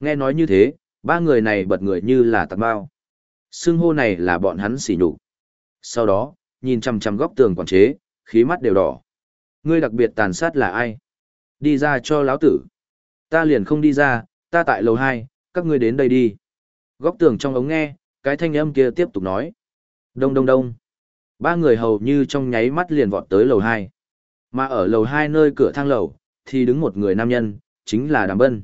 Nghe nói như thế, ba người này bật người như là tạc bao. Xưng hô này là bọn hắn xỉ nhục. Sau đó, nhìn chằm chằm góc tường quản chế, khí mắt đều đỏ. Ngươi đặc biệt tàn sát là ai? Đi ra cho lão tử. Ta liền không đi ra, ta tại lầu 2, các ngươi đến đây đi. Góc tường trong ống nghe, cái thanh âm kia tiếp tục nói. Đông đông đông. Ba người hầu như trong nháy mắt liền vọt tới lầu 2. Mà ở lầu 2 nơi cửa thang lầu, thì đứng một người nam nhân, chính là Đàm Bân.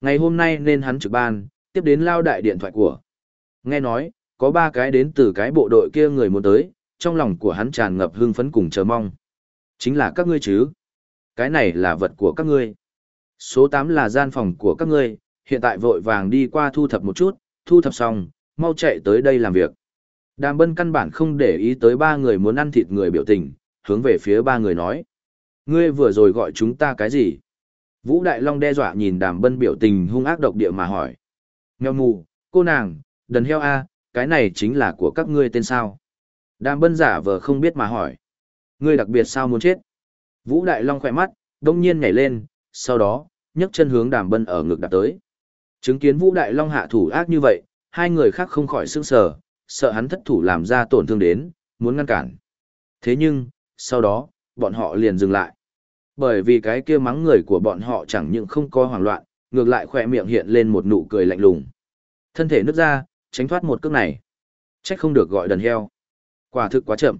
Ngày hôm nay nên hắn trực ban, tiếp đến lao đại điện thoại của. Nghe nói, có ba cái đến từ cái bộ đội kia người muốn tới, trong lòng của hắn tràn ngập hưng phấn cùng chờ mong. Chính là các ngươi chứ? Cái này là vật của các ngươi. Số 8 là gian phòng của các ngươi, hiện tại vội vàng đi qua thu thập một chút, thu thập xong, mau chạy tới đây làm việc. Đàm bân căn bản không để ý tới ba người muốn ăn thịt người biểu tình, hướng về phía ba người nói. Ngươi vừa rồi gọi chúng ta cái gì? Vũ Đại Long đe dọa nhìn đàm bân biểu tình hung ác độc địa mà hỏi. Nghèo mù, cô nàng, đần heo A, cái này chính là của các ngươi tên sao? Đàm bân giả vờ không biết mà hỏi. Ngươi đặc biệt sao muốn chết? Vũ Đại Long khỏe mắt, đông nhiên nhảy lên, sau đó, nhấc chân hướng đàm bân ở ngực đạp tới. Chứng kiến Vũ Đại Long hạ thủ ác như vậy, hai người khác không khỏi sững sờ, sợ hắn thất thủ làm ra tổn thương đến, muốn ngăn cản. Thế nhưng, sau đó, bọn họ liền dừng lại. Bởi vì cái kia mắng người của bọn họ chẳng những không có hoảng loạn, ngược lại khỏe miệng hiện lên một nụ cười lạnh lùng. Thân thể nứt ra, tránh thoát một cước này. Trách không được gọi đần heo. Quả thực quá chậm.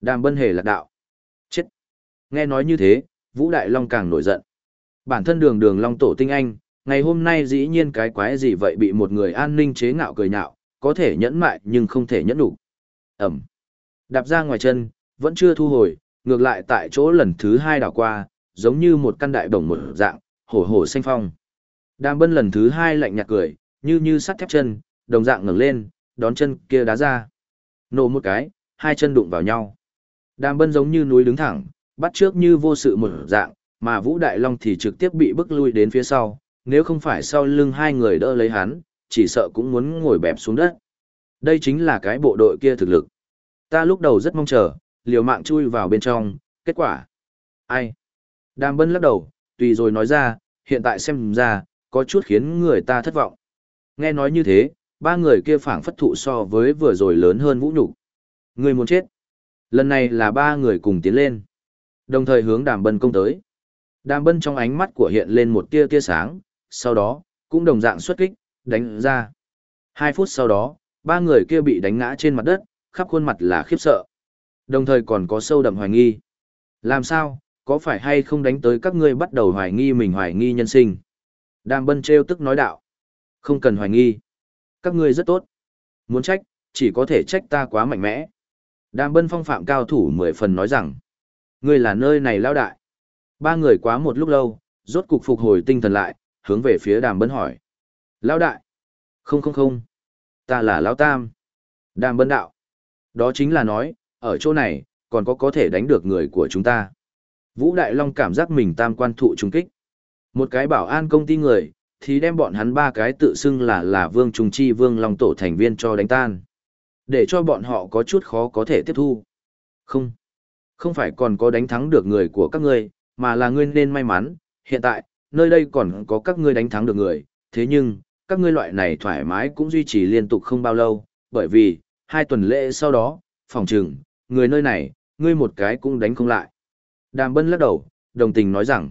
Đàm bân hề lạc đạo. Chết. Nghe nói như thế, Vũ Đại Long càng nổi giận. Bản thân đường đường Long Tổ tinh anh, ngày hôm nay dĩ nhiên cái quái gì vậy bị một người an ninh chế ngạo cười nhạo, có thể nhẫn mại nhưng không thể nhẫn đủ. Ẩm. Đạp ra ngoài chân, vẫn chưa thu hồi, ngược lại tại chỗ lần thứ hai đảo qua, giống như một căn đại bổng một dạng, hổ hổ xanh phong. Đàm bân lần thứ hai lạnh nhạt cười, như như sắt thép chân, đồng dạng ngẩng lên, đón chân kia đá ra. Nổ một cái, hai chân đụng vào nhau. Đàm bân giống như núi đứng thẳng, bắt trước như vô sự một dạng, mà Vũ Đại Long thì trực tiếp bị bức lui đến phía sau, nếu không phải sau lưng hai người đỡ lấy hắn, chỉ sợ cũng muốn ngồi bẹp xuống đất. Đây chính là cái bộ đội kia thực lực. Ta lúc đầu rất mong chờ, liều mạng chui vào bên trong, kết quả. Ai? Đàm bân lắc đầu, tùy rồi nói ra, hiện tại xem ra, có chút khiến người ta thất vọng. Nghe nói như thế, ba người kia phảng phất thụ so với vừa rồi lớn hơn vũ nhục Người muốn chết. Lần này là ba người cùng tiến lên. Đồng thời hướng đàm bân công tới. Đàm bân trong ánh mắt của hiện lên một tia tia sáng, sau đó, cũng đồng dạng xuất kích, đánh ra. Hai phút sau đó, ba người kia bị đánh ngã trên mặt đất, khắp khuôn mặt là khiếp sợ. Đồng thời còn có sâu đậm hoài nghi. Làm sao, có phải hay không đánh tới các ngươi bắt đầu hoài nghi mình hoài nghi nhân sinh? Đàm bân treo tức nói đạo. Không cần hoài nghi. Các ngươi rất tốt. Muốn trách, chỉ có thể trách ta quá mạnh mẽ. Đàm bân phong phạm cao thủ mười phần nói rằng. Ngươi là nơi này lao đại. Ba người quá một lúc lâu, rốt cục phục hồi tinh thần lại, hướng về phía đàm bân hỏi. Lao đại. Không không không. Ta là Lão Tam. Đàm bân đạo. Đó chính là nói, ở chỗ này, còn có có thể đánh được người của chúng ta. Vũ Đại Long cảm giác mình tam quan thụ trung kích. Một cái bảo an công ty người, thì đem bọn hắn ba cái tự xưng là là Vương Trung Chi Vương Long Tổ thành viên cho đánh tan. Để cho bọn họ có chút khó có thể tiếp thu. Không. Không phải còn có đánh thắng được người của các ngươi, mà là ngươi nên may mắn, hiện tại, nơi đây còn có các ngươi đánh thắng được người, thế nhưng, các ngươi loại này thoải mái cũng duy trì liên tục không bao lâu, bởi vì, hai tuần lễ sau đó, phòng trừng, người nơi này, ngươi một cái cũng đánh không lại. Đàm bân lắc đầu, đồng tình nói rằng,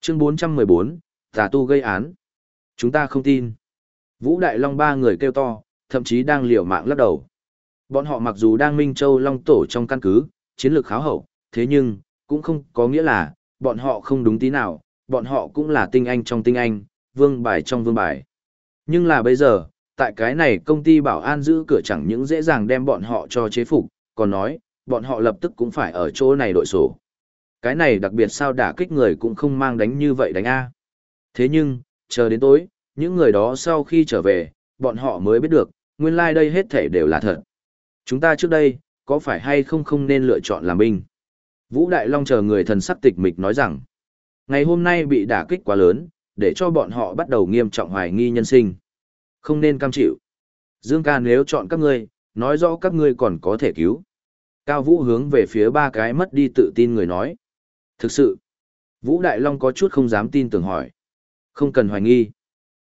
chương 414, tà tu gây án. Chúng ta không tin. Vũ Đại Long ba người kêu to, thậm chí đang liều mạng lắc đầu. Bọn họ mặc dù đang Minh Châu Long Tổ trong căn cứ, chiến lược kháo hậu, thế nhưng, cũng không có nghĩa là, bọn họ không đúng tí nào, bọn họ cũng là tinh anh trong tinh anh, vương bài trong vương bài. Nhưng là bây giờ, tại cái này công ty bảo an giữ cửa chẳng những dễ dàng đem bọn họ cho chế phục, còn nói, bọn họ lập tức cũng phải ở chỗ này đội sổ. Cái này đặc biệt sao đả kích người cũng không mang đánh như vậy đánh A. Thế nhưng, chờ đến tối, những người đó sau khi trở về, bọn họ mới biết được, nguyên lai like đây hết thể đều là thật. Chúng ta trước đây, có phải hay không không nên lựa chọn làm binh? Vũ Đại Long chờ người thần sắc tịch mịch nói rằng, ngày hôm nay bị đả kích quá lớn, để cho bọn họ bắt đầu nghiêm trọng hoài nghi nhân sinh. Không nên cam chịu. Dương ca nếu chọn các ngươi, nói rõ các ngươi còn có thể cứu. Cao Vũ hướng về phía ba cái mất đi tự tin người nói. Thực sự, Vũ Đại Long có chút không dám tin tưởng hỏi. Không cần hoài nghi.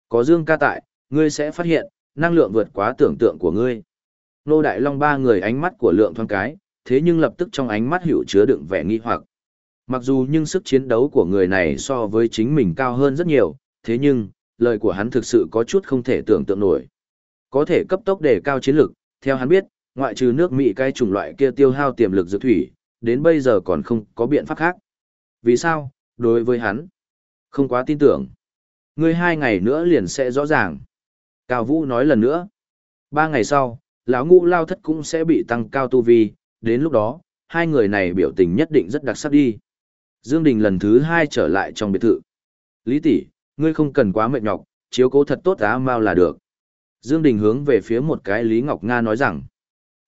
Có Dương ca tại, ngươi sẽ phát hiện, năng lượng vượt quá tưởng tượng của ngươi. Nô Đại Long ba người ánh mắt của lượng thoáng cái, thế nhưng lập tức trong ánh mắt hiểu chứa đựng vẻ nghi hoặc. Mặc dù nhưng sức chiến đấu của người này so với chính mình cao hơn rất nhiều, thế nhưng, lời của hắn thực sự có chút không thể tưởng tượng nổi. Có thể cấp tốc đề cao chiến lực, theo hắn biết, ngoại trừ nước Mỹ cái chủng loại kia tiêu hao tiềm lực dược thủy, đến bây giờ còn không có biện pháp khác. Vì sao? Đối với hắn, không quá tin tưởng. Ngươi hai ngày nữa liền sẽ rõ ràng. Cao Vũ nói lần nữa. Ba ngày sau, lão ngũ lao thất cũng sẽ bị tăng cao tu vi, đến lúc đó, hai người này biểu tình nhất định rất đặc sắc đi. Dương Đình lần thứ hai trở lại trong biệt thự. Lý tỷ, ngươi không cần quá mệt nhọc, chiếu cố thật tốt á mau là được. Dương Đình hướng về phía một cái Lý Ngọc Nga nói rằng,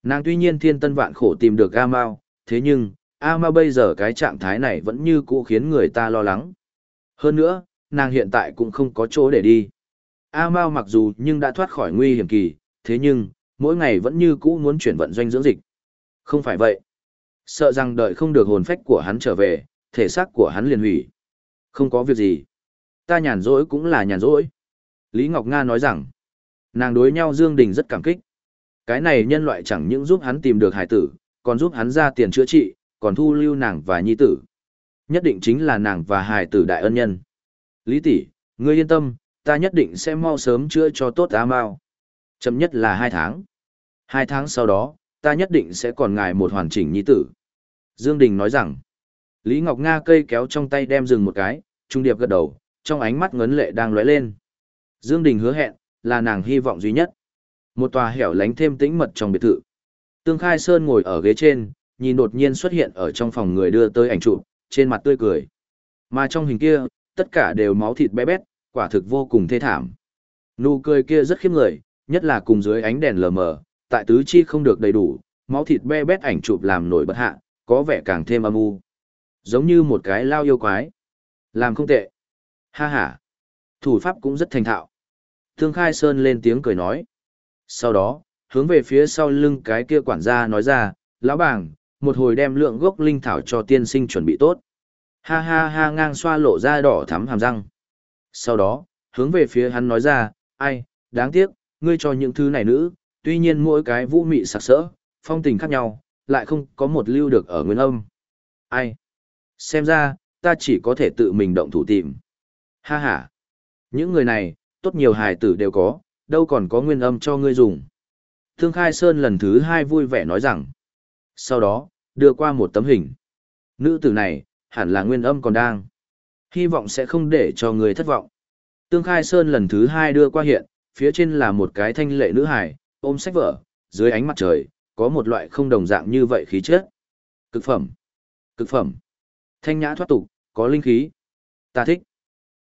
nàng tuy nhiên thiên tân vạn khổ tìm được A Mao, thế nhưng, À A Mao bây giờ cái trạng thái này vẫn như cũ khiến người ta lo lắng. Hơn nữa, nàng hiện tại cũng không có chỗ để đi. A Mao mặc dù nhưng đã thoát khỏi nguy hiểm kỳ, thế nhưng, mỗi ngày vẫn như cũ muốn chuyển vận doanh dưỡng dịch. Không phải vậy. Sợ rằng đợi không được hồn phách của hắn trở về, thể xác của hắn liền hủy. Không có việc gì. Ta nhàn rỗi cũng là nhàn rỗi. Lý Ngọc Nga nói rằng, nàng đối nhau Dương Đình rất cảm kích. Cái này nhân loại chẳng những giúp hắn tìm được hải tử, còn giúp hắn ra tiền chữa trị, còn thu lưu nàng và nhi tử. Nhất định chính là nàng và hải tử đại ân nhân. Lý tỷ, ngươi yên tâm, ta nhất định sẽ mau sớm chữa cho tốt á mao. Chậm nhất là hai tháng. Hai tháng sau đó, ta nhất định sẽ còn ngài một hoàn chỉnh nhi tử. Dương Đình nói rằng, Lý Ngọc Nga cây kéo trong tay đem dừng một cái, trung điệp gật đầu, trong ánh mắt ngấn lệ đang lóe lên. Dương Đình hứa hẹn, là nàng hy vọng duy nhất. Một tòa hẻo lánh thêm tĩnh mật trong biệt thự. Tương Khai Sơn ngồi ở ghế trên, nhìn đột nhiên xuất hiện ở trong phòng người đưa tới ảnh chụp, trên mặt tươi cười. Mà trong hình kia, tất cả đều máu thịt bé bét, quả thực vô cùng thê thảm. Nụ cười kia rất khiếp người, nhất là cùng dưới ánh đèn lờ mờ, tại tứ chi không được đầy đủ, máu thịt be bét ảnh chụp làm nổi bật hạ, có vẻ càng thêm âm u. Giống như một cái lao yêu quái. Làm không tệ. Ha ha. Thủ pháp cũng rất thành thạo. Thương Khai Sơn lên tiếng cười nói. Sau đó, hướng về phía sau lưng cái kia quản gia nói ra, lão bảng một hồi đem lượng gốc linh thảo cho tiên sinh chuẩn bị tốt. Ha ha ha ngang xoa lộ ra đỏ thắm hàm răng. Sau đó, hướng về phía hắn nói ra, ai, đáng tiếc, ngươi cho những thứ này nữ, tuy nhiên mỗi cái vũ mị sặc sỡ, phong tình khác nhau, lại không có một lưu được ở nguyên âm. Ai? Xem ra, ta chỉ có thể tự mình động thủ tìm. Ha ha. Những người này, tốt nhiều hài tử đều có, đâu còn có nguyên âm cho ngươi dùng. Thương Khai Sơn lần thứ hai vui vẻ nói rằng. Sau đó, đưa qua một tấm hình. Nữ tử này, hẳn là nguyên âm còn đang. Hy vọng sẽ không để cho người thất vọng. Tương Khai Sơn lần thứ hai đưa qua hiện, phía trên là một cái thanh lệ nữ hài, ôm sách vở, dưới ánh mặt trời, có một loại không đồng dạng như vậy khí chất. Cực phẩm. Cực phẩm. Thanh nhã thoát tục, có linh khí. Ta thích.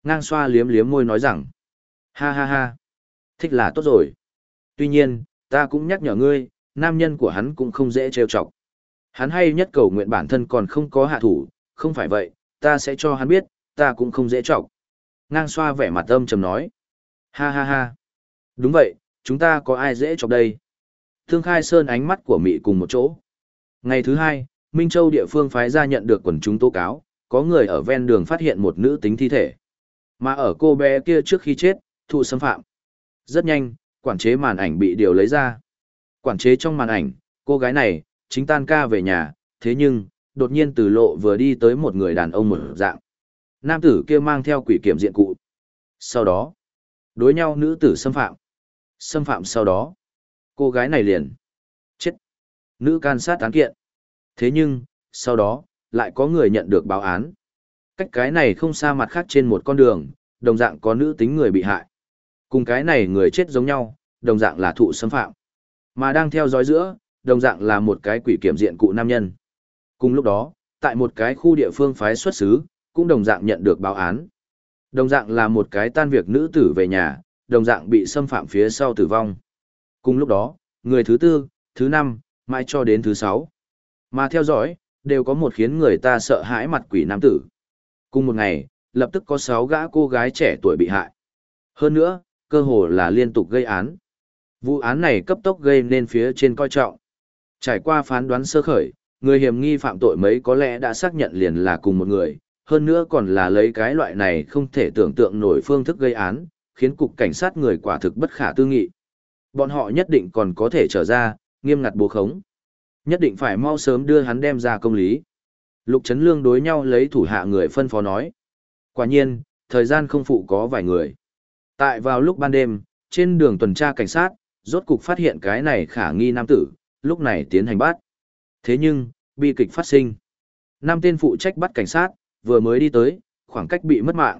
Ngang xoa liếm liếm môi nói rằng. Ha ha ha. Thích là tốt rồi. Tuy nhiên, ta cũng nhắc nhở ngươi, nam nhân của hắn cũng không dễ trêu chọc. Hắn hay nhất cầu nguyện bản thân còn không có hạ thủ, không phải vậy, ta sẽ cho hắn biết, ta cũng không dễ chọc. Ngang xoa vẻ mặt âm trầm nói. Ha ha ha. Đúng vậy, chúng ta có ai dễ chọc đây? Thương Khai Sơn ánh mắt của mỹ cùng một chỗ. Ngày thứ hai, Minh Châu địa phương phái ra nhận được quần chúng tố cáo, có người ở ven đường phát hiện một nữ tính thi thể. Mà ở cô bé kia trước khi chết, thụ xâm phạm. Rất nhanh, quản chế màn ảnh bị điều lấy ra. Quản chế trong màn ảnh, cô gái này, chính tan ca về nhà, thế nhưng, đột nhiên từ lộ vừa đi tới một người đàn ông một dạng. Nam tử kia mang theo quỷ kiểm diện cụ. Sau đó, đối nhau nữ tử xâm phạm. Xâm phạm sau đó, cô gái này liền chết. Nữ can sát án kiện. Thế nhưng, sau đó, lại có người nhận được báo án. Cách cái này không xa mặt khác trên một con đường, đồng dạng có nữ tính người bị hại. Cùng cái này người chết giống nhau, đồng dạng là thụ xâm phạm. Mà đang theo dõi giữa, đồng dạng là một cái quỷ kiểm diện cụ nam nhân. Cùng lúc đó, tại một cái khu địa phương phái xuất xứ, cũng đồng dạng nhận được báo án. Đồng dạng là một cái tan việc nữ tử về nhà, đồng dạng bị xâm phạm phía sau tử vong. Cùng lúc đó, người thứ tư, thứ năm, mãi cho đến thứ sáu. Mà theo dõi, đều có một khiến người ta sợ hãi mặt quỷ nam tử. Cùng một ngày, lập tức có sáu gã cô gái trẻ tuổi bị hại. Hơn nữa, cơ hồ là liên tục gây án. Vụ án này cấp tốc gây nên phía trên coi trọng. Trải qua phán đoán sơ khởi, người hiểm nghi phạm tội mấy có lẽ đã xác nhận liền là cùng một người, hơn nữa còn là lấy cái loại này không thể tưởng tượng nổi phương thức gây án, khiến cục cảnh sát người quả thực bất khả tư nghị. Bọn họ nhất định còn có thể trở ra, nghiêm ngặt bố khống. Nhất định phải mau sớm đưa hắn đem ra công lý. Lục Trấn Lương đối nhau lấy thủ hạ người phân phó nói. Quả nhiên, thời gian không phụ có vài người. Tại vào lúc ban đêm, trên đường tuần tra cảnh sát, rốt cục phát hiện cái này khả nghi nam tử, lúc này tiến hành bắt. Thế nhưng, bi kịch phát sinh. Năm tên phụ trách bắt cảnh sát, vừa mới đi tới, khoảng cách bị mất mạng.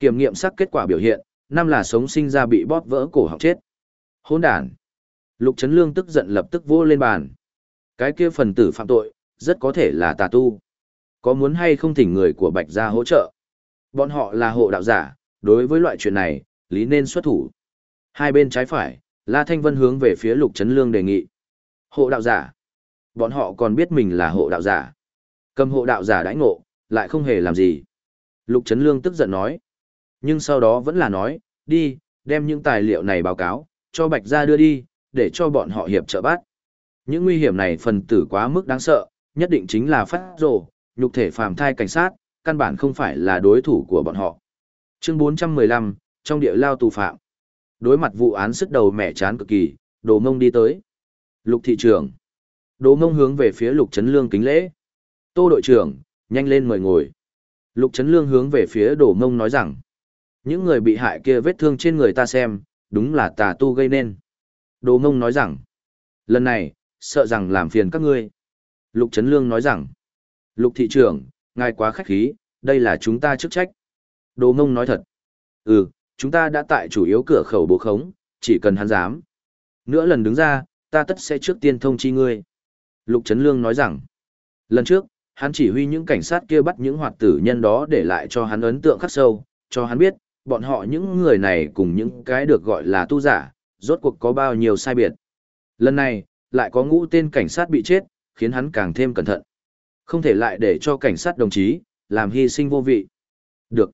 Kiểm nghiệm xác kết quả biểu hiện, năm là sống sinh ra bị bóp vỡ cổ họng chết. Hỗn đản. Lục Trấn Lương tức giận lập tức vô lên bàn. Cái kia phần tử phạm tội, rất có thể là tà tu. Có muốn hay không thỉnh người của Bạch gia hỗ trợ? Bọn họ là hộ đạo giả, đối với loại chuyện này, lý nên xuất thủ. Hai bên trái phải, La Thanh Vân hướng về phía Lục Trấn Lương đề nghị. Hộ đạo giả. Bọn họ còn biết mình là hộ đạo giả. Cầm hộ đạo giả đãi ngộ, lại không hề làm gì. Lục Trấn Lương tức giận nói. Nhưng sau đó vẫn là nói, đi, đem những tài liệu này báo cáo, cho Bạch gia đưa đi, để cho bọn họ hiệp trợ bắt. Những nguy hiểm này phần tử quá mức đáng sợ, nhất định chính là phát rồ, nhục thể phàm thai cảnh sát, căn bản không phải là đối thủ của bọn họ. Chương 415, trong địa lao tù phạm. Đối mặt vụ án sức đầu mẹ chán cực kỳ, đồ mông đi tới. Lục thị trưởng. Đỗ mông hướng về phía lục trấn lương kính lễ. Tô đội trưởng, nhanh lên mời ngồi. Lục trấn lương hướng về phía Đỗ mông nói rằng. Những người bị hại kia vết thương trên người ta xem, đúng là tà tu gây nên. Đỗ mông nói rằng. Lần này, sợ rằng làm phiền các ngươi. Lục trấn lương nói rằng. Lục thị trưởng, ngài quá khách khí, đây là chúng ta chức trách. Đỗ mông nói thật. Ừ, chúng ta đã tại chủ yếu cửa khẩu bố khống, chỉ cần hắn dám. Nữa lần đứng ra, ta tất sẽ trước tiên thông chi ngươi. Lục Trấn Lương nói rằng, lần trước, hắn chỉ huy những cảnh sát kia bắt những hoạt tử nhân đó để lại cho hắn ấn tượng khắc sâu, cho hắn biết, bọn họ những người này cùng những cái được gọi là tu giả, rốt cuộc có bao nhiêu sai biệt. Lần này, lại có ngũ tên cảnh sát bị chết, khiến hắn càng thêm cẩn thận. Không thể lại để cho cảnh sát đồng chí, làm hy sinh vô vị. Được.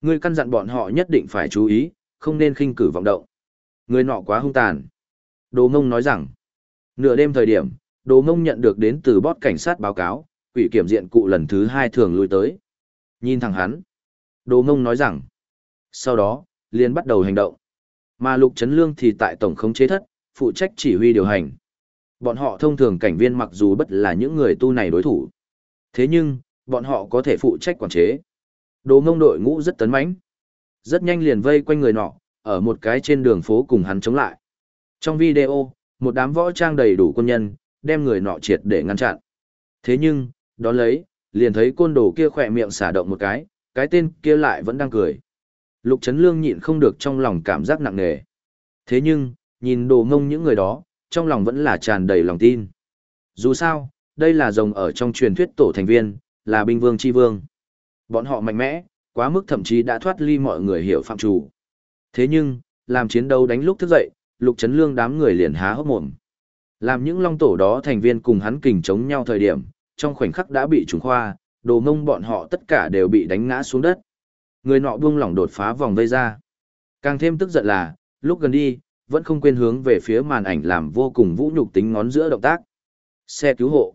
Ngươi căn dặn bọn họ nhất định phải chú ý, không nên khinh cử vọng động. Người nọ quá hung tàn. Đồ Mông nói rằng, nửa đêm thời điểm, Đồ Mông nhận được đến từ bót cảnh sát báo cáo, quỷ kiểm diện cụ lần thứ hai thường lui tới. Nhìn thẳng hắn. Đồ Mông nói rằng, sau đó, liền bắt đầu hành động. Mà Lục Trấn Lương thì tại tổng khống chế thất, phụ trách chỉ huy điều hành. Bọn họ thông thường cảnh viên mặc dù bất là những người tu này đối thủ. Thế nhưng, bọn họ có thể phụ trách quản chế. Đồ mông đội ngũ rất tấn mãnh, Rất nhanh liền vây quanh người nọ, ở một cái trên đường phố cùng hắn chống lại. Trong video, một đám võ trang đầy đủ quân nhân, đem người nọ triệt để ngăn chặn. Thế nhưng, đón lấy, liền thấy côn đồ kia khỏe miệng xả động một cái, cái tên kia lại vẫn đang cười. Lục Trấn Lương nhịn không được trong lòng cảm giác nặng nề. Thế nhưng, nhìn đồ ngông những người đó, trong lòng vẫn là tràn đầy lòng tin. Dù sao, đây là rồng ở trong truyền thuyết tổ thành viên, là binh vương chi vương. Bọn họ mạnh mẽ, quá mức thậm chí đã thoát ly mọi người hiểu phạm chủ. Thế nhưng, làm chiến đấu đánh lúc thức dậy, lục chấn lương đám người liền há hốc mồm. Làm những long tổ đó thành viên cùng hắn kình chống nhau thời điểm, trong khoảnh khắc đã bị trùng khoa, đồ mông bọn họ tất cả đều bị đánh ngã xuống đất. Người nọ buông lỏng đột phá vòng vây ra. Càng thêm tức giận là, lúc gần đi, vẫn không quên hướng về phía màn ảnh làm vô cùng vũ nhục tính ngón giữa động tác. Xe cứu hộ.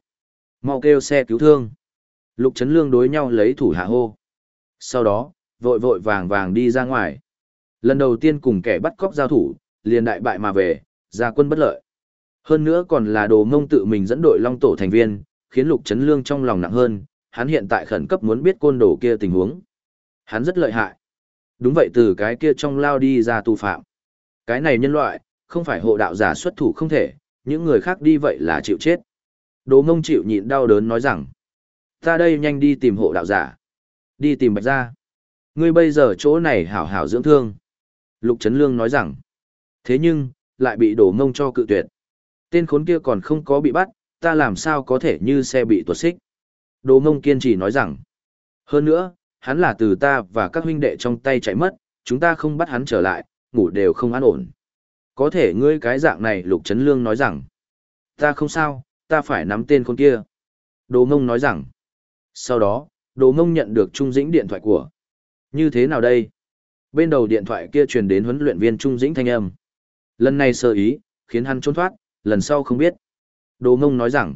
Mau kêu xe cứu thương. Lục Trấn Lương đối nhau lấy thủ hạ hô. Sau đó, vội vội vàng vàng đi ra ngoài. Lần đầu tiên cùng kẻ bắt cóc giao thủ, liền đại bại mà về, ra quân bất lợi. Hơn nữa còn là đồ mông tự mình dẫn đội long tổ thành viên, khiến Lục Trấn Lương trong lòng nặng hơn, hắn hiện tại khẩn cấp muốn biết côn đồ kia tình huống. Hắn rất lợi hại. Đúng vậy từ cái kia trong lao đi ra tù phạm. Cái này nhân loại, không phải hộ đạo giả xuất thủ không thể, những người khác đi vậy là chịu chết. Đồ mông chịu nhịn đau đớn nói rằng, ta đây nhanh đi tìm hộ đạo giả. Đi tìm bạch gia. Ngươi bây giờ chỗ này hảo hảo dưỡng thương. Lục Trấn Lương nói rằng, thế nhưng, lại bị đổ mông cho cự tuyệt. Tên khốn kia còn không có bị bắt, ta làm sao có thể như xe bị tuột xích. Đồ mông kiên trì nói rằng, hơn nữa, hắn là từ ta và các huynh đệ trong tay chạy mất, chúng ta không bắt hắn trở lại, ngủ đều không an ổn. Có thể ngươi cái dạng này Lục Trấn Lương nói rằng, ta không sao, ta phải nắm tên con kia. Đồ mông nói rằng, sau đó, đồ mông nhận được Trung Dĩnh điện thoại của. Như thế nào đây? Bên đầu điện thoại kia truyền đến huấn luyện viên Trung Dĩnh thanh âm. Lần này sơ ý, khiến hắn trốn thoát, lần sau không biết. Đồ mông nói rằng,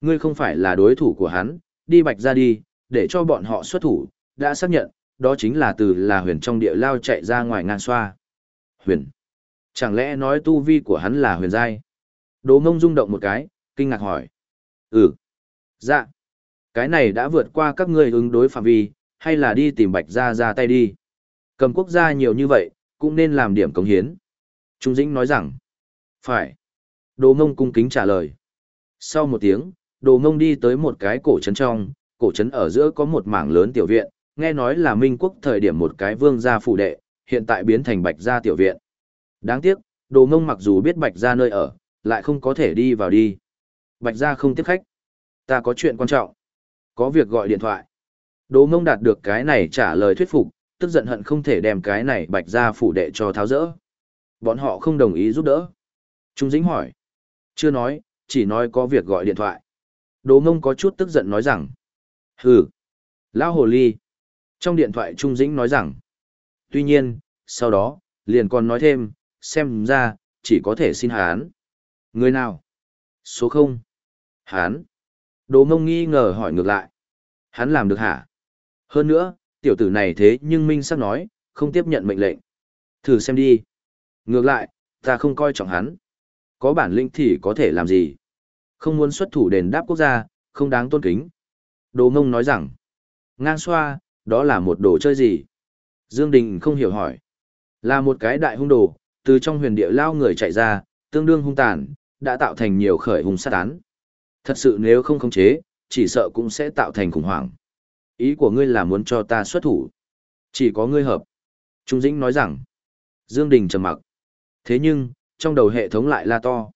ngươi không phải là đối thủ của hắn, đi bạch ra đi, để cho bọn họ xuất thủ, đã xác nhận, đó chính là từ là huyền trong địa lao chạy ra ngoài ngang xoa. Huyền. Chẳng lẽ nói tu vi của hắn là huyền giai? Đỗ mông rung động một cái, kinh ngạc hỏi. Ừ. Dạ. Cái này đã vượt qua các ngươi ứng đối phạm vi, hay là đi tìm bạch ra ra tay đi. Cầm quốc gia nhiều như vậy, cũng nên làm điểm cống hiến. Trung Dĩnh nói rằng. Phải. Đồ mông cung kính trả lời. Sau một tiếng, đồ mông đi tới một cái cổ trấn trong, cổ trấn ở giữa có một mảng lớn tiểu viện, nghe nói là Minh Quốc thời điểm một cái vương gia phủ đệ, hiện tại biến thành bạch gia tiểu viện. Đáng tiếc, đồ mông mặc dù biết bạch gia nơi ở, lại không có thể đi vào đi. Bạch gia không tiếp khách. Ta có chuyện quan trọng. Có việc gọi điện thoại. Đồ mông đạt được cái này trả lời thuyết phục, tức giận hận không thể đem cái này bạch gia phủ đệ cho tháo rỡ. Bọn họ không đồng ý giúp đỡ. Trung Dĩnh hỏi. Chưa nói, chỉ nói có việc gọi điện thoại. Đỗ mông có chút tức giận nói rằng. Hừ. Lão hồ ly. Trong điện thoại Trung Dĩnh nói rằng. Tuy nhiên, sau đó, liền còn nói thêm, xem ra, chỉ có thể xin hán. Người nào? Số không. Hán. Đỗ mông nghi ngờ hỏi ngược lại. Hắn làm được hả? Hơn nữa, tiểu tử này thế nhưng Minh sắp nói, không tiếp nhận mệnh lệnh. Thử xem đi. Ngược lại, ta không coi trọng hắn. Có bản lĩnh thì có thể làm gì? Không muốn xuất thủ đền đáp quốc gia, không đáng tôn kính. Đồ mông nói rằng, ngang xoa, đó là một đồ chơi gì? Dương Đình không hiểu hỏi. Là một cái đại hung đồ, từ trong huyền địa lao người chạy ra, tương đương hung tàn, đã tạo thành nhiều khởi hung sát án. Thật sự nếu không khống chế, chỉ sợ cũng sẽ tạo thành khủng hoảng. Ý của ngươi là muốn cho ta xuất thủ. Chỉ có ngươi hợp. Trung Dĩnh nói rằng. Dương Đình trầm mặc. Thế nhưng, trong đầu hệ thống lại la to.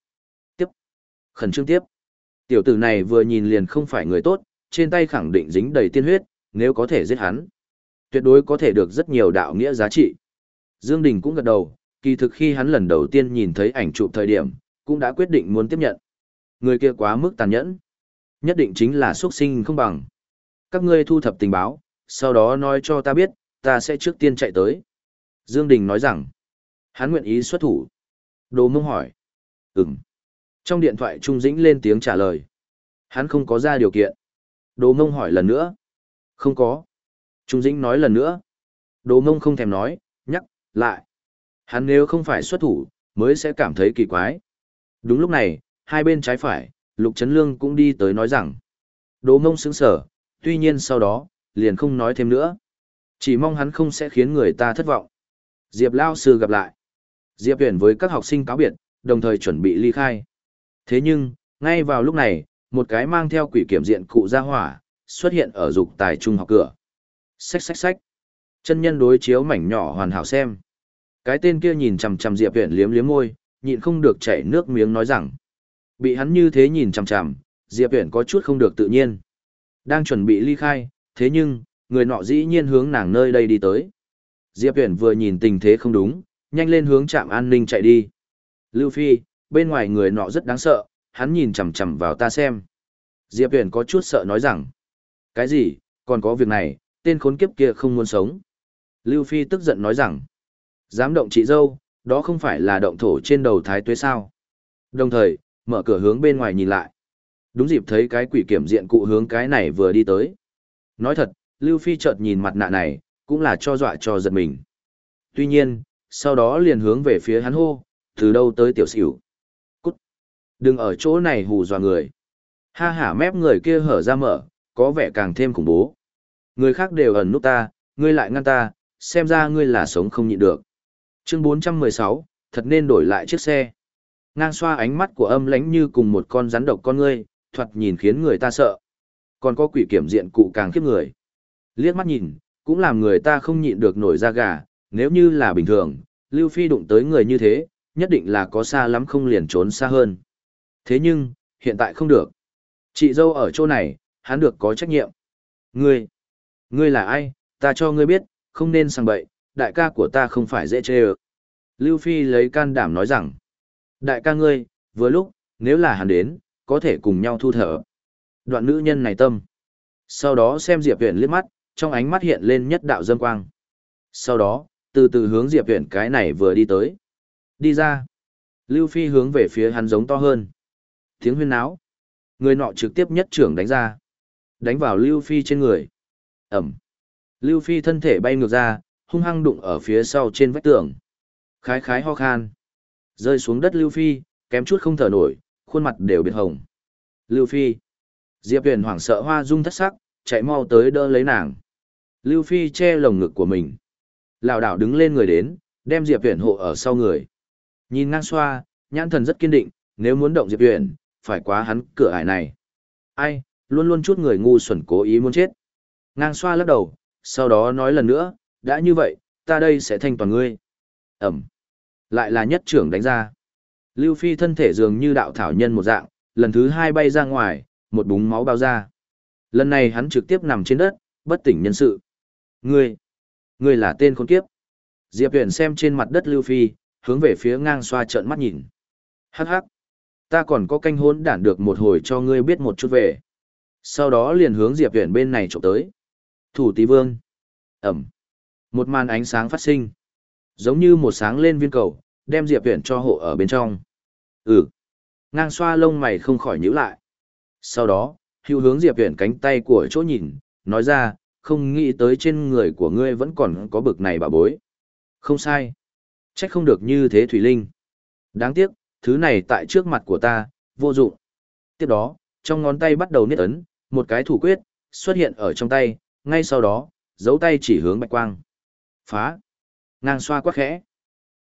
Tiếp. Khẩn trương tiếp. Tiểu tử này vừa nhìn liền không phải người tốt, trên tay khẳng định dính đầy tiên huyết, nếu có thể giết hắn. Tuyệt đối có thể được rất nhiều đạo nghĩa giá trị. Dương Đình cũng gật đầu, kỳ thực khi hắn lần đầu tiên nhìn thấy ảnh chụp thời điểm, cũng đã quyết định muốn tiếp nhận. Người kia quá mức tàn nhẫn. Nhất định chính là xuất sinh không bằng. Các ngươi thu thập tình báo, sau đó nói cho ta biết, ta sẽ trước tiên chạy tới. Dương Đình nói rằng, hắn nguyện ý xuất thủ. Đồ mông hỏi. Ừm. Trong điện thoại Trung Dĩnh lên tiếng trả lời. Hắn không có ra điều kiện. Đồ mông hỏi lần nữa. Không có. Trung Dĩnh nói lần nữa. Đồ mông không thèm nói, nhắc, lại. Hắn nếu không phải xuất thủ, mới sẽ cảm thấy kỳ quái. Đúng lúc này, hai bên trái phải, Lục Trấn Lương cũng đi tới nói rằng. Đồ mông sững sở, tuy nhiên sau đó, liền không nói thêm nữa. Chỉ mong hắn không sẽ khiến người ta thất vọng. Diệp Lao Sư gặp lại. Diệp Huyền với các học sinh cáo biệt, đồng thời chuẩn bị ly khai. Thế nhưng, ngay vào lúc này, một cái mang theo quỷ kiểm diện cụ ra hỏa, xuất hiện ở dục tài trung học cửa. Xách xách xách. Chân nhân đối chiếu mảnh nhỏ hoàn hảo xem. Cái tên kia nhìn chằm chằm Diệp Huyền liếm liếm môi, nhịn không được chảy nước miếng nói rằng. Bị hắn như thế nhìn chằm chằm, Diệp Huyền có chút không được tự nhiên. Đang chuẩn bị ly khai, thế nhưng, người nọ dĩ nhiên hướng nàng nơi đây đi tới. Diệp Huyền vừa nhìn tình thế không đúng, nhanh lên hướng trạm an ninh chạy đi. Lưu Phi, bên ngoài người nọ rất đáng sợ, hắn nhìn chằm chằm vào ta xem. Diệp Huyền có chút sợ nói rằng, cái gì, còn có việc này, tên khốn kiếp kia không muốn sống. Lưu Phi tức giận nói rằng, dám động chị dâu, đó không phải là động thổ trên đầu thái tuế sao. Đồng thời, mở cửa hướng bên ngoài nhìn lại. Đúng dịp thấy cái quỷ kiểm diện cụ hướng cái này vừa đi tới. Nói thật, Lưu Phi chợt nhìn mặt nạ này, cũng là cho dọa cho giật mình. Tuy nhiên, sau đó liền hướng về phía hắn hô, từ đâu tới tiểu xỉu. Cút! Đừng ở chỗ này hù dọa người. Ha hả mép người kia hở ra mở, có vẻ càng thêm khủng bố. Người khác đều ẩn nút ta, ngươi lại ngăn ta, xem ra ngươi là sống không nhịn được. Chương 416, thật nên đổi lại chiếc xe. Ngang xoa ánh mắt của âm lãnh như cùng một con rắn độc con ngươi, thoạt nhìn khiến người ta sợ. Còn có quỷ kiểm diện cụ càng khiếp người. Liếc mắt nhìn, cũng làm người ta không nhịn được nổi da gà, nếu như là bình thường, Lưu Phi đụng tới người như thế, nhất định là có xa lắm không liền trốn xa hơn. Thế nhưng, hiện tại không được. Chị dâu ở chỗ này, hắn được có trách nhiệm. Ngươi, ngươi là ai, ta cho ngươi biết, không nên sang bậy, đại ca của ta không phải dễ chê ơ. Lưu Phi lấy can đảm nói rằng, đại ca ngươi, vừa lúc, nếu là hắn đến, có thể cùng nhau thu thở. Đoạn nữ nhân này tâm. Sau đó xem Diệp Huyền liếc mắt, trong ánh mắt hiện lên nhất đạo dâm quang. Sau đó, từ từ hướng Diệp Huyền cái này vừa đi tới. Đi ra. Lưu Phi hướng về phía hắn giống to hơn. Tiếng huyên náo. Người nọ trực tiếp nhất trưởng đánh ra. Đánh vào Lưu Phi trên người. Ẩm. Lưu Phi thân thể bay ngược ra, hung hăng đụng ở phía sau trên vách tường. Khái khái ho khan. Rơi xuống đất Lưu Phi, kém chút không thở nổi, khuôn mặt đều biệt hồng. Lưu Phi. Diệp Huyền hoảng sợ hoa dung thất sắc, chạy mau tới đỡ lấy nàng. Lưu Phi che lồng ngực của mình. Lão đảo đứng lên người đến, đem Diệp Huyền hộ ở sau người. Nhìn ngang xoa, nhãn thần rất kiên định, nếu muốn động Diệp Huyền, phải quá hắn cửa ải này. Ai, luôn luôn chút người ngu xuẩn cố ý muốn chết. Ngang xoa lắc đầu, sau đó nói lần nữa, đã như vậy, ta đây sẽ thanh toàn ngươi. Ẩm. Lại là nhất trưởng đánh ra. Lưu Phi thân thể dường như đạo thảo nhân một dạng, lần thứ hai bay ra ngoài, một búng máu bao ra. Lần này hắn trực tiếp nằm trên đất, bất tỉnh nhân sự. Ngươi, ngươi là tên khốn kiếp. Diệp Huyền xem trên mặt đất Lưu Phi, hướng về phía ngang xoa trợn mắt nhìn. Hắc hắc, ta còn có canh hốn đản được một hồi cho ngươi biết một chút về. Sau đó liền hướng Diệp Huyền bên này trộm tới. Thủ tí vương. Ẩm. Một màn ánh sáng phát sinh. Giống như một sáng lên viên cầu, đem Diệp Huyền cho hộ ở bên trong. Ừ. Ngang xoa lông mày không khỏi nhíu lại. Sau đó, hưu hướng Diệp Huyền cánh tay của chỗ nhìn, nói ra, không nghĩ tới trên người của ngươi vẫn còn có bực này bà bối. Không sai. Trách không được như thế Thủy Linh. Đáng tiếc, thứ này tại trước mặt của ta, vô dụng. Tiếp đó, trong ngón tay bắt đầu niết ấn, một cái thủ quyết, xuất hiện ở trong tay, ngay sau đó, dấu tay chỉ hướng bạch quang. Phá. Ngang xoa quá khẽ.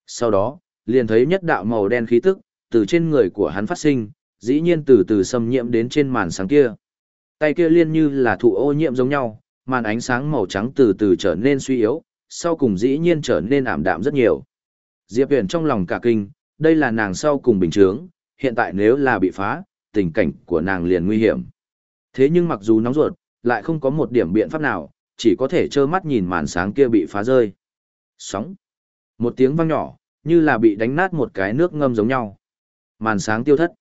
Sau đó, liền thấy nhất đạo màu đen khí tức, từ trên người của hắn phát sinh, dĩ nhiên từ từ xâm nhiễm đến trên màn sáng kia. Tay kia liên như là thụ ô nhiễm giống nhau, màn ánh sáng màu trắng từ từ trở nên suy yếu, sau cùng dĩ nhiên trở nên ảm đạm rất nhiều. Diệp Huyền trong lòng cả kinh, đây là nàng sau cùng bình chướng, hiện tại nếu là bị phá, tình cảnh của nàng liền nguy hiểm. Thế nhưng mặc dù nóng ruột, lại không có một điểm biện pháp nào, chỉ có thể trơ mắt nhìn màn sáng kia bị phá rơi. Sóng. Một tiếng vang nhỏ, như là bị đánh nát một cái nước ngâm giống nhau. Màn sáng tiêu thất.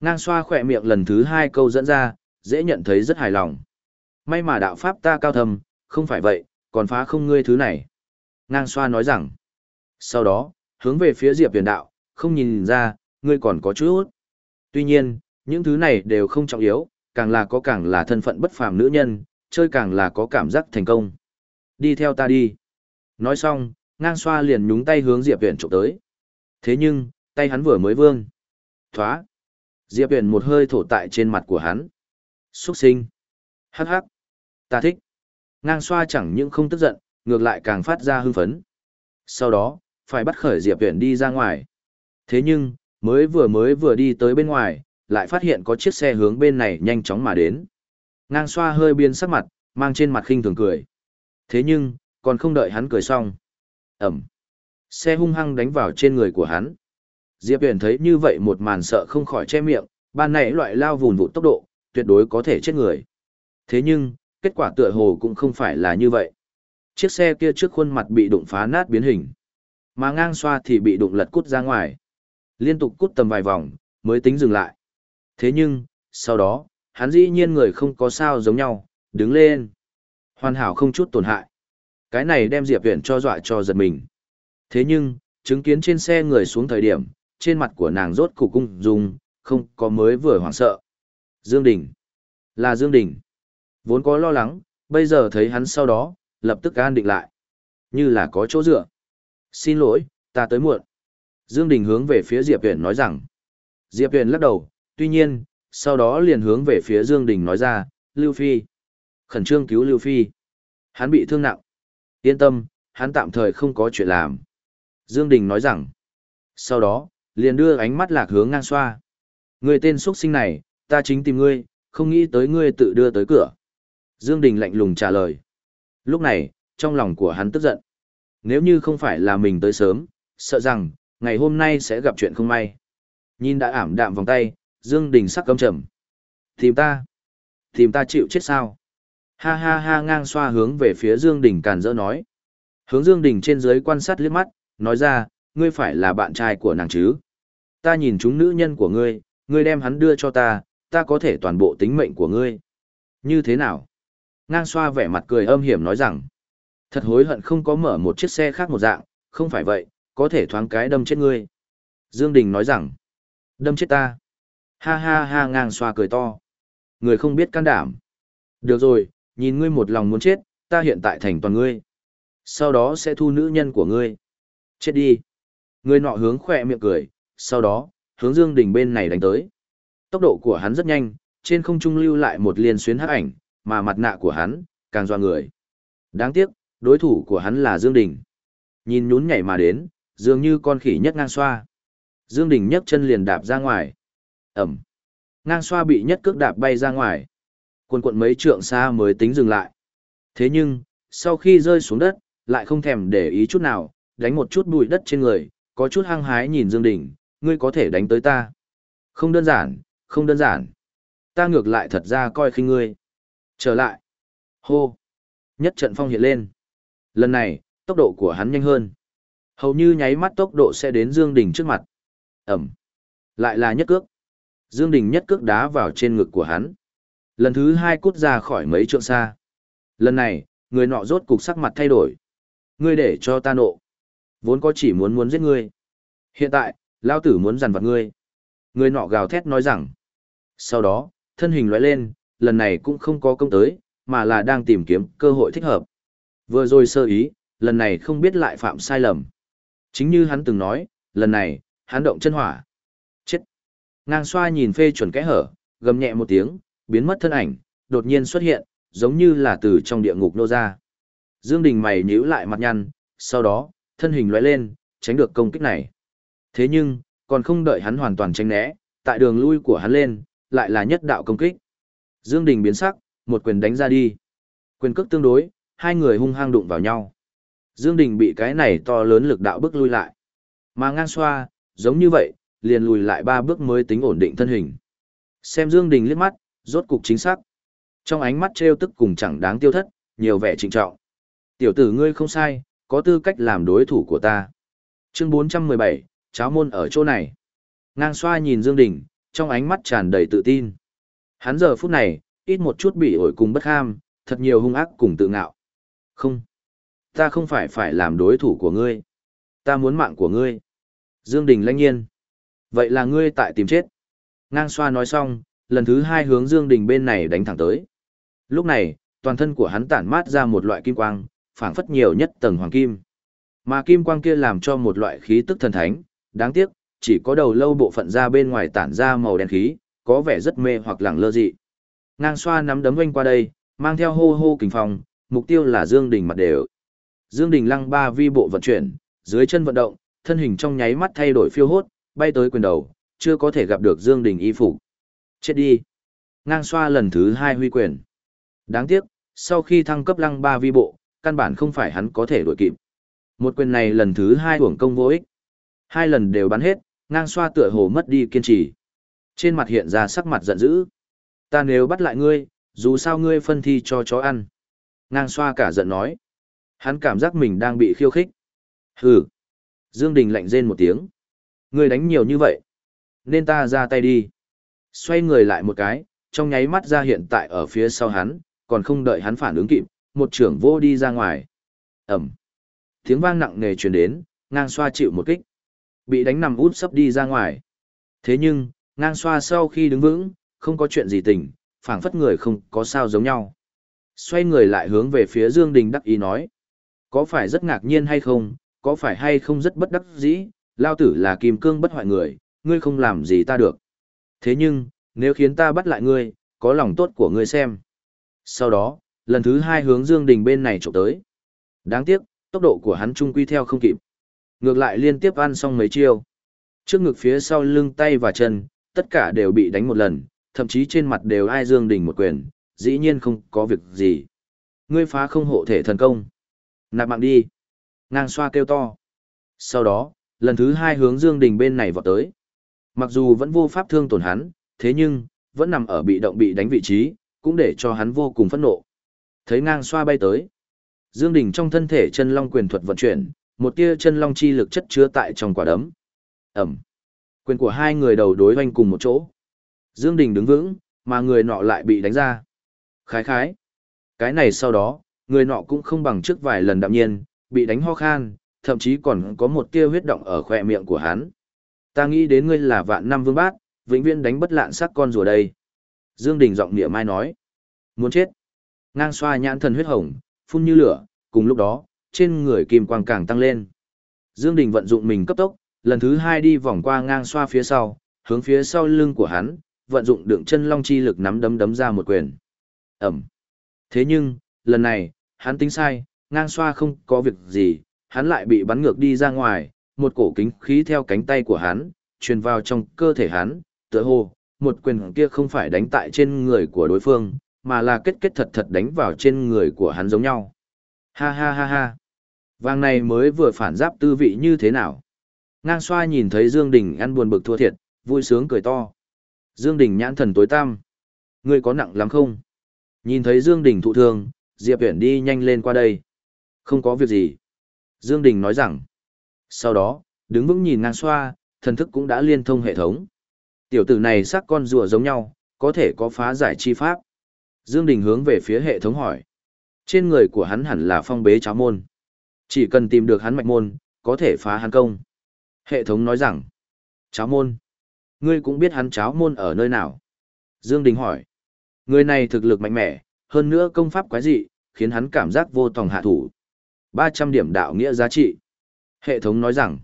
Ngang xoa khỏe miệng lần thứ hai câu dẫn ra, dễ nhận thấy rất hài lòng. May mà đạo pháp ta cao thầm, không phải vậy, còn phá không ngươi thứ này. Ngang xoa nói rằng. Sau đó, hướng về phía Diệp Huyền đạo, không nhìn ra, ngươi còn có chút. Tuy nhiên, những thứ này đều không trọng yếu, càng là có càng là thân phận bất phàm nữ nhân, chơi càng là có cảm giác thành công. Đi theo ta đi. Nói xong, ngang xoa liền nhúng tay hướng Diệp Huyền trộm tới. Thế nhưng, tay hắn vừa mới vương. Thoá. Diệp Huyền một hơi thổ tại trên mặt của hắn. Xuất sinh. Hắc hắc. Ta thích. Ngang xoa chẳng những không tức giận, ngược lại càng phát ra hưng phấn. Sau đó, phải bắt khởi Diệp Huyền đi ra ngoài. Thế nhưng, mới vừa mới vừa đi tới bên ngoài, lại phát hiện có chiếc xe hướng bên này nhanh chóng mà đến. Ngang xoa hơi biên sắc mặt, mang trên mặt khinh thường cười. Thế nhưng, còn không đợi hắn cười xong. Ẩm. Xe hung hăng đánh vào trên người của hắn. Diệp Huyền thấy như vậy một màn sợ không khỏi che miệng, ban nãy loại lao vùn vụt tốc độ, tuyệt đối có thể chết người. Thế nhưng, kết quả tựa hồ cũng không phải là như vậy. Chiếc xe kia trước khuôn mặt bị đụng phá nát biến hình. Mà ngang xoa thì bị đụng lật cút ra ngoài. Liên tục cút tầm vài vòng, mới tính dừng lại. Thế nhưng, sau đó, hắn dĩ nhiên người không có sao giống nhau, đứng lên. Hoàn hảo không chút tổn hại. Cái này đem Diệp Viễn cho dọa cho giật mình. Thế nhưng, chứng kiến trên xe người xuống thời điểm, trên mặt của nàng rốt cục cung dung, không có mới vừa hoảng sợ. Dương Đình. Là Dương Đình. Vốn có lo lắng, bây giờ thấy hắn sau đó, lập tức an định lại. Như là có chỗ dựa. Xin lỗi, ta tới muộn. Dương Đình hướng về phía Diệp Huyền nói rằng. Diệp Huyền lắc đầu, tuy nhiên, sau đó liền hướng về phía Dương Đình nói ra, Lưu Phi. Khẩn trương cứu Lưu Phi. Hắn bị thương nặng. Yên tâm, hắn tạm thời không có chuyện làm. Dương Đình nói rằng. Sau đó, liền đưa ánh mắt lạc hướng ngang xoa. Người tên xuất sinh này, ta chính tìm ngươi, không nghĩ tới ngươi tự đưa tới cửa. Dương Đình lạnh lùng trả lời. Lúc này, trong lòng của hắn tức giận. Nếu như không phải là mình tới sớm, sợ rằng, ngày hôm nay sẽ gặp chuyện không may. Nhìn đã ảm đạm vòng tay, Dương Đình sắc căm trầm. Tìm ta? Tìm ta chịu chết sao? Ha ha ha ngang xoa hướng về phía Dương Đình càn rỡ nói. Hướng Dương Đình trên dưới quan sát liếc mắt, nói ra, ngươi phải là bạn trai của nàng chứ? Ta nhìn chúng nữ nhân của ngươi, ngươi đem hắn đưa cho ta, ta có thể toàn bộ tính mệnh của ngươi. Như thế nào? Ngang xoa vẻ mặt cười âm hiểm nói rằng, thật hối hận không có mở một chiếc xe khác một dạng, không phải vậy, có thể thoáng cái đâm chết ngươi. Dương Đình nói rằng, đâm chết ta. Ha ha ha ngang xoa cười to. Người không biết can đảm. Được rồi, nhìn ngươi một lòng muốn chết, ta hiện tại thành toàn ngươi. Sau đó sẽ thu nữ nhân của ngươi. Chết đi. Người nọ hướng khỏe miệng cười, sau đó, hướng Dương Đình bên này đánh tới. Tốc độ của hắn rất nhanh, trên không trung lưu lại một liên xuyến hắc ảnh, mà mặt nạ của hắn, càng doa người. Đáng tiếc, đối thủ của hắn là Dương Đình. Nhìn nhún nhảy mà đến, dường như con khỉ nhất ngang xoa. Dương Đình nhấc chân liền đạp ra ngoài. Ẩm. Ngang xoa bị nhất cước đạp bay ra ngoài. Cuộn cuộn mấy trượng xa mới tính dừng lại. Thế nhưng, sau khi rơi xuống đất, lại không thèm để ý chút nào, đánh một chút bụi đất trên người, có chút hăng hái nhìn Dương Đình, ngươi có thể đánh tới ta. Không đơn giản, không đơn giản. Ta ngược lại thật ra coi khinh ngươi. Trở lại. Hô. Nhất trận phong hiện lên. Lần này, tốc độ của hắn nhanh hơn. Hầu như nháy mắt tốc độ sẽ đến Dương Đình trước mặt. Ẩm. Lại là nhất cước. Dương Đình nhất cước đá vào trên ngực của hắn. Lần thứ hai cút ra khỏi mấy trượng xa. Lần này, người nọ rốt cục sắc mặt thay đổi. Ngươi để cho ta nộ. Vốn có chỉ muốn muốn giết ngươi. Hiện tại, lao tử muốn dằn vặt ngươi. Người nọ gào thét nói rằng. Sau đó, thân hình lóe lên, lần này cũng không có công tới, mà là đang tìm kiếm cơ hội thích hợp. Vừa rồi sơ ý, lần này không biết lại phạm sai lầm. Chính như hắn từng nói, lần này, hắn động chân hỏa. Chết. Ngang xoa nhìn phê chuẩn kẽ hở, gầm nhẹ một tiếng, biến mất thân ảnh, đột nhiên xuất hiện, giống như là từ trong địa ngục nô ra. Dương Đình mày nhíu lại mặt nhăn, sau đó, thân hình lóe lên, tránh được công kích này. Thế nhưng, còn không đợi hắn hoàn toàn tránh né, tại đường lui của hắn lên, lại là nhất đạo công kích. Dương Đình biến sắc, một quyền đánh ra đi. Quyền cước tương đối, hai người hung hăng đụng vào nhau. Dương Đình bị cái này to lớn lực đạo bước lui lại. Mà ngang xoa, giống như vậy, liền lùi lại ba bước mới tính ổn định thân hình. Xem Dương Đình liếc mắt, rốt cục chính xác. Trong ánh mắt treo tức cùng chẳng đáng tiêu thất, nhiều vẻ trịnh trọng. Tiểu tử ngươi không sai, có tư cách làm đối thủ của ta. Chương 417, cháo môn ở chỗ này. Ngang xoa nhìn Dương Đình, trong ánh mắt tràn đầy tự tin. Hắn giờ phút này, ít một chút bị ổi cùng bất ham, thật nhiều hung ác cùng tự ngạo. Không, ta không phải phải làm đối thủ của ngươi. Ta muốn mạng của ngươi. Dương Đình lãnh nhiên. Vậy là ngươi tại tìm chết. Ngang xoa nói xong, lần thứ hai hướng Dương Đình bên này đánh thẳng tới. Lúc này, toàn thân của hắn tản mát ra một loại kim quang, phảng phất nhiều nhất tầng hoàng kim. Mà kim quang kia làm cho một loại khí tức thần thánh, đáng tiếc, chỉ có đầu lâu bộ phận ra bên ngoài tản ra màu đen khí, có vẻ rất mê hoặc lẳng lơ dị. Ngang xoa nắm đấm quanh qua đây, mang theo hô hô kình phong, mục tiêu là Dương Đình mặt đều. Dương Đình lăng ba vi bộ vận chuyển, dưới chân vận động, thân hình trong nháy mắt thay đổi phiêu hốt, bay tới quyền đầu, chưa có thể gặp được Dương Đình y phục. Chết đi. Ngang xoa lần thứ hai huy quyền. Đáng tiếc, sau khi thăng cấp lăng ba vi bộ, căn bản không phải hắn có thể đuổi kịp. Một quyền này lần thứ hai uổng công vô ích. Hai lần đều bắn hết, ngang xoa tựa hồ mất đi kiên trì. Trên mặt hiện ra sắc mặt giận dữ. Ta nếu bắt lại ngươi, dù sao ngươi phân thi cho chó ăn. Ngang xoa cả giận nói. Hắn cảm giác mình đang bị khiêu khích. Hừ. Dương Đình lạnh rên một tiếng. Ngươi đánh nhiều như vậy. Nên ta ra tay đi. Xoay người lại một cái, trong nháy mắt ra hiện tại ở phía sau hắn, còn không đợi hắn phản ứng kịp, một trưởng vô đi ra ngoài. Ẩm. Tiếng vang nặng nề truyền đến, ngang xoa chịu một kích. Bị đánh nằm út sắp đi ra ngoài. Thế nhưng, ngang xoa sau khi đứng vững, không có chuyện gì tình, phảng phất người không có sao giống nhau. Xoay người lại hướng về phía Dương Đình đắc ý nói. Có phải rất ngạc nhiên hay không, có phải hay không rất bất đắc dĩ, lao tử là kim cương bất hoại người, ngươi không làm gì ta được. Thế nhưng, nếu khiến ta bắt lại ngươi, có lòng tốt của ngươi xem. Sau đó, lần thứ hai hướng Dương Đình bên này trộm tới. Đáng tiếc, tốc độ của hắn trung quy theo không kịp. Ngược lại liên tiếp ăn xong mấy chiêu. Trước ngực phía sau lưng tay và chân, tất cả đều bị đánh một lần, thậm chí trên mặt đều ai Dương Đình một quyền, dĩ nhiên không có việc gì. Ngươi phá không hộ thể thần công. Nạp mạng đi. Ngang xoa kêu to. Sau đó, lần thứ hai hướng Dương Đình bên này vọt tới. Mặc dù vẫn vô pháp thương tổn hắn, thế nhưng, vẫn nằm ở bị động bị đánh vị trí, cũng để cho hắn vô cùng phẫn nộ. Thấy ngang xoa bay tới. Dương Đình trong thân thể chân long quyền thuật vận chuyển, một tia chân long chi lực chất chứa tại trong quả đấm. Ẩm. Quyền của hai người đầu đối hoanh cùng một chỗ. Dương Đình đứng vững, mà người nọ lại bị đánh ra. Khái khái. Cái này sau đó, người nọ cũng không bằng trước vài lần đạm nhiên, bị đánh ho khan, thậm chí còn có một tia huyết động ở khỏe miệng của hắn. Ta nghĩ đến ngươi là vạn năm vương bát, vĩnh viễn đánh bất lạn sắc con rùa đây. Dương Đình giọng niệm mai nói. Muốn chết. Ngang xoa nhãn thần huyết hồng, phun như lửa, cùng lúc đó, trên người kim quang càng tăng lên. Dương Đình vận dụng mình cấp tốc, lần thứ hai đi vòng qua ngang xoa phía sau, hướng phía sau lưng của hắn, vận dụng đựng chân long chi lực nắm đấm đấm ra một quyền. Ẩm. Thế nhưng, lần này, hắn tính sai, ngang xoa không có việc gì, hắn lại bị bắn ngược đi ra ngoài, một cổ kính khí theo cánh tay của hắn, truyền vào trong cơ thể hắn, tựa hồ, một quyền kia không phải đánh tại trên người của đối phương, mà là kết kết thật thật đánh vào trên người của hắn giống nhau. Ha ha ha ha. Vàng này mới vừa phản giáp tư vị như thế nào? Ngang xoa nhìn thấy Dương Đình ăn buồn bực thua thiệt, vui sướng cười to. Dương Đình nhãn thần tối tăm. Ngươi có nặng lắm không? Nhìn thấy Dương Đình thụ thương, Diệp Viễn đi nhanh lên qua đây. Không có việc gì. Dương Đình nói rằng. Sau đó, đứng vững nhìn ngang xoa, thần thức cũng đã liên thông hệ thống. Tiểu tử này sắc con rùa giống nhau, có thể có phá giải chi pháp. Dương Đình hướng về phía hệ thống hỏi. Trên người của hắn hẳn là phong bế cháo môn. Chỉ cần tìm được hắn mạch môn, có thể phá hắn công. Hệ thống nói rằng. Cháo môn. Ngươi cũng biết hắn cháo môn ở nơi nào. Dương Đình hỏi. Người này thực lực mạnh mẽ, hơn nữa công pháp quái dị, khiến hắn cảm giác vô tòng hạ thủ. 300 điểm đạo nghĩa giá trị. Hệ thống nói rằng.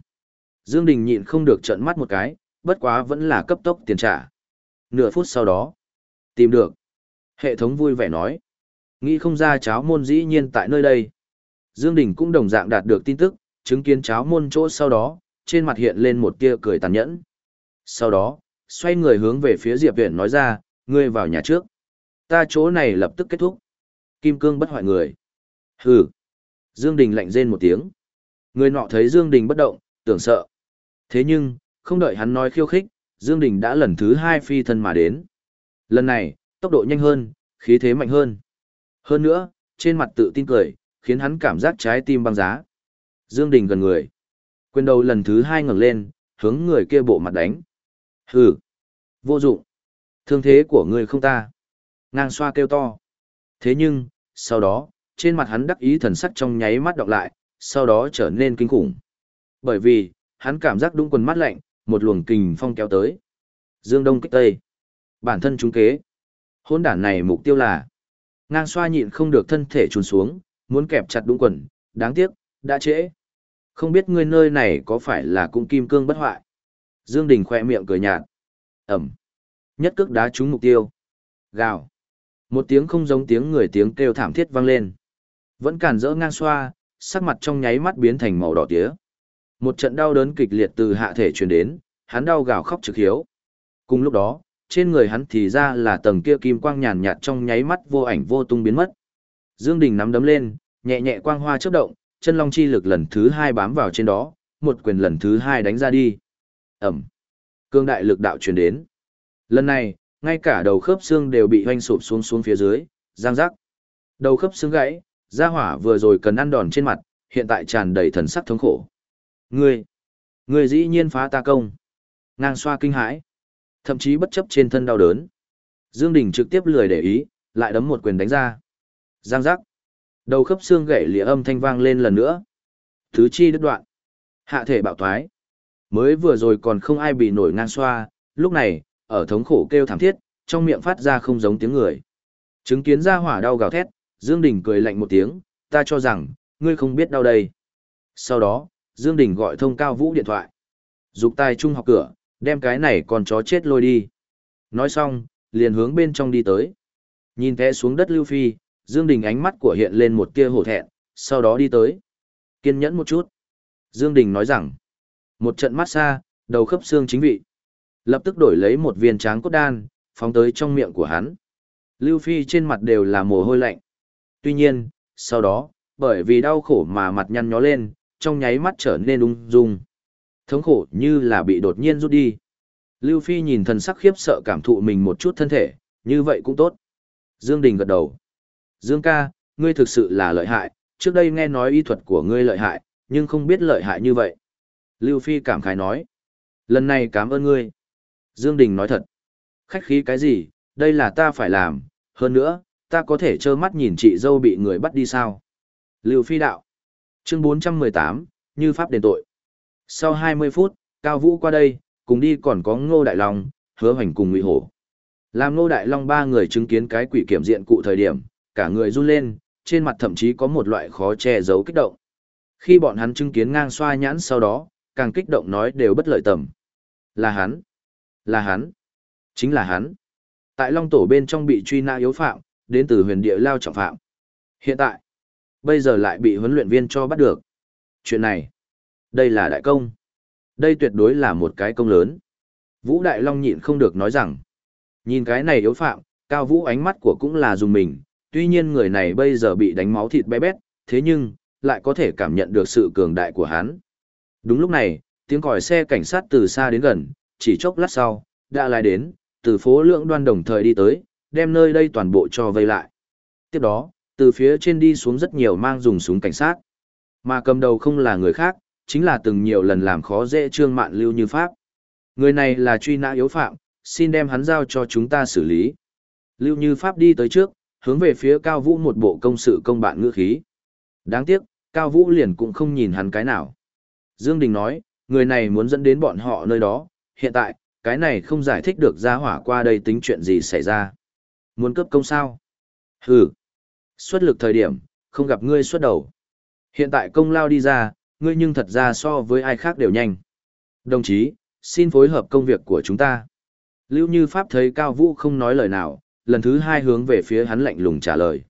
Dương Đình nhịn không được trợn mắt một cái, bất quá vẫn là cấp tốc tiền trả. Nửa phút sau đó, tìm được. Hệ thống vui vẻ nói. Nghĩ không ra cháo môn dĩ nhiên tại nơi đây. Dương Đình cũng đồng dạng đạt được tin tức, chứng kiến cháo môn chỗ sau đó, trên mặt hiện lên một tia cười tàn nhẫn. Sau đó, xoay người hướng về phía Diệp Viễn nói ra, ngươi vào nhà trước. Ta chỗ này lập tức kết thúc. Kim cương bất hoại người. Hừ. Dương Đình lạnh rên một tiếng. Người nọ thấy Dương Đình bất động, tưởng sợ. Thế nhưng, không đợi hắn nói khiêu khích, Dương Đình đã lần thứ hai phi thân mà đến. Lần này, tốc độ nhanh hơn, khí thế mạnh hơn. Hơn nữa, trên mặt tự tin cười, khiến hắn cảm giác trái tim băng giá. Dương Đình gần người. Quyền đầu lần thứ hai ngẩng lên, hướng người kia bộ mặt đánh. Hừ. Vô dụng. Thương thế của người không ta. Ngang xoa kêu to. Thế nhưng, sau đó, trên mặt hắn đắc ý thần sắc trong nháy mắt đọc lại, sau đó trở nên kinh khủng. Bởi vì, hắn cảm giác đúng quần mắt lạnh, một luồng kình phong kéo tới. Dương Đông kích Tây. Bản thân chúng kế. Hôn đản này mục tiêu là ngang xoa nhịn không được thân thể trùn xuống, muốn kẹp chặt đúng quần, đáng tiếc, đã trễ. Không biết ngươi nơi này có phải là cung kim cương bất hoại. Dương Đình khỏe miệng cười nhạt. Ẩm. Nhất cước đá trúng mục tiêu. Gào. Một tiếng không giống tiếng người tiếng kêu thảm thiết vang lên. Vẫn cản rỡ ngang xoa, sắc mặt trong nháy mắt biến thành màu đỏ tía. Một trận đau đớn kịch liệt từ hạ thể truyền đến, hắn đau gào khóc trực hiếu. Cùng lúc đó, trên người hắn thì ra là tầng kia kim quang nhàn nhạt trong nháy mắt vô ảnh vô tung biến mất. Dương Đình nắm đấm lên, nhẹ nhẹ quang hoa chớp động, chân long chi lực lần thứ hai bám vào trên đó, một quyền lần thứ hai đánh ra đi. Ẩm. Cương đại lực đạo truyền đến. Lần này, ngay cả đầu khớp xương đều bị hoanh sụp xuống xuống phía dưới, giang rắc. Đầu khớp xương gãy, da hỏa vừa rồi cần ăn đòn trên mặt, hiện tại tràn đầy thần sắc thống khổ. Ngươi, ngươi dĩ nhiên phá ta công. Ngang xoa kinh hãi, thậm chí bất chấp trên thân đau đớn. Dương Đình trực tiếp lười để ý, lại đấm một quyền đánh ra. Giang giác. Đầu khớp xương gãy lìa âm thanh vang lên lần nữa. Thứ chi đứt đoạn. Hạ thể bạo thoái. Mới vừa rồi còn không ai bị nổi ngang xoa, lúc này, ở thống khổ kêu thảm thiết, trong miệng phát ra không giống tiếng người. Chứng kiến ra hỏa đau gào thét, Dương Đình cười lạnh một tiếng, ta cho rằng, ngươi không biết đau đây. Sau đó, Dương Đình gọi thông cao vũ điện thoại. Dục tài trung học cửa, đem cái này còn chó chết lôi đi. Nói xong, liền hướng bên trong đi tới. Nhìn té xuống đất Lưu Phi, Dương Đình ánh mắt của hiện lên một tia hổ thẹn, sau đó đi tới. Kiên nhẫn một chút. Dương Đình nói rằng, một trận massage, đầu khớp xương chính vị. Lập tức đổi lấy một viên tráng cốt đan, phóng tới trong miệng của hắn. Lưu Phi trên mặt đều là mồ hôi lạnh. Tuy nhiên, sau đó, bởi vì đau khổ mà mặt nhăn nhó lên, trong nháy mắt trở nên ung dung. Thống khổ như là bị đột nhiên rút đi. Lưu Phi nhìn thần sắc khiếp sợ cảm thụ mình một chút thân thể, như vậy cũng tốt. Dương Đình gật đầu. Dương ca, ngươi thực sự là lợi hại, trước đây nghe nói y thuật của ngươi lợi hại, nhưng không biết lợi hại như vậy. Lưu Phi cảm khái nói. Lần này cảm ơn ngươi. Dương Đình nói thật. Khách khí cái gì, đây là ta phải làm, hơn nữa, ta có thể trơ mắt nhìn chị dâu bị người bắt đi sao. Lưu Phi đạo. Chương 418, Như Pháp đền tội. Sau 20 phút, Cao Vũ qua đây, cùng đi còn có Ngô Đại Long, Hứa Hoành cùng Ngụy Hổ. Làm Ngô Đại Long ba người chứng kiến cái quỷ kiểm diện cụ thời điểm, cả người run lên, trên mặt thậm chí có một loại khó che giấu kích động. Khi bọn hắn chứng kiến ngang xoa nhãn sau đó, càng kích động nói đều bất lợi tầm. Là hắn. Là hắn. Chính là hắn. Tại Long Tổ bên trong bị truy nã yếu phạm, đến từ huyền địa lao trọng phạm. Hiện tại, bây giờ lại bị huấn luyện viên cho bắt được. Chuyện này, đây là đại công. Đây tuyệt đối là một cái công lớn. Vũ Đại Long nhịn không được nói rằng, nhìn cái này yếu phạm, Cao Vũ ánh mắt của cũng là dùng mình, tuy nhiên người này bây giờ bị đánh máu thịt bé bét, thế nhưng, lại có thể cảm nhận được sự cường đại của hắn. Đúng lúc này, tiếng còi xe cảnh sát từ xa đến gần, chỉ chốc lát sau, đã lại đến, từ phố lượng đoan đồng thời đi tới, đem nơi đây toàn bộ cho vây lại. Tiếp đó, từ phía trên đi xuống rất nhiều mang dùng súng cảnh sát. Mà cầm đầu không là người khác, chính là từng nhiều lần làm khó dễ trương mạn lưu như pháp. Người này là truy nã yếu phạm, xin đem hắn giao cho chúng ta xử lý. Lưu như pháp đi tới trước, hướng về phía Cao Vũ một bộ công sự công bạn ngữ khí. Đáng tiếc, Cao Vũ liền cũng không nhìn hắn cái nào. Dương Đình nói, người này muốn dẫn đến bọn họ nơi đó, hiện tại, cái này không giải thích được ra hỏa qua đây tính chuyện gì xảy ra. Muốn cướp công sao? Hừ. Xuất lực thời điểm, không gặp ngươi xuất đầu. Hiện tại công lao đi ra, ngươi nhưng thật ra so với ai khác đều nhanh. Đồng chí, xin phối hợp công việc của chúng ta. Lưu Như Pháp thấy Cao Vũ không nói lời nào, lần thứ hai hướng về phía hắn lạnh lùng trả lời.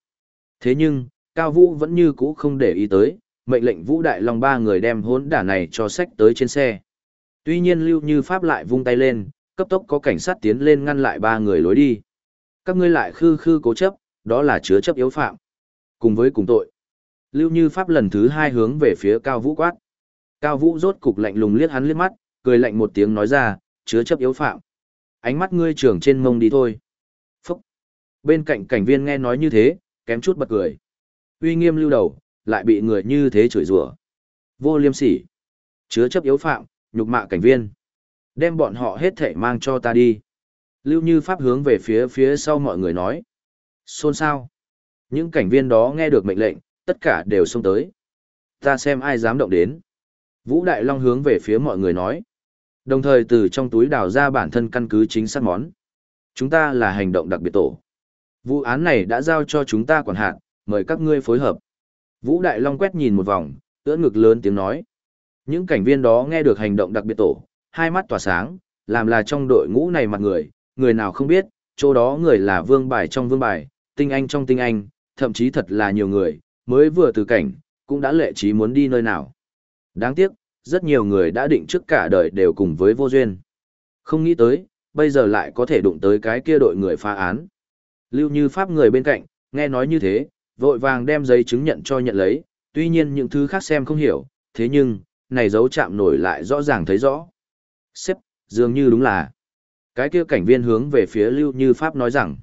Thế nhưng, Cao Vũ vẫn như cũ không để ý tới, mệnh lệnh Vũ Đại Long ba người đem hốn đả này cho sách tới trên xe. Tuy nhiên Lưu Như Pháp lại vung tay lên, cấp tốc có cảnh sát tiến lên ngăn lại ba người lối đi. Các ngươi lại khư khư cố chấp, đó là chứa chấp yếu phạm. Cùng với cùng tội. Lưu Như Pháp lần thứ hai hướng về phía Cao Vũ quát. Cao Vũ rốt cục lạnh lùng liếc hắn liếc mắt, cười lạnh một tiếng nói ra, chứa chấp yếu phạm. Ánh mắt ngươi trưởng trên mông đi thôi. Bên cạnh cảnh viên nghe nói như thế, kém chút bật cười. Uy nghiêm lưu đầu, lại bị người như thế chửi rủa. Vô liêm sỉ. Chứa chấp yếu phạm, nhục mạ cảnh viên. Đem bọn họ hết thảy mang cho ta đi. Lưu Như Pháp hướng về phía phía sau mọi người nói. Xôn xao. Những cảnh viên đó nghe được mệnh lệnh, tất cả đều xông tới. Ta xem ai dám động đến. Vũ Đại Long hướng về phía mọi người nói. Đồng thời từ trong túi đào ra bản thân căn cứ chính xác món. Chúng ta là hành động đặc biệt tổ. Vụ án này đã giao cho chúng ta quản hạt, mời các ngươi phối hợp. Vũ Đại Long quét nhìn một vòng, ưỡn ngực lớn tiếng nói. Những cảnh viên đó nghe được hành động đặc biệt tổ, hai mắt tỏa sáng, làm là trong đội ngũ này mặt người, người nào không biết, chỗ đó người là vương bài trong vương bài, tinh anh trong tinh anh, thậm chí thật là nhiều người, mới vừa từ cảnh, cũng đã lệ trí muốn đi nơi nào. Đáng tiếc, rất nhiều người đã định trước cả đời đều cùng với vô duyên. Không nghĩ tới, bây giờ lại có thể đụng tới cái kia đội người phá án. Lưu Như Pháp người bên cạnh, nghe nói như thế, vội vàng đem giấy chứng nhận cho nhận lấy, tuy nhiên những thứ khác xem không hiểu, thế nhưng, này dấu chạm nổi lại rõ ràng thấy rõ. Xếp, dường như đúng là. Cái kia cảnh viên hướng về phía Lưu Như Pháp nói rằng.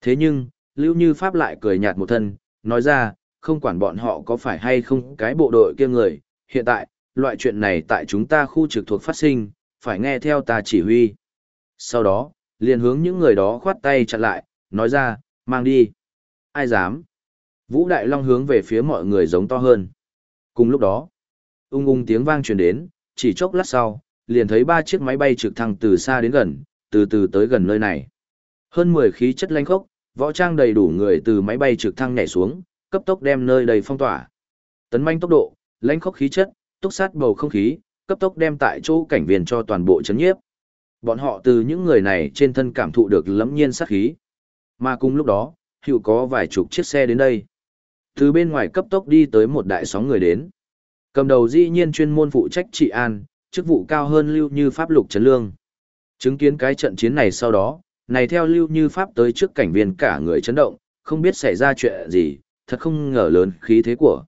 Thế nhưng, Lưu Như Pháp lại cười nhạt một thân, nói ra, không quản bọn họ có phải hay không cái bộ đội kia người, hiện tại, loại chuyện này tại chúng ta khu trực thuộc phát sinh, phải nghe theo ta chỉ huy. Sau đó, liền hướng những người đó khoát tay chặn lại, nói ra, mang đi. Ai dám? Vũ Đại Long hướng về phía mọi người giống to hơn. Cùng lúc đó, ung ung tiếng vang truyền đến, chỉ chốc lát sau, liền thấy ba chiếc máy bay trực thăng từ xa đến gần, từ từ tới gần nơi này. Hơn 10 khí chất lanh khốc, võ trang đầy đủ người từ máy bay trực thăng nhảy xuống, cấp tốc đem nơi đầy phong tỏa. Tấn manh tốc độ, lanh khốc khí chất, túc sát bầu không khí, cấp tốc đem tại chỗ cảnh viên cho toàn bộ chấn nhiếp. Bọn họ từ những người này trên thân cảm thụ được lẫm nhiên sát khí. Mà cùng lúc đó, hiệu có vài chục chiếc xe đến đây. Từ bên ngoài cấp tốc đi tới một đại sóng người đến. Cầm đầu dĩ nhiên chuyên môn phụ trách trị an, chức vụ cao hơn lưu như pháp lục trấn lương. Chứng kiến cái trận chiến này sau đó, này theo lưu như pháp tới trước cảnh viên cả người chấn động, không biết xảy ra chuyện gì, thật không ngờ lớn khí thế của.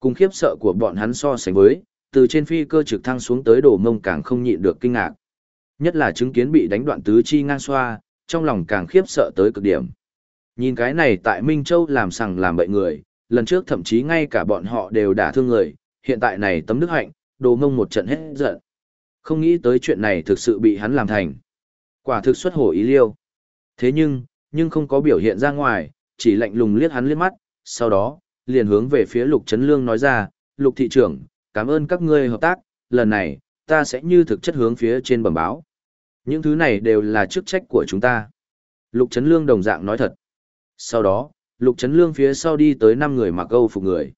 Cùng khiếp sợ của bọn hắn so sánh với, từ trên phi cơ trực thăng xuống tới đổ mông càng không nhịn được kinh ngạc. Nhất là chứng kiến bị đánh đoạn tứ chi ngang xoa, trong lòng càng khiếp sợ tới cực điểm. Nhìn cái này tại Minh Châu làm sằng làm bậy người, lần trước thậm chí ngay cả bọn họ đều đả thương người, hiện tại này tấm đức hạnh, đồ mông một trận hết giận. Không nghĩ tới chuyện này thực sự bị hắn làm thành. Quả thực xuất hổ ý liêu. Thế nhưng, nhưng không có biểu hiện ra ngoài, chỉ lạnh lùng liếc hắn liếc mắt, sau đó, liền hướng về phía Lục Trấn Lương nói ra, Lục thị trưởng, cảm ơn các ngươi hợp tác, lần này, ta sẽ như thực chất hướng phía trên bẩm báo. Những thứ này đều là chức trách của chúng ta. Lục Trấn Lương đồng dạng nói thật. Sau đó, Lục Trấn Lương phía sau đi tới năm người mặc câu phục người.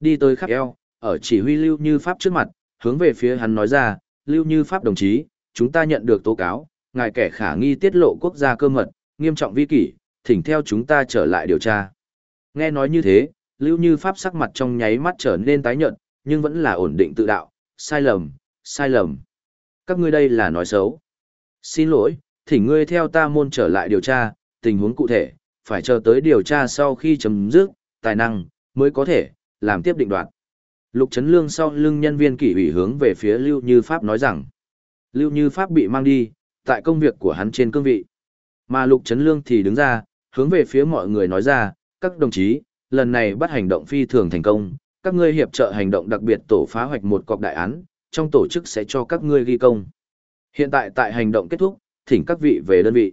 Đi tới khắp eo, ở chỉ huy Lưu Như Pháp trước mặt, hướng về phía hắn nói ra, Lưu Như Pháp đồng chí, chúng ta nhận được tố cáo, ngài kẻ khả nghi tiết lộ quốc gia cơ mật, nghiêm trọng vi kỷ, thỉnh theo chúng ta trở lại điều tra. Nghe nói như thế, Lưu Như Pháp sắc mặt trong nháy mắt trở nên tái nhợt, nhưng vẫn là ổn định tự đạo, sai lầm, sai lầm. Các ngươi đây là nói xấu. Xin lỗi, thỉnh ngươi theo ta môn trở lại điều tra, tình huống cụ thể, phải chờ tới điều tra sau khi chấm dứt, tài năng, mới có thể, làm tiếp định đoạt. Lục Trấn Lương sau lưng nhân viên kỷ ủy hướng về phía Lưu Như Pháp nói rằng, Lưu Như Pháp bị mang đi, tại công việc của hắn trên cương vị. Mà Lục Trấn Lương thì đứng ra, hướng về phía mọi người nói ra, các đồng chí, lần này bắt hành động phi thường thành công, các ngươi hiệp trợ hành động đặc biệt tổ phá hoạch một cọc đại án, trong tổ chức sẽ cho các ngươi ghi công. Hiện tại tại hành động kết thúc, thỉnh các vị về đơn vị.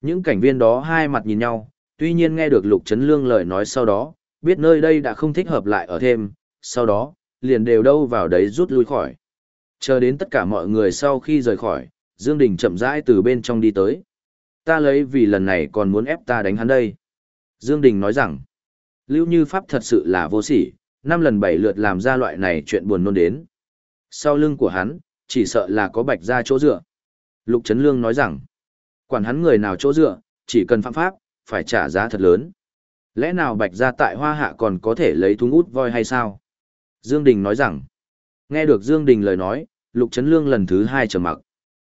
Những cảnh viên đó hai mặt nhìn nhau, tuy nhiên nghe được Lục Trấn Lương lời nói sau đó, biết nơi đây đã không thích hợp lại ở thêm, sau đó, liền đều đâu vào đấy rút lui khỏi. Chờ đến tất cả mọi người sau khi rời khỏi, Dương Đình chậm rãi từ bên trong đi tới. Ta lấy vì lần này còn muốn ép ta đánh hắn đây. Dương Đình nói rằng, Lưu Như Pháp thật sự là vô sỉ, năm lần bảy lượt làm ra loại này chuyện buồn nôn đến. Sau lưng của hắn, chỉ sợ là có bạch ra chỗ dựa. Lục Trấn Lương nói rằng, quản hắn người nào chỗ dựa, chỉ cần phạm pháp, phải trả giá thật lớn. Lẽ nào bạch ra tại hoa hạ còn có thể lấy thúng út voi hay sao? Dương Đình nói rằng, nghe được Dương Đình lời nói, Lục Trấn Lương lần thứ hai trầm mặc.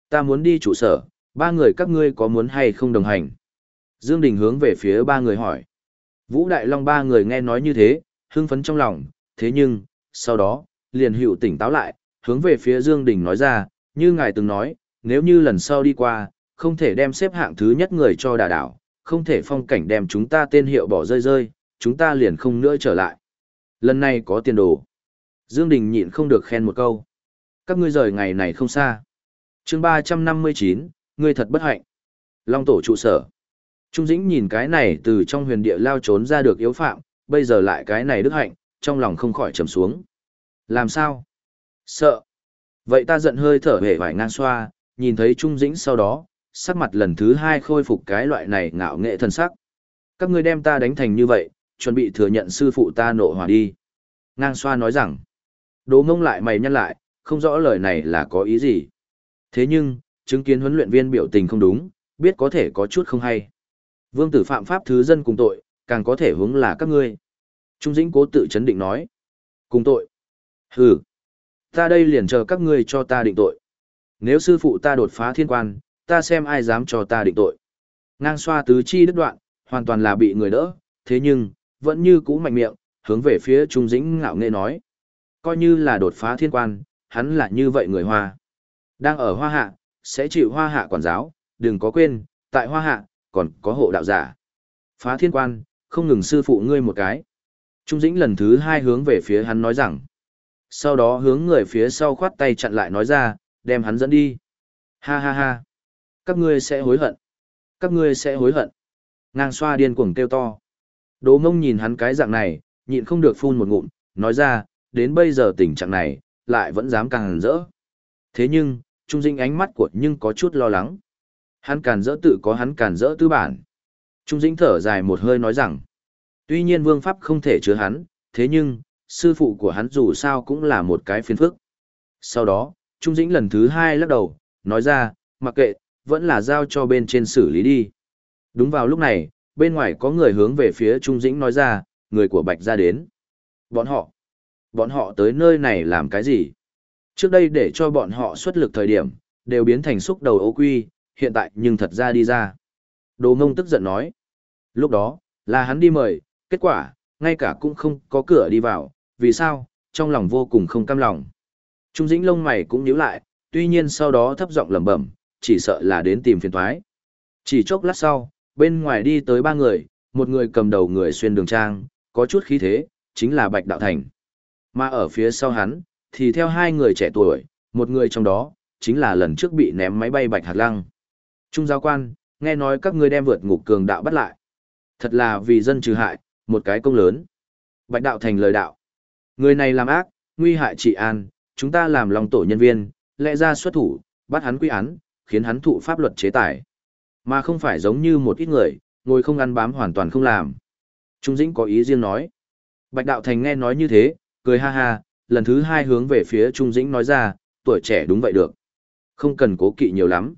Ta muốn đi trụ sở, ba người các ngươi có muốn hay không đồng hành? Dương Đình hướng về phía ba người hỏi. Vũ Đại Long ba người nghe nói như thế, hưng phấn trong lòng, thế nhưng, sau đó, liền hiệu tỉnh táo lại, hướng về phía Dương Đình nói ra, như ngài từng nói, nếu như lần sau đi qua, không thể đem xếp hạng thứ nhất người cho đà đảo, không thể phong cảnh đem chúng ta tên hiệu bỏ rơi rơi, chúng ta liền không nữa trở lại. Lần này có tiền đồ. Dương Đình nhịn không được khen một câu. Các ngươi rời ngày này không xa. Chương 359, ngươi thật bất hạnh. Long tổ trụ sở. Trung Dĩnh nhìn cái này từ trong huyền địa lao trốn ra được yếu phạm, bây giờ lại cái này đức hạnh, trong lòng không khỏi trầm xuống. Làm sao? Sợ. Vậy ta giận hơi thở hề vải ngang xoa, nhìn thấy Trung Dĩnh sau đó, sắc mặt lần thứ hai khôi phục cái loại này ngạo nghệ thân sắc. Các ngươi đem ta đánh thành như vậy, chuẩn bị thừa nhận sư phụ ta nộ hỏa đi. Ngang xoa nói rằng, đố ngông lại mày nhăn lại, không rõ lời này là có ý gì. Thế nhưng, chứng kiến huấn luyện viên biểu tình không đúng, biết có thể có chút không hay. Vương tử phạm pháp thứ dân cùng tội, càng có thể hướng là các ngươi. Trung dĩnh cố tự chấn định nói. Cùng tội. Hừ. Ta đây liền chờ các ngươi cho ta định tội. Nếu sư phụ ta đột phá thiên quan, ta xem ai dám cho ta định tội. Ngang xoa tứ chi đứt đoạn, hoàn toàn là bị người đỡ, thế nhưng, vẫn như cũ mạnh miệng, hướng về phía Trung Dĩnh ngạo nghệ nói. Coi như là đột phá thiên quan, hắn là như vậy người Hoa. Đang ở Hoa Hạ, sẽ chịu Hoa Hạ quản giáo, đừng có quên, tại Hoa Hạ, còn có hộ đạo giả. Phá thiên quan, không ngừng sư phụ ngươi một cái. Trung Dĩnh lần thứ hai hướng về phía hắn nói rằng. Sau đó hướng người phía sau khoát tay chặn lại nói ra, đem hắn dẫn đi. Ha ha ha. Các ngươi sẽ hối hận. Các ngươi sẽ hối hận. Ngang xoa điên cuồng kêu to. Đỗ mông nhìn hắn cái dạng này, nhịn không được phun một ngụm, nói ra, đến bây giờ tình trạng này, lại vẫn dám càng rỡ. Thế nhưng, Trung Dĩnh ánh mắt của nhưng có chút lo lắng. Hắn càn rỡ tự có hắn càn rỡ tư bản. Trung Dĩnh thở dài một hơi nói rằng, tuy nhiên vương pháp không thể chứa hắn, thế nhưng, sư phụ của hắn dù sao cũng là một cái phiền phức. Sau đó, Trung Dĩnh lần thứ hai lắc đầu, nói ra, mặc kệ, vẫn là giao cho bên trên xử lý đi. Đúng vào lúc này, bên ngoài có người hướng về phía Trung Dĩnh nói ra, người của Bạch ra đến. Bọn họ, bọn họ tới nơi này làm cái gì? Trước đây để cho bọn họ xuất lực thời điểm, đều biến thành xúc đầu ấu quy, hiện tại nhưng thật ra đi ra. Đồ mông tức giận nói. Lúc đó, là hắn đi mời, kết quả, ngay cả cũng không có cửa đi vào, vì sao, trong lòng vô cùng không cam lòng. Trung dĩnh lông mày cũng nhíu lại, tuy nhiên sau đó thấp giọng lẩm bẩm, chỉ sợ là đến tìm phiền thoái. Chỉ chốc lát sau, bên ngoài đi tới ba người, một người cầm đầu người xuyên đường trang, có chút khí thế, chính là Bạch Đạo Thành. Mà ở phía sau hắn, thì theo hai người trẻ tuổi, một người trong đó, chính là lần trước bị ném máy bay Bạch Hạt Lăng. Trung giáo quan, nghe nói các ngươi đem vượt ngục cường đạo bắt lại. Thật là vì dân trừ hại, một cái công lớn. Bạch đạo thành lời đạo. Người này làm ác, nguy hại trị an, chúng ta làm lòng tổ nhân viên, lẽ ra xuất thủ, bắt hắn quy án, khiến hắn thụ pháp luật chế tài. Mà không phải giống như một ít người, ngồi không ăn bám hoàn toàn không làm. Trung Dĩnh có ý riêng nói. Bạch Đạo Thành nghe nói như thế, cười ha ha, lần thứ hai hướng về phía Trung Dĩnh nói ra, tuổi trẻ đúng vậy được. Không cần cố kỵ nhiều lắm.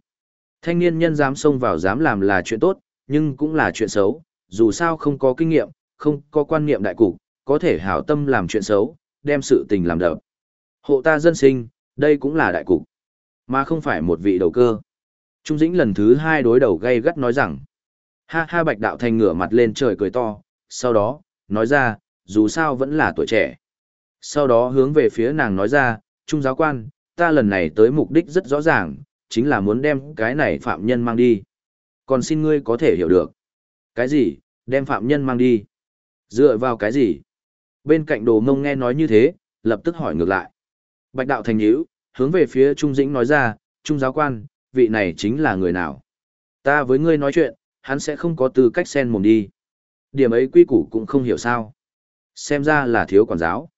Thanh niên nhân dám xông vào dám làm là chuyện tốt, nhưng cũng là chuyện xấu, dù sao không có kinh nghiệm, không có quan niệm đại cục, có thể hảo tâm làm chuyện xấu, đem sự tình làm đập. Hộ ta dân sinh, đây cũng là đại cục, mà không phải một vị đầu cơ. Trung Dĩnh lần thứ hai đối đầu gay gắt nói rằng, ha ha bạch đạo thành ngửa mặt lên trời cười to, sau đó, nói ra, dù sao vẫn là tuổi trẻ. Sau đó hướng về phía nàng nói ra, Trung giáo quan, ta lần này tới mục đích rất rõ ràng, chính là muốn đem cái này phạm nhân mang đi. Còn xin ngươi có thể hiểu được. Cái gì, đem phạm nhân mang đi? Dựa vào cái gì? Bên cạnh đồ mông nghe nói như thế, lập tức hỏi ngược lại. Bạch đạo thành nhíu, hướng về phía Trung Dĩnh nói ra, Trung giáo quan, vị này chính là người nào? Ta với ngươi nói chuyện, hắn sẽ không có tư cách xen mồm đi. Điểm ấy quy củ cũng không hiểu sao. Xem ra là thiếu quản giáo.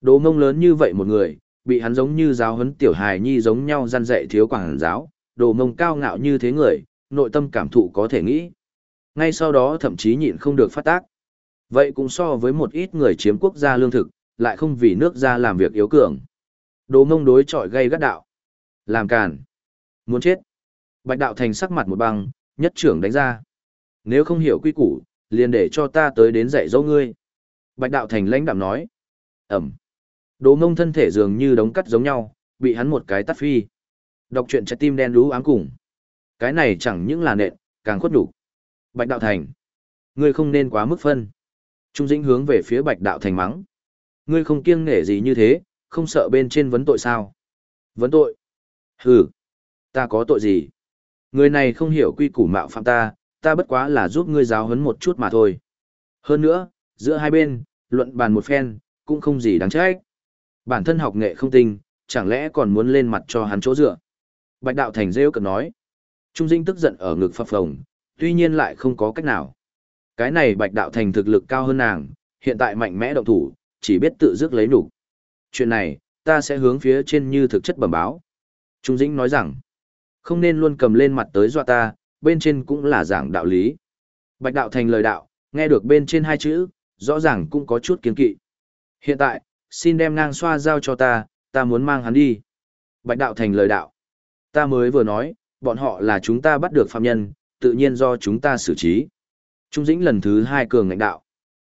Đồ mông lớn như vậy một người, bị hắn giống như giáo huấn tiểu hài nhi giống nhau gian dạy thiếu quản giáo, đồ mông cao ngạo như thế người, nội tâm cảm thụ có thể nghĩ. Ngay sau đó thậm chí nhịn không được phát tác. Vậy cũng so với một ít người chiếm quốc gia lương thực, lại không vì nước ra làm việc yếu cường. Đồ mông đối chọi gây gắt đạo. Làm càn. Muốn chết. Bạch đạo thành sắc mặt một băng, nhất trưởng đánh ra. Nếu không hiểu quy củ, liền để cho ta tới đến dạy dỗ ngươi. Bạch đạo thành lãnh đạm nói. Ẩm. Đồ mông thân thể dường như đống cắt giống nhau, bị hắn một cái tắt phi. Đọc truyện trái tim đen đú ám cùng. Cái này chẳng những là nện, càng khuất đủ. Bạch đạo thành. Ngươi không nên quá mức phân. Trung dĩnh hướng về phía bạch đạo thành mắng. Ngươi không kiêng nể gì như thế, không sợ bên trên vấn tội sao? Vấn tội? Hừ, ta có tội gì? Người này không hiểu quy củ mạo phạm ta, ta bất quá là giúp ngươi giáo huấn một chút mà thôi. Hơn nữa, giữa hai bên, luận bàn một phen, cũng không gì đáng trách. Bản thân học nghệ không tinh, chẳng lẽ còn muốn lên mặt cho hắn chỗ dựa. Bạch đạo thành rêu cực nói. Trung Dĩnh tức giận ở ngực phập phồng, tuy nhiên lại không có cách nào. Cái này bạch đạo thành thực lực cao hơn nàng, hiện tại mạnh mẽ động thủ, chỉ biết tự dứt lấy đủ. Chuyện này, ta sẽ hướng phía trên như thực chất bẩm báo. Trung Dĩnh nói rằng, không nên luôn cầm lên mặt tới dọa ta, bên trên cũng là giảng đạo lý. Bạch đạo thành lời đạo, nghe được bên trên hai chữ, rõ ràng cũng có chút kiên kỵ. Hiện tại, xin đem ngang xoa giao cho ta, ta muốn mang hắn đi. Bạch đạo thành lời đạo. Ta mới vừa nói, bọn họ là chúng ta bắt được phạm nhân, tự nhiên do chúng ta xử trí. Trung dĩnh lần thứ hai cường ngạnh đạo.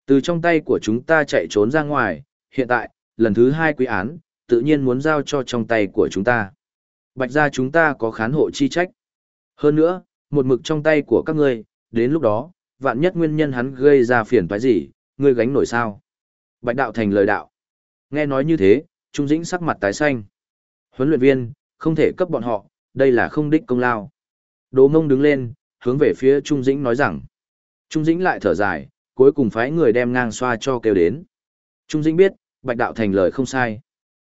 Từ trong tay của chúng ta chạy trốn ra ngoài, hiện tại, lần thứ hai quý án, tự nhiên muốn giao cho trong tay của chúng ta. Bạch ra chúng ta có khán hộ chi trách. Hơn nữa, một mực trong tay của các ngươi, đến lúc đó, vạn nhất nguyên nhân hắn gây ra phiền toái gì, ngươi gánh nổi sao? Bạch đạo thành lời đạo. Nghe nói như thế, Trung Dĩnh sắc mặt tái xanh. Huấn luyện viên, không thể cấp bọn họ, đây là không đích công lao. Đỗ mông đứng lên, hướng về phía Trung Dĩnh nói rằng. Trung Dĩnh lại thở dài, cuối cùng phái người đem ngang xoa cho kêu đến. Trung Dĩnh biết, Bạch Đạo thành lời không sai.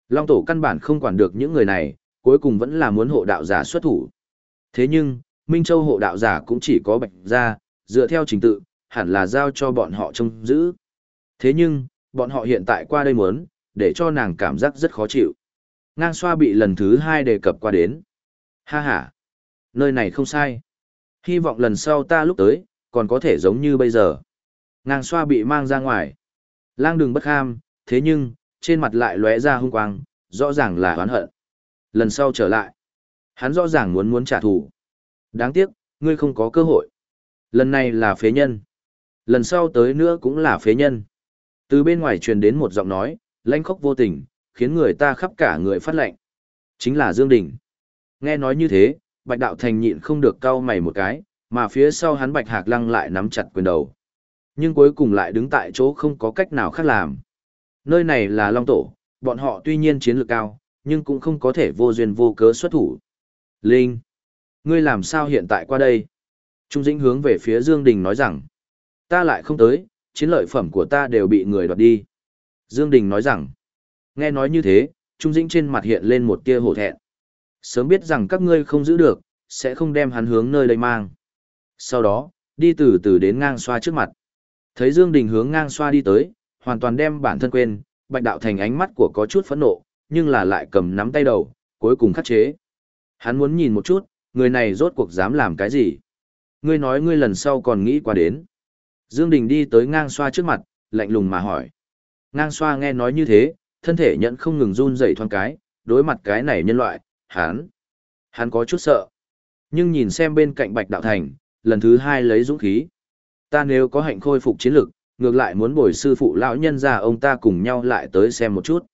Long Tổ căn bản không quản được những người này, cuối cùng vẫn là muốn hộ đạo giả xuất thủ. Thế nhưng, Minh Châu hộ đạo giả cũng chỉ có Bạch gia, dựa theo trình tự, hẳn là giao cho bọn họ trông giữ. Thế nhưng, bọn họ hiện tại qua đây muốn, để cho nàng cảm giác rất khó chịu. Ngang xoa bị lần thứ hai đề cập qua đến. Ha ha, nơi này không sai. Hy vọng lần sau ta lúc tới, còn có thể giống như bây giờ. Ngang xoa bị mang ra ngoài. Lang đường bất ham, thế nhưng, trên mặt lại lóe ra hung quang, rõ ràng là oán hận. Lần sau trở lại, hắn rõ ràng muốn muốn trả thù. Đáng tiếc, ngươi không có cơ hội. Lần này là phế nhân. Lần sau tới nữa cũng là phế nhân. Từ bên ngoài truyền đến một giọng nói, lanh khóc vô tình, khiến người ta khắp cả người phát lệnh. Chính là Dương Đình. Nghe nói như thế, Bạch Đạo Thành nhịn không được cau mày một cái, mà phía sau hắn Bạch Hạc Lăng lại nắm chặt quyền đầu. Nhưng cuối cùng lại đứng tại chỗ không có cách nào khác làm. Nơi này là Long Tổ, bọn họ tuy nhiên chiến lược cao, nhưng cũng không có thể vô duyên vô cớ xuất thủ. Linh! Ngươi làm sao hiện tại qua đây? Trung Dĩnh hướng về phía Dương Đình nói rằng, ta lại không tới, chiến lợi phẩm của ta đều bị người đoạt đi. Dương Đình nói rằng, nghe nói như thế, Trung Dĩnh trên mặt hiện lên một tia hổ thẹn. Sớm biết rằng các ngươi không giữ được, sẽ không đem hắn hướng nơi đây mang. Sau đó, đi từ từ đến ngang xoa trước mặt. Thấy Dương Đình hướng ngang xoa đi tới, hoàn toàn đem bản thân quên, Bạch Đạo Thành ánh mắt của có chút phẫn nộ, nhưng là lại cầm nắm tay đầu, cuối cùng khắc chế. Hắn muốn nhìn một chút, người này rốt cuộc dám làm cái gì? Ngươi nói ngươi lần sau còn nghĩ qua đến. Dương Đình đi tới ngang xoa trước mặt, lạnh lùng mà hỏi. Ngang xoa nghe nói như thế, thân thể nhận không ngừng run rẩy thoáng cái, đối mặt cái này nhân loại, hắn, hắn có chút sợ. Nhưng nhìn xem bên cạnh Bạch Đạo Thành, lần thứ hai lấy dũng khí. Ta nếu có hạnh khôi phục chiến lực, ngược lại muốn bồi sư phụ lão nhân già ông ta cùng nhau lại tới xem một chút.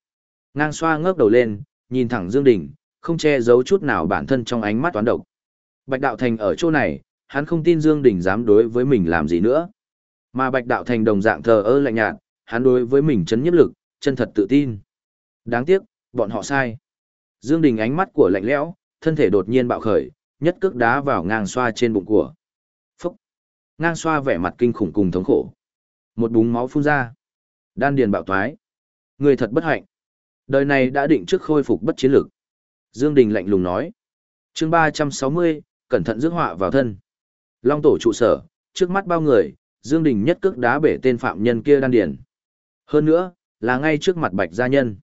Ngang xoa ngước đầu lên, nhìn thẳng Dương Đình, không che giấu chút nào bản thân trong ánh mắt toán độc. Bạch Đạo Thành ở chỗ này, hắn không tin Dương Đình dám đối với mình làm gì nữa. Mà Bạch Đạo Thành đồng dạng thờ ơ lạnh nhạt, hắn đối với mình chấn nhiếp lực, chân thật tự tin. Đáng tiếc, bọn họ sai. Dương Đình ánh mắt của lạnh lẽo, thân thể đột nhiên bạo khởi, nhất cước đá vào ngang xoa trên bụng của. Ngang xoa vẻ mặt kinh khủng cùng thống khổ. Một búng máu phun ra. Đan điền bạo toái. Người thật bất hạnh. Đời này đã định trước khôi phục bất chiến lực. Dương Đình lạnh lùng nói. Chương 360, cẩn thận rước họa vào thân. Long tổ trụ sở, trước mắt bao người, Dương Đình nhất cước đá bể tên phạm nhân kia đan điền. Hơn nữa, là ngay trước mặt Bạch Gia Nhân.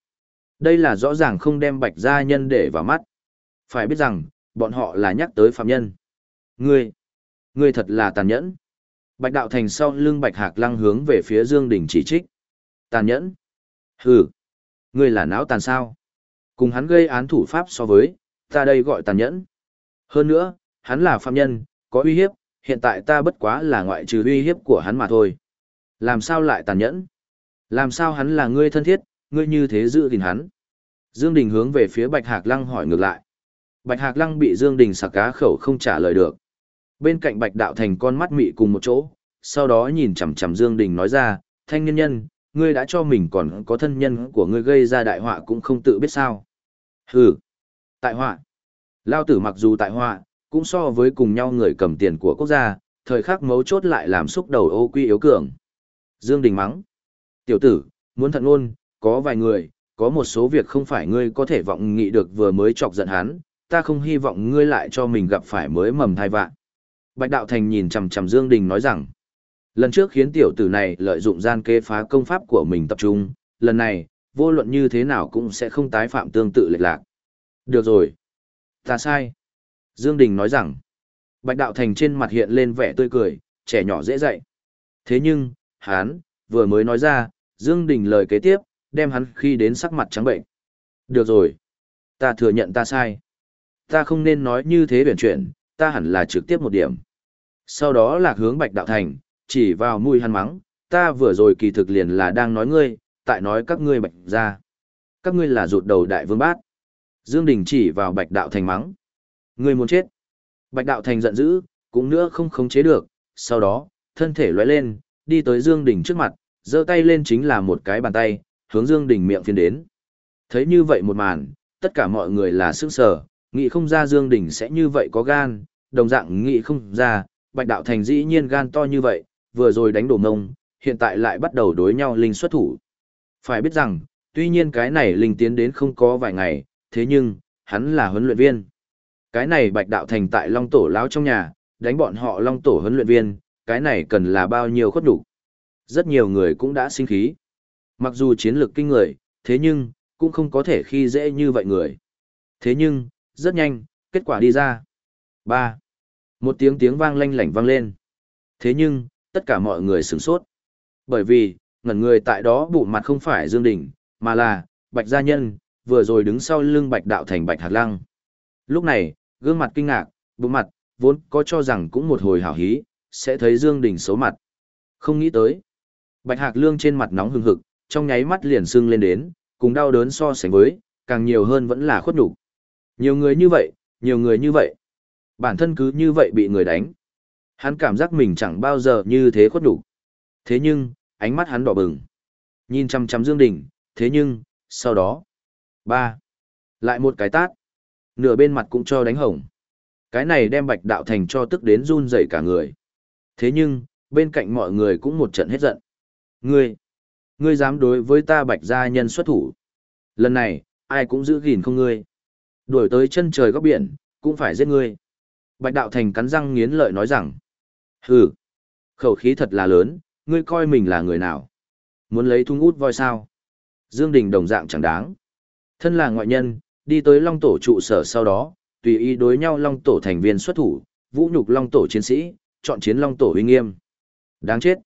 Đây là rõ ràng không đem Bạch Gia Nhân để vào mắt. Phải biết rằng, bọn họ là nhắc tới phạm nhân. Ngươi, ngươi thật là tàn nhẫn. Bạch Đạo Thành sau lưng Bạch Hạc Lăng hướng về phía Dương Đình chỉ trích. Tàn nhẫn? Hừ, ngươi là não tàn sao? Cùng hắn gây án thủ pháp so với, ta đây gọi tàn nhẫn. Hơn nữa, hắn là phạm nhân, có uy hiếp, hiện tại ta bất quá là ngoại trừ uy hiếp của hắn mà thôi. Làm sao lại tàn nhẫn? Làm sao hắn là ngươi thân thiết, ngươi như thế giữ gìn hắn? Dương Đình hướng về phía Bạch Hạc Lăng hỏi ngược lại. Bạch Hạc Lăng bị Dương Đình sặc cá khẩu không trả lời được. Bên cạnh Bạch Đạo Thành con mắt mị cùng một chỗ, sau đó nhìn chằm chằm Dương Đình nói ra, thanh nhân nhân, ngươi đã cho mình còn có thân nhân của ngươi gây ra đại họa cũng không tự biết sao. Hừ, tại họa. Lao tử mặc dù tại họa, cũng so với cùng nhau người cầm tiền của quốc gia, thời khắc mấu chốt lại làm xúc đầu ô quy yếu cường. Dương Đình mắng. Tiểu tử, muốn thận ngôn, có vài người, có một số việc không phải ngươi có thể vọng nghị được vừa mới chọc giận hắn, ta không hy vọng ngươi lại cho mình gặp phải mới mầm thai vạn. Bạch Đạo Thành nhìn chằm chằm Dương Đình nói rằng, lần trước khiến tiểu tử này lợi dụng gian kế phá công pháp của mình tập trung, lần này, vô luận như thế nào cũng sẽ không tái phạm tương tự lệch lạc. Được rồi. Ta sai. Dương Đình nói rằng, Bạch Đạo Thành trên mặt hiện lên vẻ tươi cười, trẻ nhỏ dễ dạy. Thế nhưng, hắn, vừa mới nói ra, Dương Đình lời kế tiếp, đem hắn khi đến sắc mặt trắng bệnh. Được rồi. Ta thừa nhận ta sai. Ta không nên nói như thế biển chuyển, ta hẳn là trực tiếp một điểm. Sau đó lạc hướng Bạch Đạo Thành, chỉ vào mũi hắn mắng, ta vừa rồi kỳ thực liền là đang nói ngươi, tại nói các ngươi bạch ra. Các ngươi là rụt đầu đại vương bát. Dương Đình chỉ vào Bạch Đạo Thành mắng. Ngươi muốn chết. Bạch Đạo Thành giận dữ, cũng nữa không khống chế được, sau đó, thân thể lóe lên, đi tới Dương Đình trước mặt, giơ tay lên chính là một cái bàn tay, hướng Dương Đình miệng phiên đến. Thấy như vậy một màn, tất cả mọi người là sững sờ, nghĩ không ra Dương Đình sẽ như vậy có gan, đồng dạng nghĩ không ra, Bạch Đạo Thành dĩ nhiên gan to như vậy, vừa rồi đánh đổ mông, hiện tại lại bắt đầu đối nhau linh xuất thủ. Phải biết rằng, tuy nhiên cái này linh tiến đến không có vài ngày, thế nhưng, hắn là huấn luyện viên. Cái này Bạch Đạo Thành tại Long Tổ lão trong nhà, đánh bọn họ Long Tổ huấn luyện viên, cái này cần là bao nhiêu khuất đủ. Rất nhiều người cũng đã sinh khí. Mặc dù chiến lược kinh người, thế nhưng, cũng không có thể khi dễ như vậy người. Thế nhưng, rất nhanh, kết quả đi ra ba Một tiếng tiếng vang lanh lảnh vang lên. Thế nhưng, tất cả mọi người sửng sốt. Bởi vì, ngẩn người tại đó bụ mặt không phải Dương Đình, mà là, Bạch Gia Nhân, vừa rồi đứng sau lưng Bạch Đạo Thành Bạch Hạt Lăng. Lúc này, gương mặt kinh ngạc, bụ mặt, vốn có cho rằng cũng một hồi hảo hí, sẽ thấy Dương Đình xấu mặt. Không nghĩ tới. Bạch Hạc Lương trên mặt nóng hừng hực, trong nháy mắt liền sưng lên đến, cùng đau đớn so sánh với, càng nhiều hơn vẫn là khuất nhục. Nhiều người như vậy, nhiều người như vậy. Bản thân cứ như vậy bị người đánh. Hắn cảm giác mình chẳng bao giờ như thế khuất đủ. Thế nhưng, ánh mắt hắn đỏ bừng. Nhìn chăm chăm Dương Đình, thế nhưng, sau đó. ba Lại một cái tát. Nửa bên mặt cũng cho đánh hồng. Cái này đem bạch đạo thành cho tức đến run rẩy cả người. Thế nhưng, bên cạnh mọi người cũng một trận hết giận. Ngươi, ngươi dám đối với ta bạch gia nhân xuất thủ. Lần này, ai cũng giữ gìn không ngươi. Đuổi tới chân trời góc biển, cũng phải giết ngươi. Bạch đạo thành cắn răng nghiến lợi nói rằng. Hừ, khẩu khí thật là lớn, ngươi coi mình là người nào. Muốn lấy thung út voi sao. Dương Đình đồng dạng chẳng đáng. Thân là ngoại nhân, đi tới Long Tổ trụ sở sau đó, tùy ý đối nhau Long Tổ thành viên xuất thủ, vũ nhục Long Tổ chiến sĩ, chọn chiến Long Tổ uy nghiêm. Đáng chết.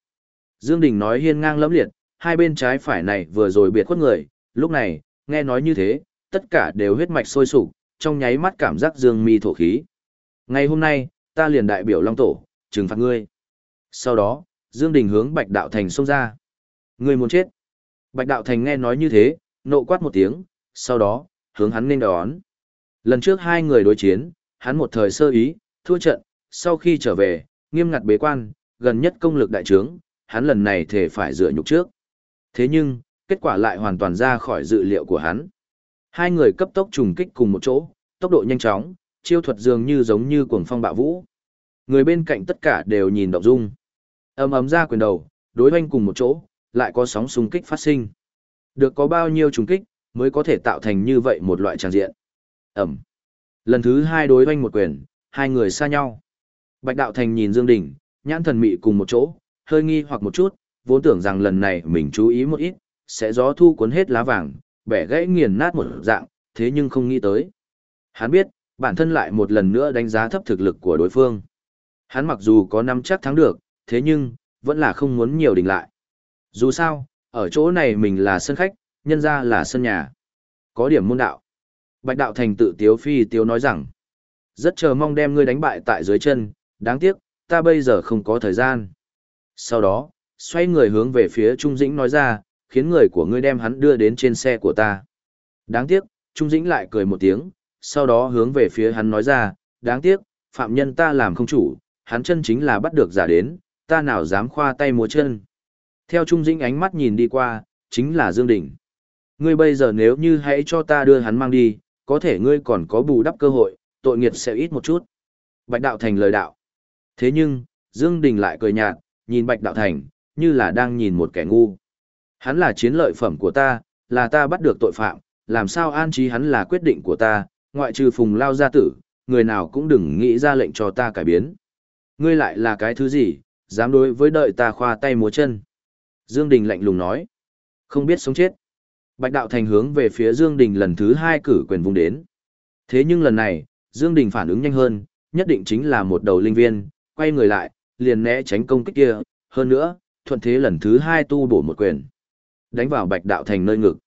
Dương Đình nói hiên ngang lẫm liệt, hai bên trái phải này vừa rồi biệt khuất người, lúc này, nghe nói như thế, tất cả đều huyết mạch sôi sục, trong nháy mắt cảm giác dương mi thổ khí. Ngày hôm nay, ta liền đại biểu Long Tổ, trừng phạt ngươi. Sau đó, Dương Đình hướng Bạch Đạo Thành xông ra. Ngươi muốn chết. Bạch Đạo Thành nghe nói như thế, nộ quát một tiếng, sau đó, hướng hắn nên đón. Lần trước hai người đối chiến, hắn một thời sơ ý, thua trận, sau khi trở về, nghiêm ngặt bế quan, gần nhất công lực đại trướng, hắn lần này thể phải dựa nhục trước. Thế nhưng, kết quả lại hoàn toàn ra khỏi dự liệu của hắn. Hai người cấp tốc trùng kích cùng một chỗ, tốc độ nhanh chóng, chiêu thuật dường như giống như cuồng phong bạo vũ. Người bên cạnh tất cả đều nhìn động dung. Ầm ầm ra quyền đầu, đối hoanh cùng một chỗ, lại có sóng xung kích phát sinh. Được có bao nhiêu trùng kích, mới có thể tạo thành như vậy một loại tràng diện. Ẩm. Lần thứ hai đối hoanh một quyền, hai người xa nhau. Bạch Đạo Thành nhìn Dương Đình, nhãn thần mị cùng một chỗ, hơi nghi hoặc một chút, vốn tưởng rằng lần này mình chú ý một ít, sẽ gió thu cuốn hết lá vàng, bẻ gãy nghiền nát một dạng, thế nhưng không nghĩ tới. Hắn biết, bản thân lại một lần nữa đánh giá thấp thực lực của đối phương. Hắn mặc dù có năm chắc thắng được, thế nhưng, vẫn là không muốn nhiều đỉnh lại. Dù sao, ở chỗ này mình là sân khách, nhân ra là sân nhà. Có điểm môn đạo. Bạch đạo thành tự tiếu phi tiếu nói rằng, rất chờ mong đem ngươi đánh bại tại dưới chân, đáng tiếc, ta bây giờ không có thời gian. Sau đó, xoay người hướng về phía Trung Dĩnh nói ra, khiến người của ngươi đem hắn đưa đến trên xe của ta. Đáng tiếc, Trung Dĩnh lại cười một tiếng, sau đó hướng về phía hắn nói ra, đáng tiếc, phạm nhân ta làm không chủ, hắn chân chính là bắt được giả đến, ta nào dám khoa tay múa chân. Theo Trung Dĩnh ánh mắt nhìn đi qua, chính là Dương Đình. Ngươi bây giờ nếu như hãy cho ta đưa hắn mang đi, có thể ngươi còn có bù đắp cơ hội, tội nghiệt sẽ ít một chút. Bạch Đạo Thành lời đạo. Thế nhưng, Dương Đình lại cười nhạt, nhìn Bạch Đạo Thành, như là đang nhìn một kẻ ngu. Hắn là chiến lợi phẩm của ta, là ta bắt được tội phạm, làm sao an trí hắn là quyết định của ta, ngoại trừ phùng lao gia tử, người nào cũng đừng nghĩ ra lệnh cho ta cải biến. Ngươi lại là cái thứ gì, dám đối với đợi ta khoa tay múa chân. Dương Đình lạnh lùng nói, không biết sống chết. Bạch Đạo Thành hướng về phía Dương Đình lần thứ hai cử quyền vùng đến. Thế nhưng lần này, Dương Đình phản ứng nhanh hơn, nhất định chính là một đầu linh viên, quay người lại, liền né tránh công kích kia, hơn nữa, thuận thế lần thứ hai tu bổ một quyền. Đánh vào Bạch Đạo Thành nơi ngực.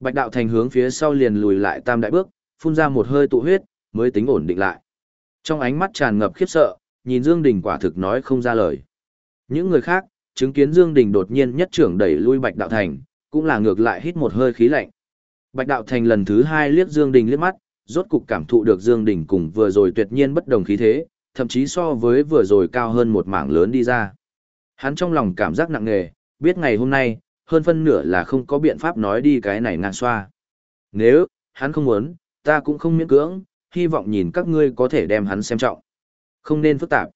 Bạch Đạo Thành hướng phía sau liền lùi lại tam đại bước, phun ra một hơi tụ huyết, mới tính ổn định lại. Trong ánh mắt tràn ngập khiếp sợ, nhìn Dương Đình quả thực nói không ra lời. Những người khác, chứng kiến Dương Đình đột nhiên nhất trưởng đẩy lui Bạch Đạo Thành, cũng là ngược lại hít một hơi khí lạnh. Bạch Đạo Thành lần thứ hai liếc Dương Đình liếc mắt, rốt cục cảm thụ được Dương Đình cùng vừa rồi tuyệt nhiên bất đồng khí thế, thậm chí so với vừa rồi cao hơn một mảng lớn đi ra. Hắn trong lòng cảm giác nặng nề, biết ngày hôm nay, hơn phân nửa là không có biện pháp nói đi cái này ngang xoa. Nếu, hắn không muốn, ta cũng không miễn cưỡng, hy vọng nhìn các ngươi có thể đem hắn xem trọng. Không nên phức tạp.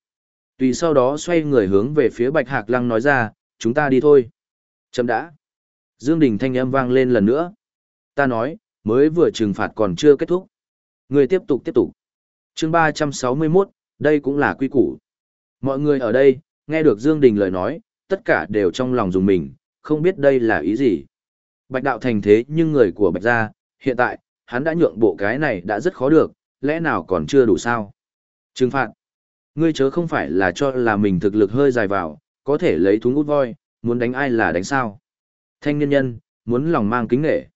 Tùy sau đó xoay người hướng về phía Bạch Hạc Lăng nói ra, chúng ta đi thôi. Chấm đã. Dương Đình thanh âm vang lên lần nữa. Ta nói, mới vừa trừng phạt còn chưa kết thúc. Người tiếp tục tiếp tục. Chương 361, đây cũng là quy củ. Mọi người ở đây, nghe được Dương Đình lời nói, tất cả đều trong lòng dùng mình, không biết đây là ý gì. Bạch đạo thành thế nhưng người của Bạch gia, hiện tại, hắn đã nhượng bộ cái này đã rất khó được, lẽ nào còn chưa đủ sao? Trừng phạt. Ngươi chớ không phải là cho là mình thực lực hơi dài vào, có thể lấy thúng út voi, muốn đánh ai là đánh sao? Thanh niên nhân, muốn lòng mang kính nghệ.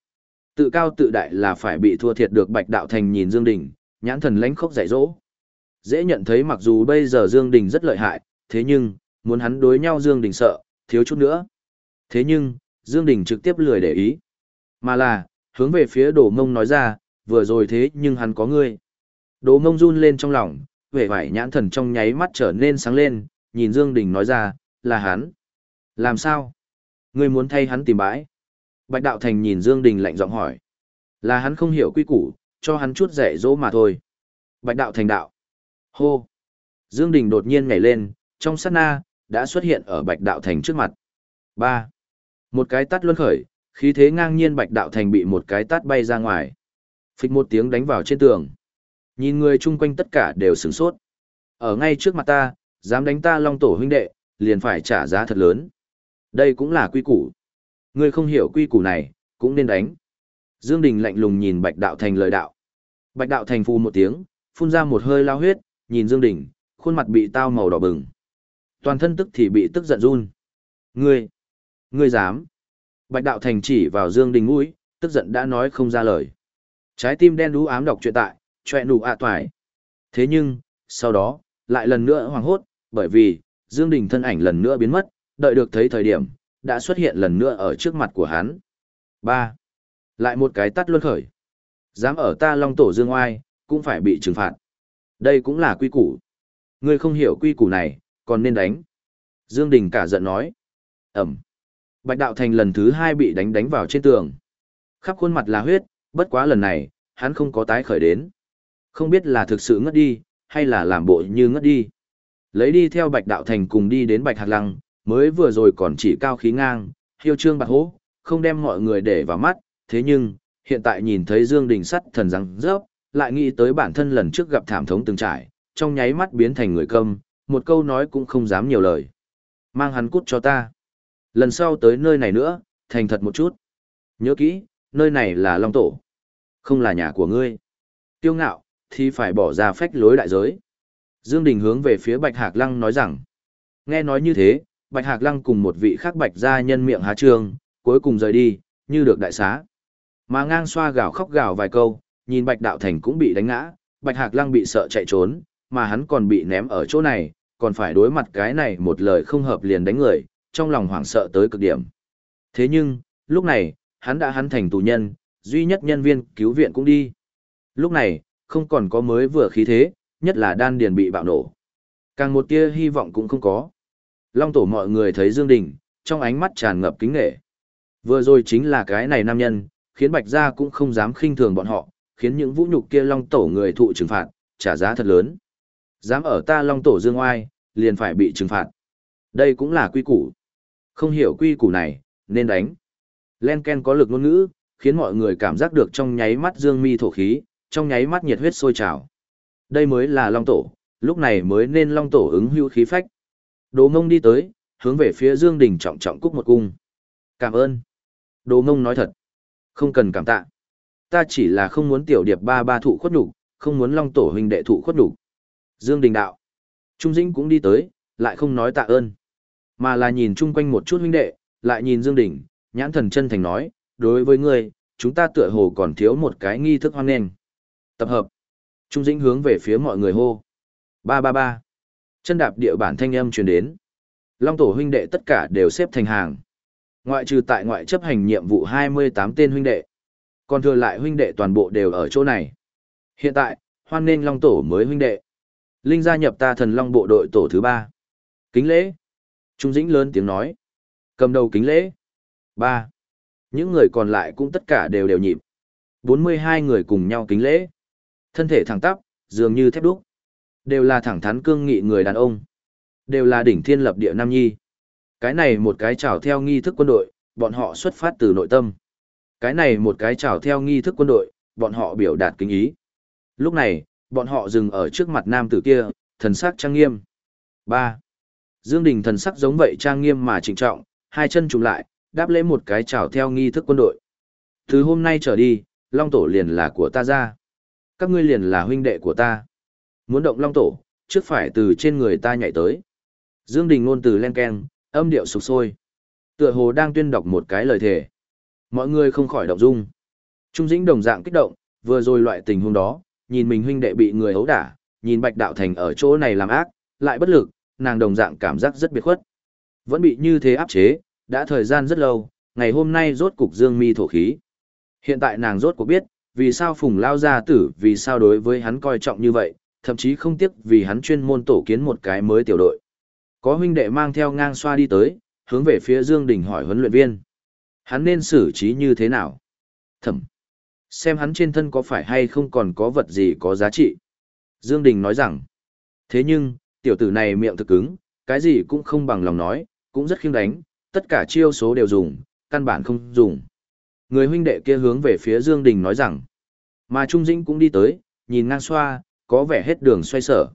Tự cao tự đại là phải bị thua thiệt được Bạch Đạo Thành nhìn Dương Đình, nhãn thần lãnh khốc dạy dỗ. Dễ nhận thấy mặc dù bây giờ Dương Đình rất lợi hại, thế nhưng, muốn hắn đối nhau Dương Đình sợ, thiếu chút nữa. Thế nhưng, Dương Đình trực tiếp lười để ý. Mà là, hướng về phía đồ mông nói ra, vừa rồi thế nhưng hắn có ngươi. Đồ mông run lên trong lòng, vẻ vải nhãn thần trong nháy mắt trở nên sáng lên, nhìn Dương Đình nói ra, là hắn. Làm sao? Ngươi muốn thay hắn tìm bãi. Bạch Đạo Thành nhìn Dương Đình lạnh giọng hỏi. Là hắn không hiểu quy củ, cho hắn chút dạy dỗ mà thôi. Bạch Đạo Thành đạo. Hô. Dương Đình đột nhiên nhảy lên, trong sát na, đã xuất hiện ở Bạch Đạo Thành trước mặt. 3. Một cái tắt luân khởi, khí thế ngang nhiên Bạch Đạo Thành bị một cái tát bay ra ngoài. Phịch một tiếng đánh vào trên tường. Nhìn người chung quanh tất cả đều sửng sốt. Ở ngay trước mặt ta, dám đánh ta long tổ huynh đệ, liền phải trả giá thật lớn. Đây cũng là quy củ. Ngươi không hiểu quy củ này, cũng nên đánh. Dương Đình lạnh lùng nhìn Bạch Đạo Thành lời đạo. Bạch Đạo Thành phu một tiếng, phun ra một hơi lao huyết, nhìn Dương Đình, khuôn mặt bị tao màu đỏ bừng. Toàn thân tức thì bị tức giận run. Ngươi, ngươi dám. Bạch Đạo Thành chỉ vào Dương Đình mũi, tức giận đã nói không ra lời. Trái tim đen đú ám đọc truyện tại, choẹ nụ ạ à toài. Thế nhưng, sau đó, lại lần nữa hoảng hốt, bởi vì, Dương Đình thân ảnh lần nữa biến mất, đợi được thấy thời điểm, đã xuất hiện lần nữa ở trước mặt của hắn. 3. Lại một cái tắt luân khởi. Dám ở ta long tổ dương oai, cũng phải bị trừng phạt. Đây cũng là quy củ. Ngươi không hiểu quy củ này, còn nên đánh. Dương Đình cả giận nói. Ẩm. Bạch Đạo Thành lần thứ hai bị đánh đánh vào trên tường. Khắp khuôn mặt là huyết, bất quá lần này, hắn không có tái khởi đến. Không biết là thực sự ngất đi, hay là làm bộ như ngất đi. Lấy đi theo Bạch Đạo Thành cùng đi đến Bạch Hạc Lăng, mới vừa rồi còn chỉ cao khí ngang, hiêu trương bạc hố, không đem mọi người để vào mắt, thế nhưng, hiện tại nhìn thấy Dương Đình sắt thần răng rớp, lại nghĩ tới bản thân lần trước gặp thảm thống từng trải, trong nháy mắt biến thành người câm, một câu nói cũng không dám nhiều lời. Mang hắn cút cho ta. Lần sau tới nơi này nữa, thành thật một chút. Nhớ kỹ, nơi này là Long Tổ. Không là nhà của ngươi. Tiêu ngạo, thì phải bỏ ra phách lối đại giới. Dương Đình hướng về phía Bạch Hạc Lăng nói rằng. Nghe nói như thế, Bạch Hạc Lăng cùng một vị khác Bạch gia nhân miệng há trương, cuối cùng rời đi, như được đại xá. Mà ngang xoa gào khóc gào vài câu, nhìn Bạch Đạo Thành cũng bị đánh ngã, Bạch Hạc Lăng bị sợ chạy trốn, mà hắn còn bị ném ở chỗ này, còn phải đối mặt cái này một lời không hợp liền đánh người, trong lòng hoảng sợ tới cực điểm. Thế nhưng, lúc này, hắn đã hắn thành tù nhân, duy nhất nhân viên cứu viện cũng đi. Lúc này, không còn có mới vừa khí thế, nhất là đan điền bị bạo nổ. Càng một tia hy vọng cũng không có. Long tổ mọi người thấy Dương Đình, trong ánh mắt tràn ngập kính nghệ. Vừa rồi chính là cái này nam nhân, khiến Bạch Gia cũng không dám khinh thường bọn họ, khiến những vũ nhục kia Long tổ người thụ trừng phạt, trả giá thật lớn. Dám ở ta Long tổ dương oai, liền phải bị trừng phạt. Đây cũng là quy củ. Không hiểu quy củ này, nên đánh. Len Ken có lực ngôn ngữ, khiến mọi người cảm giác được trong nháy mắt dương mi thổ khí, trong nháy mắt nhiệt huyết sôi trào. Đây mới là Long Tổ, lúc này mới nên Long Tổ ứng hưu khí phách. Đồ mông đi tới, hướng về phía Dương Đình trọng trọng cúc một cung. Cảm ơn. Đồ mông nói thật. Không cần cảm tạ. Ta chỉ là không muốn tiểu điệp ba ba thụ khuất nhục, không muốn Long Tổ huynh đệ thụ khuất nhục. Dương Đình đạo. Trung Dĩnh cũng đi tới, lại không nói tạ ơn. Mà là nhìn chung quanh một chút huynh đệ, lại nhìn Dương Đình, nhãn thần chân thành nói, đối với ngươi, chúng ta tựa hồ còn thiếu một cái nghi thức hoan nghênh. Tập hợp. Trung Dĩnh hướng về phía mọi người hô. Ba ba ba. Chân đạp địa bản thanh âm truyền đến. Long tổ huynh đệ tất cả đều xếp thành hàng. Ngoại trừ tại ngoại chấp hành nhiệm vụ 28 tên huynh đệ. Còn thừa lại huynh đệ toàn bộ đều ở chỗ này. Hiện tại, hoan nghênh Long tổ mới huynh đệ. Linh gia nhập ta thần Long bộ đội tổ thứ ba. Kính lễ. Trung Dĩnh lớn tiếng nói. Cầm đầu kính lễ. ba Những người còn lại cũng tất cả đều đều nhịp. 42 người cùng nhau kính lễ. Thân thể thẳng tắp, dường như thép đúc. Đều là thẳng thắn cương nghị người đàn ông. Đều là đỉnh thiên lập địa nam nhi. Cái này một cái chào theo nghi thức quân đội, bọn họ xuất phát từ nội tâm. Cái này một cái chào theo nghi thức quân đội, bọn họ biểu đạt kính ý. Lúc này, bọn họ dừng ở trước mặt nam tử kia, thần sắc trang nghiêm. 3. Dương Đình thần sắc giống vậy trang nghiêm mà trịnh trọng, hai chân trùng lại, đáp lễ một cái chào theo nghi thức quân đội. Từ hôm nay trở đi, Long Tổ liền là của ta ra. Các ngươi liền là huynh đệ của ta. Muốn động Long Tổ, trước phải từ trên người ta nhảy tới. Dương Đình ngôn từ len keng, âm điệu sục sôi. Tựa hồ đang tuyên đọc một cái lời thề. Mọi người không khỏi động dung. Trung Dĩnh đồng dạng kích động, vừa rồi loại tình huống đó, nhìn mình huynh đệ bị người ấu đả, nhìn Bạch Đạo Thành ở chỗ này làm ác, lại bất lực, nàng đồng dạng cảm giác rất biệt khuất. Vẫn bị như thế áp chế, đã thời gian rất lâu, ngày hôm nay rốt cục dương mi thổ khí. Hiện tại nàng rốt cuộc biết, vì sao Phùng Lao Gia Tử vì sao đối với hắn coi trọng như vậy, thậm chí không tiếc vì hắn chuyên môn tổ kiến một cái mới tiểu đội. Có huynh đệ mang theo ngang xoa đi tới, hướng về phía Dương Đình hỏi huấn luyện viên. Hắn nên xử trí như thế nào? Thẩm. Xem hắn trên thân có phải hay không còn có vật gì có giá trị. Dương Đình nói rằng. Thế nhưng, tiểu tử này miệng thực cứng, cái gì cũng không bằng lòng nói, cũng rất khiêng đánh, tất cả chiêu số đều dùng, căn bản không dùng. Người huynh đệ kia hướng về phía Dương Đình nói rằng. Mà Trung Dĩnh cũng đi tới, nhìn ngang xoa, có vẻ hết đường xoay sở.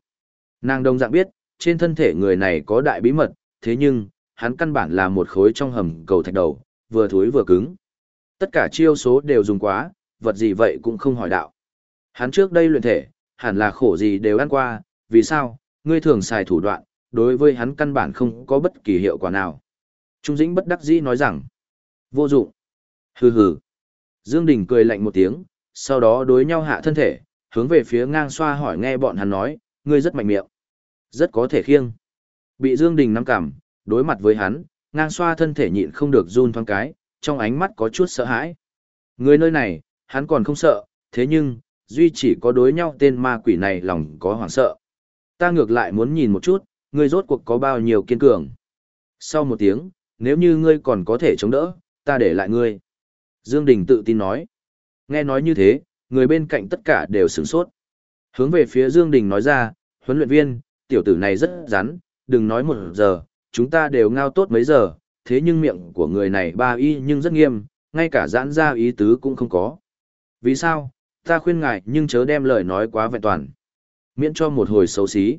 Nàng Đông dạng biết, trên thân thể người này có đại bí mật, thế nhưng, hắn căn bản là một khối trong hầm cầu thạch đầu, vừa thối vừa cứng. Tất cả chiêu số đều dùng quá, vật gì vậy cũng không hỏi đạo. Hắn trước đây luyện thể, hẳn là khổ gì đều ăn qua, vì sao, ngươi thường xài thủ đoạn, đối với hắn căn bản không có bất kỳ hiệu quả nào. Trung Dĩnh bất đắc dĩ nói rằng, vô dụng. Hừ hừ. Dương Đình cười lạnh một tiếng, sau đó đối nhau hạ thân thể, hướng về phía ngang xoa hỏi nghe bọn hắn nói, ngươi rất mạnh miệng. Rất có thể khiêng. Bị Dương Đình nắm cảm, đối mặt với hắn, ngang xoa thân thể nhịn không được run thoáng cái, trong ánh mắt có chút sợ hãi. Người nơi này, hắn còn không sợ, thế nhưng, duy chỉ có đối nhau tên ma quỷ này lòng có hoảng sợ. Ta ngược lại muốn nhìn một chút, ngươi rốt cuộc có bao nhiêu kiên cường. Sau một tiếng, nếu như ngươi còn có thể chống đỡ, ta để lại ngươi. Dương Đình tự tin nói. Nghe nói như thế, người bên cạnh tất cả đều sửng sốt. Hướng về phía Dương Đình nói ra, huấn luyện viên, tiểu tử này rất rắn, đừng nói một giờ, chúng ta đều ngao tốt mấy giờ, thế nhưng miệng của người này ba y nhưng rất nghiêm, ngay cả giãn ra ý tứ cũng không có. Vì sao, ta khuyên ngài nhưng chớ đem lời nói quá vẹn toàn. Miễn cho một hồi xấu xí.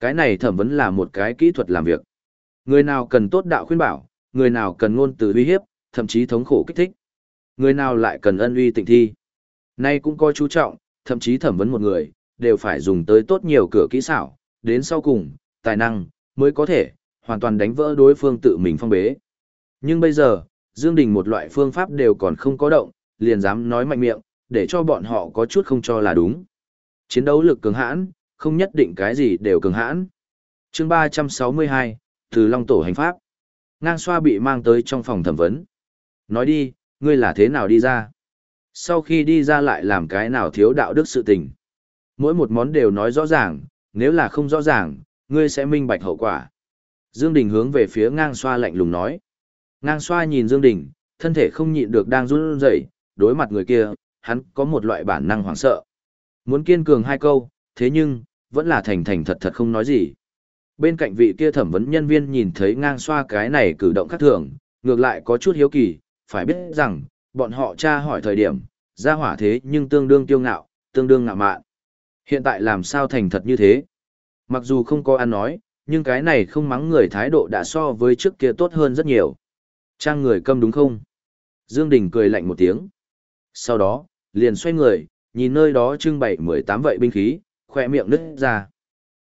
Cái này thẩm vấn là một cái kỹ thuật làm việc. Người nào cần tốt đạo khuyên bảo, người nào cần ngôn từ uy hiếp, thậm chí thống khổ kích thích. Người nào lại cần ân uy tịnh thi. Nay cũng coi chú trọng, thậm chí thẩm vấn một người, đều phải dùng tới tốt nhiều cửa kỹ xảo, đến sau cùng, tài năng, mới có thể, hoàn toàn đánh vỡ đối phương tự mình phong bế. Nhưng bây giờ, Dương Đình một loại phương pháp đều còn không có động, liền dám nói mạnh miệng, để cho bọn họ có chút không cho là đúng. Chiến đấu lực cường hãn, không nhất định cái gì đều cường hãn. Chương 362, Từ Long Tổ Hành Pháp. Ngang xoa bị mang tới trong phòng thẩm vấn. Nói đi, ngươi là thế nào đi ra? Sau khi đi ra lại làm cái nào thiếu đạo đức sự tình? Mỗi một món đều nói rõ ràng, nếu là không rõ ràng, ngươi sẽ minh bạch hậu quả. Dương Đình hướng về phía ngang xoa lạnh lùng nói. Ngang xoa nhìn Dương Đình, thân thể không nhịn được đang run rẩy, đối mặt người kia, hắn có một loại bản năng hoảng sợ. Muốn kiên cường hai câu, thế nhưng, vẫn là thành thành thật thật không nói gì. Bên cạnh vị kia thẩm vấn nhân viên nhìn thấy ngang xoa cái này cử động khác thường, ngược lại có chút hiếu kỳ, phải biết rằng, bọn họ tra hỏi thời điểm, ra hỏa thế nhưng tương đương tiêu ngạo, tương đương ngạo mạn. Hiện tại làm sao thành thật như thế? Mặc dù không có ăn nói, nhưng cái này không mắng người thái độ đã so với trước kia tốt hơn rất nhiều. Trang người câm đúng không? Dương Đình cười lạnh một tiếng. Sau đó, liền xoay người, nhìn nơi đó trưng bày 18 vậy binh khí, khỏe miệng nứt ra.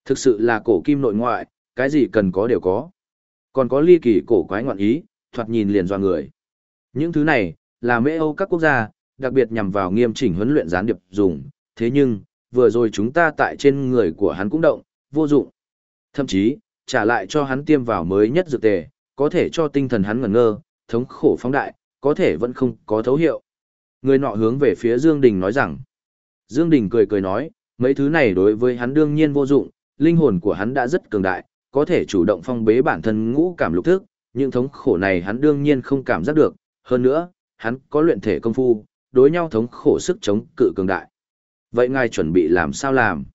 Thực sự là cổ kim nội ngoại, cái gì cần có đều có. Còn có ly kỳ cổ quái ngoạn ý, thoạt nhìn liền doa người. Những thứ này, là mê Âu các quốc gia, đặc biệt nhằm vào nghiêm chỉnh huấn luyện gián điệp dùng. Thế nhưng, vừa rồi chúng ta tại trên người của hắn cũng động, vô dụng. Thậm chí, trả lại cho hắn tiêm vào mới nhất dược tề, có thể cho tinh thần hắn ngẩn ngơ, thống khổ phóng đại, có thể vẫn không có thấu hiệu. Người nọ hướng về phía Dương Đình nói rằng, Dương Đình cười cười nói, mấy thứ này đối với hắn đương nhiên vô dụng, linh hồn của hắn đã rất cường đại, có thể chủ động phong bế bản thân ngũ cảm lục thức, những thống khổ này hắn đương nhiên không cảm giác được, hơn nữa, hắn có luyện thể công phu, đối nhau thống khổ sức chống cự cường đại. Vậy ngài chuẩn bị làm sao làm?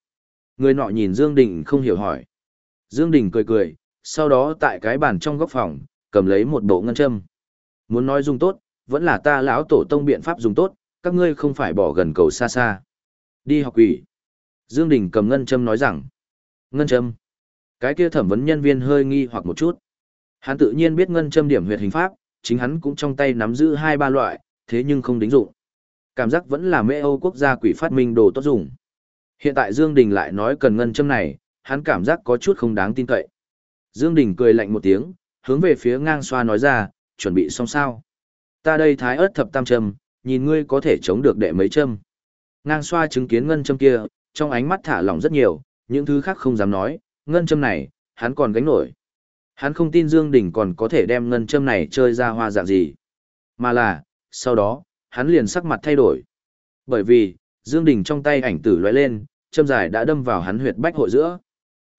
Người nọ nhìn Dương Đình không hiểu hỏi. Dương Đình cười cười, sau đó tại cái bàn trong góc phòng, cầm lấy một bộ ngân châm. Muốn nói dùng tốt, vẫn là ta lão tổ tông biện pháp dùng tốt, các ngươi không phải bỏ gần cầu xa xa. Đi học quỷ. Dương Đình cầm ngân châm nói rằng. Ngân châm. Cái kia thẩm vấn nhân viên hơi nghi hoặc một chút. Hắn tự nhiên biết ngân châm điểm huyệt hình pháp, chính hắn cũng trong tay nắm giữ hai ba loại, thế nhưng không đính dụng. Cảm giác vẫn là mê Âu quốc gia quỷ phát minh đồ tốt dùng. Hiện tại Dương Đình lại nói cần ngân châm này, hắn cảm giác có chút không đáng tin cậy. Dương Đình cười lạnh một tiếng, hướng về phía ngang xoa nói ra, chuẩn bị xong sao. Ta đây thái ớt thập tam châm, nhìn ngươi có thể chống được đệ mấy châm. Ngang xoa chứng kiến ngân châm kia, trong ánh mắt thả lỏng rất nhiều, những thứ khác không dám nói, ngân châm này, hắn còn gánh nổi. Hắn không tin Dương Đình còn có thể đem ngân châm này chơi ra hoa dạng gì. Mà là, sau đó, hắn liền sắc mặt thay đổi. Bởi vì, Dương Đình trong tay ảnh tử lóe lên, châm dài đã đâm vào hắn huyệt bách hội giữa.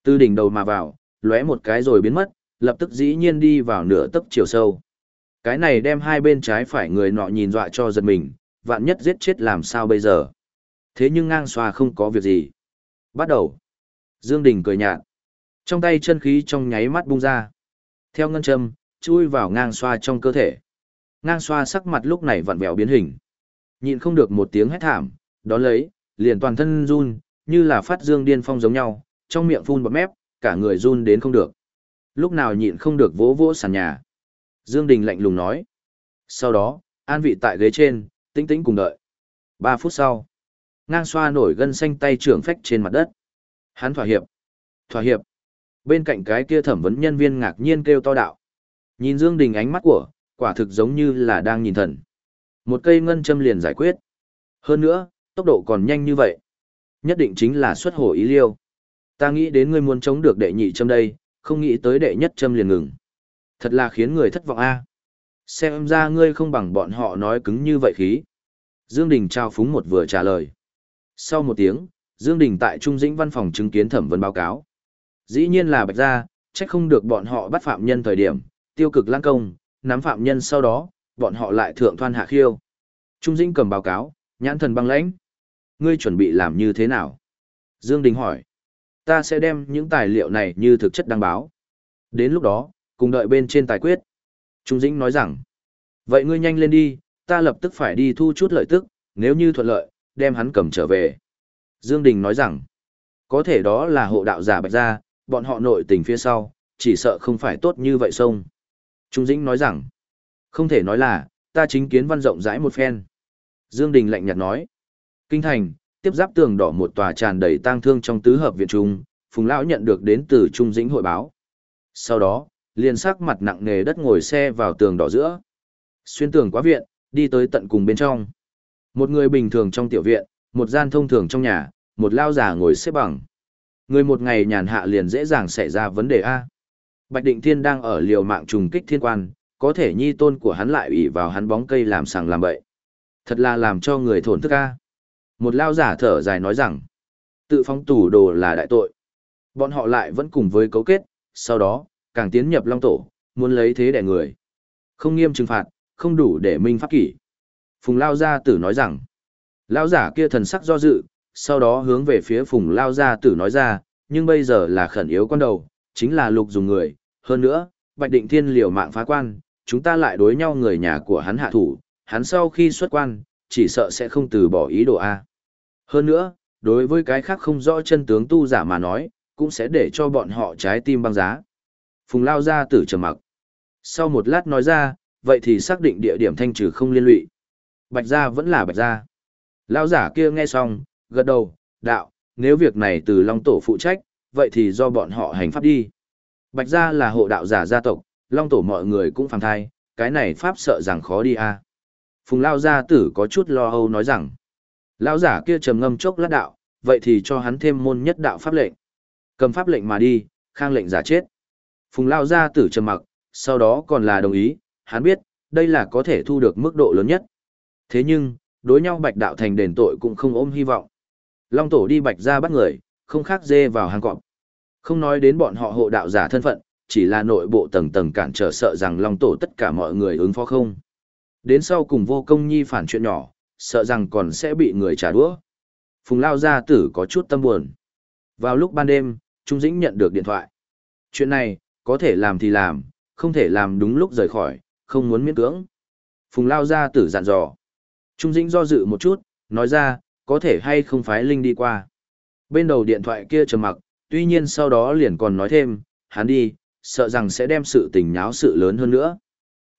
Từ đỉnh đầu mà vào, lóe một cái rồi biến mất, lập tức dĩ nhiên đi vào nửa tấc chiều sâu. Cái này đem hai bên trái phải người nọ nhìn dọa cho giật mình, vạn nhất giết chết làm sao bây giờ. Thế nhưng ngang xoa không có việc gì. Bắt đầu. Dương Đình cười nhạt. Trong tay chân khí trong nháy mắt bung ra. Theo ngân châm, chui vào ngang xoa trong cơ thể. Ngang xoa sắc mặt lúc này vặn vẹo biến hình. Nhịn không được một tiếng hét thảm, đón lấy, liền toàn thân run, như là phát dương điên phong giống nhau, trong miệng phun bọt mép, cả người run đến không được. Lúc nào nhịn không được vỗ vỗ sàn nhà. Dương Đình lạnh lùng nói. Sau đó, an vị tại ghế trên, tĩnh tĩnh cùng đợi. Ba phút sau, ngang xoa nổi gân xanh tay trưởng phách trên mặt đất. Hắn thỏa hiệp. Thỏa hiệp. Bên cạnh cái kia thẩm vấn nhân viên ngạc nhiên kêu to đạo. Nhìn Dương Đình ánh mắt của, quả thực giống như là đang nhìn thần. Một cây ngân châm liền giải quyết. Hơn nữa, tốc độ còn nhanh như vậy. Nhất định chính là xuất hổ ý liêu. Ta nghĩ đến ngươi muốn chống được đệ nhị châm đây, không nghĩ tới đệ nhất châm liền ngừng. Thật là khiến người thất vọng a. Xem ra ngươi không bằng bọn họ nói cứng như vậy khí. Dương Đình trao phúng một vừa trả lời. Sau một tiếng, Dương Đình tại Trung Dĩnh văn phòng chứng kiến thẩm vấn báo cáo. Dĩ nhiên là bạch gia, trách không được bọn họ bắt phạm nhân thời điểm, tiêu cực lãng công, nắm phạm nhân sau đó, bọn họ lại thượng thoan hạ khiêu. Trung Dĩnh cầm báo cáo, nhãn thần băng lãnh. Ngươi chuẩn bị làm như thế nào? Dương Đình hỏi. Ta sẽ đem những tài liệu này như thực chất đăng báo. Đến lúc đó, cùng đợi bên trên tài quyết. Trung Dĩnh nói rằng. Vậy ngươi nhanh lên đi, ta lập tức phải đi thu chút lợi tức, nếu như thuận lợi, đem hắn cầm trở về. Dương Đình nói rằng, có thể đó là hộ đạo giả bạch gia, bọn họ nội tình phía sau, chỉ sợ không phải tốt như vậy xong. Trung Dĩnh nói rằng, không thể nói là, ta chính kiến văn rộng rãi một phen. Dương Đình lạnh nhạt nói, kinh thành, tiếp giáp tường đỏ một tòa tràn đầy tang thương trong tứ hợp viện trung, Phùng Lão nhận được đến từ Trung Dĩnh hội báo. Sau đó, liền sắc mặt nặng nề đất ngồi xe vào tường đỏ giữa. Xuyên tường quá viện, đi tới tận cùng bên trong. Một người bình thường trong tiểu viện, một gian thông thường trong nhà, một lao già ngồi xếp bằng. Người một ngày nhàn hạ liền dễ dàng xảy ra vấn đề A. Bạch Định Thiên đang ở liều mạng trùng kích thiên quan, có thể nhi tôn của hắn lại ủy vào hắn bóng cây làm sàng làm bậy. Thật là làm cho người thổn thức A. Một lao giả thở dài nói rằng, tự phóng tủ đồ là đại tội. Bọn họ lại vẫn cùng với cấu kết, sau đó, càng tiến nhập long tổ, muốn lấy thế đẻ người. Không nghiêm trừng phạt, không đủ để minh pháp kỷ. Phùng Lao Gia Tử nói rằng, Lao giả kia thần sắc do dự, sau đó hướng về phía Phùng Lao Gia Tử nói ra, nhưng bây giờ là khẩn yếu con đầu, chính là lục dùng người, hơn nữa, Bạch Định Thiên liều mạng phá quan, chúng ta lại đối nhau người nhà của hắn hạ thủ, hắn sau khi xuất quan, chỉ sợ sẽ không từ bỏ ý đồ A. Hơn nữa, đối với cái khác không rõ chân tướng tu giả mà nói, cũng sẽ để cho bọn họ trái tim băng giá. Phùng Lao Gia Tử trầm mặc. Sau một lát nói ra, vậy thì xác định địa điểm thanh trừ không liên lụy. Bạch gia vẫn là bạch gia. Lão giả kia nghe xong, gật đầu, đạo, nếu việc này từ Long Tổ phụ trách, vậy thì do bọn họ hành pháp đi. Bạch gia là hộ đạo giả gia tộc, Long Tổ mọi người cũng phàng thai, cái này pháp sợ rằng khó đi a. À. Phùng Lao gia tử có chút lo âu nói rằng, Lão giả kia trầm ngâm chốc lát đạo, vậy thì cho hắn thêm môn nhất đạo pháp lệnh. Cầm pháp lệnh mà đi, khang lệnh giả chết. Phùng Lao gia tử trầm mặc, sau đó còn là đồng ý, hắn biết, đây là có thể thu được mức độ lớn nhất. Thế nhưng, đối nhau bạch đạo thành đền tội cũng không ôm hy vọng. Long tổ đi bạch ra bắt người, không khác dê vào hàng cọp. Không nói đến bọn họ hộ đạo giả thân phận, chỉ là nội bộ tầng tầng cản trở sợ rằng Long tổ tất cả mọi người ứng phó không. Đến sau cùng vô công nhi phản chuyện nhỏ, sợ rằng còn sẽ bị người trả đũa. Phùng Lao gia tử có chút tâm buồn. Vào lúc ban đêm, Trung Dĩnh nhận được điện thoại. Chuyện này, có thể làm thì làm, không thể làm đúng lúc rời khỏi, không muốn miễn cưỡng. Phùng Lao gia tử dặn dò. Trung Dĩnh do dự một chút, nói ra, có thể hay không phái Linh đi qua. Bên đầu điện thoại kia trầm mặc, tuy nhiên sau đó liền còn nói thêm, hắn đi, sợ rằng sẽ đem sự tình nháo sự lớn hơn nữa.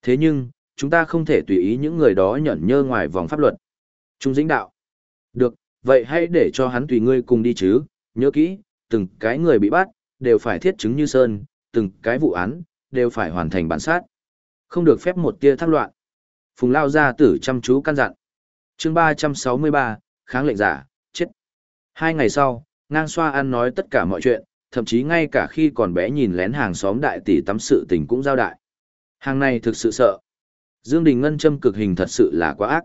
Thế nhưng, chúng ta không thể tùy ý những người đó nhẫn nhơ ngoài vòng pháp luật. Trung Dĩnh đạo. Được, vậy hãy để cho hắn tùy ngươi cùng đi chứ, nhớ kỹ, từng cái người bị bắt, đều phải thiết chứng như sơn, từng cái vụ án, đều phải hoàn thành bản sát. Không được phép một tia thác loạn. Phùng Lao gia tử chăm chú căn dặn chương ba trăm sáu mươi ba, kháng lệnh giả, chết. Hai ngày sau, ngang xoa ăn nói tất cả mọi chuyện, thậm chí ngay cả khi còn bé nhìn lén hàng xóm đại tỷ tắm sự tình cũng giao đại. Hàng này thực sự sợ. Dương đình ngân châm cực hình thật sự là quá ác.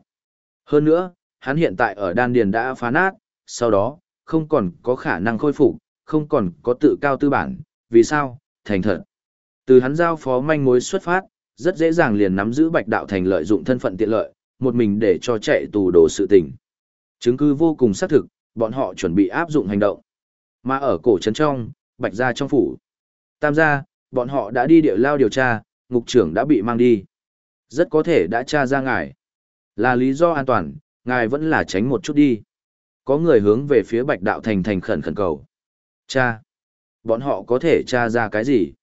Hơn nữa, hắn hiện tại ở đan điền đã phá nát, sau đó, không còn có khả năng khôi phục, không còn có tự cao tư bản. Vì sao? Thành thật. Từ hắn giao phó manh mối xuất phát, rất dễ dàng liền nắm giữ bạch đạo thành lợi dụng thân phận tiện lợi một mình để cho chạy tù đồ sự tình. Chứng cứ vô cùng xác thực, bọn họ chuẩn bị áp dụng hành động. Mà ở cổ trấn trong, bạch gia trong phủ. Tam gia, bọn họ đã đi địa lao điều tra, ngục trưởng đã bị mang đi. Rất có thể đã tra ra ngài. Là lý do an toàn, ngài vẫn là tránh một chút đi. Có người hướng về phía bạch đạo thành thành khẩn khẩn cầu. Cha, bọn họ có thể tra ra cái gì?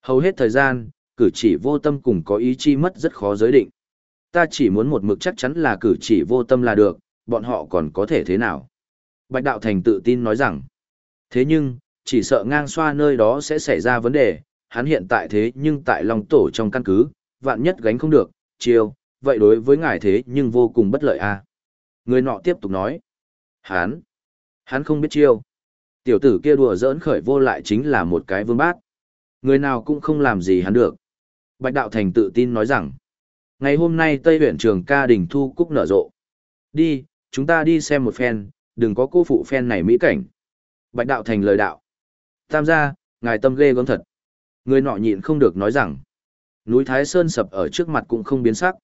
Hầu hết thời gian, cử chỉ vô tâm cùng có ý chi mất rất khó giới định ta chỉ muốn một mực chắc chắn là cử chỉ vô tâm là được, bọn họ còn có thể thế nào. Bạch Đạo Thành tự tin nói rằng, thế nhưng, chỉ sợ ngang xoa nơi đó sẽ xảy ra vấn đề, hắn hiện tại thế nhưng tại Long Tổ trong căn cứ, vạn nhất gánh không được, chiêu, vậy đối với ngài thế nhưng vô cùng bất lợi a. À? Người nọ tiếp tục nói. Hắn, hắn không biết chiêu. Tiểu tử kia đùa giỡn khởi vô lại chính là một cái vương bát. Người nào cũng không làm gì hắn được. Bạch Đạo Thành tự tin nói rằng, ngày hôm nay Tây huyện trường ca đình thu cúc nở rộ. Đi, chúng ta đi xem một phen, đừng có cô phụ phen này mỹ cảnh. Bạch Đạo Thành lời đạo. Tam gia, ngài tâm ghê gớm thật. Người nọ nhịn không được nói rằng, núi Thái Sơn sập ở trước mặt cũng không biến sắc.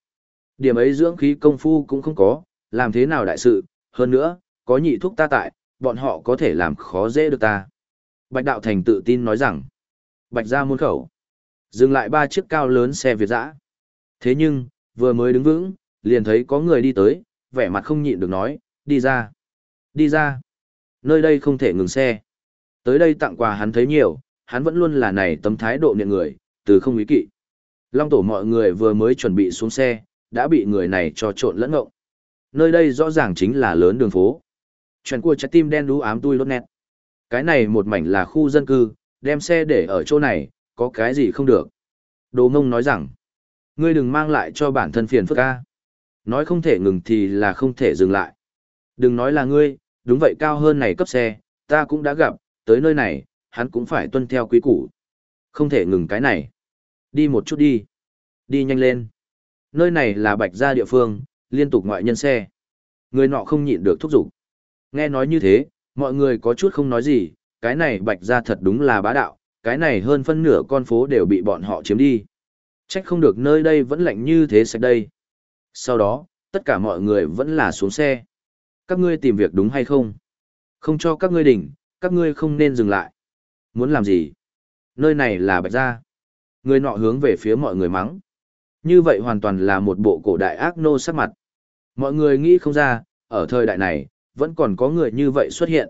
Điểm ấy dưỡng khí công phu cũng không có, làm thế nào đại sự, hơn nữa, có nhị thuốc ta tại, bọn họ có thể làm khó dễ được ta. Bạch Đạo Thành tự tin nói rằng, Bạch ra muôn khẩu, dừng lại ba chiếc cao lớn xe Việt dã. Thế nhưng, vừa mới đứng vững, liền thấy có người đi tới, vẻ mặt không nhịn được nói, đi ra, đi ra. Nơi đây không thể ngừng xe. Tới đây tặng quà hắn thấy nhiều, hắn vẫn luôn là này tấm thái độ niệm người, từ không ý kỵ. Long tổ mọi người vừa mới chuẩn bị xuống xe, đã bị người này cho trộn lẫn ngộng. Nơi đây rõ ràng chính là lớn đường phố. Chuyện của trái tim đen đú ám tui lốt nét. Cái này một mảnh là khu dân cư, đem xe để ở chỗ này, có cái gì không được. Đồ mông nói rằng, ngươi đừng mang lại cho bản thân phiền phức ca. Nói không thể ngừng thì là không thể dừng lại. Đừng nói là ngươi, đúng vậy cao hơn này cấp xe, ta cũng đã gặp, tới nơi này, hắn cũng phải tuân theo quý củ. Không thể ngừng cái này. Đi một chút đi. Đi nhanh lên. Nơi này là bạch gia địa phương, liên tục ngoại nhân xe. Người nọ không nhịn được thúc giục. Nghe nói như thế, mọi người có chút không nói gì, cái này bạch gia thật đúng là bá đạo, cái này hơn phân nửa con phố đều bị bọn họ chiếm đi. Trách không được nơi đây vẫn lạnh như thế sạch đây. Sau đó, tất cả mọi người vẫn là xuống xe. Các ngươi tìm việc đúng hay không? Không cho các ngươi đỉnh, các ngươi không nên dừng lại. Muốn làm gì? Nơi này là bạch gia. Người nọ hướng về phía mọi người mắng. Như vậy hoàn toàn là một bộ cổ đại ác nô sắc mặt. Mọi người nghĩ không ra, ở thời đại này, vẫn còn có người như vậy xuất hiện.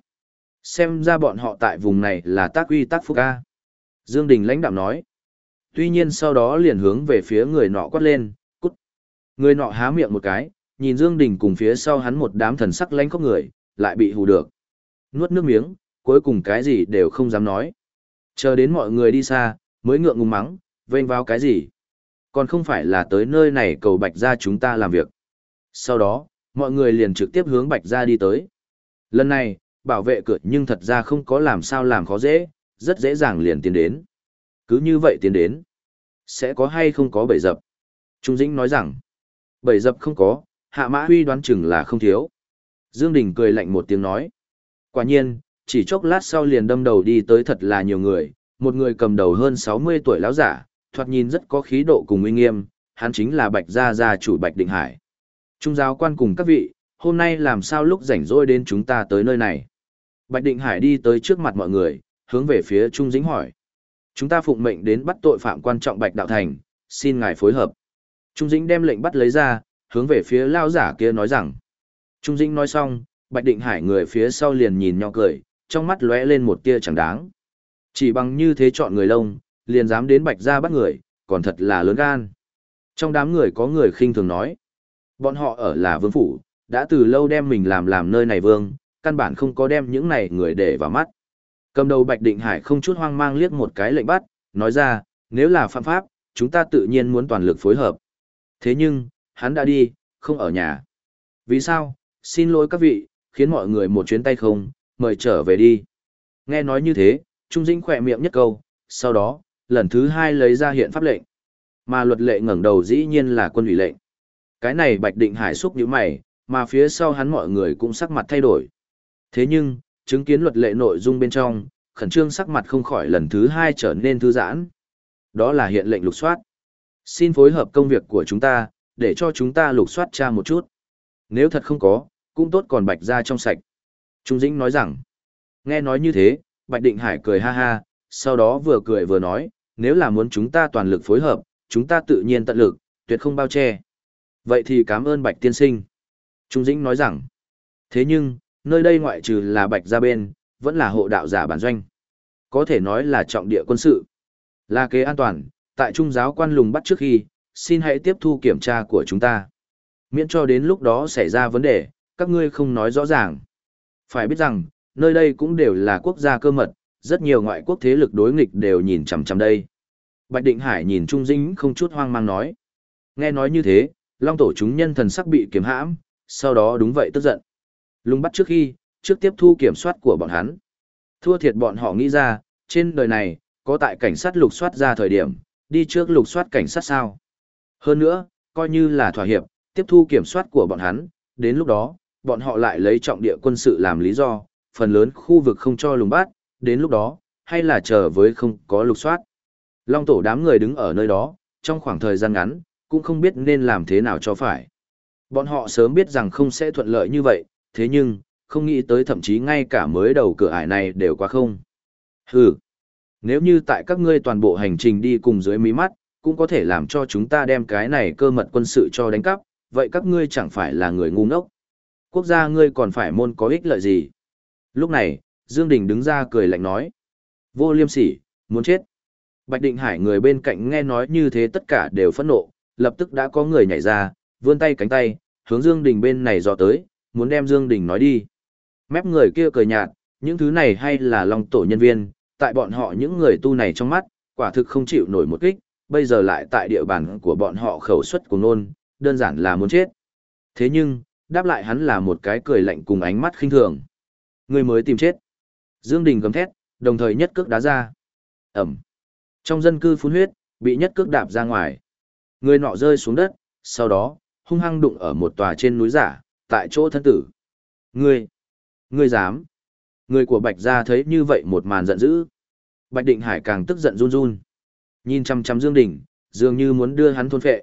Xem ra bọn họ tại vùng này là tác uy tác phúc ca. Dương Đình lãnh đạm nói. Tuy nhiên sau đó liền hướng về phía người nọ quát lên, cút. Người nọ há miệng một cái, nhìn Dương Đình cùng phía sau hắn một đám thần sắc lánh khóc người, lại bị hù được. Nuốt nước miếng, cuối cùng cái gì đều không dám nói. Chờ đến mọi người đi xa, mới ngượng ngùng mắng, vênh vào cái gì. Còn không phải là tới nơi này cầu bạch gia chúng ta làm việc. Sau đó, mọi người liền trực tiếp hướng bạch gia đi tới. Lần này, bảo vệ cửa nhưng thật ra không có làm sao làm khó dễ, rất dễ dàng liền tiến đến. Cứ như vậy tiến đến. Sẽ có hay không có bầy dập? Trung Dĩnh nói rằng, bầy dập không có, hạ mã huy đoán chừng là không thiếu. Dương Đình cười lạnh một tiếng nói. Quả nhiên, chỉ chốc lát sau liền đâm đầu đi tới thật là nhiều người, một người cầm đầu hơn 60 tuổi lão giả, thoạt nhìn rất có khí độ cùng uy nghiêm, hắn chính là Bạch Gia Gia chủ Bạch Định Hải. Trung giáo quan cùng các vị, hôm nay làm sao lúc rảnh rỗi đến chúng ta tới nơi này. Bạch Định Hải đi tới trước mặt mọi người, hướng về phía Trung Dĩnh hỏi. Chúng ta phụng mệnh đến bắt tội phạm quan trọng Bạch Đạo Thành, xin ngài phối hợp. Trung Dĩnh đem lệnh bắt lấy ra, hướng về phía lao giả kia nói rằng. Trung Dĩnh nói xong, Bạch Định Hải người phía sau liền nhìn nhau cười, trong mắt lóe lên một tia chẳng đáng. Chỉ bằng như thế chọn người lông, liền dám đến Bạch gia bắt người, còn thật là lớn gan. Trong đám người có người khinh thường nói. Bọn họ ở là vương phủ, đã từ lâu đem mình làm làm nơi này vương, căn bản không có đem những này người để vào mắt. Cầm đầu Bạch Định Hải không chút hoang mang liếc một cái lệnh bắt, nói ra, nếu là phạm pháp, chúng ta tự nhiên muốn toàn lực phối hợp. Thế nhưng, hắn đã đi, không ở nhà. Vì sao? Xin lỗi các vị, khiến mọi người một chuyến tay không, mời trở về đi. Nghe nói như thế, Trung Dĩnh khỏe miệng nhất câu, sau đó, lần thứ hai lấy ra hiện pháp lệnh. Mà luật lệ ngẩng đầu dĩ nhiên là quân ủy lệnh. Cái này Bạch Định Hải xúc như mày, mà phía sau hắn mọi người cũng sắc mặt thay đổi. Thế nhưng, chứng kiến luật lệ nội dung bên trong, khẩn trương sắc mặt không khỏi lần thứ hai trở nên thư giãn. Đó là hiện lệnh lục soát. Xin phối hợp công việc của chúng ta, để cho chúng ta lục soát tra một chút. Nếu thật không có, cũng tốt còn bạch ra trong sạch. Trung Dĩnh nói rằng, nghe nói như thế, Bạch Định Hải cười ha ha, sau đó vừa cười vừa nói, nếu là muốn chúng ta toàn lực phối hợp, chúng ta tự nhiên tận lực, tuyệt không bao che. Vậy thì cảm ơn Bạch Tiên Sinh. Trung Dĩnh nói rằng, thế nhưng, nơi đây ngoại trừ là Bạch ra bên, vẫn là hộ đạo giả bản doanh. Có thể nói là trọng địa quân sự. Là kế an toàn, tại trung giáo quan lùng bắt trước khi, xin hãy tiếp thu kiểm tra của chúng ta. Miễn cho đến lúc đó xảy ra vấn đề, các ngươi không nói rõ ràng. Phải biết rằng, nơi đây cũng đều là quốc gia cơ mật, rất nhiều ngoại quốc thế lực đối nghịch đều nhìn chằm chằm đây. Bạch Định Hải nhìn Trung Dĩnh không chút hoang mang nói. Nghe nói như thế, long tổ chúng nhân thần sắc bị kiềm hãm, sau đó đúng vậy tức giận. Lung bắt trước khi, trước tiếp thu kiểm soát của bọn hắn. Thua thiệt bọn họ nghĩ ra, trên đời này, có tại cảnh sát lục soát ra thời điểm, đi trước lục soát cảnh sát sao. Hơn nữa, coi như là thỏa hiệp, tiếp thu kiểm soát của bọn hắn, đến lúc đó, bọn họ lại lấy trọng địa quân sự làm lý do, phần lớn khu vực không cho lùng bắt, đến lúc đó, hay là chờ với không có lục soát. Long tổ đám người đứng ở nơi đó, trong khoảng thời gian ngắn, cũng không biết nên làm thế nào cho phải. Bọn họ sớm biết rằng không sẽ thuận lợi như vậy, thế nhưng, không nghĩ tới thậm chí ngay cả mới đầu cửa ải này đều quá không. Hừ, nếu như tại các ngươi toàn bộ hành trình đi cùng dưới mí mắt, cũng có thể làm cho chúng ta đem cái này cơ mật quân sự cho đánh cắp, vậy các ngươi chẳng phải là người ngu ngốc. Quốc gia ngươi còn phải môn có ích lợi gì? Lúc này, Dương Đình đứng ra cười lạnh nói. Vô liêm sỉ, muốn chết. Bạch Định Hải người bên cạnh nghe nói như thế tất cả đều phẫn nộ, lập tức đã có người nhảy ra, vươn tay cánh tay, hướng Dương Đình bên này dò tới, muốn đem Dương Đình nói đi. Mép người kia cười nhạt, những thứ này hay là lòng tổ nhân viên, tại bọn họ những người tu này trong mắt, quả thực không chịu nổi một kích, bây giờ lại tại địa bàn của bọn họ khẩu xuất của nôn, đơn giản là muốn chết. Thế nhưng, đáp lại hắn là một cái cười lạnh cùng ánh mắt khinh thường. Người mới tìm chết. Dương Đình gầm thét, đồng thời nhất cước đá ra. Ẩm. Trong dân cư phun huyết, bị nhất cước đạp ra ngoài. Người nọ rơi xuống đất, sau đó, hung hăng đụng ở một tòa trên núi giả, tại chỗ thân tử. Ngươi, ngươi dám. Người của Bạch gia thấy như vậy một màn giận dữ. Bạch Định Hải càng tức giận run run. Nhìn chăm chăm Dương Đình, dường như muốn đưa hắn thôn phệ.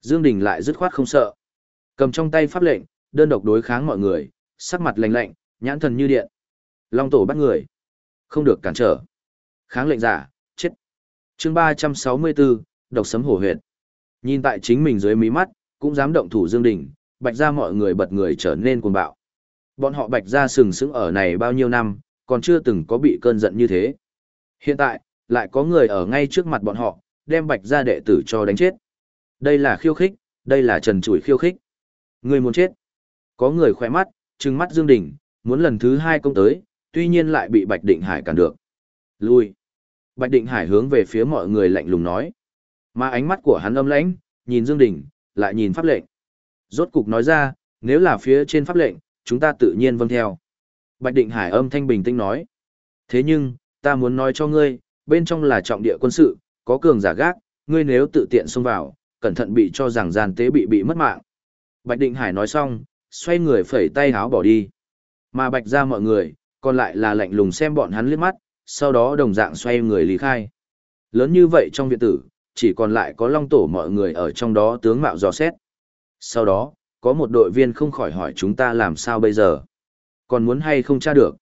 Dương Đình lại dứt khoát không sợ. Cầm trong tay pháp lệnh, đơn độc đối kháng mọi người, sắc mặt lạnh lạnh, nhãn thần như điện. Long tổ bắt người. Không được cản trở. Kháng lệnh giả, chết. Chương 364, độc sấm hổ huyệt. Nhìn tại chính mình dưới mí mắt, cũng dám động thủ Dương Đình, bạch ra mọi người bật người trở nên cuồng bạo. Bọn họ bạch ra sừng sững ở này bao nhiêu năm, còn chưa từng có bị cơn giận như thế. Hiện tại, lại có người ở ngay trước mặt bọn họ, đem bạch ra đệ tử cho đánh chết. Đây là khiêu khích, đây là trần chủi khiêu khích. Người muốn chết. Có người khỏe mắt, trừng mắt Dương Đình, muốn lần thứ hai công tới, tuy nhiên lại bị Bạch Định Hải cản được. Lui. Bạch Định Hải hướng về phía mọi người lạnh lùng nói. Mà ánh mắt của hắn âm lãnh, nhìn Dương Đình, lại nhìn pháp lệnh. Rốt cục nói ra, nếu là phía trên pháp lệnh, chúng ta tự nhiên vâng theo. Bạch Định Hải âm thanh bình tĩnh nói. Thế nhưng, ta muốn nói cho ngươi, bên trong là trọng địa quân sự, có cường giả gác, ngươi nếu tự tiện xông vào, cẩn thận bị cho rằng gian tế bị bị mất mạng. Bạch Định Hải nói xong, xoay người phẩy tay háo bỏ đi. Mà Bạch ra mọi người, còn lại là lạnh lùng xem bọn hắn liếc mắt, sau đó đồng dạng xoay người lý khai. Lớn như vậy trong viện tử, chỉ còn lại có long tổ mọi người ở trong đó tướng mạo dò xét. Sau đó, có một đội viên không khỏi hỏi chúng ta làm sao bây giờ. Còn muốn hay không tra được?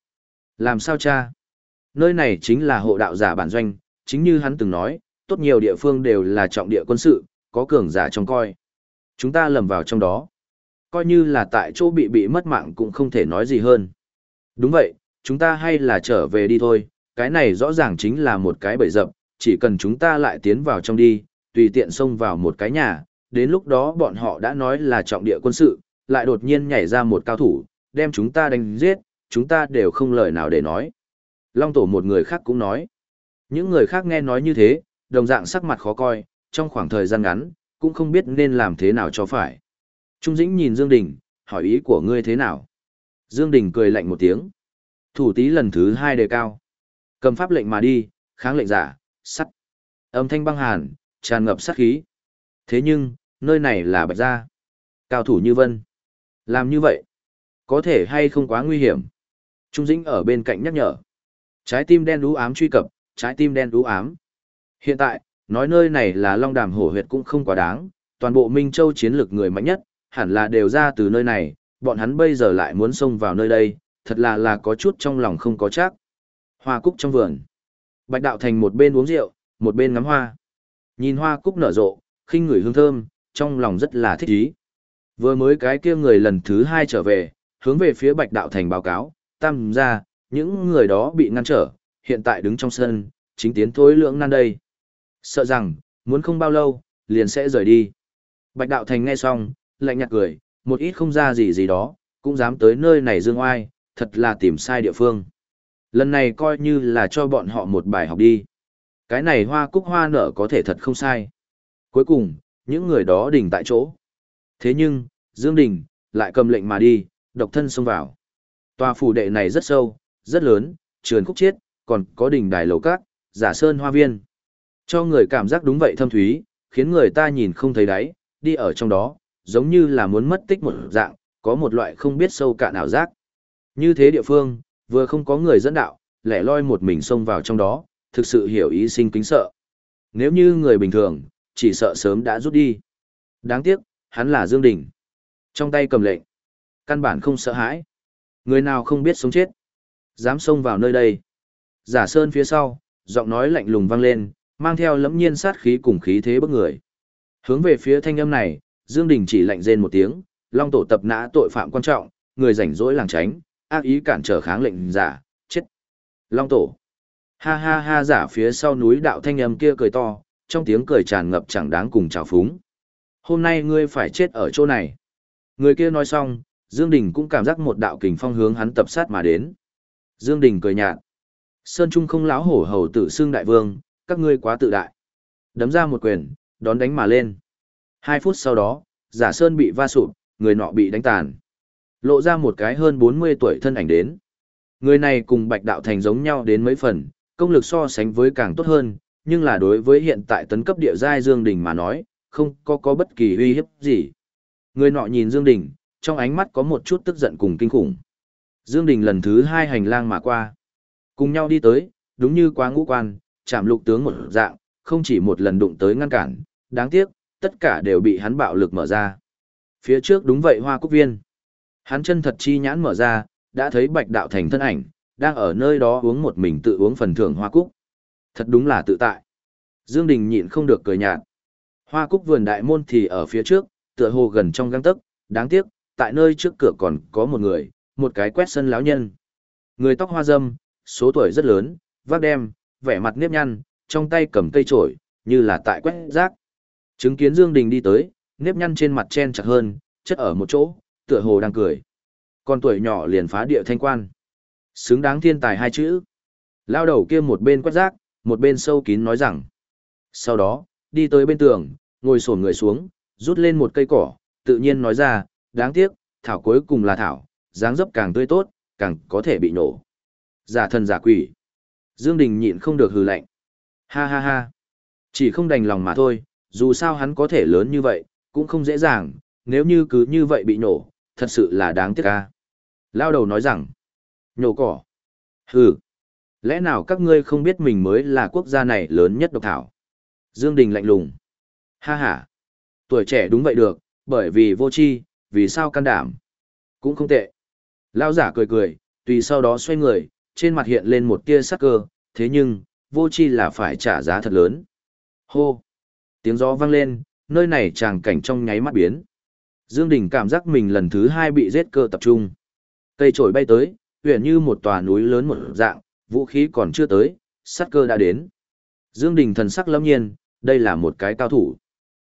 Làm sao tra? Nơi này chính là hộ đạo giả bản doanh, chính như hắn từng nói, tốt nhiều địa phương đều là trọng địa quân sự, có cường giả trông coi. Chúng ta lầm vào trong đó. Coi như là tại chỗ bị bị mất mạng cũng không thể nói gì hơn. Đúng vậy, chúng ta hay là trở về đi thôi, cái này rõ ràng chính là một cái bẫy dập, chỉ cần chúng ta lại tiến vào trong đi, tùy tiện xông vào một cái nhà, đến lúc đó bọn họ đã nói là trọng địa quân sự, lại đột nhiên nhảy ra một cao thủ, đem chúng ta đánh giết, chúng ta đều không lời nào để nói. Long tổ một người khác cũng nói. Những người khác nghe nói như thế, đồng dạng sắc mặt khó coi, trong khoảng thời gian ngắn, cũng không biết nên làm thế nào cho phải. Trung Dĩnh nhìn Dương Đình, hỏi ý của ngươi thế nào? Dương Đình cười lạnh một tiếng. Thủ tí lần thứ hai đề cao. Cầm pháp lệnh mà đi, kháng lệnh giả, sắt. Âm thanh băng hàn, tràn ngập sát khí. Thế nhưng, nơi này là bạch gia. Cao thủ như vân. Làm như vậy, có thể hay không quá nguy hiểm. Trung Dĩnh ở bên cạnh nhắc nhở. Trái tim đen đú ám truy cập, trái tim đen đú ám. Hiện tại, nói nơi này là long đàm hổ huyệt cũng không quá đáng, toàn bộ Minh Châu chiến lược người mạnh nhất, hẳn là đều ra từ nơi này, bọn hắn bây giờ lại muốn xông vào nơi đây, thật là là có chút trong lòng không có chắc. Hoa cúc trong vườn. Bạch đạo thành một bên uống rượu, một bên ngắm hoa. Nhìn hoa cúc nở rộ, khinh người hương thơm, trong lòng rất là thích ý. Vừa mới cái kia người lần thứ hai trở về, hướng về phía bạch đạo thành báo cáo, tam ra, những người đó bị ngăn trở, hiện tại đứng trong sân, chính tiến thối lưỡng nan đây. Sợ rằng, muốn không bao lâu, liền sẽ rời đi. Bạch đạo thành nghe xong, lạnh nhạt cười, một ít không ra gì gì đó, cũng dám tới nơi này dương oai, thật là tìm sai địa phương. Lần này coi như là cho bọn họ một bài học đi. Cái này hoa cúc hoa nở có thể thật không sai. Cuối cùng, những người đó đỉnh tại chỗ. Thế nhưng, Dương Đình, lại cầm lệnh mà đi, độc thân xông vào. Tòa phủ đệ này rất sâu, rất lớn, trườn khúc chiết, còn có đỉnh đài lầu cát, giả sơn hoa viên. Cho người cảm giác đúng vậy thâm thúy, khiến người ta nhìn không thấy đáy, đi ở trong đó, giống như là muốn mất tích một dạng, có một loại không biết sâu cạn ảo giác. Như thế địa phương, vừa không có người dẫn đạo, lẻ loi một mình xông vào trong đó, thực sự hiểu ý sinh kính sợ. Nếu như người bình thường, chỉ sợ sớm đã rút đi. Đáng tiếc, hắn là Dương Đình. Trong tay cầm lệnh. Căn bản không sợ hãi. Người nào không biết sống chết. Dám xông vào nơi đây. Giả sơn phía sau, giọng nói lạnh lùng vang lên, mang theo lẫm nhiên sát khí cùng khí thế bức người. Hướng về phía thanh âm này, Dương Đình chỉ lạnh rên một tiếng, Long tổ tập nã tội phạm quan trọng, người rảnh rỗi làng tránh, ác ý cản trở kháng lệnh giả, chết. Long tổ. Ha ha ha giả phía sau núi đạo thanh âm kia cười to, trong tiếng cười tràn ngập chẳng đáng cùng trào phúng. Hôm nay ngươi phải chết ở chỗ này. Người kia nói xong, Dương Đình cũng cảm giác một đạo kình phong hướng hắn tập sát mà đến. Dương Đình cười nhạt. Sơn Trung không láo hổ hầu tử xương đại vương, các ngươi quá tự đại. Đấm ra một quyền, đón đánh mà lên. Hai phút sau đó, giả Sơn bị va sụp, người nọ bị đánh tàn. Lộ ra một cái hơn 40 tuổi thân ảnh đến. Người này cùng Bạch Đạo Thành giống nhau đến mấy phần, công lực so sánh với càng tốt hơn, nhưng là đối với hiện tại tấn cấp địa giai Dương Đình mà nói, không có có bất kỳ uy hiếp gì. Người nọ nhìn Dương Đình, trong ánh mắt có một chút tức giận cùng kinh khủng. Dương Đình lần thứ hai hành lang mà qua. Cùng nhau đi tới, đúng như quá ngũ quan, chạm lục tướng một dạng, không chỉ một lần đụng tới ngăn cản, đáng tiếc, tất cả đều bị hắn bạo lực mở ra. Phía trước đúng vậy hoa cúc viên. Hắn chân thật chi nhãn mở ra, đã thấy bạch đạo thành thân ảnh, đang ở nơi đó uống một mình tự uống phần thưởng hoa cúc. Thật đúng là tự tại. Dương Đình nhịn không được cười nhạt. Hoa cúc vườn đại môn thì ở phía trước, tựa hồ gần trong găng tấc, đáng tiếc, tại nơi trước cửa còn có một người, một cái quét sân lão nhân. Người tóc hoa râm, số tuổi rất lớn, vác đem, vẻ mặt nếp nhăn, trong tay cầm cây chổi, như là tại quét rác. Chứng kiến Dương Đình đi tới, nếp nhăn trên mặt chen chặt hơn, chất ở một chỗ, tựa hồ đang cười. Con tuổi nhỏ liền phá địa thanh quan. Xứng đáng thiên tài hai chữ. Lao đầu kia một bên quét rác, một bên sâu kín nói rằng. Sau đó, đi tới bên tường, ngồi sổn người xuống, rút lên một cây cỏ, tự nhiên nói ra, đáng tiếc, thảo cuối cùng là thảo, dáng dấp càng tươi tốt, càng có thể bị nổ. Giả thần giả quỷ. Dương Đình nhịn không được hừ lạnh. Ha ha ha. Chỉ không đành lòng mà thôi, dù sao hắn có thể lớn như vậy, cũng không dễ dàng, nếu như cứ như vậy bị nổ, thật sự là đáng tiếc ca. Lao đầu nói rằng, nhổ cỏ. Hừ. Lẽ nào các ngươi không biết mình mới là quốc gia này lớn nhất độc thảo? Dương Đình lạnh lùng. Ha ha. Tuổi trẻ đúng vậy được, bởi vì vô tri, vì sao can đảm? Cũng không tệ. Lão giả cười cười, tùy sau đó xoay người, trên mặt hiện lên một tia sắc cơ, thế nhưng, vô chi là phải trả giá thật lớn. Hô! Tiếng gió vang lên, nơi này tràng cảnh trong nháy mắt biến. Dương Đình cảm giác mình lần thứ hai bị giết cơ tập trung. Cây trổi bay tới, huyền như một tòa núi lớn một dạng, vũ khí còn chưa tới, sát cơ đã đến. Dương Đình thần sắc lâm nhiên, đây là một cái cao thủ.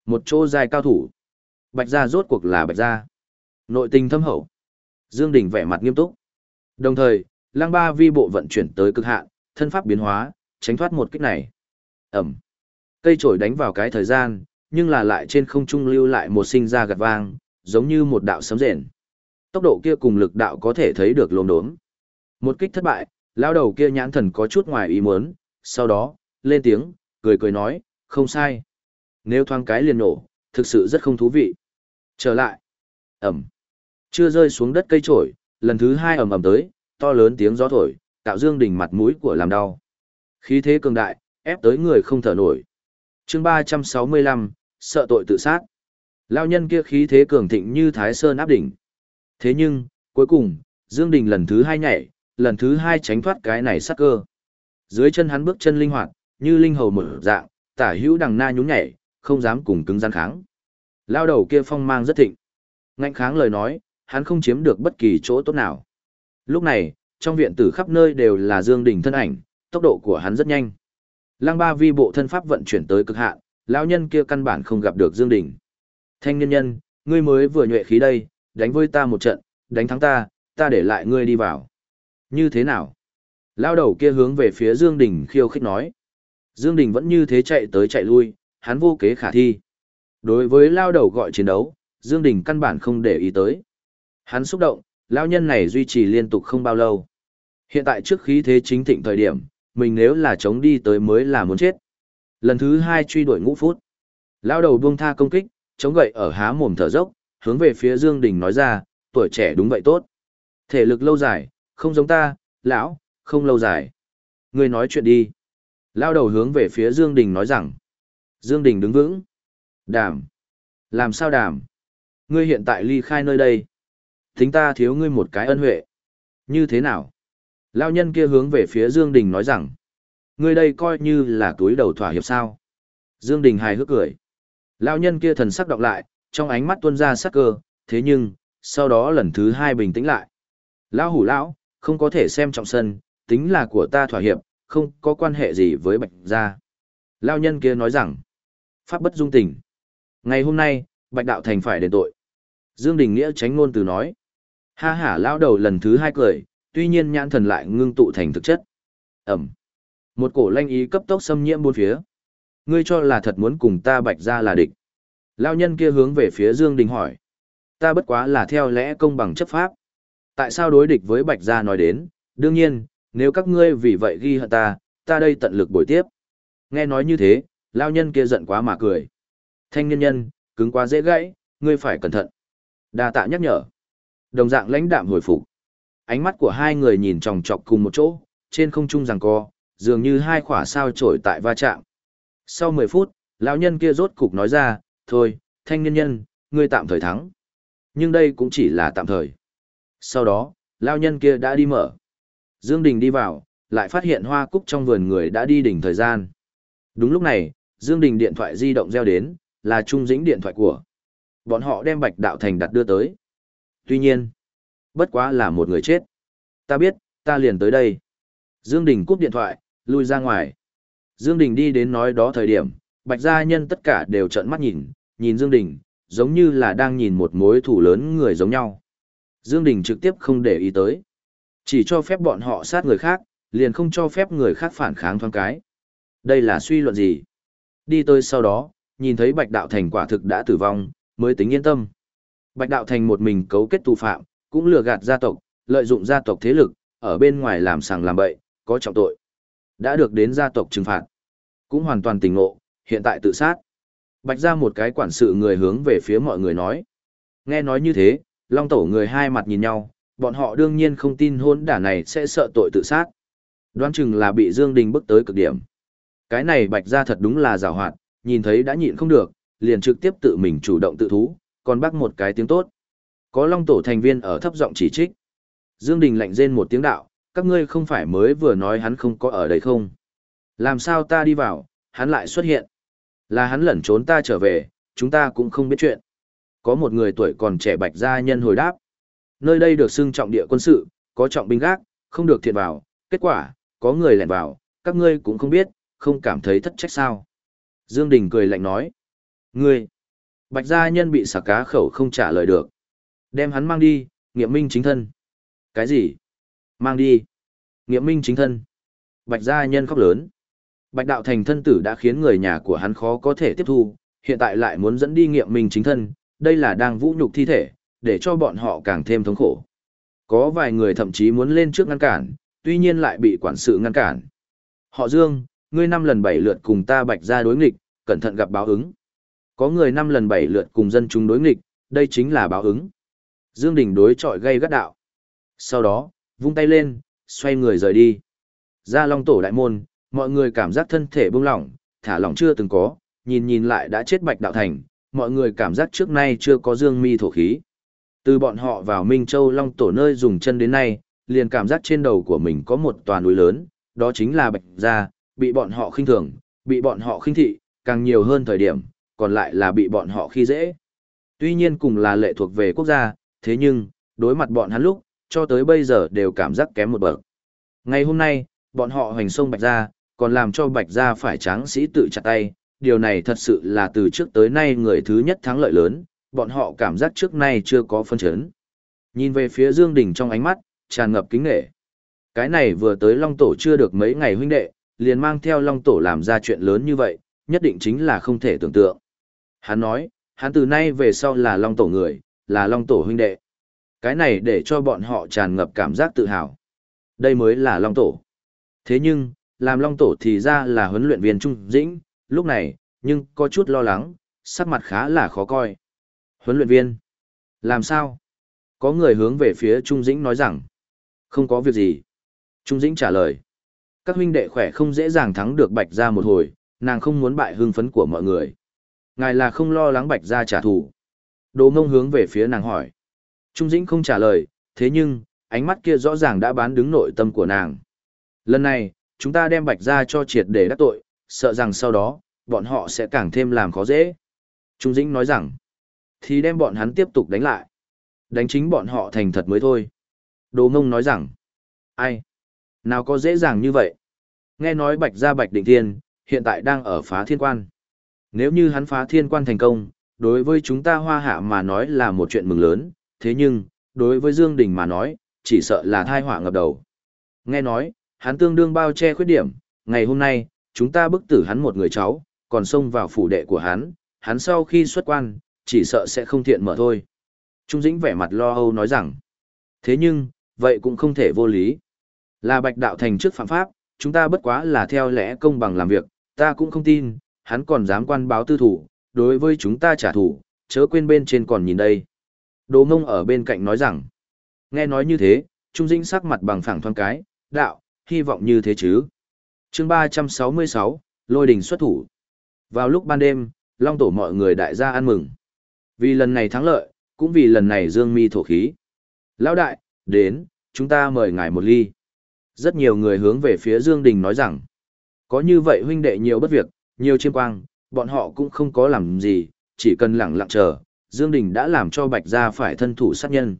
Một chỗ dài cao thủ. Bạch gia rốt cuộc là bạch gia. Nội tình thâm hậu. Dương Đình vẻ mặt nghiêm túc. Đồng thời, lang ba vi bộ vận chuyển tới cực hạn, thân pháp biến hóa, tránh thoát một kích này. Ẩm. Cây trổi đánh vào cái thời gian, nhưng là lại trên không trung lưu lại một sinh ra gạt vang, giống như một đạo sấm rền. Tốc độ kia cùng lực đạo có thể thấy được lồn đốm. Một kích thất bại, lao đầu kia nhãn thần có chút ngoài ý muốn, sau đó, lên tiếng, cười cười nói, không sai. Nếu thoáng cái liền nổ, thực sự rất không thú vị. Trở lại. Ẩm. Chưa rơi xuống đất cây trổi, lần thứ hai ầm ầm tới, to lớn tiếng gió thổi, tạo dương đỉnh mặt mũi của làm đau. Khí thế cường đại, ép tới người không thở nổi. chương 365, sợ tội tự sát. Lao nhân kia khí thế cường thịnh như Thái Sơn áp đỉnh. Thế nhưng, cuối cùng, Dương Đình lần thứ hai nhảy, lần thứ hai tránh thoát cái này sát cơ. Dưới chân hắn bước chân linh hoạt, như linh hầu mở dạng, tả hữu đằng na nhún nhảy, không dám cùng cứng gian kháng. Lao đầu kia phong mang rất thịnh. Ngạnh kháng lời nói, hắn không chiếm được bất kỳ chỗ tốt nào. Lúc này, trong viện tử khắp nơi đều là Dương Đình thân ảnh, tốc độ của hắn rất nhanh. Lăng ba vi bộ thân pháp vận chuyển tới cực hạn, lão nhân kia căn bản không gặp được Dương Đình. Thanh nhân nhân, ngươi mới vừa nhuệ khí đây, đánh với ta một trận, đánh thắng ta, ta để lại ngươi đi vào. Như thế nào? Lao đầu kia hướng về phía Dương Đình khiêu khích nói. Dương Đình vẫn như thế chạy tới chạy lui, hắn vô kế khả thi. Đối với lao đầu gọi chiến đấu, Dương Đình căn bản không để ý tới. Hắn xúc động, lao nhân này duy trì liên tục không bao lâu. Hiện tại trước khí thế chính thịnh thời điểm, mình nếu là chống đi tới mới là muốn chết. Lần thứ hai truy đuổi ngũ phút. Lao đầu buông tha công kích, chống gậy ở há mồm thở dốc, hướng về phía Dương Đình nói ra, tuổi trẻ đúng vậy tốt. Thể lực lâu dài, không giống ta, lão, không lâu dài. Ngươi nói chuyện đi. Lao đầu hướng về phía Dương Đình nói rằng. Dương Đình đứng vững. Đàm. Làm sao đàm? Ngươi hiện tại ly khai nơi đây. Thính ta thiếu ngươi một cái ân huệ. Như thế nào? Lao nhân kia hướng về phía Dương Đình nói rằng. Ngươi đây coi như là túi đầu thỏa hiệp sao. Dương Đình hài hước cười. Lao nhân kia thần sắc đọc lại, trong ánh mắt tuôn ra sắc cơ, thế nhưng, sau đó lần thứ hai bình tĩnh lại. Lão hủ lão, không có thể xem trọng sân, tính là của ta thỏa hiệp, không có quan hệ gì với bạch gia. Lao nhân kia nói rằng, pháp bất dung tình. Ngày hôm nay, bạch đạo thành phải đền tội. Dương Đình Nghĩa tránh ngôn từ nói. Ha ha lao đầu lần thứ hai cười, tuy nhiên nhãn thần lại ngưng tụ thành thực chất. Ẩm. Một cổ lanh ý cấp tốc xâm nhiễm bốn phía. Ngươi cho là thật muốn cùng ta bạch gia là địch. Lao nhân kia hướng về phía Dương Đình hỏi. Ta bất quá là theo lẽ công bằng chấp pháp. Tại sao đối địch với bạch gia nói đến, đương nhiên, nếu các ngươi vì vậy ghi hận ta, ta đây tận lực bồi tiếp. Nghe nói như thế, lao nhân kia giận quá mà cười. Thanh nhân nhân, cứng quá dễ gãy, ngươi phải cẩn thận. Đa tạ nhắc nhở. Đồng dạng lãnh đạm hồi phục. Ánh mắt của hai người nhìn chòng chọc cùng một chỗ, trên không trung giằng co, dường như hai khỏa sao trổi tại va chạm. Sau 10 phút, lão nhân kia rốt cục nói ra, thôi, thanh nhân nhân, ngươi tạm thời thắng. Nhưng đây cũng chỉ là tạm thời. Sau đó, lao nhân kia đã đi mở. Dương Đình đi vào, lại phát hiện hoa cúc trong vườn người đã đi đỉnh thời gian. Đúng lúc này, Dương Đình điện thoại di động reo đến, là Trung Dĩnh điện thoại của. Bọn họ đem Bạch Đạo Thành đặt đưa tới. Tuy nhiên, bất quá là một người chết. Ta biết, ta liền tới đây. Dương Đình cúp điện thoại, lui ra ngoài. Dương Đình đi đến nói đó thời điểm, Bạch gia nhân tất cả đều trợn mắt nhìn, nhìn Dương Đình, giống như là đang nhìn một mối thù lớn người giống nhau. Dương Đình trực tiếp không để ý tới. Chỉ cho phép bọn họ sát người khác, liền không cho phép người khác phản kháng thoáng cái. Đây là suy luận gì? Đi tới sau đó, nhìn thấy Bạch Đạo Thành quả thực đã tử vong, mới tính yên tâm. Bạch Đạo Thành một mình cấu kết tù phạm, cũng lừa gạt gia tộc, lợi dụng gia tộc thế lực, ở bên ngoài làm sàng làm bậy, có trọng tội. Đã được đến gia tộc trừng phạt. Cũng hoàn toàn tỉnh ngộ, hiện tại tự sát. Bạch ra một cái quản sự người hướng về phía mọi người nói. Nghe nói như thế, Long Tổ người hai mặt nhìn nhau, bọn họ đương nhiên không tin hôn đả này sẽ sợ tội tự sát. Đoán chừng là bị Dương Đình bức tới cực điểm. Cái này bạch ra thật đúng là rào hoạt, nhìn thấy đã nhịn không được, liền trực tiếp tự mình chủ động tự thú, còn bắt một cái tiếng tốt. Có long tổ thành viên ở thấp giọng chỉ trích. Dương Đình lạnh rên một tiếng đạo, các ngươi không phải mới vừa nói hắn không có ở đây không? Làm sao ta đi vào, hắn lại xuất hiện? Là hắn lẩn trốn ta trở về, chúng ta cũng không biết chuyện. Có một người tuổi còn trẻ bạch gia nhân hồi đáp. Nơi đây được xưng trọng địa quân sự, có trọng binh gác, không được thiệt vào, kết quả, có người lẻn vào, các ngươi cũng không biết, không cảm thấy thất trách sao. Dương Đình cười lạnh nói. Ngươi! Bạch gia nhân bị xả cá khẩu không trả lời được. Đem hắn mang đi, nghiệm minh chính thân. Cái gì? Mang đi. Nghiệm minh chính thân. Bạch gia nhân khóc lớn. Bạch đạo thành thân tử đã khiến người nhà của hắn khó có thể tiếp thu, hiện tại lại muốn dẫn đi nghiệm minh chính thân, đây là đang vũ nhục thi thể, để cho bọn họ càng thêm thống khổ. Có vài người thậm chí muốn lên trước ngăn cản, tuy nhiên lại bị quản sự ngăn cản. Họ Dương, ngươi năm lần bảy lượt cùng ta bạch ra đối nghịch, cẩn thận gặp báo ứng. Có người năm lần bảy lượt cùng dân chúng đối nghịch, đây chính là báo ứng. Dương Đình đối chọi gây gắt đạo. Sau đó, vung tay lên, xoay người rời đi. Ra long tổ đại môn, mọi người cảm giác thân thể buông lỏng, thả lỏng chưa từng có, nhìn nhìn lại đã chết bạch đạo thành, mọi người cảm giác trước nay chưa có dương mi thổ khí. Từ bọn họ vào Minh Châu Long Tổ nơi dùng chân đến nay, liền cảm giác trên đầu của mình có một tòa núi lớn, đó chính là Bạch Gia, bị bọn họ khinh thường, bị bọn họ khinh thị, càng nhiều hơn thời điểm, còn lại là bị bọn họ khi dễ. Tuy nhiên cùng là lệ thuộc về quốc gia, thế nhưng, đối mặt bọn hắn lúc, cho tới bây giờ đều cảm giác kém một bậc. Ngày hôm nay, bọn họ hoành sông Bạch Gia, còn làm cho Bạch Gia phải tráng sĩ tự chặt tay, điều này thật sự là từ trước tới nay người thứ nhất thắng lợi lớn, bọn họ cảm giác trước nay chưa có phân chấn. Nhìn về phía Dương Đình trong ánh mắt, tràn ngập kính nghệ. Cái này vừa tới Long Tổ chưa được mấy ngày huynh đệ, liền mang theo Long Tổ làm ra chuyện lớn như vậy, nhất định chính là không thể tưởng tượng. Hắn nói, hắn từ nay về sau là Long Tổ người, là Long Tổ huynh đệ. Cái này để cho bọn họ tràn ngập cảm giác tự hào. Đây mới là Long Tổ. Thế nhưng, làm Long Tổ thì ra là huấn luyện viên Trung Dĩnh, lúc này, nhưng có chút lo lắng, sắc mặt khá là khó coi. Huấn luyện viên? Làm sao? Có người hướng về phía Trung Dĩnh nói rằng, không có việc gì. Trung Dĩnh trả lời, các huynh đệ khỏe không dễ dàng thắng được Bạch gia một hồi, nàng không muốn bại hưng phấn của mọi người. Ngài là không lo lắng Bạch gia trả thù. Đồ ngông hướng về phía nàng hỏi. Trung Dĩnh không trả lời, thế nhưng, ánh mắt kia rõ ràng đã bán đứng nội tâm của nàng. Lần này, chúng ta đem Bạch gia cho triệt để đắc tội, sợ rằng sau đó, bọn họ sẽ càng thêm làm khó dễ. Trung Dĩnh nói rằng, thì đem bọn hắn tiếp tục đánh lại. Đánh chính bọn họ thành thật mới thôi. Đồ mông nói rằng, ai? Nào có dễ dàng như vậy? Nghe nói Bạch Gia Bạch Định Thiên, hiện tại đang ở phá thiên quan. Nếu như hắn phá thiên quan thành công, đối với chúng ta hoa hạ mà nói là một chuyện mừng lớn, thế nhưng, đối với Dương Đình mà nói, chỉ sợ là thai họa ngập đầu. Nghe nói, hắn tương đương bao che khuyết điểm, ngày hôm nay, chúng ta bức tử hắn một người cháu, còn xông vào phủ đệ của hắn, hắn sau khi xuất quan, chỉ sợ sẽ không thiện mở thôi. Trung Dĩnh vẻ mặt lo âu nói rằng, thế nhưng, vậy cũng không thể vô lý. Là bạch đạo thành trước phạm pháp, chúng ta bất quá là theo lẽ công bằng làm việc, ta cũng không tin, hắn còn dám quan báo tư thủ, đối với chúng ta trả thù, chớ quên bên trên còn nhìn đây. Đồ mông ở bên cạnh nói rằng, nghe nói như thế, Trung Dĩnh sắc mặt bằng phẳng thoáng cái, đạo, hy vọng như thế chứ chương 366, Lôi đình xuất thủ. Vào lúc ban đêm, Long Tổ mọi người đại gia ăn mừng. Vì lần này thắng lợi, cũng vì lần này dương mi thổ khí. Lão đại, đến, chúng ta mời ngài một ly. Rất nhiều người hướng về phía Dương Đình nói rằng, có như vậy huynh đệ nhiều bất việc, nhiều chiêm quang, bọn họ cũng không có làm gì, chỉ cần lặng lặng chờ, Dương Đình đã làm cho Bạch Gia phải thân thủ sát nhân.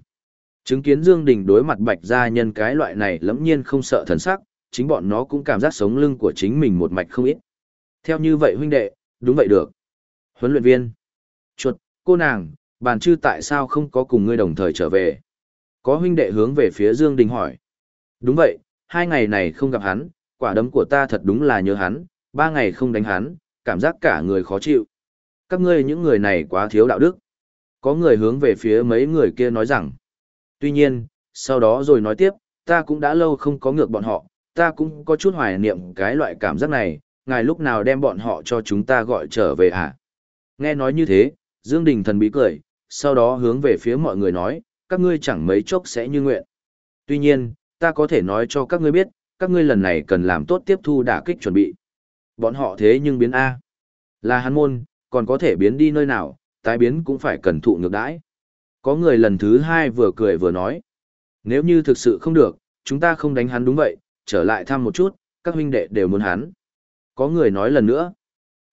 Chứng kiến Dương Đình đối mặt Bạch Gia nhân cái loại này lẫm nhiên không sợ thần sắc, chính bọn nó cũng cảm giác sống lưng của chính mình một mạch không ít. Theo như vậy huynh đệ, đúng vậy được. Huấn luyện viên. Chuột, cô nàng, bàn chư tại sao không có cùng ngươi đồng thời trở về? Có huynh đệ hướng về phía Dương Đình hỏi. Đúng vậy, hai ngày này không gặp hắn, quả đấm của ta thật đúng là nhớ hắn, ba ngày không đánh hắn, cảm giác cả người khó chịu. Các ngươi những người này quá thiếu đạo đức. Có người hướng về phía mấy người kia nói rằng. Tuy nhiên, sau đó rồi nói tiếp, ta cũng đã lâu không có ngược bọn họ, ta cũng có chút hoài niệm cái loại cảm giác này, ngài lúc nào đem bọn họ cho chúng ta gọi trở về à? Nghe nói như thế, Dương Đình thần bí cười, sau đó hướng về phía mọi người nói, các ngươi chẳng mấy chốc sẽ như nguyện. Tuy nhiên, ta có thể nói cho các ngươi biết, các ngươi lần này cần làm tốt tiếp thu đả kích chuẩn bị. Bọn họ thế nhưng biến A. Là hắn môn, còn có thể biến đi nơi nào, tái biến cũng phải cần thụ ngược đãi. Có người lần thứ hai vừa cười vừa nói. Nếu như thực sự không được, chúng ta không đánh hắn đúng vậy, trở lại thăm một chút, các huynh đệ đều muốn hắn. Có người nói lần nữa.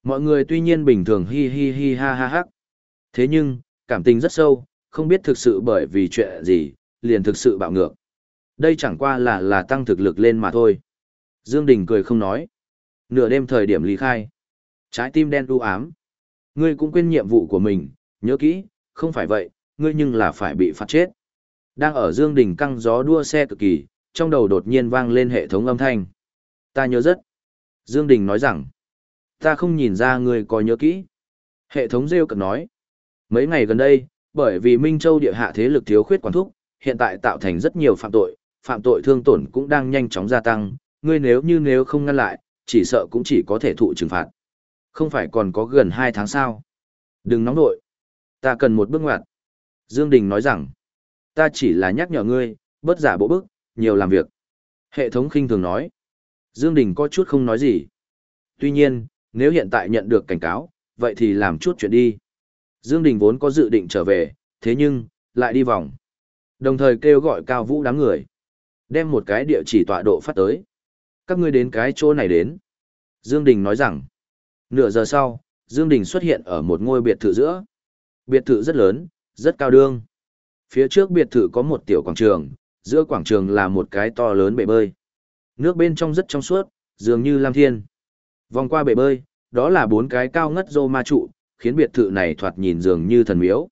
Mọi người tuy nhiên bình thường hi hi hi ha ha ha. Thế nhưng, cảm tình rất sâu, không biết thực sự bởi vì chuyện gì, liền thực sự bạo ngược. Đây chẳng qua là là tăng thực lực lên mà thôi. Dương Đình cười không nói. Nửa đêm thời điểm ly khai. Trái tim đen u ám. Ngươi cũng quên nhiệm vụ của mình, nhớ kỹ, không phải vậy, ngươi nhưng là phải bị phạt chết. Đang ở Dương Đình căng gió đua xe cực kỳ, trong đầu đột nhiên vang lên hệ thống âm thanh. Ta nhớ rất. Dương Đình nói rằng, ta không nhìn ra ngươi có nhớ kỹ. Hệ thống rêu cực nói, mấy ngày gần đây, bởi vì Minh Châu địa hạ thế lực thiếu khuyết quản thúc, hiện tại tạo thành rất nhiều phạm tội, phạm tội thương tổn cũng đang nhanh chóng gia tăng, ngươi nếu như nếu không ngăn lại, chỉ sợ cũng chỉ có thể thụ trừng phạt. Không phải còn có gần 2 tháng sao? Đừng nóng nội. Ta cần một bước ngoặt. Dương Đình nói rằng, ta chỉ là nhắc nhở ngươi, bớt giả bộ bức, nhiều làm việc. Hệ thống khinh thường nói. Dương Đình có chút không nói gì. Tuy nhiên, nếu hiện tại nhận được cảnh cáo, vậy thì làm chút chuyện đi. Dương Đình vốn có dự định trở về, thế nhưng, lại đi vòng. Đồng thời kêu gọi cao vũ đám người. Đem một cái địa chỉ tọa độ phát tới. Các ngươi đến cái chỗ này đến. Dương Đình nói rằng, nửa giờ sau, Dương Đình xuất hiện ở một ngôi biệt thự giữa. Biệt thự rất lớn, rất cao đương. Phía trước biệt thự có một tiểu quảng trường, giữa quảng trường là một cái to lớn bể bơi. Nước bên trong rất trong suốt, dường như lam thiên. Vòng qua bể bơi, đó là bốn cái cao ngất rô ma trụ, khiến biệt thự này thoạt nhìn dường như thần miếu.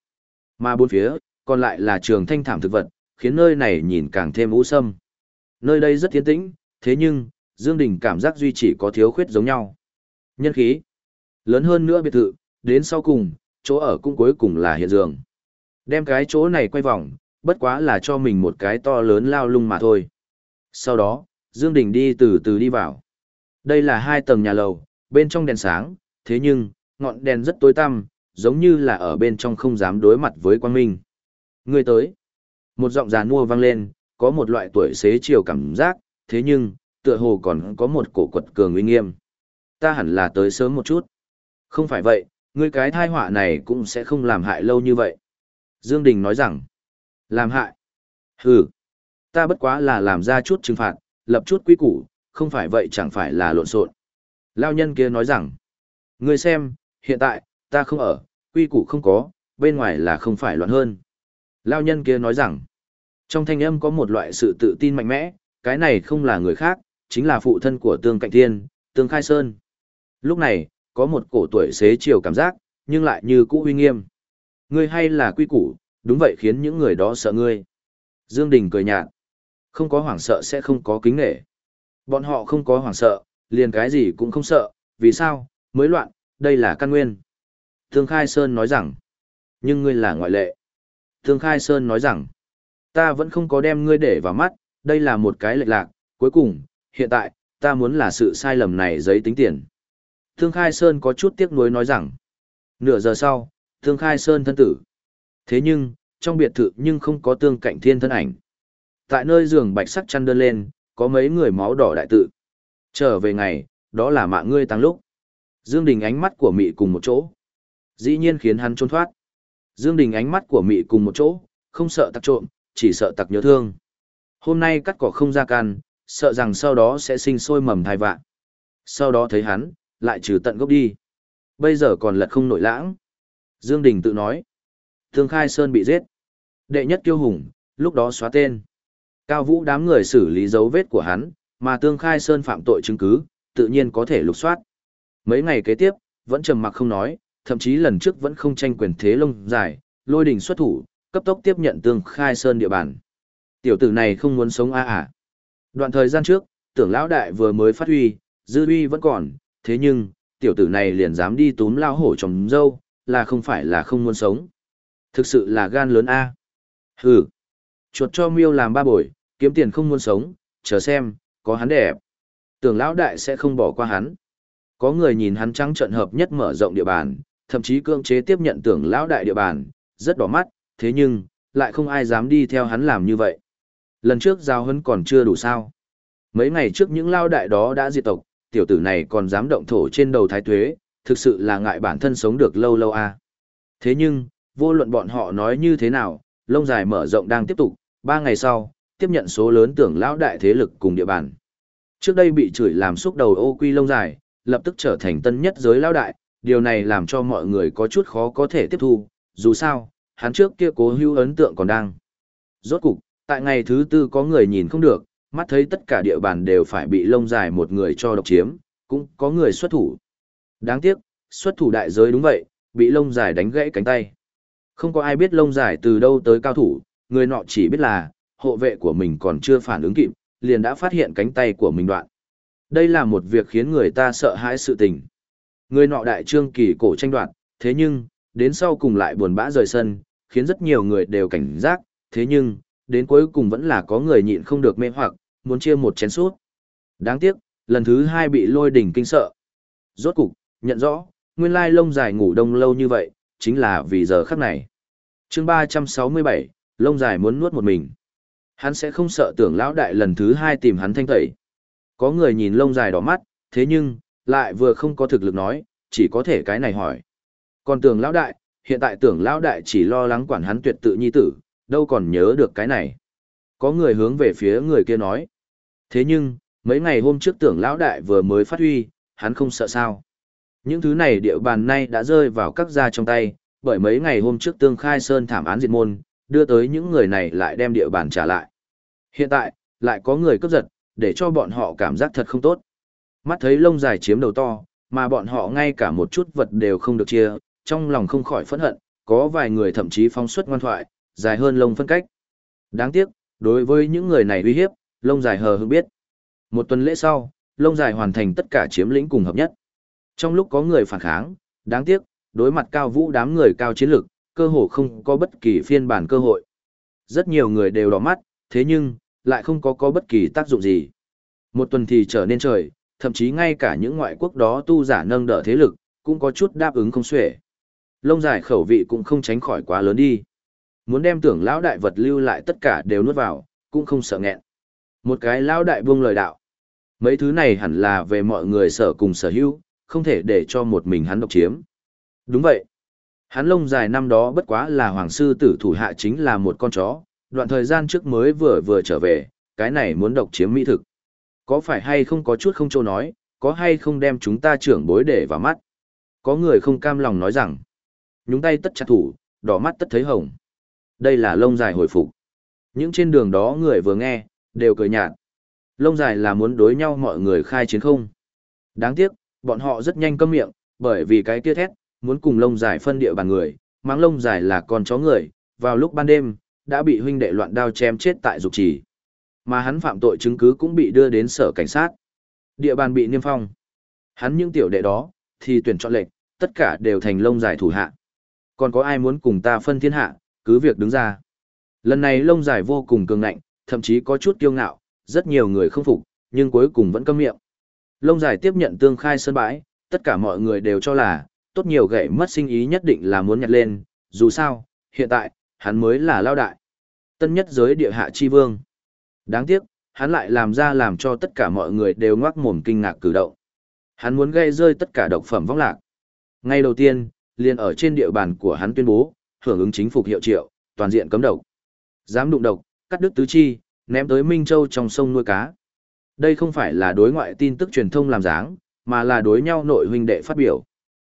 Mà bốn phía, còn lại là trường thanh thảm thực vật, khiến nơi này nhìn càng thêm u sâm. Nơi đây rất tiến tĩnh, thế nhưng, Dương Đình cảm giác duy chỉ có thiếu khuyết giống nhau. Nhân khí. Lớn hơn nữa biệt thự, đến sau cùng, chỗ ở cũng cuối cùng là hiện giường. Đem cái chỗ này quay vòng, bất quá là cho mình một cái to lớn lao lung mà thôi. Sau đó, Dương Đình đi từ từ đi vào. Đây là hai tầng nhà lầu, bên trong đèn sáng, thế nhưng, ngọn đèn rất tối tăm, giống như là ở bên trong không dám đối mặt với quang minh. Người tới. Một giọng già nua vang lên, có một loại tuổi xế chiều cảm giác, thế nhưng, tựa hồ còn có một cổ quật cường uy nghiêm. Ta hẳn là tới sớm một chút. Không phải vậy, ngươi cái thai họa này cũng sẽ không làm hại lâu như vậy. Dương Đình nói rằng, làm hại. Hừ, ta bất quá là làm ra chút trừng phạt, lập chút quy củ, không phải vậy chẳng phải là lộn xộn. Lao nhân kia nói rằng, ngươi xem, hiện tại, ta không ở, quy củ không có, bên ngoài là không phải loạn hơn. Lao nhân kia nói rằng, trong thanh âm có một loại sự tự tin mạnh mẽ, cái này không là người khác, chính là phụ thân của Tương Cạnh Thiên, Tương Khai Sơn. Lúc này, có một cổ tuổi xế chiều cảm giác, nhưng lại như cũ uy nghiêm. Ngươi hay là quy củ, đúng vậy khiến những người đó sợ ngươi. Dương Đình cười nhạt. Không có hoảng sợ sẽ không có kính nể. Bọn họ không có hoảng sợ, liền cái gì cũng không sợ, vì sao, mới loạn, đây là căn nguyên. Thương Khai Sơn nói rằng, nhưng ngươi là ngoại lệ. Thương Khai Sơn nói rằng, ta vẫn không có đem ngươi để vào mắt, đây là một cái lệch lạc, cuối cùng, hiện tại, ta muốn là sự sai lầm này giấy tính tiền. Thương Khai Sơn có chút tiếc nuối nói rằng, nửa giờ sau, Thương Khai Sơn thân tử. Thế nhưng, trong biệt thự nhưng không có tương cạnh thiên thân ảnh. Tại nơi giường bạch sắc chăn đơn lên, có mấy người máu đỏ đại tự. Trở về ngày, đó là mạng ngươi tăng lúc. Dương Đình ánh mắt của mị cùng một chỗ. Dĩ nhiên khiến hắn trốn thoát. Dương Đình ánh mắt của mị cùng một chỗ, không sợ tặc trộm, chỉ sợ tặc nhớ thương. Hôm nay cắt cỏ không ra can, sợ rằng sau đó sẽ sinh sôi mầm thai vạn. Sau đó thấy hắn, lại trừ tận gốc đi. Bây giờ còn lật không nổi lãng. Dương Đình tự nói. Thương Khai Sơn bị giết. Đệ nhất kiêu hùng, lúc đó xóa tên. Cao Vũ đám người xử lý dấu vết của hắn, mà Tương Khai Sơn phạm tội chứng cứ, tự nhiên có thể lục soát. Mấy ngày kế tiếp, vẫn trầm mặc không nói, thậm chí lần trước vẫn không tranh quyền thế lông dài, lôi đình xuất thủ, cấp tốc tiếp nhận Tương Khai Sơn địa bàn. Tiểu tử này không muốn sống a à, à. Đoạn thời gian trước, tưởng lão đại vừa mới phát huy, dư uy vẫn còn, thế nhưng, tiểu tử này liền dám đi túm lao hổ trong dâu, là không phải là không muốn sống. Thực sự là gan lớn a. Hừ. Chuột cho miêu làm ba bồi, kiếm tiền không muốn sống, chờ xem, có hắn đẹp. Tưởng lão đại sẽ không bỏ qua hắn. Có người nhìn hắn trắng trận hợp nhất mở rộng địa bàn, thậm chí cưỡng chế tiếp nhận tưởng lão đại địa bàn, rất đỏ mắt, thế nhưng, lại không ai dám đi theo hắn làm như vậy. Lần trước giao hấn còn chưa đủ sao. Mấy ngày trước những lao đại đó đã diệt tộc, tiểu tử này còn dám động thổ trên đầu thái tuế, thực sự là ngại bản thân sống được lâu lâu à. Thế nhưng, vô luận bọn họ nói như thế nào, lông dài mở rộng đang tiếp tục, ba ngày sau, tiếp nhận số lớn tưởng lão đại thế lực cùng địa bàn. Trước đây bị chửi làm xúc đầu ô quy lông dài, lập tức trở thành tân nhất giới lão đại, điều này làm cho mọi người có chút khó có thể tiếp thu, dù sao, hắn trước kia cố hữu ấn tượng còn đang. Rốt cục, tại ngày thứ tư có người nhìn không được, mắt thấy tất cả địa bàn đều phải bị lông dài một người cho độc chiếm, cũng có người xuất thủ. Đáng tiếc, xuất thủ đại giới đúng vậy, bị lông dài đánh gãy cánh tay. Không có ai biết lông dài từ đâu tới cao thủ, người nọ chỉ biết là, hộ vệ của mình còn chưa phản ứng kịp, liền đã phát hiện cánh tay của mình đoạn. Đây là một việc khiến người ta sợ hãi sự tình. Người nọ đại trương kỳ cổ tranh đoạt, thế nhưng, đến sau cùng lại buồn bã rời sân, khiến rất nhiều người đều cảnh giác, thế nhưng, đến cuối cùng vẫn là có người nhịn không được mê hoặc, muốn chia một chén suốt. Đáng tiếc, lần thứ hai bị lôi đỉnh kinh sợ. Rốt cục, nhận rõ, nguyên lai lông dài ngủ đông lâu như vậy, chính là vì giờ khắc này. chương 367, lông dài muốn nuốt một mình. Hắn sẽ không sợ tưởng lão đại lần thứ hai tìm hắn thanh tẩy. Có người nhìn lông dài đỏ mắt, thế nhưng, lại vừa không có thực lực nói, chỉ có thể cái này hỏi. Còn tưởng lão đại, hiện tại tưởng lão đại chỉ lo lắng quản hắn tuyệt tự nhi tử, đâu còn nhớ được cái này. Có người hướng về phía người kia nói. Thế nhưng, mấy ngày hôm trước tưởng lão đại vừa mới phát huy, hắn không sợ sao. Những thứ này địa bàn nay đã rơi vào các gia trong tay, bởi mấy ngày hôm trước tương khai sơn thảm án diệt môn, đưa tới những người này lại đem địa bàn trả lại. Hiện tại, lại có người cướp giật, để cho bọn họ cảm giác thật không tốt. Mắt thấy lông dài chiếm đầu to, mà bọn họ ngay cả một chút vật đều không được chia, trong lòng không khỏi phẫn hận, có vài người thậm chí phóng xuất ngoan thoại, dài hơn lông phân cách. Đáng tiếc, đối với những người này uy hiếp, lông dài hờ hững biết. Một tuần lễ sau, lông dài hoàn thành tất cả chiếm lĩnh cùng hợp nhất. Trong lúc có người phản kháng, đáng tiếc, đối mặt cao vũ đám người cao chiến lực, cơ hồ không có bất kỳ phiên bản cơ hội. Rất nhiều người đều đỏ mắt, thế nhưng, lại không có có bất kỳ tác dụng gì. Một tuần thì trở nên trời, thậm chí ngay cả những ngoại quốc đó tu giả nâng đỡ thế lực, cũng có chút đáp ứng không xuể. Lông dài khẩu vị cũng không tránh khỏi quá lớn đi. Muốn đem tưởng lão đại vật lưu lại tất cả đều nuốt vào, cũng không sợ nghẹn. Một cái lão đại buông lời đạo. Mấy thứ này hẳn là về mọi người sở cùng sở hữu, không thể để cho một mình hắn độc chiếm. Đúng vậy. Hắn lông dài năm đó bất quá là hoàng sư tử thủ hạ chính là một con chó, đoạn thời gian trước mới vừa vừa trở về, cái này muốn độc chiếm mỹ thực. Có phải hay không có chút không châu nói, có hay không đem chúng ta trưởng bối để vào mắt. Có người không cam lòng nói rằng, nhúng tay tất chặt thủ, đỏ mắt tất thấy hồng. Đây là lông dài hồi phục. Những trên đường đó người vừa nghe, đều cười nhạt. Lông dài là muốn đối nhau mọi người khai chiến không. Đáng tiếc, bọn họ rất nhanh câm miệng, bởi vì cái kia thét, muốn cùng lông dài phân địa bàn người, mang lông dài là con chó người, vào lúc ban đêm, đã bị huynh đệ loạn đao chém chết tại dục trì. Mà hắn phạm tội chứng cứ cũng bị đưa đến sở cảnh sát. Địa bàn bị niêm phong. Hắn những tiểu đệ đó, thì tuyển chọn lệnh, tất cả đều thành lông dài thủ hạ. Còn có ai muốn cùng ta phân thiên hạ, cứ việc đứng ra. Lần này lông dài vô cùng cường ngạnh, thậm chí có chút kiêu ngạo, rất nhiều người không phục, nhưng cuối cùng vẫn câm miệng. Lông dài tiếp nhận tương khai sân bãi, tất cả mọi người đều cho là, tốt nhiều gậy mất sinh ý nhất định là muốn nhặt lên, dù sao, hiện tại, hắn mới là lao đại. Tân nhất giới địa hạ chi vương. Đáng tiếc, hắn lại làm ra làm cho tất cả mọi người đều ngoác mồm kinh ngạc cử động. Hắn muốn gây rơi tất cả độc phẩm vong lạc. Ngay đầu tiên, liền ở trên địa bàn của hắn tuyên bố, hưởng ứng chính phục hiệu triệu, toàn diện cấm độc. Dám đụng độc, cắt đứt tứ chi, ném tới Minh Châu trong sông nuôi cá. Đây không phải là đối ngoại tin tức truyền thông làm dáng, mà là đối nhau nội huynh đệ phát biểu.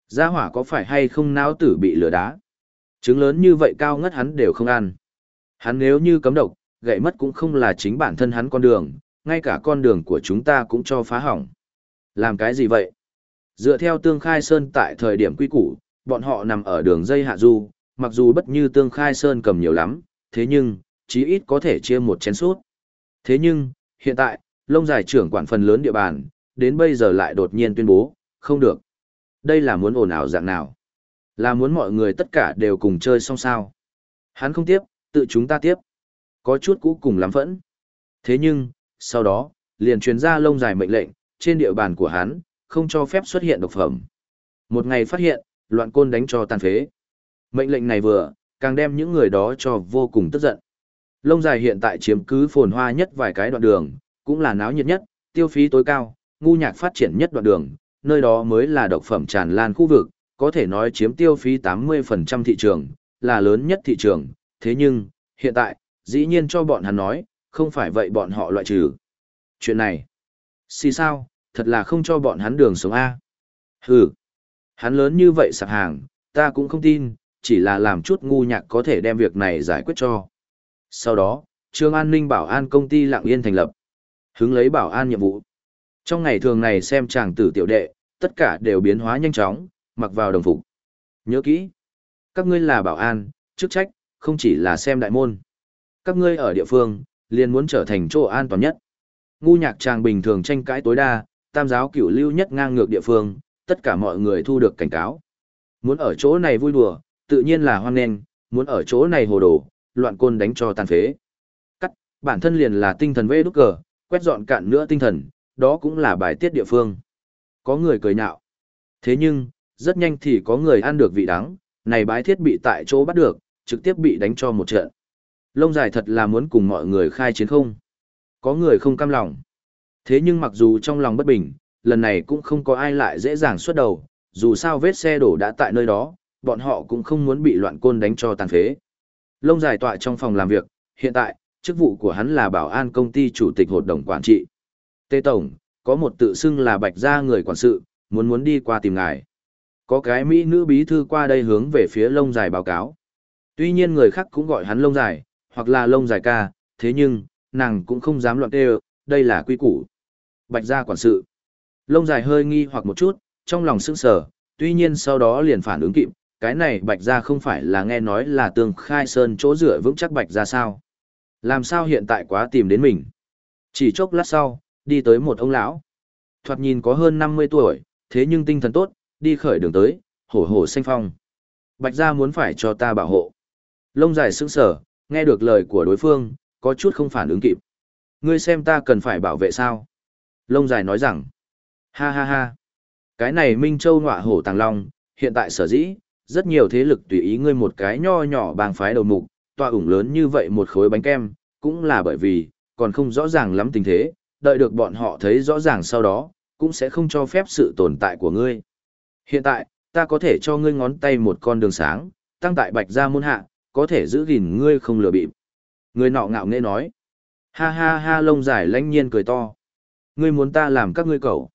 Gia hỏa có phải hay không não tử bị lửa đá? Trứng lớn như vậy cao ngất hắn đều không ăn. Hắn nếu như cấm độc, gậy mất cũng không là chính bản thân hắn con đường, ngay cả con đường của chúng ta cũng cho phá hỏng. Làm cái gì vậy? Dựa theo tương khai sơn tại thời điểm quy củ, bọn họ nằm ở đường dây hạ du, mặc dù bất như tương khai sơn cầm nhiều lắm, thế nhưng, chí ít có thể chia một chén suốt. Thế nhưng, hiện tại, lông dài trưởng quản phần lớn địa bàn, đến bây giờ lại đột nhiên tuyên bố, không được. Đây là muốn ồn ào dạng nào? Là muốn mọi người tất cả đều cùng chơi xong sao? Hắn không tiếp, tự chúng ta tiếp. Có chút cũ cùng lắm phẫn. Thế nhưng, sau đó, liền truyền ra lông dài mệnh lệnh, trên địa bàn của hắn, không cho phép xuất hiện độc phẩm. Một ngày phát hiện, loạn côn đánh cho tàn phế. Mệnh lệnh này vừa, càng đem những người đó cho vô cùng tức giận. Lông dài hiện tại chiếm cứ phồn hoa nhất vài cái đoạn đường, cũng là náo nhiệt nhất, tiêu phí tối cao, ngu nhạc phát triển nhất đoạn đường, nơi đó mới là độc phẩm tràn lan khu vực, có thể nói chiếm tiêu phí 80% thị trường, là lớn nhất thị trường, thế nhưng, hiện tại, dĩ nhiên cho bọn hắn nói, không phải vậy bọn họ loại trừ. Chuyện này, xì sao, thật là không cho bọn hắn đường sống A. Hừ, hắn lớn như vậy sạc hàng, ta cũng không tin, chỉ là làm chút ngu nhạc có thể đem việc này giải quyết cho. Sau đó, trường an ninh bảo an công ty lặng yên thành lập. Hứng lấy bảo an nhiệm vụ. Trong ngày thường này xem chàng tử tiểu đệ, tất cả đều biến hóa nhanh chóng, mặc vào đồng phục. Nhớ kỹ, các ngươi là bảo an, chức trách, không chỉ là xem đại môn. Các ngươi ở địa phương, liền muốn trở thành chỗ an toàn nhất. Ngu nhạc chàng bình thường tranh cãi tối đa, tam giáo cửu lưu nhất ngang ngược địa phương, tất cả mọi người thu được cảnh cáo. Muốn ở chỗ này vui đùa, tự nhiên là hoan nghênh, muốn ở chỗ này hồ đồ, loạn côn đánh cho tàn phế. Cắt, bản thân liền là tinh thần vê đúc cờ, quét dọn cạn nữa tinh thần, đó cũng là bài tiết địa phương. Có người cười nhạo. Thế nhưng, rất nhanh thì có người ăn được vị đắng, này bái thiết bị tại chỗ bắt được, trực tiếp bị đánh cho một trận. Lông dài thật là muốn cùng mọi người khai chiến không. Có người không cam lòng. Thế nhưng mặc dù trong lòng bất bình, lần này cũng không có ai lại dễ dàng xuất đầu, dù sao vết xe đổ đã tại nơi đó, bọn họ cũng không muốn bị loạn côn đánh cho tàn phế. Lông dài tọa trong phòng làm việc, hiện tại, chức vụ của hắn là bảo an công ty chủ tịch hội đồng quản trị. Tê Tổng, có một tự xưng là bạch gia người quản sự, muốn muốn đi qua tìm ngài. Có cái Mỹ nữ bí thư qua đây hướng về phía lông dài báo cáo. Tuy nhiên người khác cũng gọi hắn lông dài, hoặc là lông dài ca, thế nhưng, nàng cũng không dám loạn tê đây là quy củ. Bạch gia quản sự. Lông dài hơi nghi hoặc một chút, trong lòng sững sờ, tuy nhiên sau đó liền phản ứng kịp, cái này bạch gia không phải là nghe nói là tường khai sơn chỗ rửa vững chắc bạch gia sao. Làm sao hiện tại quá tìm đến mình. Chỉ chốc lát sau, đi tới một ông lão. Thoạt nhìn có hơn 50 tuổi, thế nhưng tinh thần tốt, đi khởi đường tới, hổ hổ xanh phong. Bạch gia muốn phải cho ta bảo hộ. Lông dài sững sờ, nghe được lời của đối phương, có chút không phản ứng kịp. Ngươi xem ta cần phải bảo vệ sao? Lông dài nói rằng, ha ha ha, cái này Minh Châu ngọa hổ tàng long, hiện tại sở dĩ, rất nhiều thế lực tùy ý ngươi một cái nho nhỏ bang phái đầu mục, Tòa ủng lớn như vậy một khối bánh kem, cũng là bởi vì, còn không rõ ràng lắm tình thế, đợi được bọn họ thấy rõ ràng sau đó, cũng sẽ không cho phép sự tồn tại của ngươi. Hiện tại, ta có thể cho ngươi ngón tay một con đường sáng, tăng tại bạch gia môn hạ, có thể giữ gìn ngươi không lừa bịp. Người nọ ngạo nghễ nói. Ha ha ha lông dài lãnh nhiên cười to. Ngươi muốn ta làm các ngươi cậu.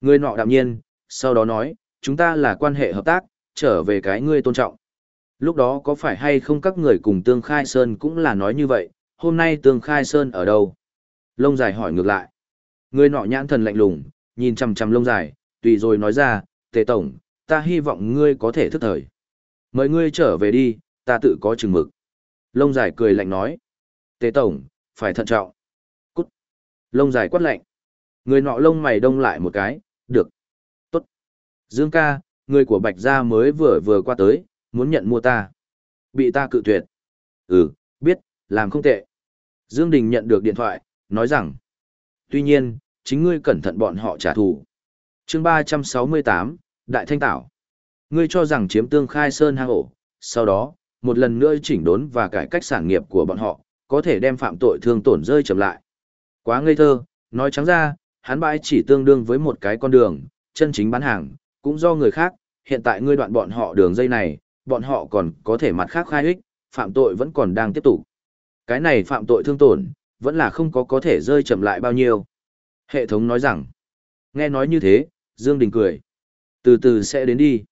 Người nọ đạm nhiên, sau đó nói, chúng ta là quan hệ hợp tác, trở về cái ngươi tôn trọng. Lúc đó có phải hay không các người cùng Tương Khai Sơn cũng là nói như vậy, hôm nay Tương Khai Sơn ở đâu? Lông dài hỏi ngược lại. Người nọ nhãn thần lạnh lùng, nhìn chằm chằm lông dài, tùy rồi nói ra, tề tổng, ta hy vọng ngươi có thể thức thời. Mời ngươi trở về đi, ta tự có chừng mực. Lông dài cười lạnh nói. Tề tổng, phải thận trọng. Cút. Lông dài quát lạnh. Người nọ lông mày đông lại một cái, được. Tốt. Dương ca, người của Bạch Gia mới vừa vừa qua tới, muốn nhận mua ta. Bị ta cự tuyệt. Ừ, biết, làm không tệ. Dương Đình nhận được điện thoại, nói rằng. Tuy nhiên, chính ngươi cẩn thận bọn họ trả thù. chương 368, Đại Thanh Tảo. Ngươi cho rằng chiếm tương khai sơn hang ổ, sau đó, một lần nữa chỉnh đốn và cải cách sản nghiệp của bọn họ, có thể đem phạm tội thương tổn rơi chậm lại. Quá ngây thơ, nói trắng ra, hắn bãi chỉ tương đương với một cái con đường, chân chính bán hàng, cũng do người khác, hiện tại ngươi đoạn bọn họ đường dây này, bọn họ còn có thể mặt khác khai ích, phạm tội vẫn còn đang tiếp tục. Cái này phạm tội thương tổn, vẫn là không có có thể rơi chậm lại bao nhiêu. Hệ thống nói rằng, nghe nói như thế, Dương Đình cười. Từ từ sẽ đến đi.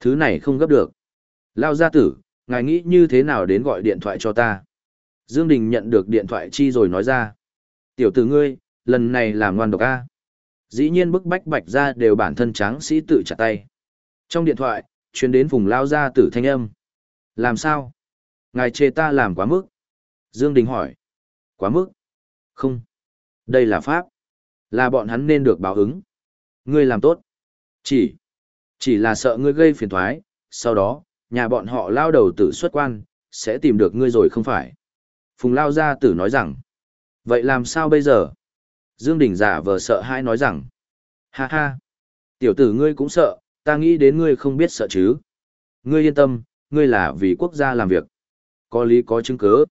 Thứ này không gấp được. Lao gia tử, ngài nghĩ như thế nào đến gọi điện thoại cho ta? Dương Đình nhận được điện thoại chi rồi nói ra. Tiểu tử ngươi, lần này làm ngoan độc A. Dĩ nhiên bức bách bạch ra đều bản thân tráng sĩ tự chặt tay. Trong điện thoại, chuyến đến vùng lao gia tử thanh âm. Làm sao? Ngài chê ta làm quá mức. Dương Đình hỏi. Quá mức? Không. Đây là pháp. Là bọn hắn nên được báo ứng. Ngươi làm tốt. Chỉ. Chỉ là sợ ngươi gây phiền toái sau đó, nhà bọn họ lao đầu tử xuất quan, sẽ tìm được ngươi rồi không phải. Phùng lao gia tử nói rằng. Vậy làm sao bây giờ? Dương Đình giả vờ sợ hãi nói rằng. Ha ha. Tiểu tử ngươi cũng sợ, ta nghĩ đến ngươi không biết sợ chứ. Ngươi yên tâm, ngươi là vì quốc gia làm việc. Có lý có chứng cứ.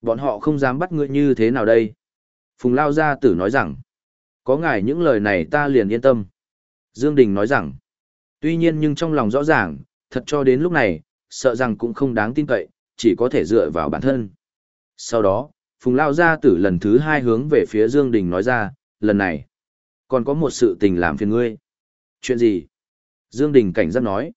Bọn họ không dám bắt ngươi như thế nào đây? Phùng Lao Gia Tử nói rằng, có ngài những lời này ta liền yên tâm. Dương Đình nói rằng, tuy nhiên nhưng trong lòng rõ ràng, thật cho đến lúc này, sợ rằng cũng không đáng tin cậy, chỉ có thể dựa vào bản thân. Sau đó, Phùng Lao Gia Tử lần thứ hai hướng về phía Dương Đình nói ra, lần này, còn có một sự tình làm phiền ngươi. Chuyện gì? Dương Đình cảnh giác nói.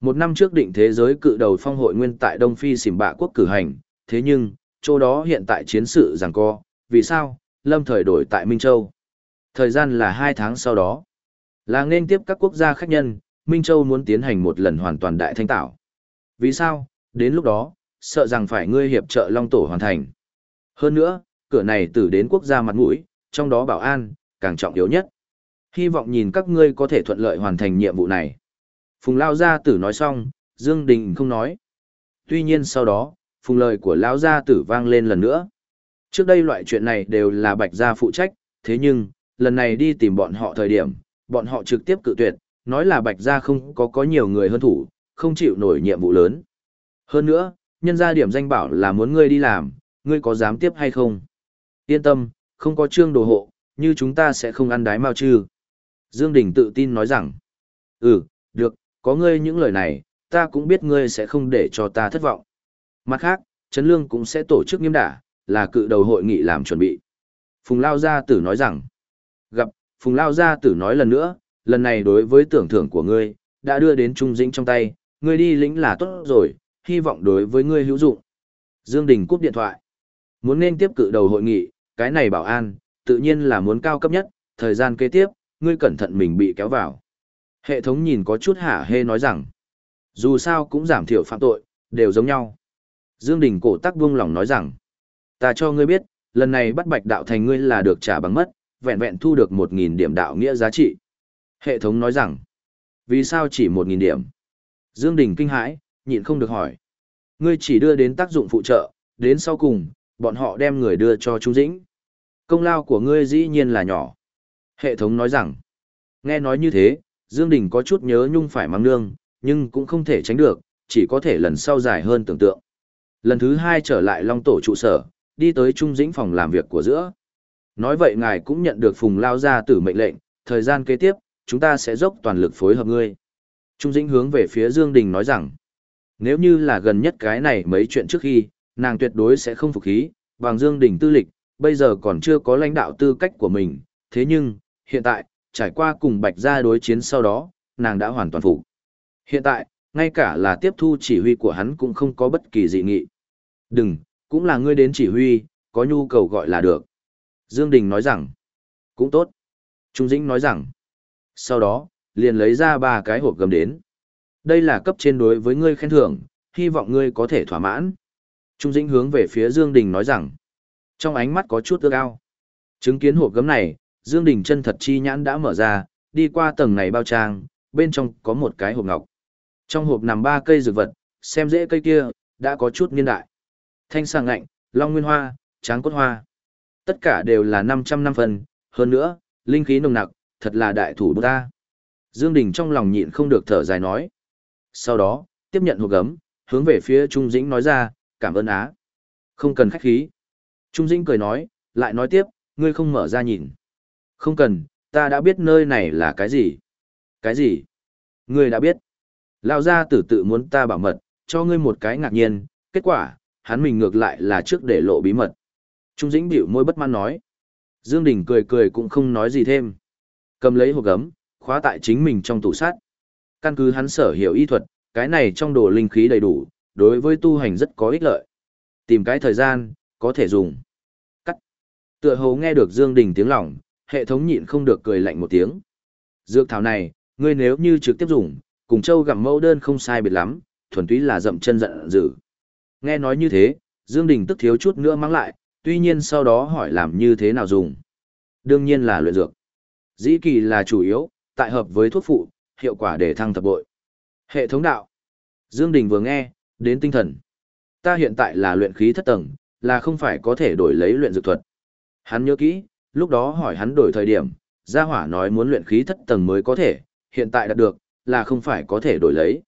Một năm trước định thế giới cự đầu phong hội nguyên tại Đông Phi xỉm bạ quốc cử hành, thế nhưng, chỗ đó hiện tại chiến sự giằng co, vì sao, lâm thời đổi tại Minh Châu. Thời gian là hai tháng sau đó. Là nên tiếp các quốc gia khách nhân, Minh Châu muốn tiến hành một lần hoàn toàn đại thanh tảo. Vì sao, đến lúc đó, sợ rằng phải ngươi hiệp trợ Long Tổ hoàn thành. Hơn nữa, cửa này từ đến quốc gia mặt mũi, trong đó bảo an, càng trọng yếu nhất. Hy vọng nhìn các ngươi có thể thuận lợi hoàn thành nhiệm vụ này. Phùng Lao Gia Tử nói xong, Dương Đình không nói. Tuy nhiên sau đó, phùng lời của Lão Gia Tử vang lên lần nữa. Trước đây loại chuyện này đều là Bạch Gia phụ trách, thế nhưng, lần này đi tìm bọn họ thời điểm, bọn họ trực tiếp cự tuyệt, nói là Bạch Gia không có có nhiều người hơn thủ, không chịu nổi nhiệm vụ lớn. Hơn nữa, nhân gia điểm danh bảo là muốn ngươi đi làm, ngươi có dám tiếp hay không? Yên tâm, không có trương đồ hộ, như chúng ta sẽ không ăn đái mao chư. Dương Đình tự tin nói rằng, ừ, được, có ngươi những lời này, ta cũng biết ngươi sẽ không để cho ta thất vọng. Mặt khác, Trấn Lương cũng sẽ tổ chức nghiêm đả, là cự đầu hội nghị làm chuẩn bị. Phùng Lao Gia Tử nói rằng, gặp, Phùng Lao Gia Tử nói lần nữa, lần này đối với tưởng thưởng của ngươi, đã đưa đến Trung Dĩnh trong tay, ngươi đi lĩnh là tốt rồi, hy vọng đối với ngươi hữu dụng. Dương Đình cúp điện thoại. Muốn nên tiếp cự đầu hội nghị, cái này bảo an, tự nhiên là muốn cao cấp nhất, thời gian kế tiếp, ngươi cẩn thận mình bị kéo vào. Hệ thống nhìn có chút hả hê nói rằng, dù sao cũng giảm thiểu phạm tội, đều giống nhau. Dương Đình cổ tắc buông lòng nói rằng, ta cho ngươi biết, lần này bắt bạch đạo thành ngươi là được trả bằng mất, vẹn vẹn thu được 1.000 điểm đạo nghĩa giá trị. Hệ thống nói rằng, vì sao chỉ 1.000 điểm? Dương Đình kinh hãi, nhịn không được hỏi. Ngươi chỉ đưa đến tác dụng phụ trợ, đến sau cùng, bọn họ đem người đưa cho Trung Dĩnh. Công lao của ngươi dĩ nhiên là nhỏ. Hệ thống nói rằng, nghe nói như thế, Dương Đình có chút nhớ nhung phải mang nương, nhưng cũng không thể tránh được, chỉ có thể lần sau dài hơn tưởng tượng. Lần thứ hai trở lại Long Tổ trụ sở, đi tới Trung Dĩnh phòng làm việc của giữa. Nói vậy ngài cũng nhận được Phùng Lao ra tử mệnh lệnh, thời gian kế tiếp, chúng ta sẽ dốc toàn lực phối hợp ngươi. Trung Dĩnh hướng về phía Dương Đình nói rằng, nếu như là gần nhất cái này mấy chuyện trước khi, nàng tuyệt đối sẽ không phục khí, bằng Dương Đình tư lịch, bây giờ còn chưa có lãnh đạo tư cách của mình, thế nhưng, hiện tại, trải qua cùng Bạch Gia đối chiến sau đó, nàng đã hoàn toàn phục. Hiện tại, ngay cả là tiếp thu chỉ huy của hắn cũng không có bất kỳ dị nghị. Đừng, cũng là ngươi đến chỉ huy, có nhu cầu gọi là được. Dương Đình nói rằng, cũng tốt. Trung Dĩnh nói rằng, sau đó, liền lấy ra ba cái hộp gấm đến. Đây là cấp trên đối với ngươi khen thưởng, hy vọng ngươi có thể thỏa mãn. Trung Dĩnh hướng về phía Dương Đình nói rằng, trong ánh mắt có chút ước ao. Chứng kiến hộp gấm này, Dương Đình chân thật chi nhãn đã mở ra, đi qua tầng này bao trang, bên trong có một cái hộp ngọc. Trong hộp nằm ba cây dược vật, xem dễ cây kia, đã có chút niên đại. Thanh sàng ngạnh, long nguyên hoa, tráng cốt hoa. Tất cả đều là 500 năm phần, hơn nữa, linh khí nồng nặc, thật là đại thủ ta. Dương Đình trong lòng nhịn không được thở dài nói. Sau đó, tiếp nhận hộp gấm, hướng về phía Trung Dĩnh nói ra, cảm ơn á. Không cần khách khí. Trung Dĩnh cười nói, lại nói tiếp, ngươi không mở ra nhìn. Không cần, ta đã biết nơi này là cái gì. Cái gì? Ngươi đã biết. Lão gia tử tự muốn ta bảo mật, cho ngươi một cái ngạc nhiên, kết quả, hắn mình ngược lại là trước để lộ bí mật. Trung Dĩnh bĩu môi bất mãn nói. Dương Đình cười cười cũng không nói gì thêm. Cầm lấy hộp gấm, khóa tại chính mình trong tủ sắt Căn cứ hắn sở hiểu y thuật, cái này trong đồ linh khí đầy đủ, đối với tu hành rất có ích lợi. Tìm cái thời gian, có thể dùng. Cắt. Tựa hồ nghe được Dương Đình tiếng lòng, hệ thống nhịn không được cười lạnh một tiếng. Dược thảo này, ngươi nếu như trực tiếp dùng, cùng châu gặm mẫu đơn không sai biệt lắm, thuần túy là dậm chân giận dữ. Nghe nói như thế, Dương Đình tức thiếu chút nữa mắng lại, tuy nhiên sau đó hỏi làm như thế nào dùng. Đương nhiên là luyện dược. Dĩ kỳ là chủ yếu, tại hợp với thuốc phụ, hiệu quả để thăng thập bội. Hệ thống đạo. Dương Đình vừa nghe, đến tinh thần. Ta hiện tại là luyện khí thất tầng, là không phải có thể đổi lấy luyện dược thuật. Hắn nhớ kỹ, lúc đó hỏi hắn đổi thời điểm, gia hỏa nói muốn luyện khí thất tầng mới có thể, hiện tại đạt được, là không phải có thể đổi lấy.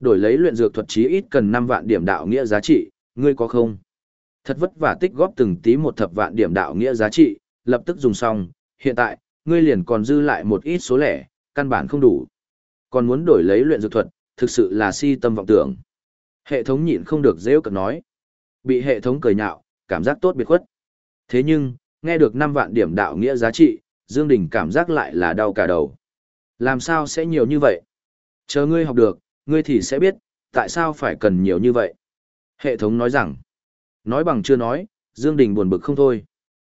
Đổi lấy luyện dược thuật chí ít cần 5 vạn điểm đạo nghĩa giá trị, ngươi có không? Thật vất vả tích góp từng tí một thập vạn điểm đạo nghĩa giá trị, lập tức dùng xong, hiện tại, ngươi liền còn dư lại một ít số lẻ, căn bản không đủ. Còn muốn đổi lấy luyện dược thuật, thực sự là si tâm vọng tưởng. Hệ thống nhịn không được rêu cực nói. Bị hệ thống cười nhạo, cảm giác tốt biệt khuất. Thế nhưng, nghe được 5 vạn điểm đạo nghĩa giá trị, Dương Đình cảm giác lại là đau cả đầu. Làm sao sẽ nhiều như vậy? Chờ ngươi học được, ngươi thì sẽ biết, tại sao phải cần nhiều như vậy. Hệ thống nói rằng, nói bằng chưa nói, Dương Đình buồn bực không thôi.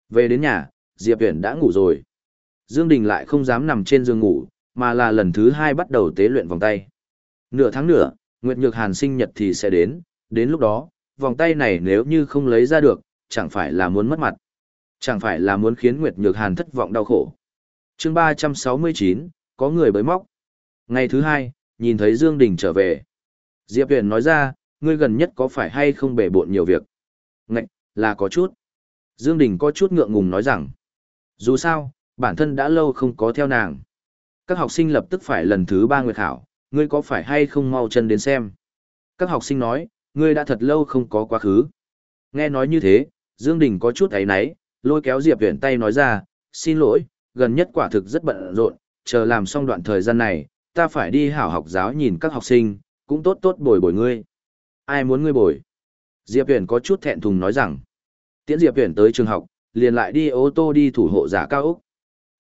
Về đến nhà, Diệp Viễn đã ngủ rồi. Dương Đình lại không dám nằm trên giường ngủ, mà là lần thứ hai bắt đầu tế luyện vòng tay. Nửa tháng nữa, Nguyệt Nhược Hàn sinh nhật thì sẽ đến, đến lúc đó, vòng tay này nếu như không lấy ra được, chẳng phải là muốn mất mặt. Chẳng phải là muốn khiến Nguyệt Nhược Hàn thất vọng đau khổ. Chương 369, có người bới móc. Ngày thứ hai, nhìn thấy Dương Đình trở về. Diệp Huyền nói ra, ngươi gần nhất có phải hay không bể bộn nhiều việc? Ngạch, là có chút. Dương Đình có chút ngượng ngùng nói rằng, dù sao, bản thân đã lâu không có theo nàng. Các học sinh lập tức phải lần thứ ba nguyệt khảo, ngươi có phải hay không mau chân đến xem? Các học sinh nói, ngươi đã thật lâu không có quá khứ. Nghe nói như thế, Dương Đình có chút ấy náy, lôi kéo Diệp Huyền tay nói ra, xin lỗi, gần nhất quả thực rất bận rộn, chờ làm xong đoạn thời gian này, ta phải đi hảo học giáo nhìn các học sinh, cũng tốt tốt bồi bồi ngươi. Ai muốn ngươi bồi? Diệp Huyền có chút thẹn thùng nói rằng, tiễn Diệp Huyền tới trường học, liền lại đi ô tô đi thủ hộ giả cao Úc.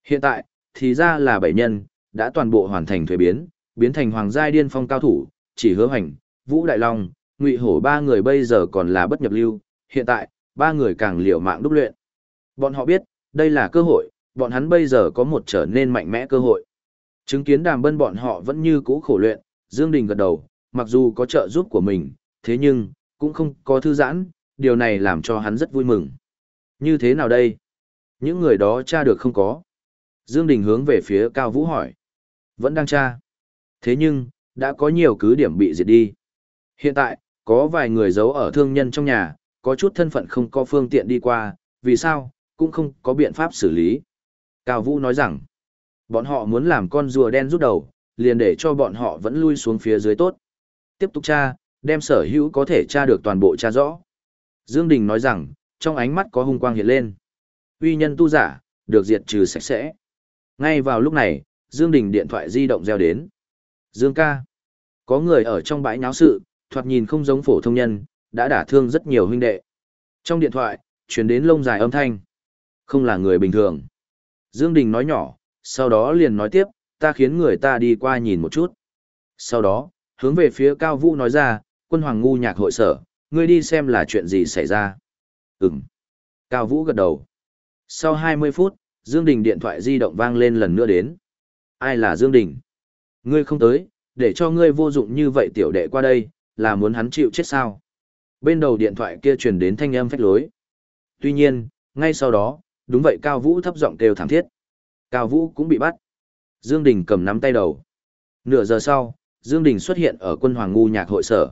Hiện tại, thì ra là bảy nhân, đã toàn bộ hoàn thành thuế biến, biến thành hoàng giai điên phong cao thủ, chỉ hứa hành, Vũ Đại Long, Ngụy Hổ ba người bây giờ còn là bất nhập lưu, hiện tại, ba người càng liều mạng đúc luyện. Bọn họ biết, đây là cơ hội, bọn hắn bây giờ có một trở nên mạnh mẽ cơ hội. Chứng kiến đàm bân bọn họ vẫn như cũ khổ luyện, Dương Đình gật đầu, mặc dù có trợ giúp của mình, thế nhưng, cũng không có thư giãn, điều này làm cho hắn rất vui mừng. Như thế nào đây? Những người đó tra được không có. Dương Đình hướng về phía Cao Vũ hỏi. Vẫn đang tra. Thế nhưng, đã có nhiều cứ điểm bị diệt đi. Hiện tại, có vài người giấu ở thương nhân trong nhà, có chút thân phận không có phương tiện đi qua, vì sao, cũng không có biện pháp xử lý. Cao Vũ nói rằng, bọn họ muốn làm con rùa đen rút đầu, liền để cho bọn họ vẫn lui xuống phía dưới tốt. Tiếp tục tra, đem sở hữu có thể tra được toàn bộ tra rõ. Dương Đình nói rằng, trong ánh mắt có hung quang hiện lên. Uy nhân tu giả, được diệt trừ sạch sẽ. Ngay vào lúc này, Dương Đình điện thoại di động reo đến. Dương ca. Có người ở trong bãi nháo sự, thoạt nhìn không giống phổ thông nhân, đã đả thương rất nhiều huynh đệ. Trong điện thoại, truyền đến lông dài âm thanh. Không là người bình thường. Dương Đình nói nhỏ, sau đó liền nói tiếp, ta khiến người ta đi qua nhìn một chút. Sau đó, hướng về phía Cao Vũ nói ra, quân hoàng ngu nhạc hội sở, ngươi đi xem là chuyện gì xảy ra. Ừm. Cao Vũ gật đầu. Sau 20 phút, Dương Đình điện thoại di động vang lên lần nữa đến. Ai là Dương Đình? Ngươi không tới, để cho ngươi vô dụng như vậy tiểu đệ qua đây, là muốn hắn chịu chết sao? Bên đầu điện thoại kia truyền đến thanh âm phách lối. Tuy nhiên, ngay sau đó, đúng vậy Cao Vũ thấp giọng kêu thảm thiết. Cao Vũ cũng bị bắt. Dương Đình cầm nắm tay đầu. Nửa giờ sau, Dương Đình xuất hiện ở quân Hoàng Ngu nhạc hội sở.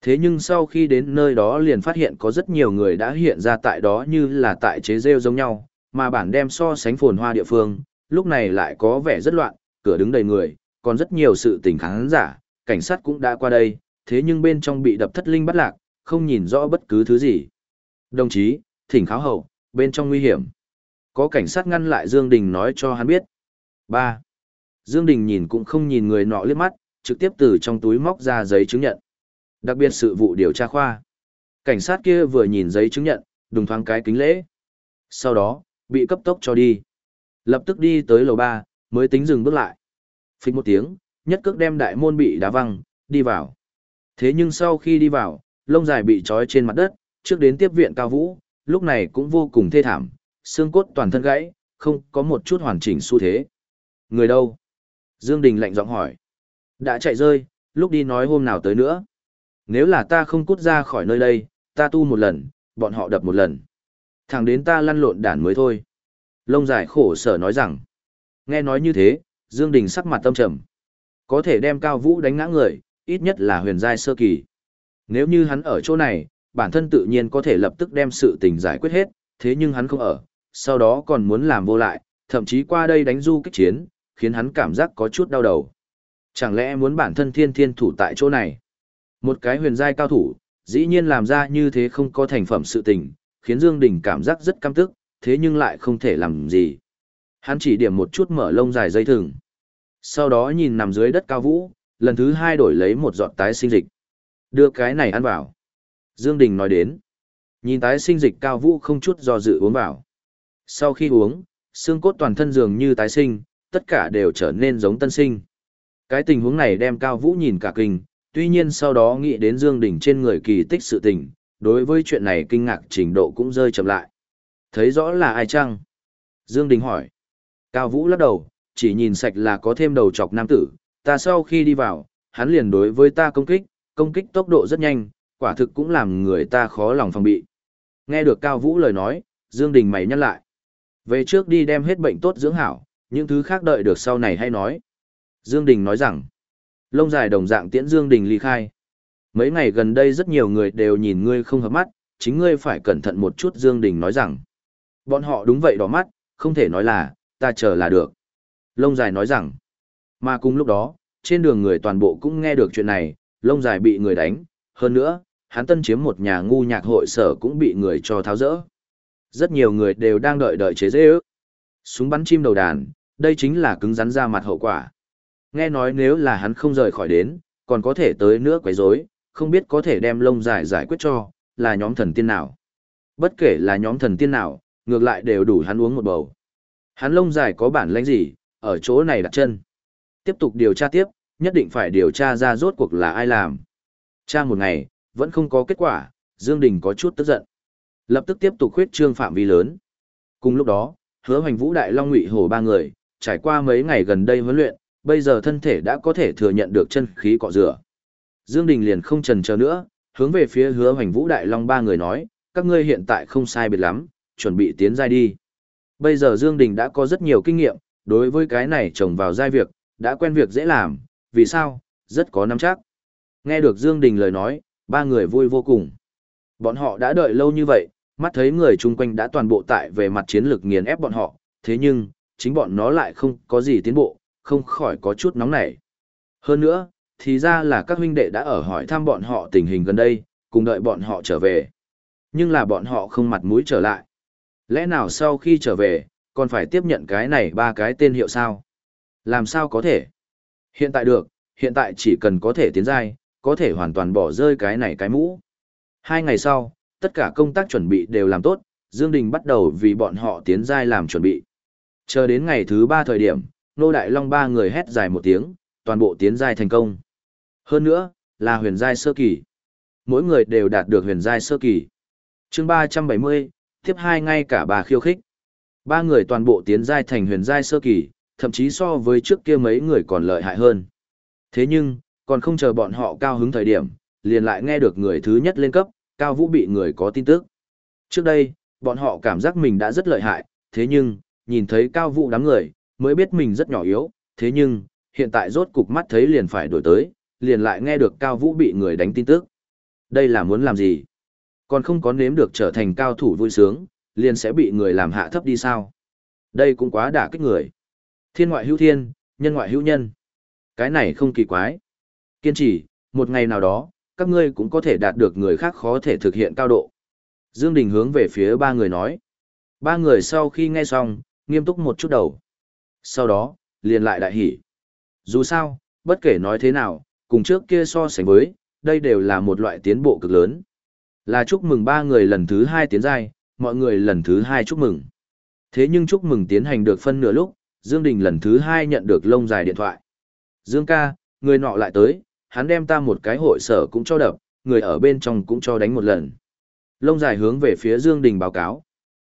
Thế nhưng sau khi đến nơi đó liền phát hiện có rất nhiều người đã hiện ra tại đó như là tại chế rêu giống nhau, mà bản đem so sánh phồn hoa địa phương, lúc này lại có vẻ rất loạn, cửa đứng đầy người, còn rất nhiều sự tình kháng giả, cảnh sát cũng đã qua đây, thế nhưng bên trong bị đập thất linh bắt lạc, không nhìn rõ bất cứ thứ gì. Đồng chí, thỉnh kháo hậu, bên trong nguy hiểm. Có cảnh sát ngăn lại Dương Đình nói cho hắn biết. 3. Dương Đình nhìn cũng không nhìn người nọ liếc mắt, trực tiếp từ trong túi móc ra giấy chứng nhận. Đặc biệt sự vụ điều tra khoa. Cảnh sát kia vừa nhìn giấy chứng nhận, đùng thoáng cái kính lễ. Sau đó, bị cấp tốc cho đi. Lập tức đi tới lầu 3, mới tính dừng bước lại. Phích một tiếng, nhất cước đem đại môn bị đá văng, đi vào. Thế nhưng sau khi đi vào, lông dài bị trói trên mặt đất, trước đến tiếp viện cao vũ, lúc này cũng vô cùng thê thảm, xương cốt toàn thân gãy, không có một chút hoàn chỉnh xu thế. Người đâu? Dương Đình lạnh giọng hỏi. Đã chạy rơi, lúc đi nói hôm nào tới nữa. Nếu là ta không cút ra khỏi nơi đây, ta tu một lần, bọn họ đập một lần. Thẳng đến ta lăn lộn đản mới thôi. Lông dài khổ sở nói rằng. Nghe nói như thế, Dương Đình sắc mặt tâm trầm. Có thể đem cao vũ đánh ngã người, ít nhất là huyền giai sơ kỳ. Nếu như hắn ở chỗ này, bản thân tự nhiên có thể lập tức đem sự tình giải quyết hết, thế nhưng hắn không ở, sau đó còn muốn làm vô lại, thậm chí qua đây đánh du kích chiến, khiến hắn cảm giác có chút đau đầu. Chẳng lẽ muốn bản thân thiên thiên thủ tại chỗ này? Một cái huyền giai cao thủ, dĩ nhiên làm ra như thế không có thành phẩm sự tình, khiến Dương Đình cảm giác rất căm tức, thế nhưng lại không thể làm gì. Hắn chỉ điểm một chút mở lông dài dây thừng. Sau đó nhìn nằm dưới đất cao vũ, lần thứ hai đổi lấy một giọt tái sinh dịch. Đưa cái này ăn vào. Dương Đình nói đến. Nhìn tái sinh dịch cao vũ không chút do dự uống vào. Sau khi uống, xương cốt toàn thân dường như tái sinh, tất cả đều trở nên giống tân sinh. Cái tình huống này đem cao vũ nhìn cả kinh, tuy nhiên sau đó nghĩ đến Dương Đình trên người kỳ tích sự tình, đối với chuyện này kinh ngạc trình độ cũng rơi chậm lại. Thấy rõ là ai chăng? Dương Đình hỏi. Cao Vũ lắc đầu, chỉ nhìn sạch là có thêm đầu chọc nam tử, ta sau khi đi vào, hắn liền đối với ta công kích, công kích tốc độ rất nhanh, quả thực cũng làm người ta khó lòng phòng bị. Nghe được Cao Vũ lời nói, Dương Đình mày nhăn lại. Về trước đi đem hết bệnh tốt dưỡng hảo, những thứ khác đợi được sau này hay nói. Dương Đình nói rằng, lông dài đồng dạng tiễn Dương Đình ly khai. Mấy ngày gần đây rất nhiều người đều nhìn ngươi không hợp mắt, chính ngươi phải cẩn thận một chút Dương Đình nói rằng. Bọn họ đúng vậy đỏ mắt, không thể nói là, ta chờ là được. Lông dài nói rằng, mà cùng lúc đó, trên đường người toàn bộ cũng nghe được chuyện này, lông dài bị người đánh, hơn nữa, hắn tân chiếm một nhà ngu nhạc hội sở cũng bị người cho tháo rỡ. Rất nhiều người đều đang đợi đợi chế dễ ước. Súng bắn chim đầu đàn, đây chính là cứng rắn ra mặt hậu quả. Nghe nói nếu là hắn không rời khỏi đến, còn có thể tới nữa quấy rối, không biết có thể đem lông dài giải quyết cho, là nhóm thần tiên nào. Bất kể là nhóm thần tiên nào, ngược lại đều đủ hắn uống một bầu. Hắn lông dài có bản lãnh gì, ở chỗ này đặt chân. Tiếp tục điều tra tiếp, nhất định phải điều tra ra rốt cuộc là ai làm. Tra một ngày, vẫn không có kết quả, Dương Đình có chút tức giận. Lập tức tiếp tục khuyết trương phạm vi lớn. Cùng lúc đó, hứa hoành vũ đại long ngụy hổ ba người, trải qua mấy ngày gần đây huấn luyện, bây giờ thân thể đã có thể thừa nhận được chân khí cọ rửa. Dương Đình liền không chần chờ nữa, hướng về phía hứa hoành vũ đại long ba người nói, các ngươi hiện tại không sai biệt lắm, chuẩn bị tiến giai đi. Bây giờ Dương Đình đã có rất nhiều kinh nghiệm, đối với cái này trồng vào giai việc, đã quen việc dễ làm, vì sao, rất có nắm chắc. Nghe được Dương Đình lời nói, ba người vui vô cùng. Bọn họ đã đợi lâu như vậy, mắt thấy người chung quanh đã toàn bộ tại về mặt chiến lược nghiền ép bọn họ, thế nhưng, chính bọn nó lại không có gì tiến bộ, không khỏi có chút nóng nảy. Hơn nữa, thì ra là các huynh đệ đã ở hỏi thăm bọn họ tình hình gần đây, cùng đợi bọn họ trở về. Nhưng là bọn họ không mặt mũi trở lại. Lẽ nào sau khi trở về, còn phải tiếp nhận cái này ba cái tên hiệu sao? Làm sao có thể? Hiện tại được, hiện tại chỉ cần có thể tiến giai, có thể hoàn toàn bỏ rơi cái này cái mũ. Hai ngày sau, tất cả công tác chuẩn bị đều làm tốt, Dương Đình bắt đầu vì bọn họ tiến giai làm chuẩn bị. Chờ đến ngày thứ ba thời điểm, Nô Đại Long ba người hét dài một tiếng, toàn bộ tiến giai thành công. Hơn nữa, là huyền giai sơ kỳ. Mỗi người đều đạt được huyền giai sơ kỳ. Chương 370, tiếp hai ngay cả bà khiêu khích. Ba người toàn bộ tiến giai thành huyền giai sơ kỳ, thậm chí so với trước kia mấy người còn lợi hại hơn. Thế nhưng, còn không chờ bọn họ cao hứng thời điểm, liền lại nghe được người thứ nhất lên cấp, Cao Vũ bị người có tin tức. Trước đây, bọn họ cảm giác mình đã rất lợi hại, thế nhưng, nhìn thấy Cao Vũ đám người, mới biết mình rất nhỏ yếu, thế nhưng, hiện tại rốt cục mắt thấy liền phải đổi tới, liền lại nghe được Cao Vũ bị người đánh tin tức. Đây là muốn làm gì? Còn không có nếm được trở thành cao thủ vui sướng, liền sẽ bị người làm hạ thấp đi sao? Đây cũng quá đả kích người. Thiên ngoại hữu thiên, nhân ngoại hữu nhân. Cái này không kỳ quái. Kiên trì, một ngày nào đó, các ngươi cũng có thể đạt được người khác khó thể thực hiện cao độ. Dương Đình hướng về phía ba người nói. Ba người sau khi nghe xong, nghiêm túc một chút đầu. Sau đó, liền lại đại hỉ. Dù sao, bất kể nói thế nào, cùng trước kia so sánh với, đây đều là một loại tiến bộ cực lớn. Là chúc mừng ba người lần thứ hai tiến giai, mọi người lần thứ hai chúc mừng. Thế nhưng chúc mừng tiến hành được phân nửa lúc, Dương Đình lần thứ hai nhận được lông dài điện thoại. Dương ca, người nọ lại tới, hắn đem ta một cái hội sở cũng cho đập, người ở bên trong cũng cho đánh một lần. Lông dài hướng về phía Dương Đình báo cáo.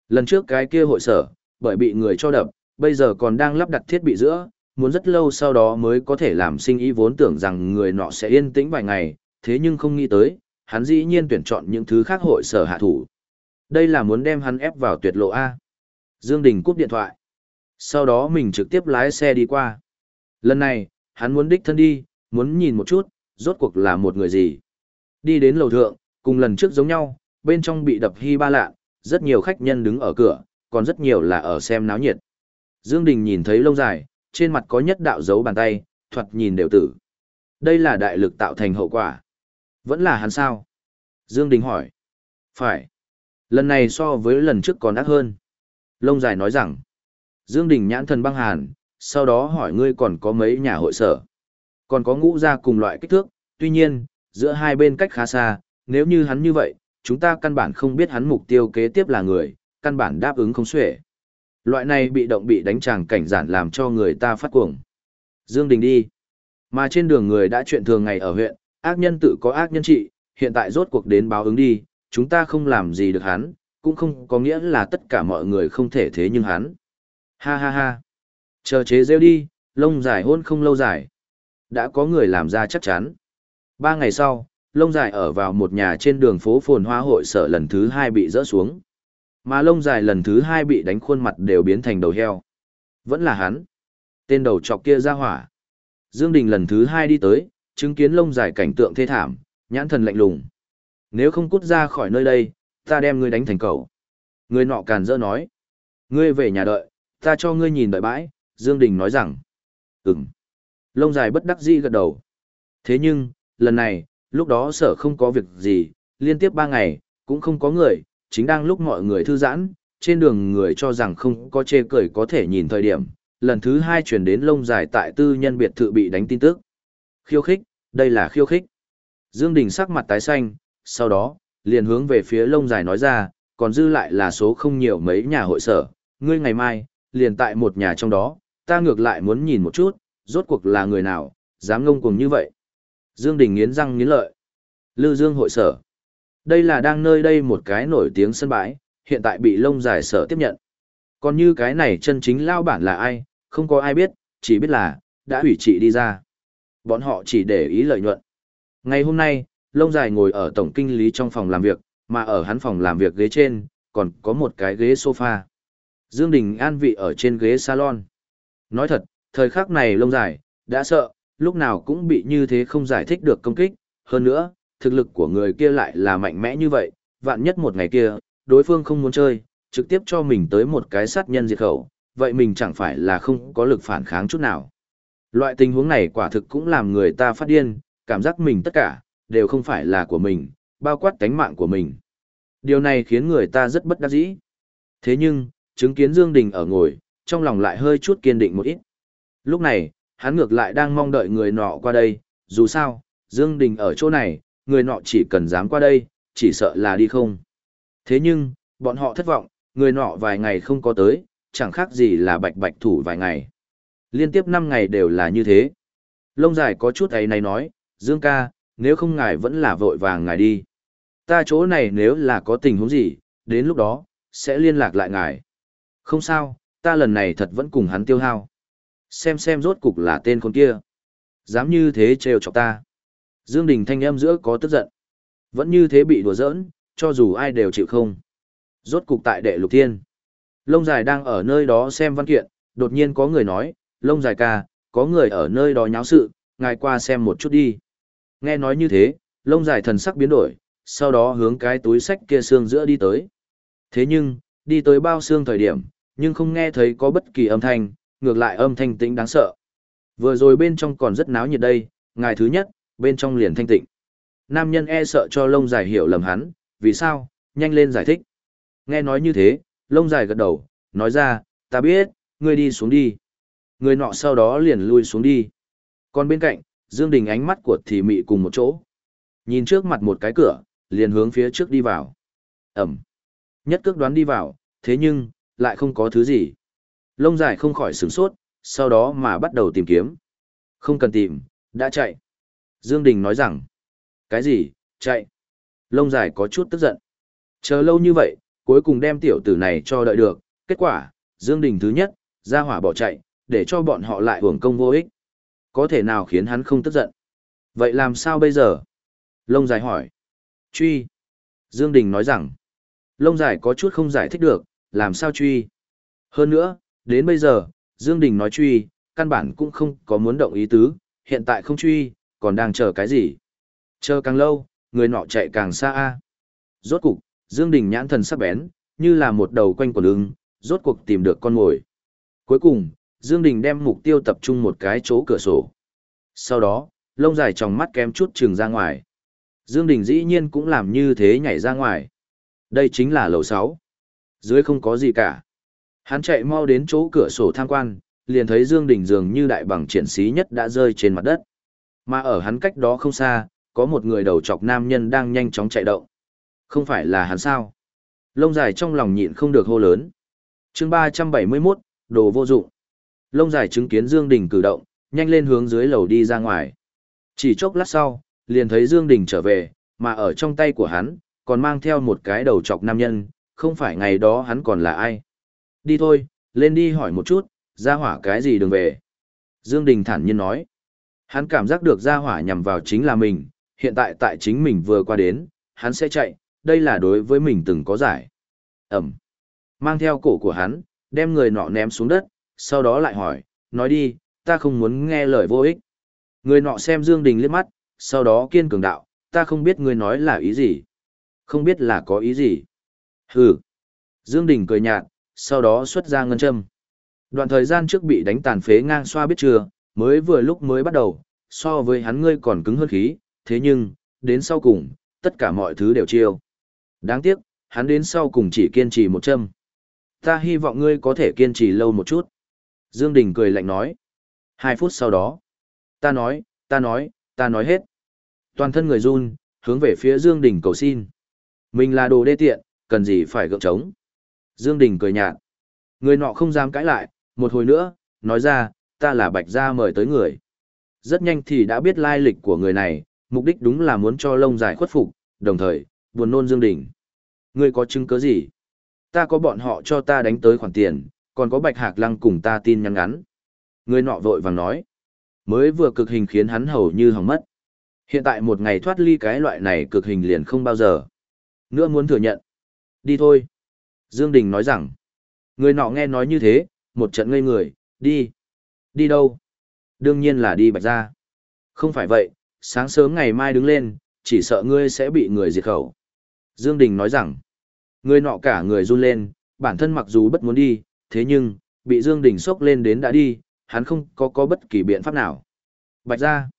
Lần trước cái kia hội sở, bởi bị người cho đập, bây giờ còn đang lắp đặt thiết bị giữa, muốn rất lâu sau đó mới có thể làm sinh ý vốn tưởng rằng người nọ sẽ yên tĩnh vài ngày, thế nhưng không nghĩ tới, hắn dĩ nhiên tuyển chọn những thứ khác hội sở hạ thủ. Đây là muốn đem hắn ép vào tuyệt lộ A. Dương Đình cúp điện thoại. Sau đó mình trực tiếp lái xe đi qua. Lần này, hắn muốn đích thân đi, muốn nhìn một chút, rốt cuộc là một người gì. Đi đến lầu thượng, cùng lần trước giống nhau, bên trong bị đập hy ba lạ, rất nhiều khách nhân đứng ở cửa, còn rất nhiều là ở xem náo nhiệt. Dương Đình nhìn thấy lông dài, trên mặt có nhất đạo dấu bàn tay, thuật nhìn đều tử. Đây là đại lực tạo thành hậu quả. Vẫn là hắn sao? Dương Đình hỏi. Phải. Lần này so với lần trước còn ác hơn. Lông dài nói rằng. Dương Đình nhãn thần băng hàn, sau đó hỏi ngươi còn có mấy nhà hội sở. Còn có ngũ gia cùng loại kích thước, tuy nhiên, giữa hai bên cách khá xa, nếu như hắn như vậy, chúng ta căn bản không biết hắn mục tiêu kế tiếp là người, căn bản đáp ứng không xuể. Loại này bị động bị đánh tràng cảnh giản làm cho người ta phát cuồng. Dương Đình đi. Mà trên đường người đã chuyện thường ngày ở huyện, ác nhân tự có ác nhân trị, hiện tại rốt cuộc đến báo ứng đi, chúng ta không làm gì được hắn, cũng không có nghĩa là tất cả mọi người không thể thế nhưng hắn. Ha ha ha. Chờ chế rêu đi, lông dài hôn không lâu dài. Đã có người làm ra chắc chắn. Ba ngày sau, lông dài ở vào một nhà trên đường phố phồn hoa hội sở lần thứ hai bị rỡ xuống. Mà lông dài lần thứ hai bị đánh khuôn mặt đều biến thành đầu heo. Vẫn là hắn. Tên đầu chọc kia ra hỏa. Dương Đình lần thứ hai đi tới, chứng kiến lông dài cảnh tượng thê thảm, nhãn thần lạnh lùng. Nếu không cút ra khỏi nơi đây, ta đem ngươi đánh thành cầu. Người nọ càn rỡ nói. Ngươi về nhà đợi, ta cho ngươi nhìn đợi bãi, Dương Đình nói rằng. Ừm. Lông dài bất đắc dĩ gật đầu. Thế nhưng, lần này, lúc đó sở không có việc gì, liên tiếp ba ngày, cũng không có người, chính đang lúc mọi người thư giãn, trên đường người cho rằng không có chê cười có thể nhìn thời điểm, lần thứ hai chuyển đến lông dài tại tư nhân biệt thự bị đánh tin tức. Khiêu khích, đây là khiêu khích. Dương Đình sắc mặt tái xanh, sau đó, liền hướng về phía lông dài nói ra, còn dư lại là số không nhiều mấy nhà hội sở, ngươi ngày mai, liền tại một nhà trong đó, ta ngược lại muốn nhìn một chút, rốt cuộc là người nào, dám ngông cuồng như vậy. Dương Đình nghiến răng nghiến lợi. Lư Dương hội sở. Đây là đang nơi đây một cái nổi tiếng sân bãi, hiện tại bị lông dài sở tiếp nhận. Còn như cái này chân chính lao bản là ai, không có ai biết, chỉ biết là, đã hủy trị đi ra. Bọn họ chỉ để ý lợi nhuận. Ngày hôm nay, lông dài ngồi ở tổng kinh lý trong phòng làm việc, mà ở hắn phòng làm việc ghế trên, còn có một cái ghế sofa. Dương Đình an vị ở trên ghế salon. Nói thật, thời khắc này lông dài, đã sợ, lúc nào cũng bị như thế không giải thích được công kích. Hơn nữa, thực lực của người kia lại là mạnh mẽ như vậy, vạn nhất một ngày kia, đối phương không muốn chơi, trực tiếp cho mình tới một cái sát nhân diệt khẩu, vậy mình chẳng phải là không có lực phản kháng chút nào. Loại tình huống này quả thực cũng làm người ta phát điên, cảm giác mình tất cả, đều không phải là của mình, bao quát tánh mạng của mình. Điều này khiến người ta rất bất đắc dĩ. Thế nhưng, chứng kiến Dương Đình ở ngồi, trong lòng lại hơi chút kiên định một ít. Lúc này, hắn ngược lại đang mong đợi người nọ qua đây, dù sao, Dương Đình ở chỗ này, người nọ chỉ cần dám qua đây, chỉ sợ là đi không. Thế nhưng, bọn họ thất vọng, người nọ vài ngày không có tới, chẳng khác gì là bạch bạch thủ vài ngày. Liên tiếp 5 ngày đều là như thế. Lông dài có chút ấy này nói, Dương ca, nếu không ngài vẫn là vội vàng ngài đi. Ta chỗ này nếu là có tình huống gì, đến lúc đó, sẽ liên lạc lại ngài. Không sao, ta lần này thật vẫn cùng hắn tiêu hao. Xem xem rốt cục là tên con kia. Dám như thế trêu chọc ta. Dương Đình thanh âm giữa có tức giận. Vẫn như thế bị đùa giỡn, cho dù ai đều chịu không. Rốt cục tại đệ lục thiên. Lông dài đang ở nơi đó xem văn kiện, đột nhiên có người nói, lông dài ca, có người ở nơi đó nháo sự, ngài qua xem một chút đi. Nghe nói như thế, lông dài thần sắc biến đổi, sau đó hướng cái túi sách kia xương giữa đi tới. Thế nhưng, đi tới bao xương thời điểm, nhưng không nghe thấy có bất kỳ âm thanh, ngược lại âm thanh tĩnh đáng sợ. Vừa rồi bên trong còn rất náo nhiệt đây, ngài thứ nhất, bên trong liền thanh tịnh. Nam nhân e sợ cho lông dài hiểu lầm hắn, vì sao, nhanh lên giải thích. Nghe nói như thế, lông dài gật đầu, nói ra, ta biết, ngươi đi xuống đi. Người nọ sau đó liền lui xuống đi. Còn bên cạnh, Dương Đình ánh mắt của thì mị cùng một chỗ. Nhìn trước mặt một cái cửa, liền hướng phía trước đi vào. Ẩm. Nhất cước đoán đi vào, thế nhưng, lại không có thứ gì. Lông dài không khỏi sửng sốt, sau đó mà bắt đầu tìm kiếm. Không cần tìm, đã chạy. Dương Đình nói rằng. Cái gì, chạy. Lông dài có chút tức giận. Chờ lâu như vậy, cuối cùng đem tiểu tử này cho đợi được. Kết quả, Dương Đình thứ nhất, ra hỏa bỏ chạy, để cho bọn họ lại hưởng công vô ích. Có thể nào khiến hắn không tức giận? Vậy làm sao bây giờ? Lông dài hỏi. Truy. Dương Đình nói rằng. Lông dài có chút không giải thích được, làm sao truy. Hơn nữa, đến bây giờ, Dương Đình nói truy, căn bản cũng không có muốn động ý tứ, hiện tại không truy, còn đang chờ cái gì. Chờ càng lâu, người nọ chạy càng xa a. Rốt cục, Dương Đình nhãn thần sắc bén, như là một đầu quanh quần lưng, rốt cuộc tìm được con ngồi Cuối cùng, Dương Đình đem mục tiêu tập trung một cái chỗ cửa sổ. Sau đó, lông dài trong mắt kém chút trừng ra ngoài. Dương Đình dĩ nhiên cũng làm như thế nhảy ra ngoài. Đây chính là lầu 6. Dưới không có gì cả. Hắn chạy mau đến chỗ cửa sổ tham quan, liền thấy Dương Đình dường như đại bằng triển sĩ nhất đã rơi trên mặt đất. Mà ở hắn cách đó không xa, có một người đầu trọc nam nhân đang nhanh chóng chạy động. Không phải là hắn sao? Lông dài trong lòng nhịn không được hô lớn. Chương 371, đồ vô dụng. Lông dài chứng kiến Dương Đình cử động, nhanh lên hướng dưới lầu đi ra ngoài. Chỉ chốc lát sau, liền thấy Dương Đình trở về, mà ở trong tay của hắn, còn mang theo một cái đầu chọc nam nhân, không phải ngày đó hắn còn là ai. Đi thôi, lên đi hỏi một chút, ra hỏa cái gì đừng về. Dương Đình thản nhiên nói. Hắn cảm giác được ra hỏa nhằm vào chính là mình, hiện tại tại chính mình vừa qua đến, hắn sẽ chạy, đây là đối với mình từng có giải. Ẩm. Mang theo cổ của hắn, đem người nọ ném xuống đất, sau đó lại hỏi, nói đi, ta không muốn nghe lời vô ích. Người nọ xem Dương Đình liếc mắt, sau đó kiên cường đạo, ta không biết ngươi nói là ý gì. Không biết là có ý gì. Hừ. Dương Đình cười nhạt, sau đó xuất ra ngân châm. Đoạn thời gian trước bị đánh tàn phế ngang xoa biết chưa, mới vừa lúc mới bắt đầu, so với hắn ngươi còn cứng hơn khí, thế nhưng, đến sau cùng, tất cả mọi thứ đều chiêu. Đáng tiếc, hắn đến sau cùng chỉ kiên trì một châm. Ta hy vọng ngươi có thể kiên trì lâu một chút. Dương Đình cười lạnh nói. Hai phút sau đó. Ta nói, ta nói, ta nói hết. Toàn thân người run, hướng về phía Dương Đình cầu xin. Mình là đồ đê tiện, cần gì phải gượng chống. Dương Đình cười nhạt. Người nọ không dám cãi lại, một hồi nữa, nói ra, ta là bạch gia mời tới người. Rất nhanh thì đã biết lai lịch của người này, mục đích đúng là muốn cho lông dài khuất phục, đồng thời, buồn nôn Dương Đình. Ngươi có chứng cứ gì? Ta có bọn họ cho ta đánh tới khoản tiền, còn có bạch hạc lăng cùng ta tin nhắn ngắn. Người nọ vội vàng nói. Mới vừa cực hình khiến hắn hầu như hỏng mất. Hiện tại một ngày thoát ly cái loại này cực hình liền không bao giờ. Nữa muốn thừa nhận. Đi thôi. Dương Đình nói rằng. Người nọ nghe nói như thế, một trận ngây người, đi. Đi đâu? Đương nhiên là đi bạch ra. Không phải vậy, sáng sớm ngày mai đứng lên, chỉ sợ ngươi sẽ bị người diệt khẩu. Dương Đình nói rằng, người nọ cả người run lên, bản thân mặc dù bất muốn đi, thế nhưng, bị Dương Đình sốc lên đến đã đi, hắn không có có bất kỳ biện pháp nào. Bạch gia,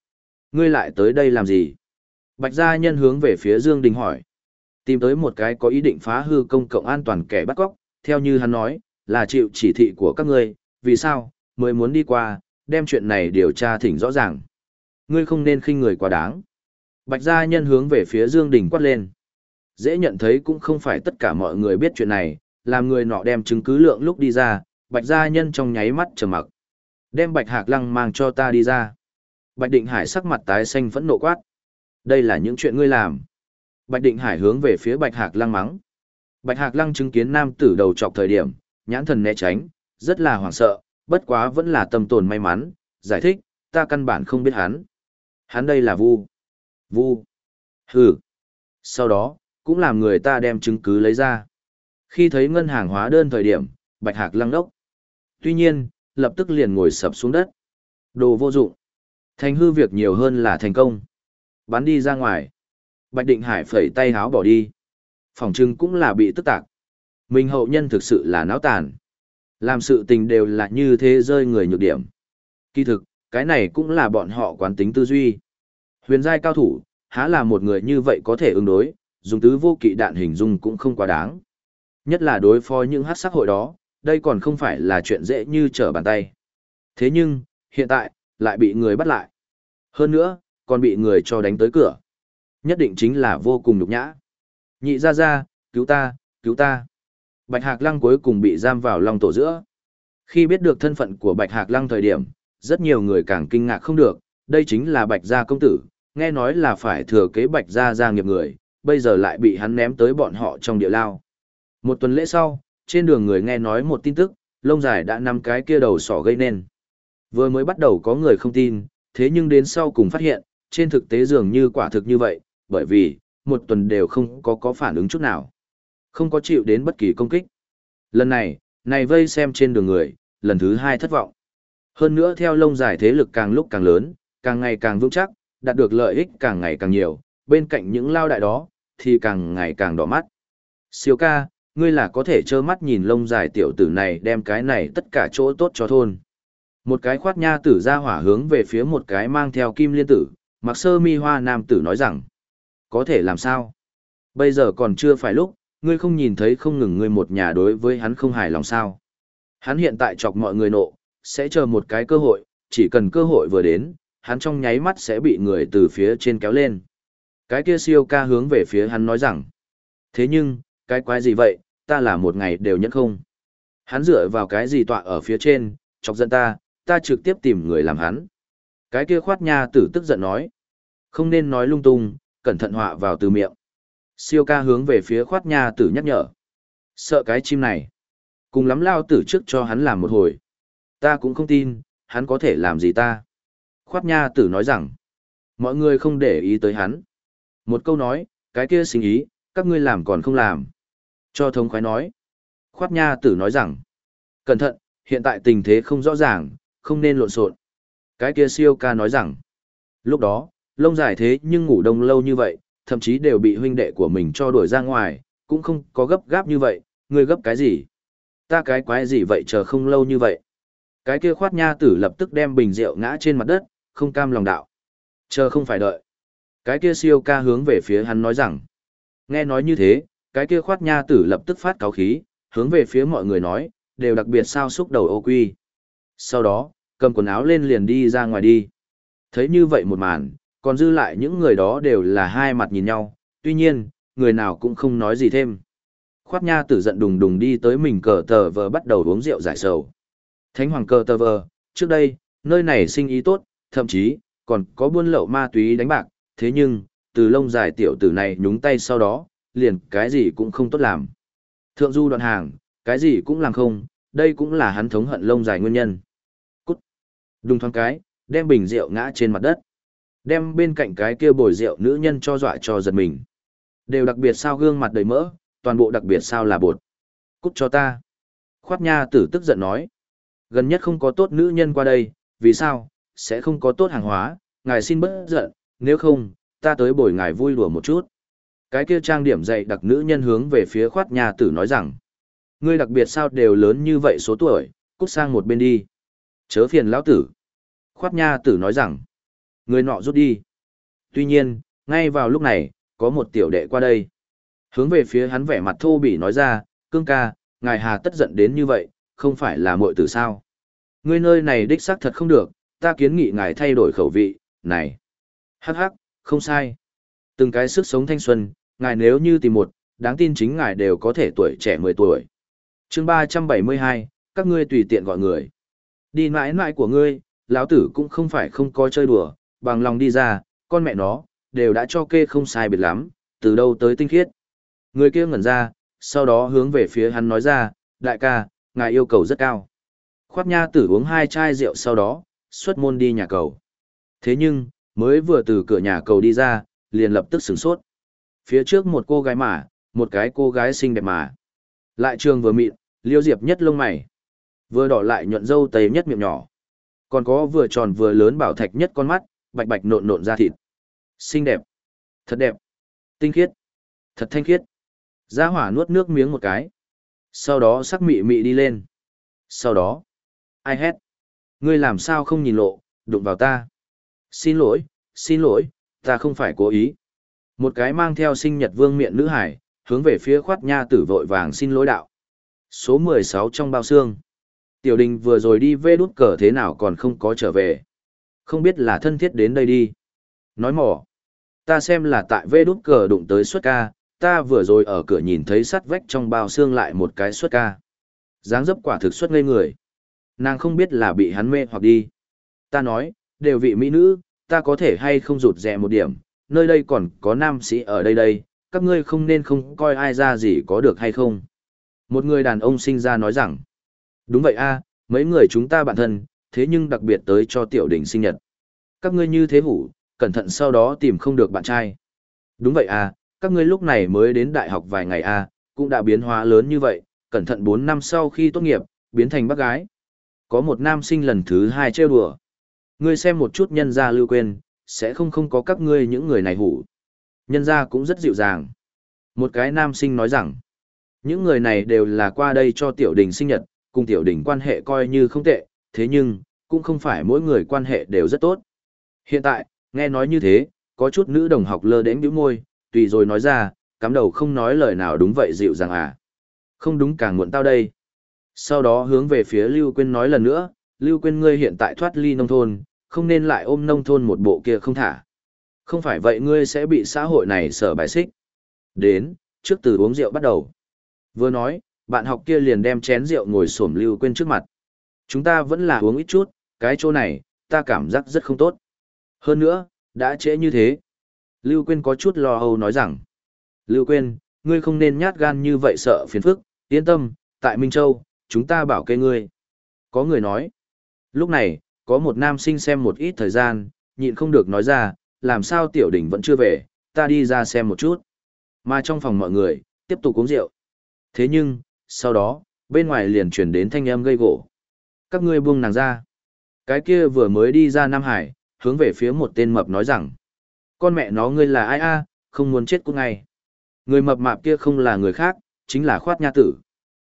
ngươi lại tới đây làm gì? Bạch gia nhân hướng về phía Dương Đình hỏi. Tìm tới một cái có ý định phá hư công cộng an toàn kẻ bắt cóc, theo như hắn nói, là chịu chỉ thị của các ngươi, vì sao, mới muốn đi qua, đem chuyện này điều tra thỉnh rõ ràng. Ngươi không nên khinh người quá đáng. Bạch gia nhân hướng về phía Dương Đình quát lên. Dễ nhận thấy cũng không phải tất cả mọi người biết chuyện này, làm người nọ đem chứng cứ lượng lúc đi ra, Bạch gia nhân trong nháy mắt trầm mặc. Đem Bạch Hạc Lăng mang cho ta đi ra. Bạch Định Hải sắc mặt tái xanh phẫn nộ quát. Đây là những chuyện ngươi làm. Bạch Định Hải hướng về phía Bạch Hạc Lăng mắng. Bạch Hạc Lăng chứng kiến nam tử đầu trọc thời điểm, nhãn thần né tránh, rất là hoảng sợ, bất quá vẫn là tâm tồn may mắn, giải thích, ta căn bản không biết hắn. Hắn đây là vu. Vu. Hừ. Sau đó, cũng làm người ta đem chứng cứ lấy ra. Khi thấy ngân hàng hóa đơn thời điểm, Bạch Hạc lăng đốc. Tuy nhiên, lập tức liền ngồi sập xuống đất. Đồ vô dụng. Thành hư việc nhiều hơn là thành công. Bắn đi ra ngoài. Bạch Định Hải phẩy tay háo bỏ đi. Phòng trưng cũng là bị tức tạc. Mình hậu nhân thực sự là náo tàn. Làm sự tình đều là như thế rơi người nhược điểm. Kỳ thực, cái này cũng là bọn họ quán tính tư duy. Huyền giai cao thủ, há là một người như vậy có thể ứng đối, dùng tứ vô kỵ đạn hình dung cũng không quá đáng. Nhất là đối phó những hát sắc hội đó, đây còn không phải là chuyện dễ như trở bàn tay. Thế nhưng, hiện tại, lại bị người bắt lại. Hơn nữa, còn bị người cho đánh tới cửa. Nhất định chính là vô cùng nhục nhã. Nhị ra ra, cứu ta, cứu ta. Bạch Hạc Lăng cuối cùng bị giam vào lòng tổ giữa. Khi biết được thân phận của Bạch Hạc Lăng thời điểm, rất nhiều người càng kinh ngạc không được, đây chính là Bạch Gia công tử, nghe nói là phải thừa kế Bạch Gia gia nghiệp người, bây giờ lại bị hắn ném tới bọn họ trong địa lao. Một tuần lễ sau, trên đường người nghe nói một tin tức, lông dài đã nằm cái kia đầu sỏ gây nên. Vừa mới bắt đầu có người không tin, thế nhưng đến sau cùng phát hiện, trên thực tế dường như quả thực như vậy, bởi vì, một tuần đều không có có phản ứng chút nào. Không có chịu đến bất kỳ công kích. Lần này, này vây xem trên đường người, lần thứ hai thất vọng. Hơn nữa theo lông dài thế lực càng lúc càng lớn, càng ngày càng vững chắc, đạt được lợi ích càng ngày càng nhiều, bên cạnh những lao đại đó, thì càng ngày càng đỏ mắt. Siêu ca, ngươi là có thể trơ mắt nhìn lông dài tiểu tử này đem cái này tất cả chỗ tốt cho thôn. Một cái khoát nha tử ra hỏa hướng về phía một cái mang theo kim liên tử, mặc sơ mi hoa nam tử nói rằng, có thể làm sao? Bây giờ còn chưa phải lúc, ngươi không nhìn thấy không ngừng ngươi một nhà đối với hắn không hài lòng sao. Hắn hiện tại chọc mọi người nộ, sẽ chờ một cái cơ hội, chỉ cần cơ hội vừa đến, hắn trong nháy mắt sẽ bị người từ phía trên kéo lên. Cái kia siêu ca hướng về phía hắn nói rằng, thế nhưng, cái quái gì vậy, ta là một ngày đều nhẫn không. Hắn dựa vào cái gì tọa ở phía trên, chọc giận ta, ta trực tiếp tìm người làm hắn. Cái kia khoát nha tử tức giận nói, không nên nói lung tung, cẩn thận họa vào từ miệng. Siêu ca hướng về phía khoát nha tử nhắc nhở. Sợ cái chim này. Cùng lắm lao tử trước cho hắn làm một hồi. Ta cũng không tin, hắn có thể làm gì ta. Khoát nha tử nói rằng, mọi người không để ý tới hắn. Một câu nói, cái kia sinh ý, các ngươi làm còn không làm. Cho thống khoái nói. Khoát nha tử nói rằng, cẩn thận, hiện tại tình thế không rõ ràng, không nên lộn xộn. Cái kia siêu ca nói rằng, lúc đó, lông dài thế nhưng ngủ đông lâu như vậy, thậm chí đều bị huynh đệ của mình cho đuổi ra ngoài, cũng không có gấp gáp như vậy, ngươi gấp cái gì? Ta cái quái gì vậy chờ không lâu như vậy? Cái kia khoát nha tử lập tức đem bình rượu ngã trên mặt đất, không cam lòng đạo. Chờ không phải đợi. Cái kia siêu ca hướng về phía hắn nói rằng. Nghe nói như thế, cái kia khoát nha tử lập tức phát cáo khí, hướng về phía mọi người nói, đều đặc biệt sao xúc đầu ô quy. Sau đó, cầm quần áo lên liền đi ra ngoài đi. Thấy như vậy một màn, còn dư lại những người đó đều là hai mặt nhìn nhau, tuy nhiên, người nào cũng không nói gì thêm. Khoát nha tử giận đùng đùng đi tới mình cờ tờ vờ bắt đầu uống rượu giải sầu. Thánh hoàng cờ tờ vờ, trước đây, nơi này sinh ý tốt, thậm chí, còn có buôn lậu ma túy đánh bạc, thế nhưng, từ lông dài tiểu tử này nhúng tay sau đó, liền cái gì cũng không tốt làm. Thượng du đoạn hàng, cái gì cũng làm không, đây cũng là hắn thống hận lông dài nguyên nhân. Cút. Đùng thoáng cái, đem bình rượu ngã trên mặt đất. Đem bên cạnh cái kia bồi rượu nữ nhân cho dọa cho giật mình. Đều đặc biệt sao gương mặt đầy mỡ, toàn bộ đặc biệt sao là bột. Cút cho ta. Khoát nha tử tức giận nói. Gần nhất không có tốt nữ nhân qua đây, vì sao, sẽ không có tốt hàng hóa, ngài xin bớt giận, nếu không, ta tới bồi ngài vui đùa một chút. Cái kia trang điểm dạy đặc nữ nhân hướng về phía khoát nha tử nói rằng, ngươi đặc biệt sao đều lớn như vậy số tuổi, cút sang một bên đi. Chớ phiền lão tử. Khoát nha tử nói rằng, người nọ rút đi. Tuy nhiên, ngay vào lúc này, có một tiểu đệ qua đây. Hướng về phía hắn vẻ mặt thô bỉ nói ra, cương ca, ngài hà tất giận đến như vậy, không phải là muội tử sao. Ngươi nơi này đích xác thật không được, ta kiến nghị ngài thay đổi khẩu vị, này. Hắc hắc, không sai. Từng cái sức sống thanh xuân, ngài nếu như tìm một, đáng tin chính ngài đều có thể tuổi trẻ 10 tuổi. chương 372, các ngươi tùy tiện gọi người. Đi mãi mãi của ngươi, lão tử cũng không phải không có chơi đùa, bằng lòng đi ra, con mẹ nó, đều đã cho kê không sai biệt lắm, từ đâu tới tinh khiết. Người kia ngẩn ra, sau đó hướng về phía hắn nói ra, đại ca, ngài yêu cầu rất cao. Khoát nha tử uống hai chai rượu sau đó, xuất môn đi nhà cầu. Thế nhưng, mới vừa từ cửa nhà cầu đi ra, liền lập tức sửng sốt. Phía trước một cô gái mà, một cái cô gái xinh đẹp mà. Lại trường vừa mịn, liêu diệp nhất lông mày. Vừa đỏ lại nhuận dâu tây nhất miệng nhỏ. Còn có vừa tròn vừa lớn bảo thạch nhất con mắt, bạch bạch nộn nộn ra thịt. Xinh đẹp. Thật đẹp. Tinh khiết. Thật thanh khiết. Gia hỏa nuốt nước miếng một cái. Sau đó sắc mị mị đi lên. Sau đó. Ai hét. Ngươi làm sao không nhìn lộ, đụng vào ta. Xin lỗi, xin lỗi, ta không phải cố ý. Một cái mang theo sinh nhật vương miện nữ hải, hướng về phía khoát nha tử vội vàng xin lỗi đạo. Số 16 trong bao xương. Tiểu đình vừa rồi đi vê đút cờ thế nào còn không có trở về. Không biết là thân thiết đến đây đi. Nói mỏ. Ta xem là tại vê đút cờ đụng tới suất ca, ta vừa rồi ở cửa nhìn thấy sắt vách trong bao xương lại một cái suất ca. dáng dấp quả thực xuất ngây người. Nàng không biết là bị hắn mê hoặc đi. Ta nói, đều vị mỹ nữ, ta có thể hay không rụt rè một điểm, nơi đây còn có nam sĩ ở đây đây, các ngươi không nên không coi ai ra gì có được hay không. Một người đàn ông sinh ra nói rằng, đúng vậy a, mấy người chúng ta bạn thân, thế nhưng đặc biệt tới cho tiểu đình sinh nhật. Các ngươi như thế hủ, cẩn thận sau đó tìm không được bạn trai. Đúng vậy à, các ngươi lúc này mới đến đại học vài ngày à, cũng đã biến hóa lớn như vậy, cẩn thận 4 năm sau khi tốt nghiệp, biến thành bác gái. Có một nam sinh lần thứ hai trêu đùa. Ngươi xem một chút nhân gia lưu quên, sẽ không không có các ngươi những người này hủ. Nhân gia cũng rất dịu dàng. Một cái nam sinh nói rằng, những người này đều là qua đây cho tiểu đình sinh nhật, cùng tiểu đình quan hệ coi như không tệ, thế nhưng, cũng không phải mỗi người quan hệ đều rất tốt. Hiện tại, nghe nói như thế, có chút nữ đồng học lơ đến bĩu môi, tùy rồi nói ra, cắm đầu không nói lời nào đúng vậy dịu dàng à. Không đúng càng muộn tao đây. Sau đó hướng về phía Lưu Quyên nói lần nữa, Lưu Quyên ngươi hiện tại thoát ly nông thôn, không nên lại ôm nông thôn một bộ kia không thả. Không phải vậy ngươi sẽ bị xã hội này sở bài xích. Đến, trước từ uống rượu bắt đầu. Vừa nói, bạn học kia liền đem chén rượu ngồi xổm Lưu Quyên trước mặt. Chúng ta vẫn là uống ít chút, cái chỗ này, ta cảm giác rất không tốt. Hơn nữa, đã trễ như thế. Lưu Quyên có chút lo âu nói rằng. Lưu Quyên, ngươi không nên nhát gan như vậy sợ phiền phức, yên tâm, tại Minh Châu, chúng ta bảo kê ngươi. Có người nói. Lúc này, có một nam sinh xem một ít thời gian, nhịn không được nói ra, làm sao tiểu đỉnh vẫn chưa về, ta đi ra xem một chút. Mà trong phòng mọi người, tiếp tục uống rượu. Thế nhưng, sau đó, bên ngoài liền chuyển đến thanh âm gây gỗ. Các ngươi buông nàng ra. Cái kia vừa mới đi ra Nam Hải, hướng về phía một tên mập nói rằng, con mẹ nó ngươi là ai a, không muốn chết cũng ngay. Người mập mạp kia không là người khác, chính là khoát nha tử.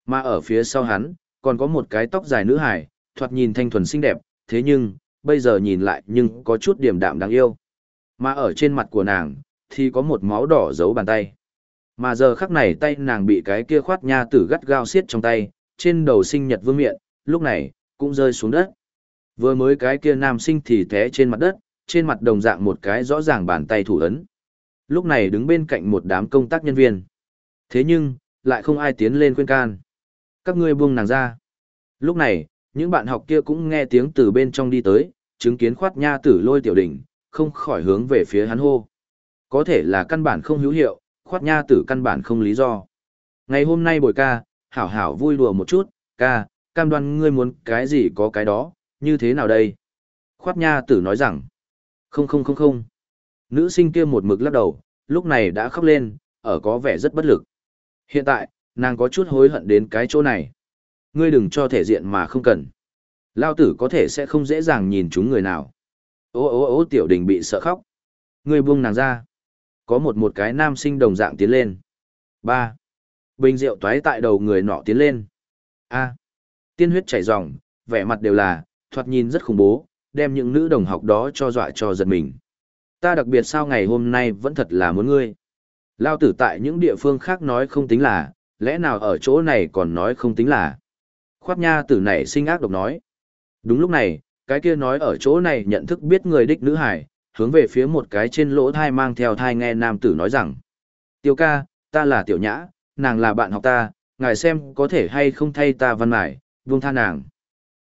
Mà ở phía sau hắn, còn có một cái tóc dài nữ hải, thoạt nhìn thanh thuần xinh đẹp, thế nhưng, bây giờ nhìn lại nhưng có chút điểm đạm đáng yêu. Mà ở trên mặt của nàng, thì có một máu đỏ giấu bàn tay. Mà giờ khắc này tay nàng bị cái kia khoát nha tử gắt gao xiết trong tay, trên đầu sinh nhật vương miện, lúc này, cũng rơi xuống đất. Vừa mới cái kia nam sinh thì té trên mặt đất, trên mặt đồng dạng một cái rõ ràng bàn tay thủ ấn. Lúc này đứng bên cạnh một đám công tác nhân viên. Thế nhưng, lại không ai tiến lên khuyên can. Các ngươi buông nàng ra. Lúc này, những bạn học kia cũng nghe tiếng từ bên trong đi tới, chứng kiến khoát nha tử lôi tiểu đỉnh, không khỏi hướng về phía hắn hô. Có thể là căn bản không hữu hiệu, khoát nha tử căn bản không lý do. Ngày hôm nay buổi ca, hảo hảo vui đùa một chút, ca, cam đoan ngươi muốn cái gì có cái đó, như thế nào đây? Khoát nha tử nói rằng, không không không không. Nữ sinh kia một mực lắc đầu, lúc này đã khóc lên, ở có vẻ rất bất lực. Hiện tại, nàng có chút hối hận đến cái chỗ này. Ngươi đừng cho thể diện mà không cần. Lao tử có thể sẽ không dễ dàng nhìn chúng người nào. Ô ô ô tiểu đình bị sợ khóc. Ngươi buông nàng ra. Có một một cái nam sinh đồng dạng tiến lên. ba Bình rượu toái tại đầu người nọ tiến lên. A. Tiên huyết chảy ròng, vẻ mặt đều là, thoạt nhìn rất khủng bố, đem những nữ đồng học đó cho dọa cho giật mình. Ta đặc biệt sao ngày hôm nay vẫn thật là muốn ngươi. Lao tử tại những địa phương khác nói không tính là, lẽ nào ở chỗ này còn nói không tính là. Khoát nha tử này sinh ác độc nói. Đúng lúc này, cái kia nói ở chỗ này nhận thức biết người đích nữ hải, hướng về phía một cái trên lỗ thai mang theo thai nghe nam tử nói rằng. Tiêu ca, ta là tiểu nhã, nàng là bạn học ta, ngài xem có thể hay không thay ta văn mải, buông tha nàng.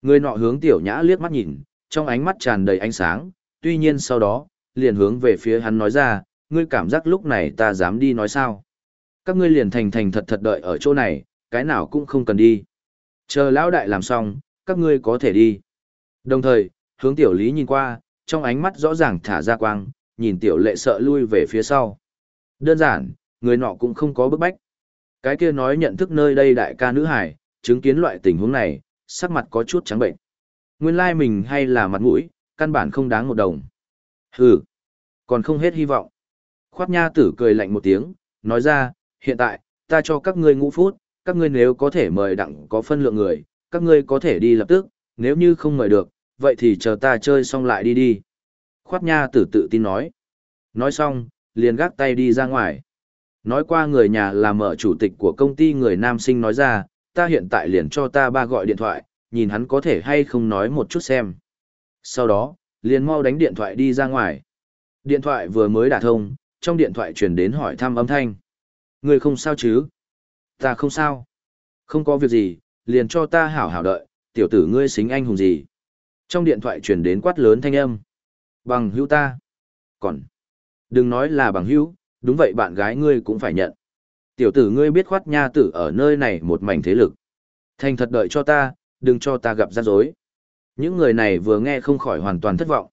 Người nọ hướng tiểu nhã liếc mắt nhìn, trong ánh mắt tràn đầy ánh sáng, tuy nhiên sau đó, liền hướng về phía hắn nói ra, ngươi cảm giác lúc này ta dám đi nói sao. Các ngươi liền thành thành thật thật đợi ở chỗ này, cái nào cũng không cần đi. Chờ lão đại làm xong, các ngươi có thể đi. Đồng thời, hướng tiểu lý nhìn qua, trong ánh mắt rõ ràng thả ra quang, nhìn tiểu lệ sợ lui về phía sau. Đơn giản, người nọ cũng không có bức bách. Cái kia nói nhận thức nơi đây đại ca nữ hải, chứng kiến loại tình huống này, sắc mặt có chút trắng bệnh. Nguyên lai like mình hay là mặt mũi, căn bản không đáng một đồng. Hừ, còn không hết hy vọng. Khoát nha tử cười lạnh một tiếng, nói ra, hiện tại, ta cho các ngươi ngũ phút, các ngươi nếu có thể mời đặng có phân lượng người, các ngươi có thể đi lập tức, nếu như không mời được, vậy thì chờ ta chơi xong lại đi đi. Khoát nha tử tự tin nói. Nói xong, liền gác tay đi ra ngoài. Nói qua người nhà là mở chủ tịch của công ty người nam sinh nói ra, ta hiện tại liền cho ta ba gọi điện thoại, nhìn hắn có thể hay không nói một chút xem. Sau đó, liền mau đánh điện thoại đi ra ngoài. Điện thoại vừa mới đả thông, trong điện thoại truyền đến hỏi thăm âm thanh. Người không sao chứ? Ta không sao. Không có việc gì, liền cho ta hảo hảo đợi, tiểu tử ngươi xính anh hùng gì. Trong điện thoại truyền đến quát lớn thanh âm. Bằng hữu ta. Còn. Đừng nói là bằng hữu, đúng vậy bạn gái ngươi cũng phải nhận. Tiểu tử ngươi biết khoát nha tử ở nơi này một mảnh thế lực. Thành thật đợi cho ta, đừng cho ta gặp rắc rối. Những người này vừa nghe không khỏi hoàn toàn thất vọng.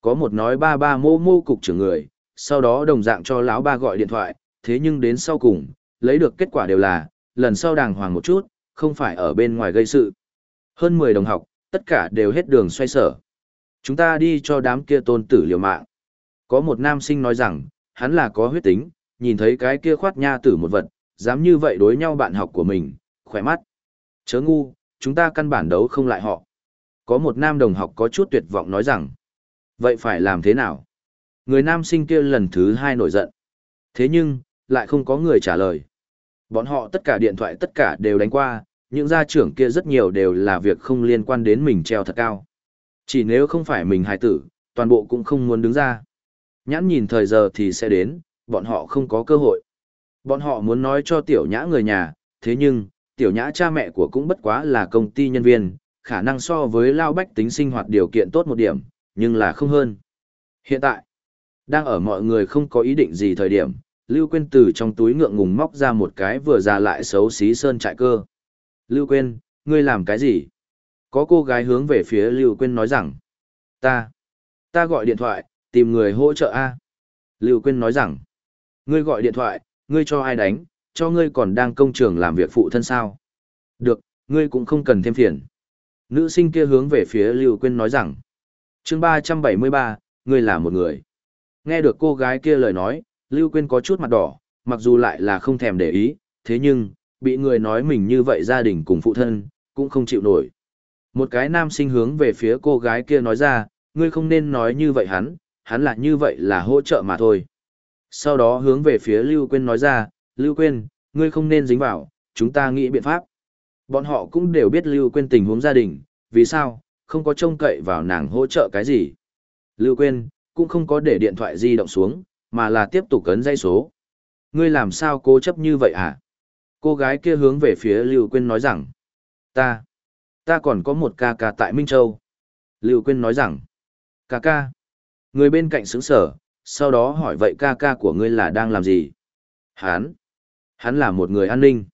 Có một nói ba ba mô mô cục trưởng người, sau đó đồng dạng cho lão ba gọi điện thoại, thế nhưng đến sau cùng, lấy được kết quả đều là, lần sau đàng hoàng một chút, không phải ở bên ngoài gây sự. Hơn 10 đồng học, tất cả đều hết đường xoay sở. Chúng ta đi cho đám kia tôn tử liều mạng. Có một nam sinh nói rằng, hắn là có huyết tính, nhìn thấy cái kia khoát nha tử một vật, dám như vậy đối nhau bạn học của mình, khỏe mắt. Chớ ngu, chúng ta căn bản đấu không lại họ. Có một nam đồng học có chút tuyệt vọng nói rằng, vậy phải làm thế nào? Người nam sinh kia lần thứ hai nổi giận. Thế nhưng, lại không có người trả lời. Bọn họ tất cả điện thoại tất cả đều đánh qua, những gia trưởng kia rất nhiều đều là việc không liên quan đến mình treo thật cao. Chỉ nếu không phải mình hài tử, toàn bộ cũng không muốn đứng ra. Nhãn nhìn thời giờ thì sẽ đến, bọn họ không có cơ hội. Bọn họ muốn nói cho tiểu nhã người nhà, thế nhưng, tiểu nhã cha mẹ của cũng bất quá là công ty nhân viên, khả năng so với lao bách tính sinh hoạt điều kiện tốt một điểm, nhưng là không hơn. Hiện tại, đang ở mọi người không có ý định gì thời điểm, Lưu Quyên từ trong túi ngượng ngùng móc ra một cái vừa ra lại xấu xí sơn trại cơ. Lưu Quyên, ngươi làm cái gì? Có cô gái hướng về phía Lưu Quyên nói rằng, ta, ta gọi điện thoại, tìm người hỗ trợ A. Lưu Quyên nói rằng, ngươi gọi điện thoại, ngươi cho ai đánh, cho ngươi còn đang công trường làm việc phụ thân sao? Được, ngươi cũng không cần thêm phiền. Nữ sinh kia hướng về phía Lưu Quyên nói rằng, chương 373, ngươi là một người. Nghe được cô gái kia lời nói, Lưu Quyên có chút mặt đỏ, mặc dù lại là không thèm để ý, thế nhưng, bị người nói mình như vậy gia đình cùng phụ thân, cũng không chịu nổi. Một cái nam sinh hướng về phía cô gái kia nói ra, ngươi không nên nói như vậy hắn, hắn là như vậy là hỗ trợ mà thôi. Sau đó hướng về phía Lưu Quyên nói ra, Lưu Quyên, ngươi không nên dính vào, chúng ta nghĩ biện pháp. Bọn họ cũng đều biết Lưu Quyên tình huống gia đình, vì sao, không có trông cậy vào nàng hỗ trợ cái gì. Lưu Quyên, cũng không có để điện thoại di động xuống, mà là tiếp tục cấn dây số. Ngươi làm sao cố chấp như vậy hả? Cô gái kia hướng về phía Lưu Quyên nói rằng, ta, ta còn có một ca ca tại Minh Châu. Lưu Quyên nói rằng, ca ca. Người bên cạnh sững sở, sau đó hỏi vậy ca ca của ngươi là đang làm gì? hắn, hắn là một người an ninh.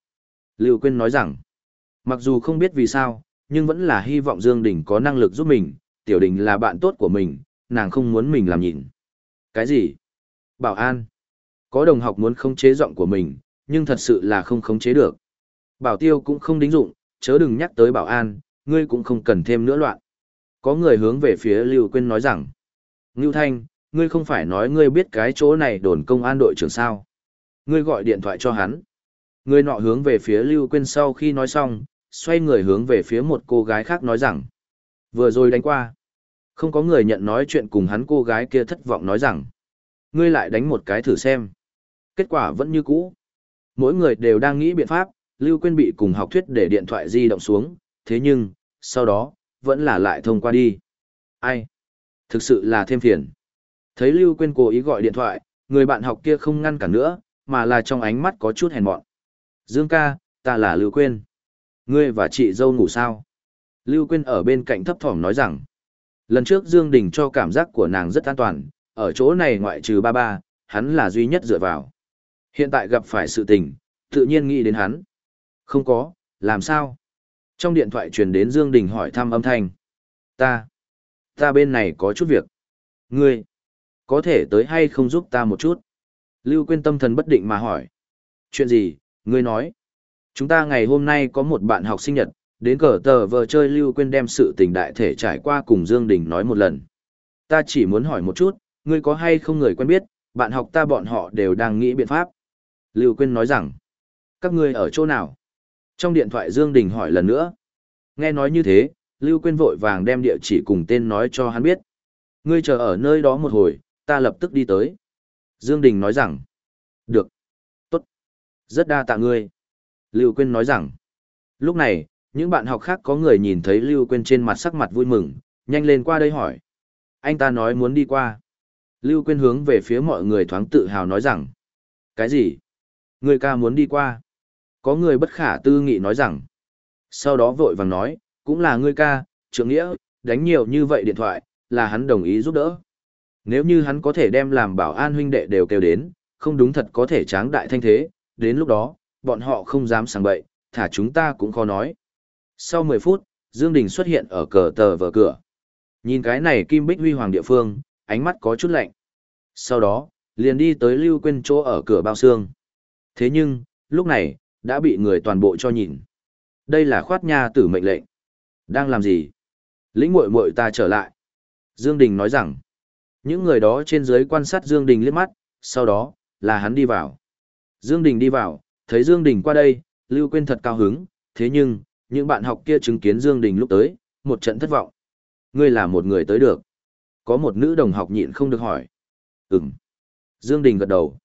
Lưu Quyên nói rằng, mặc dù không biết vì sao, nhưng vẫn là hy vọng Dương Đình có năng lực giúp mình, Tiểu Đình là bạn tốt của mình, nàng không muốn mình làm nhịn. Cái gì? Bảo an. Có đồng học muốn khống chế giọng của mình, nhưng thật sự là không khống chế được. Bảo tiêu cũng không đính dụng, chớ đừng nhắc tới bảo an, ngươi cũng không cần thêm nữa loạn. Có người hướng về phía Lưu Quyên nói rằng, Ngưu Thanh, ngươi không phải nói ngươi biết cái chỗ này đồn công an đội trưởng sao. Ngươi gọi điện thoại cho hắn. Ngươi nọ hướng về phía Lưu Quyên sau khi nói xong, xoay người hướng về phía một cô gái khác nói rằng, vừa rồi đánh qua. Không có người nhận nói chuyện cùng hắn cô gái kia thất vọng nói rằng, ngươi lại đánh một cái thử xem. Kết quả vẫn như cũ. Mỗi người đều đang nghĩ biện pháp, Lưu Quyên bị cùng học thuyết để điện thoại di động xuống, thế nhưng, sau đó, vẫn là lại thông qua đi. Ai? Thực sự là thêm phiền. Thấy Lưu Quyên cố ý gọi điện thoại, người bạn học kia không ngăn cản nữa, mà là trong ánh mắt có chút hèn mọn. Dương ca, ta là Lưu Quyên. Ngươi và chị dâu ngủ sao? Lưu Quyên ở bên cạnh thấp thỏm nói rằng, lần trước Dương Đình cho cảm giác của nàng rất an toàn, ở chỗ này ngoại trừ ba ba, hắn là duy nhất dựa vào. Hiện tại gặp phải sự tình, tự nhiên nghĩ đến hắn. Không có, làm sao? Trong điện thoại truyền đến Dương Đình hỏi thăm âm thanh. Ta, ta bên này có chút việc. Ngươi, có thể tới hay không giúp ta một chút? Lưu Quyên tâm thần bất định mà hỏi. Chuyện gì, ngươi nói? Chúng ta ngày hôm nay có một bạn học sinh nhật, đến cờ tờ vờ chơi Lưu Quyên đem sự tình đại thể trải qua cùng Dương Đình nói một lần. Ta chỉ muốn hỏi một chút, ngươi có hay không người quen biết, bạn học ta bọn họ đều đang nghĩ biện pháp. Lưu Quyên nói rằng, các ngươi ở chỗ nào? Trong điện thoại Dương Đình hỏi lần nữa. Nghe nói như thế, Lưu Quyên vội vàng đem địa chỉ cùng tên nói cho hắn biết. Ngươi chờ ở nơi đó một hồi, ta lập tức đi tới. Dương Đình nói rằng, được, tốt, rất đa tạ ngươi. Lưu Quyên nói rằng, lúc này, những bạn học khác có người nhìn thấy Lưu Quyên trên mặt sắc mặt vui mừng, nhanh lên qua đây hỏi. Anh ta nói muốn đi qua. Lưu Quyên hướng về phía mọi người thoáng tự hào nói rằng, cái gì? Người ca muốn đi qua. Có người bất khả tư nghị nói rằng, sau đó vội vàng nói, cũng là ngươi ca, trưởng nghĩa, đánh nhiều như vậy điện thoại, là hắn đồng ý giúp đỡ. Nếu như hắn có thể đem làm bảo an huynh đệ đều kêu đến, không đúng thật có thể tráng đại thanh thế, đến lúc đó, bọn họ không dám sang bậy, thả chúng ta cũng khó nói. Sau 10 phút, Dương Đình xuất hiện ở cờ tờ vở cửa. Nhìn cái này kim bích huy hoàng địa phương, ánh mắt có chút lạnh. Sau đó, liền đi tới Lưu Quyên chỗ ở cửa bao xương. Thế nhưng, lúc này, đã bị người toàn bộ cho nhìn. Đây là khoát nha tử mệnh lệnh. Đang làm gì? Lĩnh muội muội ta trở lại. Dương Đình nói rằng, những người đó trên dưới quan sát Dương Đình liếc mắt, sau đó, là hắn đi vào. Dương Đình đi vào, thấy Dương Đình qua đây, Lưu Quyên thật cao hứng, thế nhưng, những bạn học kia chứng kiến Dương Đình lúc tới, một trận thất vọng. Ngươi là một người tới được. Có một nữ đồng học nhịn không được hỏi. Ừm. Dương Đình gật đầu.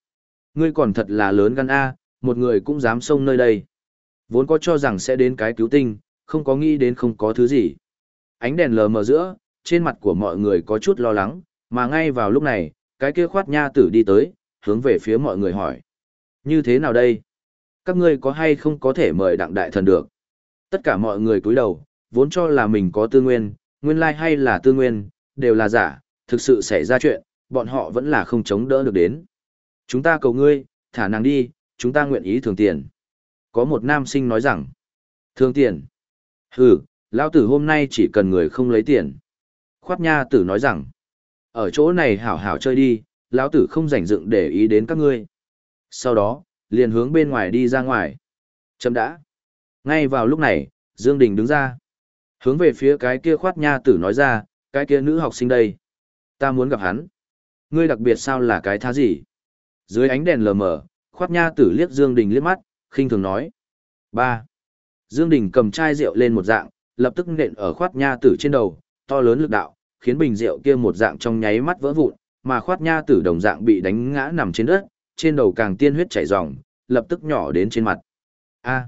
Ngươi còn thật là lớn gan A, một người cũng dám xông nơi đây. Vốn có cho rằng sẽ đến cái cứu tinh, không có nghĩ đến không có thứ gì. Ánh đèn lờ mờ giữa, trên mặt của mọi người có chút lo lắng, mà ngay vào lúc này, cái kia khoát nha tử đi tới, hướng về phía mọi người hỏi. Như thế nào đây? Các ngươi có hay không có thể mời đặng đại thần được? Tất cả mọi người cúi đầu, vốn cho là mình có tư nguyên, nguyên lai hay là tư nguyên, đều là giả, thực sự xảy ra chuyện, bọn họ vẫn là không chống đỡ được đến. Chúng ta cầu ngươi, thả nàng đi, chúng ta nguyện ý thường tiền. Có một nam sinh nói rằng, thường tiền. Hừ, lão tử hôm nay chỉ cần người không lấy tiền. Khoát nha tử nói rằng, ở chỗ này hảo hảo chơi đi, lão tử không rảnh dựng để ý đến các ngươi. Sau đó, liền hướng bên ngoài đi ra ngoài. Chấm đã. Ngay vào lúc này, Dương Đình đứng ra. Hướng về phía cái kia khoát nha tử nói ra, cái kia nữ học sinh đây. Ta muốn gặp hắn. Ngươi đặc biệt sao là cái thá gì? Dưới ánh đèn lờ mờ, khoát nha tử liếc Dương Đình liếc mắt, khinh thường nói. ba Dương Đình cầm chai rượu lên một dạng, lập tức nện ở khoát nha tử trên đầu, to lớn lực đạo, khiến bình rượu kia một dạng trong nháy mắt vỡ vụn, mà khoát nha tử đồng dạng bị đánh ngã nằm trên đất, trên đầu càng tiên huyết chảy ròng, lập tức nhỏ đến trên mặt. A.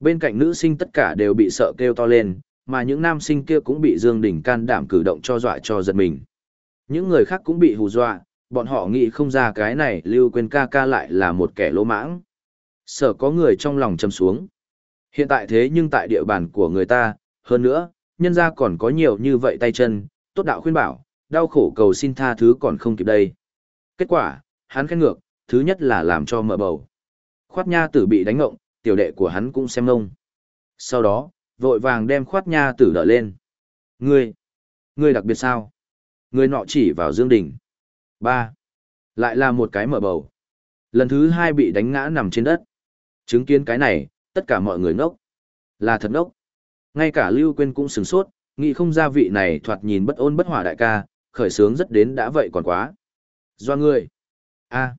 Bên cạnh nữ sinh tất cả đều bị sợ kêu to lên, mà những nam sinh kia cũng bị Dương Đình can đảm cử động cho dọa cho giật mình. Những người khác cũng bị hù dọa, bọn họ nghĩ không ra cái này Lưu Quyên ca ca lại là một kẻ lỗ mãng. Sợ có người trong lòng châm xuống. Hiện tại thế nhưng tại địa bàn của người ta, hơn nữa, nhân gia còn có nhiều như vậy tay chân, tốt đạo khuyên bảo, đau khổ cầu xin tha thứ còn không kịp đây. Kết quả, hắn khen ngược, thứ nhất là làm cho mở bầu. Khoát nha tử bị đánh ngộng, tiểu đệ của hắn cũng xem ngông. Sau đó, vội vàng đem khoát nha tử đỡ lên. Ngươi, ngươi đặc biệt sao? Ngươi nọ chỉ vào Dương Đình. ba Lại là một cái mở bầu. Lần thứ hai bị đánh ngã nằm trên đất. Chứng kiến cái này, tất cả mọi người ngốc. Là thật ngốc. Ngay cả Lưu Quyên cũng sửng sốt, nghĩ không ra vị này thoạt nhìn bất ôn bất hòa đại ca, khởi sướng rất đến đã vậy còn quá. Do ngươi. a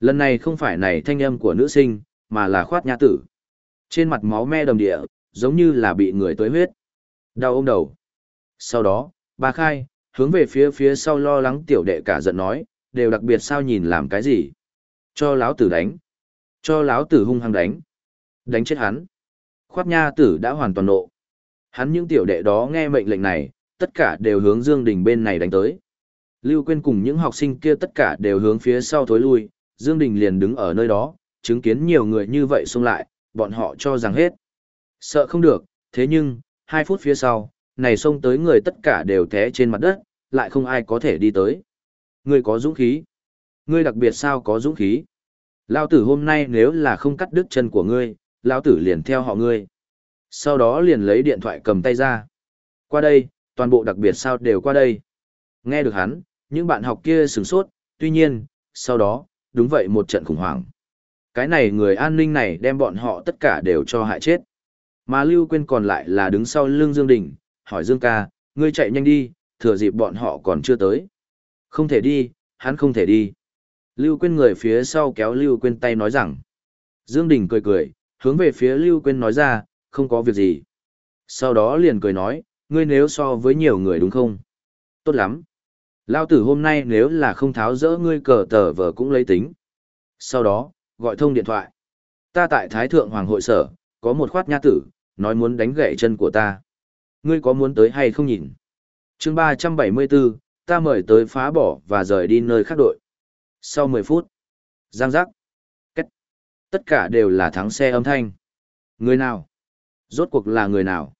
lần này không phải này thanh âm của nữ sinh, mà là khoát nha tử. Trên mặt máu me đầm địa, giống như là bị người tới huyết. Đau ôm đầu. Sau đó, bà khai, hướng về phía phía sau lo lắng tiểu đệ cả giận nói, đều đặc biệt sao nhìn làm cái gì. Cho láo tử đánh. Cho láo tử hung hăng đánh. Đánh chết hắn. Khoát nha tử đã hoàn toàn nộ. Hắn những tiểu đệ đó nghe mệnh lệnh này, tất cả đều hướng Dương Đình bên này đánh tới. Lưu Quyên cùng những học sinh kia tất cả đều hướng phía sau thối lui, Dương Đình liền đứng ở nơi đó, chứng kiến nhiều người như vậy xông lại, bọn họ cho rằng hết. Sợ không được, thế nhưng, hai phút phía sau, này xông tới người tất cả đều té trên mặt đất, lại không ai có thể đi tới. Ngươi có dũng khí. Ngươi đặc biệt sao có dũng khí. Lão tử hôm nay nếu là không cắt đứt chân của ngươi, lão tử liền theo họ ngươi. Sau đó liền lấy điện thoại cầm tay ra. Qua đây, toàn bộ đặc biệt sao đều qua đây. Nghe được hắn, những bạn học kia sửng sốt, tuy nhiên, sau đó, đúng vậy một trận khủng hoảng. Cái này người an ninh này đem bọn họ tất cả đều cho hại chết. Mà Lưu Quyên còn lại là đứng sau lưng Dương Đình, hỏi Dương ca, ngươi chạy nhanh đi, thừa dịp bọn họ còn chưa tới. Không thể đi, hắn không thể đi. Lưu Quyên người phía sau kéo Lưu Quyên tay nói rằng. Dương Đình cười cười, hướng về phía Lưu Quyên nói ra, không có việc gì. Sau đó liền cười nói, ngươi nếu so với nhiều người đúng không? Tốt lắm. Lao tử hôm nay nếu là không tháo rỡ ngươi cờ tờ vờ cũng lấy tính. Sau đó, gọi thông điện thoại. Ta tại Thái Thượng Hoàng hội sở, có một khoát nha tử, nói muốn đánh gãy chân của ta. Ngươi có muốn tới hay không nhìn? chương 374, ta mời tới phá bỏ và rời đi nơi khác đội. Sau 10 phút, giang giác, cách, tất cả đều là thắng xe âm thanh. Người nào? Rốt cuộc là người nào?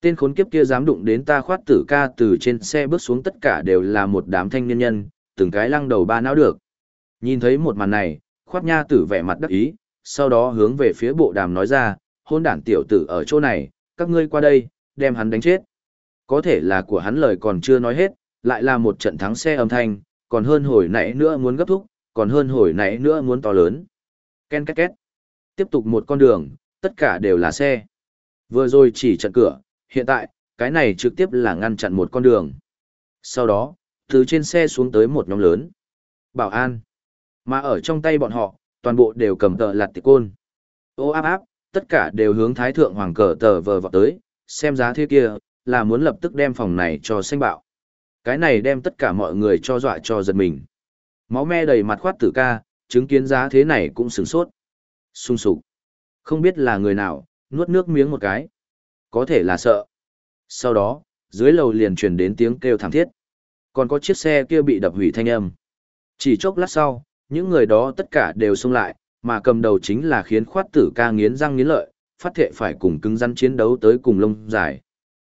Tên khốn kiếp kia dám đụng đến ta khoát tử ca từ trên xe bước xuống tất cả đều là một đám thanh niên nhân, từng cái lăng đầu ba não được. Nhìn thấy một màn này, khoát nha tử vẻ mặt đắc ý, sau đó hướng về phía bộ đàm nói ra, hôn đản tiểu tử ở chỗ này, các ngươi qua đây, đem hắn đánh chết. Có thể là của hắn lời còn chưa nói hết, lại là một trận thắng xe âm thanh, còn hơn hồi nãy nữa muốn gấp thúc, còn hơn hồi nãy nữa muốn to lớn. Ken két két. Tiếp tục một con đường, tất cả đều là xe. Vừa rồi chỉ chặn cửa, hiện tại, cái này trực tiếp là ngăn chặn một con đường. Sau đó, từ trên xe xuống tới một nhóm lớn. Bảo an. Mà ở trong tay bọn họ, toàn bộ đều cầm tờ lạt tịch côn. Ô áp áp, tất cả đều hướng thái thượng hoàng cờ tờ vờ vọt tới, xem giá thế kia, là muốn lập tức đem phòng này cho xanh bạo. Cái này đem tất cả mọi người cho dọa cho giật mình. Máu me đầy mặt khoát tử ca, chứng kiến giá thế này cũng sửng sốt. Xung sục. Không biết là người nào, nuốt nước miếng một cái. Có thể là sợ. Sau đó, dưới lầu liền truyền đến tiếng kêu thảm thiết. Còn có chiếc xe kia bị đập hủy thanh âm. Chỉ chốc lát sau, những người đó tất cả đều xông lại, mà cầm đầu chính là khiến khoát tử ca nghiến răng nghiến lợi, phát thệ phải cùng cứng rắn chiến đấu tới cùng lông dài.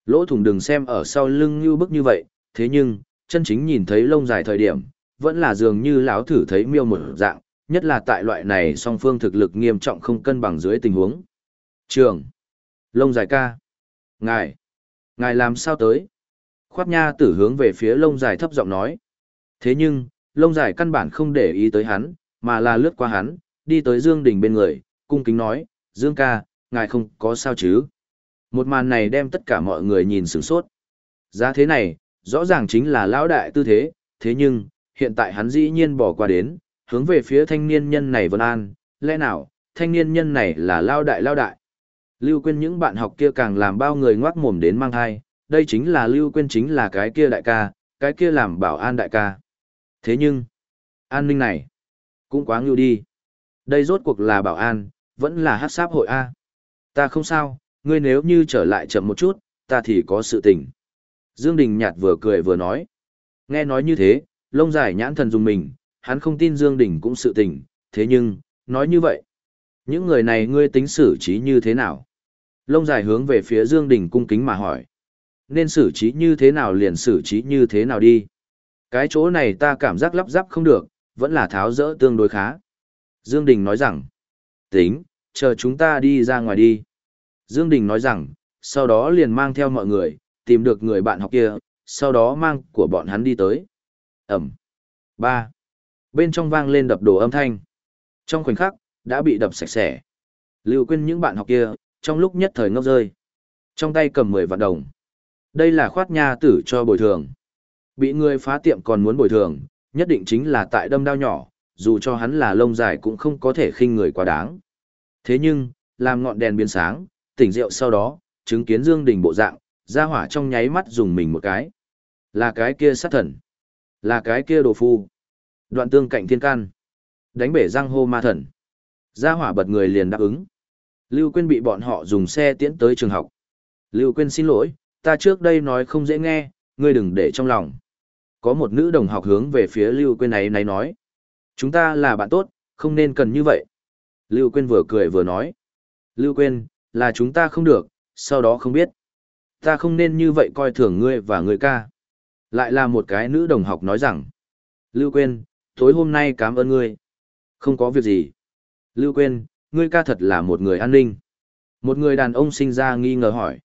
Lỗ thủng đừng xem ở sau lưng như bức như vậy, thế nhưng, chân chính nhìn thấy lông dài thời điểm, vẫn là dường như lão thử thấy miêu một dạng, nhất là tại loại này song phương thực lực nghiêm trọng không cân bằng dưới tình huống. Trường. Lông dài ca. Ngài. Ngài làm sao tới? Khoát nha tử hướng về phía lông dài thấp giọng nói. Thế nhưng, lông dài căn bản không để ý tới hắn, mà là lướt qua hắn, đi tới Dương Đình bên người, cung kính nói, Dương ca, ngài không có sao chứ? Một màn này đem tất cả mọi người nhìn sửng sốt. Giá thế này, rõ ràng chính là lão đại tư thế, thế nhưng, hiện tại hắn dĩ nhiên bỏ qua đến, hướng về phía thanh niên nhân này vân an, lẽ nào, thanh niên nhân này là lao đại lao đại. Lưu Quyên những bạn học kia càng làm bao người ngoác mồm đến mang thai, đây chính là Lưu Quyên chính là cái kia đại ca, cái kia làm bảo an đại ca. Thế nhưng, an ninh này, cũng quá ngưu đi. Đây rốt cuộc là bảo an, vẫn là hát sáp hội A. Ta không sao, ngươi nếu như trở lại chậm một chút, ta thì có sự tình. Dương Đình nhạt vừa cười vừa nói. Nghe nói như thế, lông dài nhãn thần dùng mình, hắn không tin Dương Đình cũng sự tình, thế nhưng, nói như vậy. Những người này ngươi tính xử trí như thế nào? Lông dài hướng về phía Dương Đình cung kính mà hỏi. Nên xử trí như thế nào liền xử trí như thế nào đi. Cái chỗ này ta cảm giác lắp ráp không được, vẫn là tháo rỡ tương đối khá. Dương Đình nói rằng, tính, chờ chúng ta đi ra ngoài đi. Dương Đình nói rằng, sau đó liền mang theo mọi người, tìm được người bạn học kia, sau đó mang của bọn hắn đi tới. Ẩm. ba Bên trong vang lên đập đồ âm thanh. Trong khoảnh khắc, đã bị đập sạch sẽ. Lưu quên những bạn học kia, trong lúc nhất thời ngốc rơi. Trong tay cầm 10 vạn đồng. Đây là khoát nha tử cho bồi thường. Bị người phá tiệm còn muốn bồi thường, nhất định chính là tại đâm đao nhỏ, dù cho hắn là lông dài cũng không có thể khinh người quá đáng. Thế nhưng, làm ngọn đèn biến sáng, tỉnh rượu sau đó, chứng kiến Dương Đình bộ dạng, ra hỏa trong nháy mắt dùng mình một cái. Là cái kia sát thần. Là cái kia đồ phu. Đoạn tương cạnh thiên can. Đánh bể răng hô ma thần. gia hỏa bật người liền đáp ứng. Lưu Quyên bị bọn họ dùng xe tiễn tới trường học. Lưu Quyên xin lỗi, ta trước đây nói không dễ nghe, ngươi đừng để trong lòng. Có một nữ đồng học hướng về phía Lưu Quyên ấy này nói. Chúng ta là bạn tốt, không nên cần như vậy. Lưu Quyên vừa cười vừa nói. Lưu Quyên, là chúng ta không được, sau đó không biết. Ta không nên như vậy coi thường ngươi và người ca. Lại là một cái nữ đồng học nói rằng. Lưu Quyên, tối hôm nay cảm ơn ngươi. Không có việc gì. Lưu Quyên, ngươi ca thật là một người an ninh. Một người đàn ông sinh ra nghi ngờ hỏi.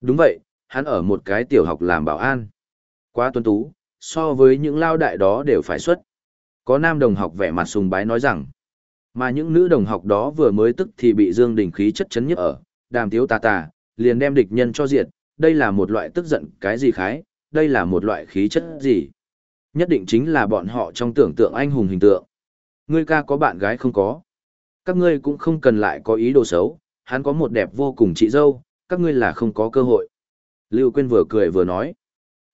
Đúng vậy, hắn ở một cái tiểu học làm bảo an. Quá tuấn tú, so với những lao đại đó đều phải xuất. Có nam đồng học vẻ mặt sùng bái nói rằng, mà những nữ đồng học đó vừa mới tức thì bị Dương Đình khí chất chấn nhức ở, đàm tiếu tà tà, liền đem địch nhân cho diệt, đây là một loại tức giận cái gì khái, đây là một loại khí chất gì. Nhất định chính là bọn họ trong tưởng tượng anh hùng hình tượng. Ngươi ca có bạn gái không có. Các ngươi cũng không cần lại có ý đồ xấu, hắn có một đẹp vô cùng chị dâu, các ngươi là không có cơ hội. Lưu Quyên vừa cười vừa nói.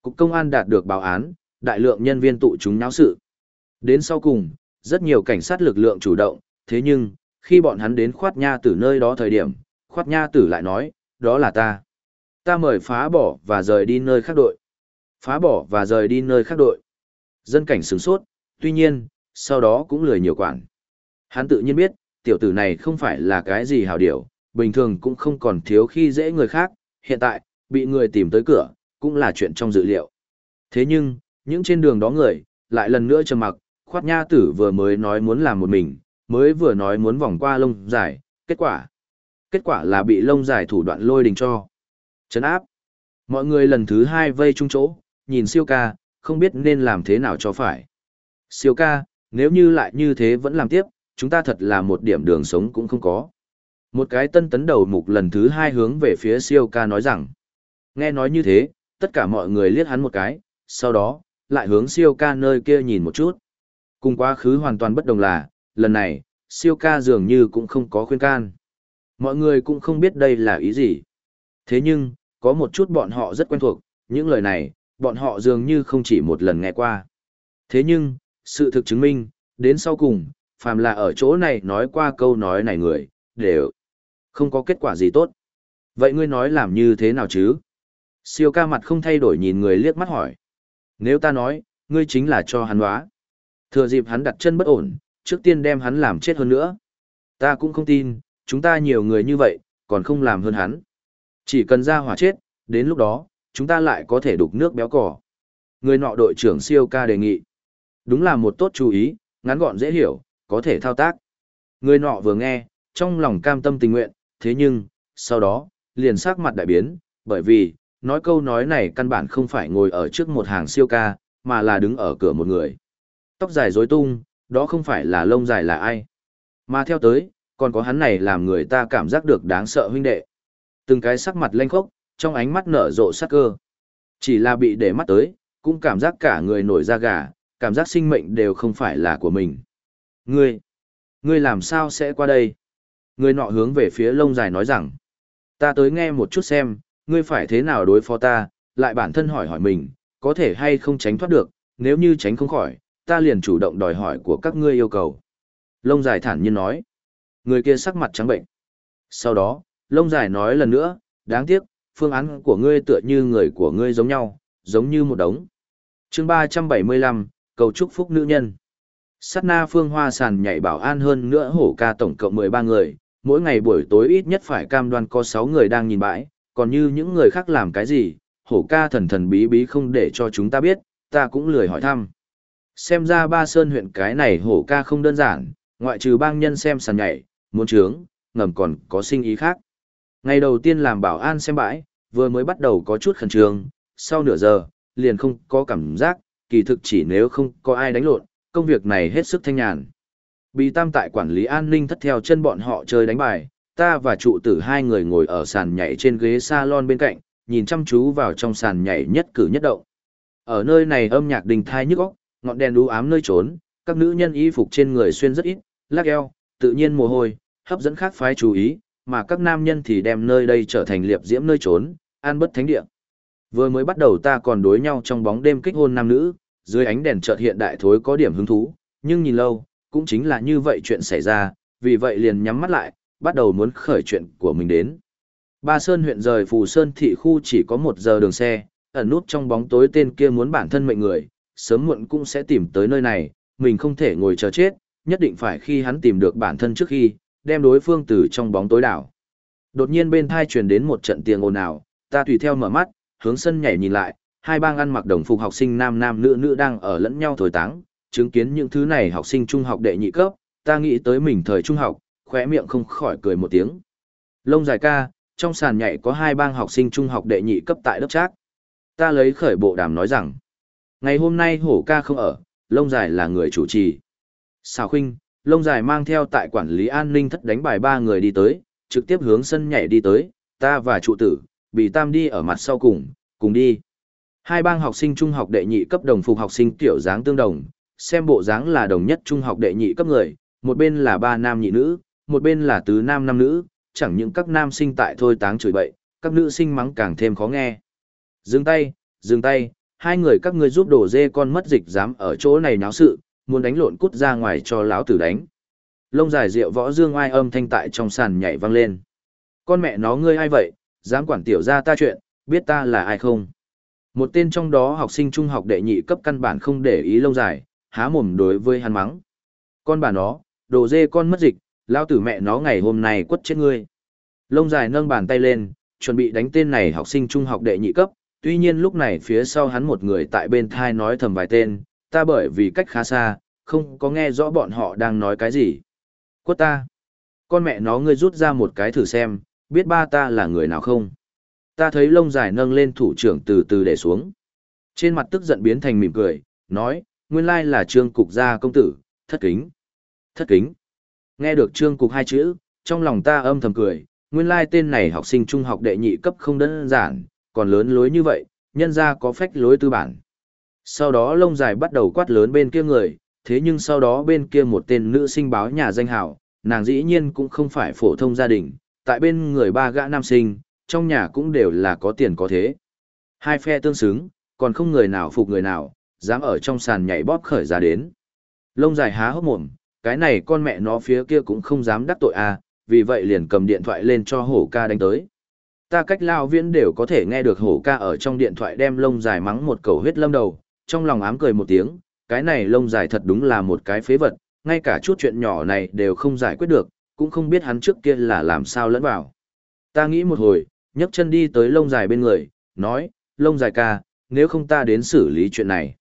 Cục công an đạt được báo án, đại lượng nhân viên tụ chúng náo sự. Đến sau cùng, rất nhiều cảnh sát lực lượng chủ động, thế nhưng, khi bọn hắn đến khoát nha tử nơi đó thời điểm, khoát nha tử lại nói, đó là ta. Ta mời phá bỏ và rời đi nơi khác đội. Phá bỏ và rời đi nơi khác đội. Dân cảnh sửng sốt, tuy nhiên, sau đó cũng lười nhiều quản. Hắn tự nhiên biết, tiểu tử này không phải là cái gì hào điểu, bình thường cũng không còn thiếu khi dễ người khác, hiện tại, bị người tìm tới cửa, cũng là chuyện trong dự liệu. Thế nhưng, những trên đường đó người, lại lần nữa trầm mặc, khoát nha tử vừa mới nói muốn làm một mình, mới vừa nói muốn vòng qua lông dài, kết quả. Kết quả là bị lông dài thủ đoạn lôi đình cho. Chấn áp. Mọi người lần thứ hai vây chung chỗ, nhìn siêu ca, không biết nên làm thế nào cho phải. Siêu ca, nếu như lại như thế vẫn làm tiếp, chúng ta thật là một điểm đường sống cũng không có. Một cái tân tấn đầu mục lần thứ hai hướng về phía siêu ca nói rằng. Nghe nói như thế, tất cả mọi người liếc hắn một cái, sau đó, lại hướng siêu ca nơi kia nhìn một chút. Cùng quá khứ hoàn toàn bất đồng là, lần này, siêu ca dường như cũng không có khuyên can. Mọi người cũng không biết đây là ý gì. Thế nhưng, có một chút bọn họ rất quen thuộc, những lời này, bọn họ dường như không chỉ một lần nghe qua. Thế nhưng, sự thực chứng minh, đến sau cùng, phàm là ở chỗ này nói qua câu nói này người, đều không có kết quả gì tốt. Vậy ngươi nói làm như thế nào chứ? Siêu ca mặt không thay đổi nhìn người liếc mắt hỏi. Nếu ta nói, ngươi chính là cho hắn hóa. Thừa dịp hắn đặt chân bất ổn, trước tiên đem hắn làm chết hơn nữa. Ta cũng không tin, chúng ta nhiều người như vậy, còn không làm hơn hắn. Chỉ cần ra hỏa chết, đến lúc đó, chúng ta lại có thể đục nước béo cỏ. Người nọ đội trưởng siêu ca đề nghị. Đúng là một tốt chú ý, ngắn gọn dễ hiểu, có thể thao tác. Người nọ vừa nghe, trong lòng cam tâm tình nguyện, thế nhưng, sau đó, liền sắc mặt đại biến, bởi vì, nói câu nói này căn bản không phải ngồi ở trước một hàng siêu ca, mà là đứng ở cửa một người. Tóc dài rối tung, đó không phải là lông dài là ai. Mà theo tới, còn có hắn này làm người ta cảm giác được đáng sợ huynh đệ. Từng cái sắc mặt lênh khốc, trong ánh mắt nở rộ sắc cơ. Chỉ là bị để mắt tới, cũng cảm giác cả người nổi da gà, cảm giác sinh mệnh đều không phải là của mình. Ngươi, ngươi làm sao sẽ qua đây? Ngươi nọ hướng về phía lông dài nói rằng, ta tới nghe một chút xem, ngươi phải thế nào đối phó ta, lại bản thân hỏi hỏi mình, có thể hay không tránh thoát được, nếu như tránh không khỏi, ta liền chủ động đòi hỏi của các ngươi yêu cầu. Lông dài thản nhiên nói. Người kia sắc mặt trắng bệnh. Sau đó, lông dài nói lần nữa, đáng tiếc, phương án của ngươi tựa như người của ngươi giống nhau, giống như một đống. chương 375, cầu chúc phúc nữ nhân. Sát na phương hoa sàn nhảy bảo an hơn nữa hổ ca tổng cộng 13 người, mỗi ngày buổi tối ít nhất phải cam đoan có 6 người đang nhìn bãi, còn như những người khác làm cái gì, hổ ca thần thần bí bí không để cho chúng ta biết, ta cũng lười hỏi thăm. Xem ra ba sơn huyện cái này hổ ca không đơn giản, ngoại trừ bang nhân xem sàn nhảy, muốn trướng, ngầm còn có sinh ý khác. Ngày đầu tiên làm bảo an xem bãi, vừa mới bắt đầu có chút khẩn trương, sau nửa giờ, liền không có cảm giác, kỳ thực chỉ nếu không có ai đánh lộn, công việc này hết sức thanh nhàn. Bì tam tại quản lý an ninh thất theo chân bọn họ chơi đánh bài, ta và trụ tử hai người ngồi ở sàn nhảy trên ghế salon bên cạnh, nhìn chăm chú vào trong sàn nhảy nhất cử nhất động. Ở nơi này âm nhạc đình thai nhức óc, ngọn đèn u ám nơi trốn, các nữ nhân y phục trên người xuyên rất ít, lắc eo, tự nhiên mồ hôi, hấp dẫn khác phái chú ý, mà các nam nhân thì đem nơi đây trở thành liệp diễm nơi trốn, an bất thánh địa. Vừa mới bắt đầu ta còn đối nhau trong bóng đêm kích hôn nam nữ, dưới ánh đèn chợt hiện đại thối có điểm hứng thú, nhưng nhìn lâu, cũng chính là như vậy chuyện xảy ra, vì vậy liền nhắm mắt lại, bắt đầu muốn khởi chuyện của mình đến. Ba Sơn huyện rời Phù Sơn thị khu chỉ có một giờ đường xe, ẩn nút trong bóng tối tên kia muốn bản thân mệnh người, sớm muộn cũng sẽ tìm tới nơi này, mình không thể ngồi chờ chết, nhất định phải khi hắn tìm được bản thân trước khi, đem đối phương từ trong bóng tối đảo. Đột nhiên bên thai truyền đến một trận tiếng ồn ào, ta tùy theo mở mắt, hướng sân nhảy nhìn lại, hai bang ăn mặc đồng phục học sinh nam nam nữ nữ đang ở lẫn nhau thổi táng, chứng kiến những thứ này học sinh trung học đệ nhị cấp, ta nghĩ tới mình thời trung học, khóe miệng không khỏi cười một tiếng. Lông dài ca, trong sàn nhảy có hai bang học sinh trung học đệ nhị cấp tại lớp trác. Ta lấy khởi bộ đàm nói rằng, ngày hôm nay hổ ca không ở, lông dài là người chủ trì. Xào khinh, lông dài mang theo tại quản lý an ninh thất đánh bài ba người đi tới, trực tiếp hướng sân nhảy đi tới, ta và trụ tử, bị tam đi ở mặt sau cùng, cùng đi. Hai bang học sinh trung học đệ nhị cấp đồng phục học sinh tiểu dáng tương đồng, xem bộ dáng là đồng nhất trung học đệ nhị cấp người, một bên là ba nam nhị nữ, một bên là tứ nam năm nữ, chẳng những các nam sinh tại thôi táng chửi bậy, các nữ sinh mắng càng thêm khó nghe. Dừng tay, dừng tay, hai người các ngươi giúp đổ dê con mất dịch dám ở chỗ này náo sự, muốn đánh lộn cút ra ngoài cho lão tử đánh. Lông dài rượu võ dương ai âm thanh tại trong sàn nhảy vang lên. Con mẹ nó ngươi ai vậy, dám quản tiểu ra ta chuyện, biết ta là ai không? Một tên trong đó học sinh trung học đệ nhị cấp căn bản không để ý lông dài, há mồm đối với hắn mắng. Con bà nó, đồ dê con mất dịch, lao tử mẹ nó ngày hôm nay quất chết ngươi. Lông dài nâng bàn tay lên, chuẩn bị đánh tên này học sinh trung học đệ nhị cấp, tuy nhiên lúc này phía sau hắn một người tại bên thai nói thầm vài tên, ta bởi vì cách khá xa, không có nghe rõ bọn họ đang nói cái gì. Quất ta. Con mẹ nó ngươi rút ra một cái thử xem, biết ba ta là người nào không? Ta thấy lông dài nâng lên thủ trưởng từ từ để xuống. Trên mặt tức giận biến thành mỉm cười, nói, nguyên lai là trương cục gia công tử, thất kính. Thất kính. Nghe được trương cục hai chữ, trong lòng ta âm thầm cười, nguyên lai tên này học sinh trung học đệ nhị cấp không đơn giản, còn lớn lối như vậy, nhân ra có phách lối tư bản. Sau đó lông dài bắt đầu quát lớn bên kia người, thế nhưng sau đó bên kia một tên nữ sinh báo nhà danh hảo, nàng dĩ nhiên cũng không phải phổ thông gia đình, tại bên người ba gã nam sinh, trong nhà cũng đều là có tiền có thế. Hai phe tương xứng, còn không người nào phục người nào, dám ở trong sàn nhảy bóp khởi ra đến. Lông dài há hốc mồm, cái này con mẹ nó phía kia cũng không dám đắc tội à, vì vậy liền cầm điện thoại lên cho hổ ca đánh tới. Ta cách lao viễn đều có thể nghe được hổ ca ở trong điện thoại đem lông dài mắng một cầu huyết lâm đầu, trong lòng ám cười một tiếng, cái này lông dài thật đúng là một cái phế vật, ngay cả chút chuyện nhỏ này đều không giải quyết được, cũng không biết hắn trước kia là làm sao lẫn vào. Ta nghĩ một hồi, nhấc chân đi tới lông dài bên người, nói, lông dài ca, nếu không ta đến xử lý chuyện này.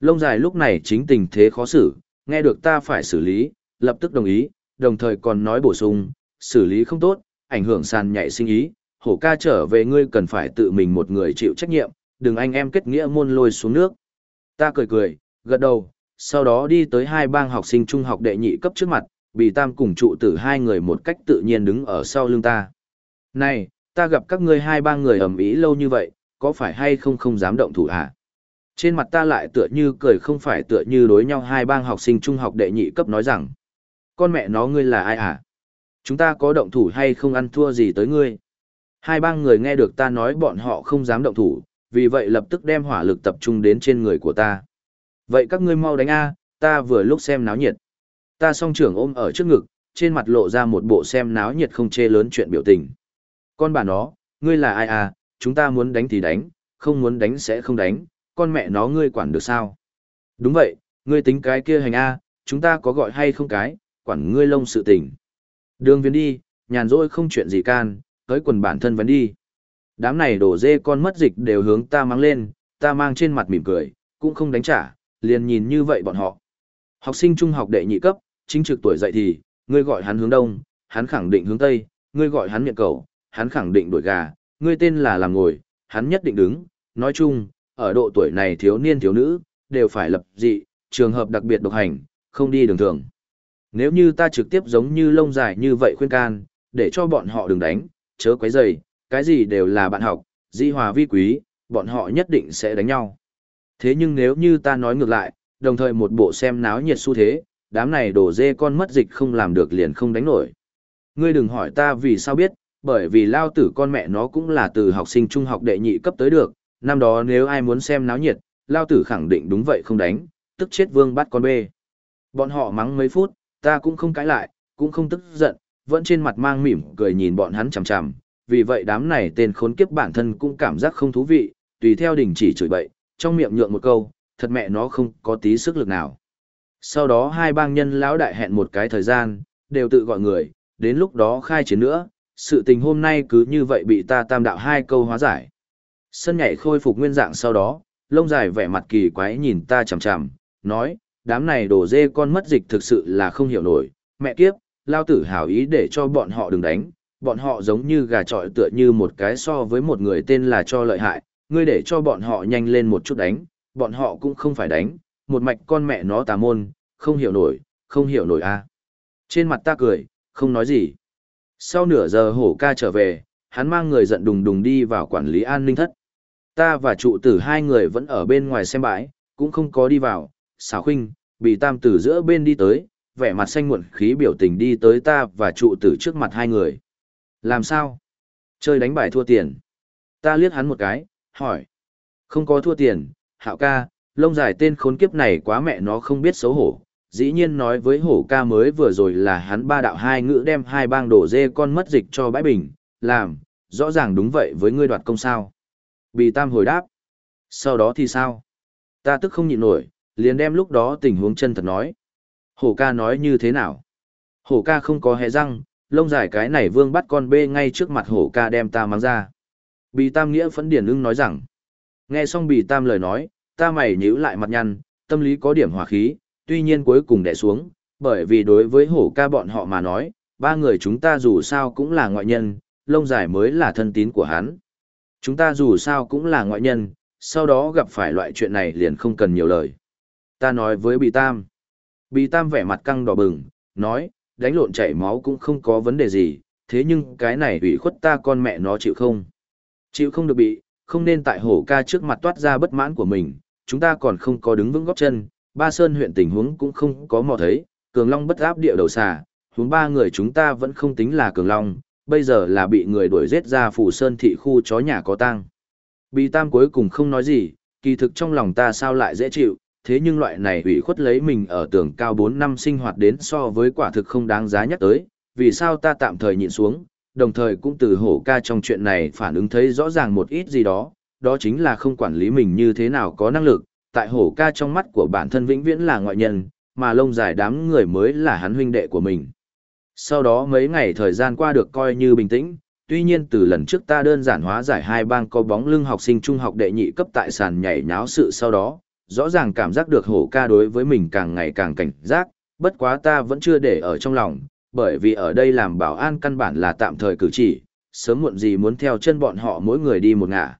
Lông dài lúc này chính tình thế khó xử, nghe được ta phải xử lý, lập tức đồng ý, đồng thời còn nói bổ sung, xử lý không tốt, ảnh hưởng sàn nhảy sinh ý, hổ ca trở về ngươi cần phải tự mình một người chịu trách nhiệm, đừng anh em kết nghĩa môn lôi xuống nước. Ta cười cười, gật đầu, sau đó đi tới hai bang học sinh trung học đệ nhị cấp trước mặt, bị tam cùng trụ tử hai người một cách tự nhiên đứng ở sau lưng ta. Này, ta gặp các ngươi hai ba người ầm ĩ lâu như vậy, có phải hay không không dám động thủ hả? Trên mặt ta lại tựa như cười không phải tựa như đối nhau hai bang học sinh trung học đệ nhị cấp nói rằng, con mẹ nó ngươi là ai hả? Chúng ta có động thủ hay không ăn thua gì tới ngươi? Hai bang người nghe được ta nói bọn họ không dám động thủ, vì vậy lập tức đem hỏa lực tập trung đến trên người của ta. Vậy các ngươi mau đánh A, ta vừa lúc xem náo nhiệt. Ta song trưởng ôm ở trước ngực, trên mặt lộ ra một bộ xem náo nhiệt không chê lớn chuyện biểu tình. Con bà nó, ngươi là ai à, chúng ta muốn đánh thì đánh, không muốn đánh sẽ không đánh, con mẹ nó ngươi quản được sao? Đúng vậy, ngươi tính cái kia hành A, chúng ta có gọi hay không cái, quản ngươi lông sự tình. Đường viên đi, nhàn rỗi không chuyện gì can, tới quần bản thân vẫn đi. Đám này đổ dê con mất dịch đều hướng ta mang lên, ta mang trên mặt mỉm cười, cũng không đánh trả, liền nhìn như vậy bọn họ. Học sinh trung học đệ nhị cấp, chính trực tuổi dậy thì, ngươi gọi hắn hướng đông, hắn khẳng định hướng tây, ngươi gọi hắn miệng cầu, hắn khẳng định đổi gà, ngươi tên là làm ngồi, hắn nhất định đứng. Nói chung, ở độ tuổi này thiếu niên thiếu nữ, đều phải lập dị, trường hợp đặc biệt độc hành, không đi đường thường. Nếu như ta trực tiếp giống như lông dài như vậy khuyên can, để cho bọn họ đừng đánh, chớ quấy rầy, cái gì đều là bạn học, di hòa vi quý, bọn họ nhất định sẽ đánh nhau. Thế nhưng nếu như ta nói ngược lại, đồng thời một bộ xem náo nhiệt xu thế, đám này đổ dê con mất dịch không làm được liền không đánh nổi. Ngươi đừng hỏi ta vì sao biết, bởi vì lao tử con mẹ nó cũng là từ học sinh trung học đệ nhị cấp tới được, năm đó nếu ai muốn xem náo nhiệt, lao tử khẳng định đúng vậy không đánh, tức chết vương bắt con bê. Bọn họ mắng mấy phút, ta cũng không cãi lại, cũng không tức giận, vẫn trên mặt mang mỉm cười nhìn bọn hắn chằm chằm, vì vậy đám này tên khốn kiếp bản thân cũng cảm giác không thú vị, tùy theo đình chỉ chửi bậy, trong miệng nhượng một câu, thật mẹ nó không có tí sức lực nào. Sau đó hai bang nhân lão đại hẹn một cái thời gian, đều tự gọi người, đến lúc đó khai chiến nữa, sự tình hôm nay cứ như vậy bị ta tam đạo hai câu hóa giải. Sân nhảy khôi phục nguyên dạng sau đó, lông dài vẻ mặt kỳ quái nhìn ta chằm chằm, nói, đám này đổ dê con mất dịch thực sự là không hiểu nổi, mẹ kiếp, lao tử hảo ý để cho bọn họ đừng đánh, bọn họ giống như gà trọi tựa như một cái so với một người tên là cho lợi hại, ngươi để cho bọn họ nhanh lên một chút đánh, bọn họ cũng không phải đánh, một mạch con mẹ nó tà môn, không hiểu nổi, không hiểu nổi a. Trên mặt ta cười, không nói gì. Sau nửa giờ hổ ca trở về, hắn mang người giận đùng đùng đi vào quản lý an ninh thất. Ta và trụ tử hai người vẫn ở bên ngoài xem bãi, cũng không có đi vào, xảo khinh, bị tam tử giữa bên đi tới, vẻ mặt xanh muộn khí biểu tình đi tới ta và trụ tử trước mặt hai người. Làm sao? Chơi đánh bài thua tiền. Ta liếc hắn một cái, hỏi. Không có thua tiền, hạo ca, lông dài tên khốn kiếp này quá mẹ nó không biết xấu hổ. Dĩ nhiên nói với hổ ca mới vừa rồi là hắn ba đạo hai ngữ đem hai bang đổ dê con mất dịch cho bãi bình, làm, rõ ràng đúng vậy với ngươi đoạt công sao. Bì tam hồi đáp. Sau đó thì sao? Ta tức không nhịn nổi, liền đem lúc đó tình huống chân thật nói. Hổ ca nói như thế nào? Hổ ca không có hé răng, lông dài cái này vương bắt con bê ngay trước mặt hổ ca đem ta mang ra. Bì tam nghĩa phấn điển ưng nói rằng. Nghe xong bì tam lời nói, ta mày nhíu lại mặt nhăn, tâm lý có điểm hòa khí, tuy nhiên cuối cùng đè xuống, bởi vì đối với hổ ca bọn họ mà nói, ba người chúng ta dù sao cũng là ngoại nhân, lông dài mới là thân tín của hắn. Chúng ta dù sao cũng là ngoại nhân, sau đó gặp phải loại chuyện này liền không cần nhiều lời. Ta nói với Bì Tam. Bì Tam vẻ mặt căng đỏ bừng, nói, đánh lộn chảy máu cũng không có vấn đề gì, thế nhưng cái này ủy khuất ta con mẹ nó chịu không? Chịu không được bị, không nên tại hổ ca trước mặt toát ra bất mãn của mình, chúng ta còn không có đứng vững góp chân, ba sơn huyện tình huống cũng không có mò thấy, cường long bất áp địa đầu xà, huống ba người chúng ta vẫn không tính là cường long, bây giờ là bị người đuổi giết ra phủ sơn thị khu chó nhà có tang. Bị tam cuối cùng không nói gì, kỳ thực trong lòng ta sao lại dễ chịu, thế nhưng loại này ủy khuất lấy mình ở tường cao 4 năm sinh hoạt đến so với quả thực không đáng giá nhắc tới, vì sao ta tạm thời nhịn xuống, đồng thời cũng từ hổ ca trong chuyện này phản ứng thấy rõ ràng một ít gì đó, đó chính là không quản lý mình như thế nào có năng lực, tại hổ ca trong mắt của bản thân vĩnh viễn là ngoại nhân, mà lông dài đám người mới là hắn huynh đệ của mình. Sau đó mấy ngày thời gian qua được coi như bình tĩnh, tuy nhiên từ lần trước ta đơn giản hóa giải hai bang có bóng lưng học sinh trung học đệ nhị cấp tại sàn nhảy nháo sự sau đó, rõ ràng cảm giác được hổ ca đối với mình càng ngày càng cảnh giác, bất quá ta vẫn chưa để ở trong lòng, bởi vì ở đây làm bảo an căn bản là tạm thời cử chỉ, sớm muộn gì muốn theo chân bọn họ mỗi người đi một ngả.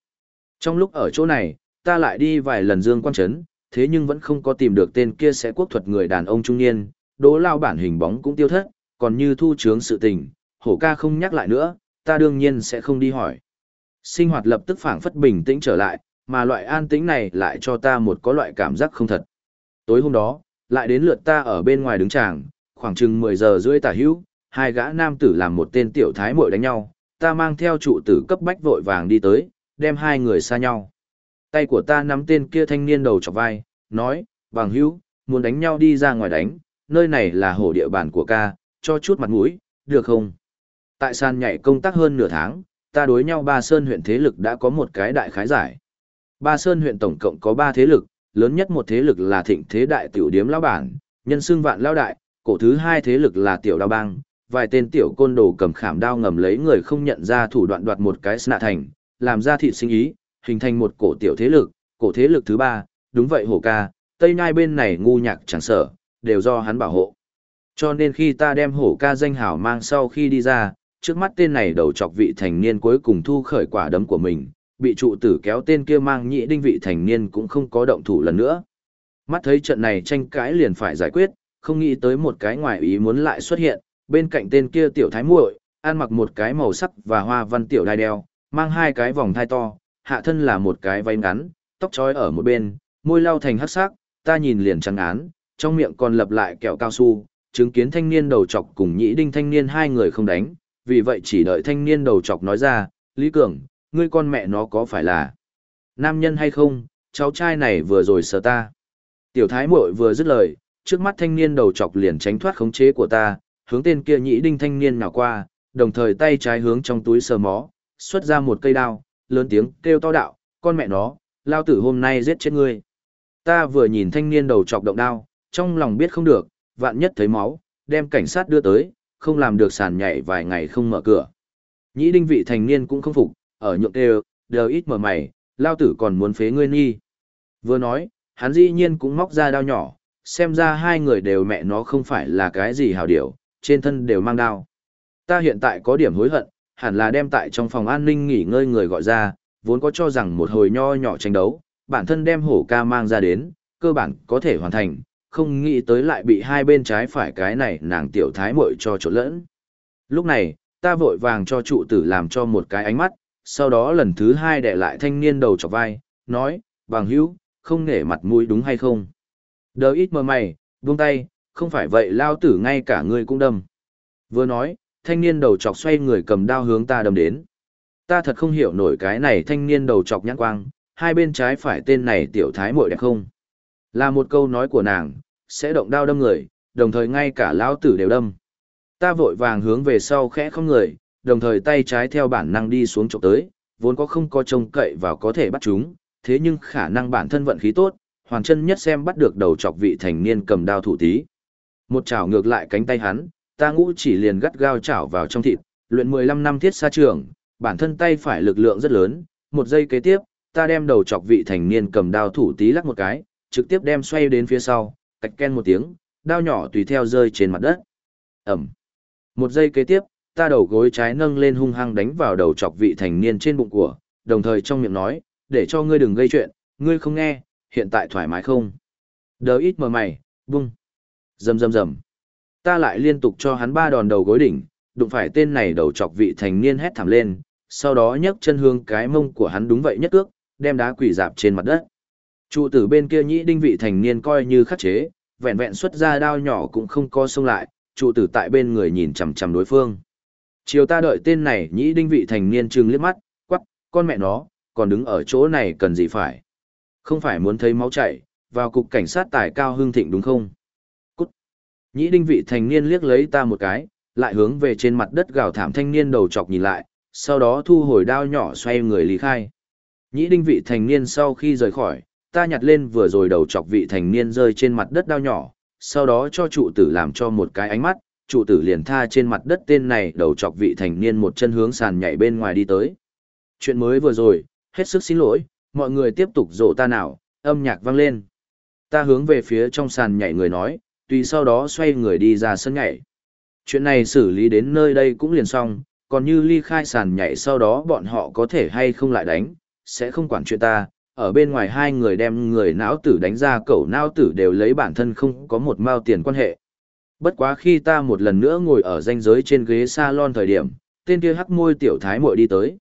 Trong lúc ở chỗ này, ta lại đi vài lần dương quan trấn, thế nhưng vẫn không có tìm được tên kia sẽ quốc thuật người đàn ông trung niên, đố lao bản hình bóng cũng tiêu thất, còn như thu trướng sự tình, hổ ca không nhắc lại nữa, ta đương nhiên sẽ không đi hỏi. Sinh hoạt lập tức phảng phất bình tĩnh trở lại, mà loại an tĩnh này lại cho ta một có loại cảm giác không thật. Tối hôm đó, lại đến lượt ta ở bên ngoài đứng tràng, khoảng chừng 10 giờ rưỡi tả hữu, hai gã nam tử làm một tên tiểu thái muội đánh nhau, ta mang theo trụ tử cấp bách vội vàng đi tới, đem hai người xa nhau. Tay của ta nắm tên kia thanh niên đầu chọc vai, nói, bằng hữu, muốn đánh nhau đi ra ngoài đánh, nơi này là hổ địa bàn của ca, cho chút mặt mũi, được không? Tại sàn nhảy công tác hơn nửa tháng, ta đối nhau ba sơn huyện thế lực đã có một cái đại khái giải. Ba Sơn huyện tổng cộng có ba thế lực, lớn nhất một thế lực là thịnh thế đại tiểu điếm lão bản, nhân xương vạn lão đại, cổ thứ hai thế lực là tiểu đao bang, vài tên tiểu côn đồ cầm khảm đao ngầm lấy người không nhận ra thủ đoạn đoạt một cái sna thành, làm ra thị sinh ý, hình thành một cổ tiểu thế lực, cổ thế lực thứ ba, đúng vậy hổ ca, tây nhai bên này ngu nhạc chẳng sợ, đều do hắn bảo hộ. Cho nên khi ta đem hổ ca danh hảo mang sau khi đi ra, trước mắt tên này đầu chọc vị thành niên cuối cùng thu khởi quả đấm của mình, bị trụ tử kéo tên kia mang nhị đinh vị thành niên cũng không có động thủ lần nữa. Mắt thấy trận này tranh cãi liền phải giải quyết, không nghĩ tới một cái ngoài ý muốn lại xuất hiện, bên cạnh tên kia tiểu thái muội, ăn mặc một cái màu sắc và hoa văn tiểu đai đeo, mang hai cái vòng thai to, hạ thân là một cái váy ngắn, tóc trói ở một bên, môi lau thành hắc sắc, ta nhìn liền trắng án, trong miệng còn lập lại kẹo cao su, chứng kiến thanh niên đầu chọc cùng nhĩ đinh thanh niên hai người không đánh, vì vậy chỉ đợi thanh niên đầu chọc nói ra, Lý Cường, ngươi con mẹ nó có phải là nam nhân hay không, cháu trai này vừa rồi sờ ta. Tiểu thái muội vừa dứt lời, trước mắt thanh niên đầu chọc liền tránh thoát khống chế của ta, hướng tên kia nhĩ đinh thanh niên nào qua, đồng thời tay trái hướng trong túi sờ mó, xuất ra một cây đao, lớn tiếng kêu to đạo, con mẹ nó, lao tử hôm nay giết chết ngươi. Ta vừa nhìn thanh niên đầu chọc động đao, trong lòng biết không được, vạn nhất thấy máu, đem cảnh sát đưa tới, không làm được sàn nhảy vài ngày không mở cửa. Nhĩ đinh vị thành niên cũng không phục, ở nhượng đều, đều ít mở mày, lao tử còn muốn phế ngươi nghi. Vừa nói, hắn dĩ nhiên cũng móc ra đao nhỏ, xem ra hai người đều mẹ nó không phải là cái gì hào điểu, trên thân đều mang đao. Ta hiện tại có điểm hối hận, hẳn là đem tại trong phòng an ninh nghỉ ngơi người gọi ra, vốn có cho rằng một hồi nho nhỏ tranh đấu, bản thân đem hổ ca mang ra đến, cơ bản có thể hoàn thành, không nghĩ tới lại bị hai bên trái phải cái này nàng tiểu thái muội cho trộn lẫn. Lúc này, ta vội vàng cho trụ tử làm cho một cái ánh mắt, sau đó lần thứ hai để lại thanh niên đầu chọc vai, nói, bằng hữu, không nể mặt mũi đúng hay không? Đờ ít mơ mày, buông tay, không phải vậy lao tử ngay cả ngươi cũng đâm. Vừa nói, thanh niên đầu chọc xoay người cầm đao hướng ta đâm đến. Ta thật không hiểu nổi cái này thanh niên đầu chọc nhãn quang, hai bên trái phải tên này tiểu thái muội đẹp không? Là một câu nói của nàng, sẽ động đao đâm người, đồng thời ngay cả lão tử đều đâm. Ta vội vàng hướng về sau khẽ không người, đồng thời tay trái theo bản năng đi xuống chụp tới, vốn có không có trông cậy vào có thể bắt chúng, thế nhưng khả năng bản thân vận khí tốt, hoàn chân nhất xem bắt được đầu chọc vị thành niên cầm đao thủ tí. Một chảo ngược lại cánh tay hắn, ta ngũ chỉ liền gắt gao chảo vào trong thịt, luyện 15 năm thiết xa trường, bản thân tay phải lực lượng rất lớn, một giây kế tiếp, ta đem đầu chọc vị thành niên cầm đao thủ tí lắc một cái, trực tiếp đem xoay đến phía sau, cạch ken một tiếng, đao nhỏ tùy theo rơi trên mặt đất. Ẩm. Một giây kế tiếp, ta đầu gối trái nâng lên hung hăng đánh vào đầu chọc vị thành niên trên bụng của, đồng thời trong miệng nói, để cho ngươi đừng gây chuyện, ngươi không nghe, hiện tại thoải mái không? Đỡ ít mờ mày, bung. Dầm dầm dầm. Ta lại liên tục cho hắn ba đòn đầu gối đỉnh, đụng phải tên này đầu chọc vị thành niên hét thảm lên, sau đó nhấc chân hương cái mông của hắn đúng vậy nhất ước, đem đá quỷ dạp trên mặt đất. Trụ tử bên kia nhĩ đinh vị thành niên coi như khắc chế, vẹn vẹn xuất ra đao nhỏ cũng không co xông lại, trụ tử tại bên người nhìn chằm chằm đối phương. Chiều ta đợi tên này nhĩ đinh vị thành niên trừng liếc mắt, quắc, con mẹ nó, còn đứng ở chỗ này cần gì phải. Không phải muốn thấy máu chảy, vào cục cảnh sát tài cao hương thịnh đúng không? Nhĩ đinh vị thành niên liếc lấy ta một cái, lại hướng về trên mặt đất gào thảm thanh niên đầu chọc nhìn lại, sau đó thu hồi đao nhỏ xoay người lý khai. Nhĩ đinh vị thành niên sau khi rời khỏi, ta nhặt lên vừa rồi đầu chọc vị thành niên rơi trên mặt đất đao nhỏ, sau đó cho trụ tử làm cho một cái ánh mắt, trụ tử liền tha trên mặt đất tên này đầu chọc vị thành niên một chân hướng sàn nhảy bên ngoài đi tới. Chuyện mới vừa rồi, hết sức xin lỗi, mọi người tiếp tục rộ ta nào, âm nhạc vang lên. Ta hướng về phía trong sàn nhảy người nói, tùy sau đó xoay người đi ra sân nhảy. Chuyện này xử lý đến nơi đây cũng liền xong, còn như ly khai sàn nhảy sau đó bọn họ có thể hay không lại đánh, sẽ không quản chuyện ta, ở bên ngoài hai người đem người não tử đánh ra cậu não tử đều lấy bản thân không có một mao tiền quan hệ. Bất quá khi ta một lần nữa ngồi ở danh giới trên ghế salon thời điểm, tên kia hắc môi tiểu thái muội đi tới.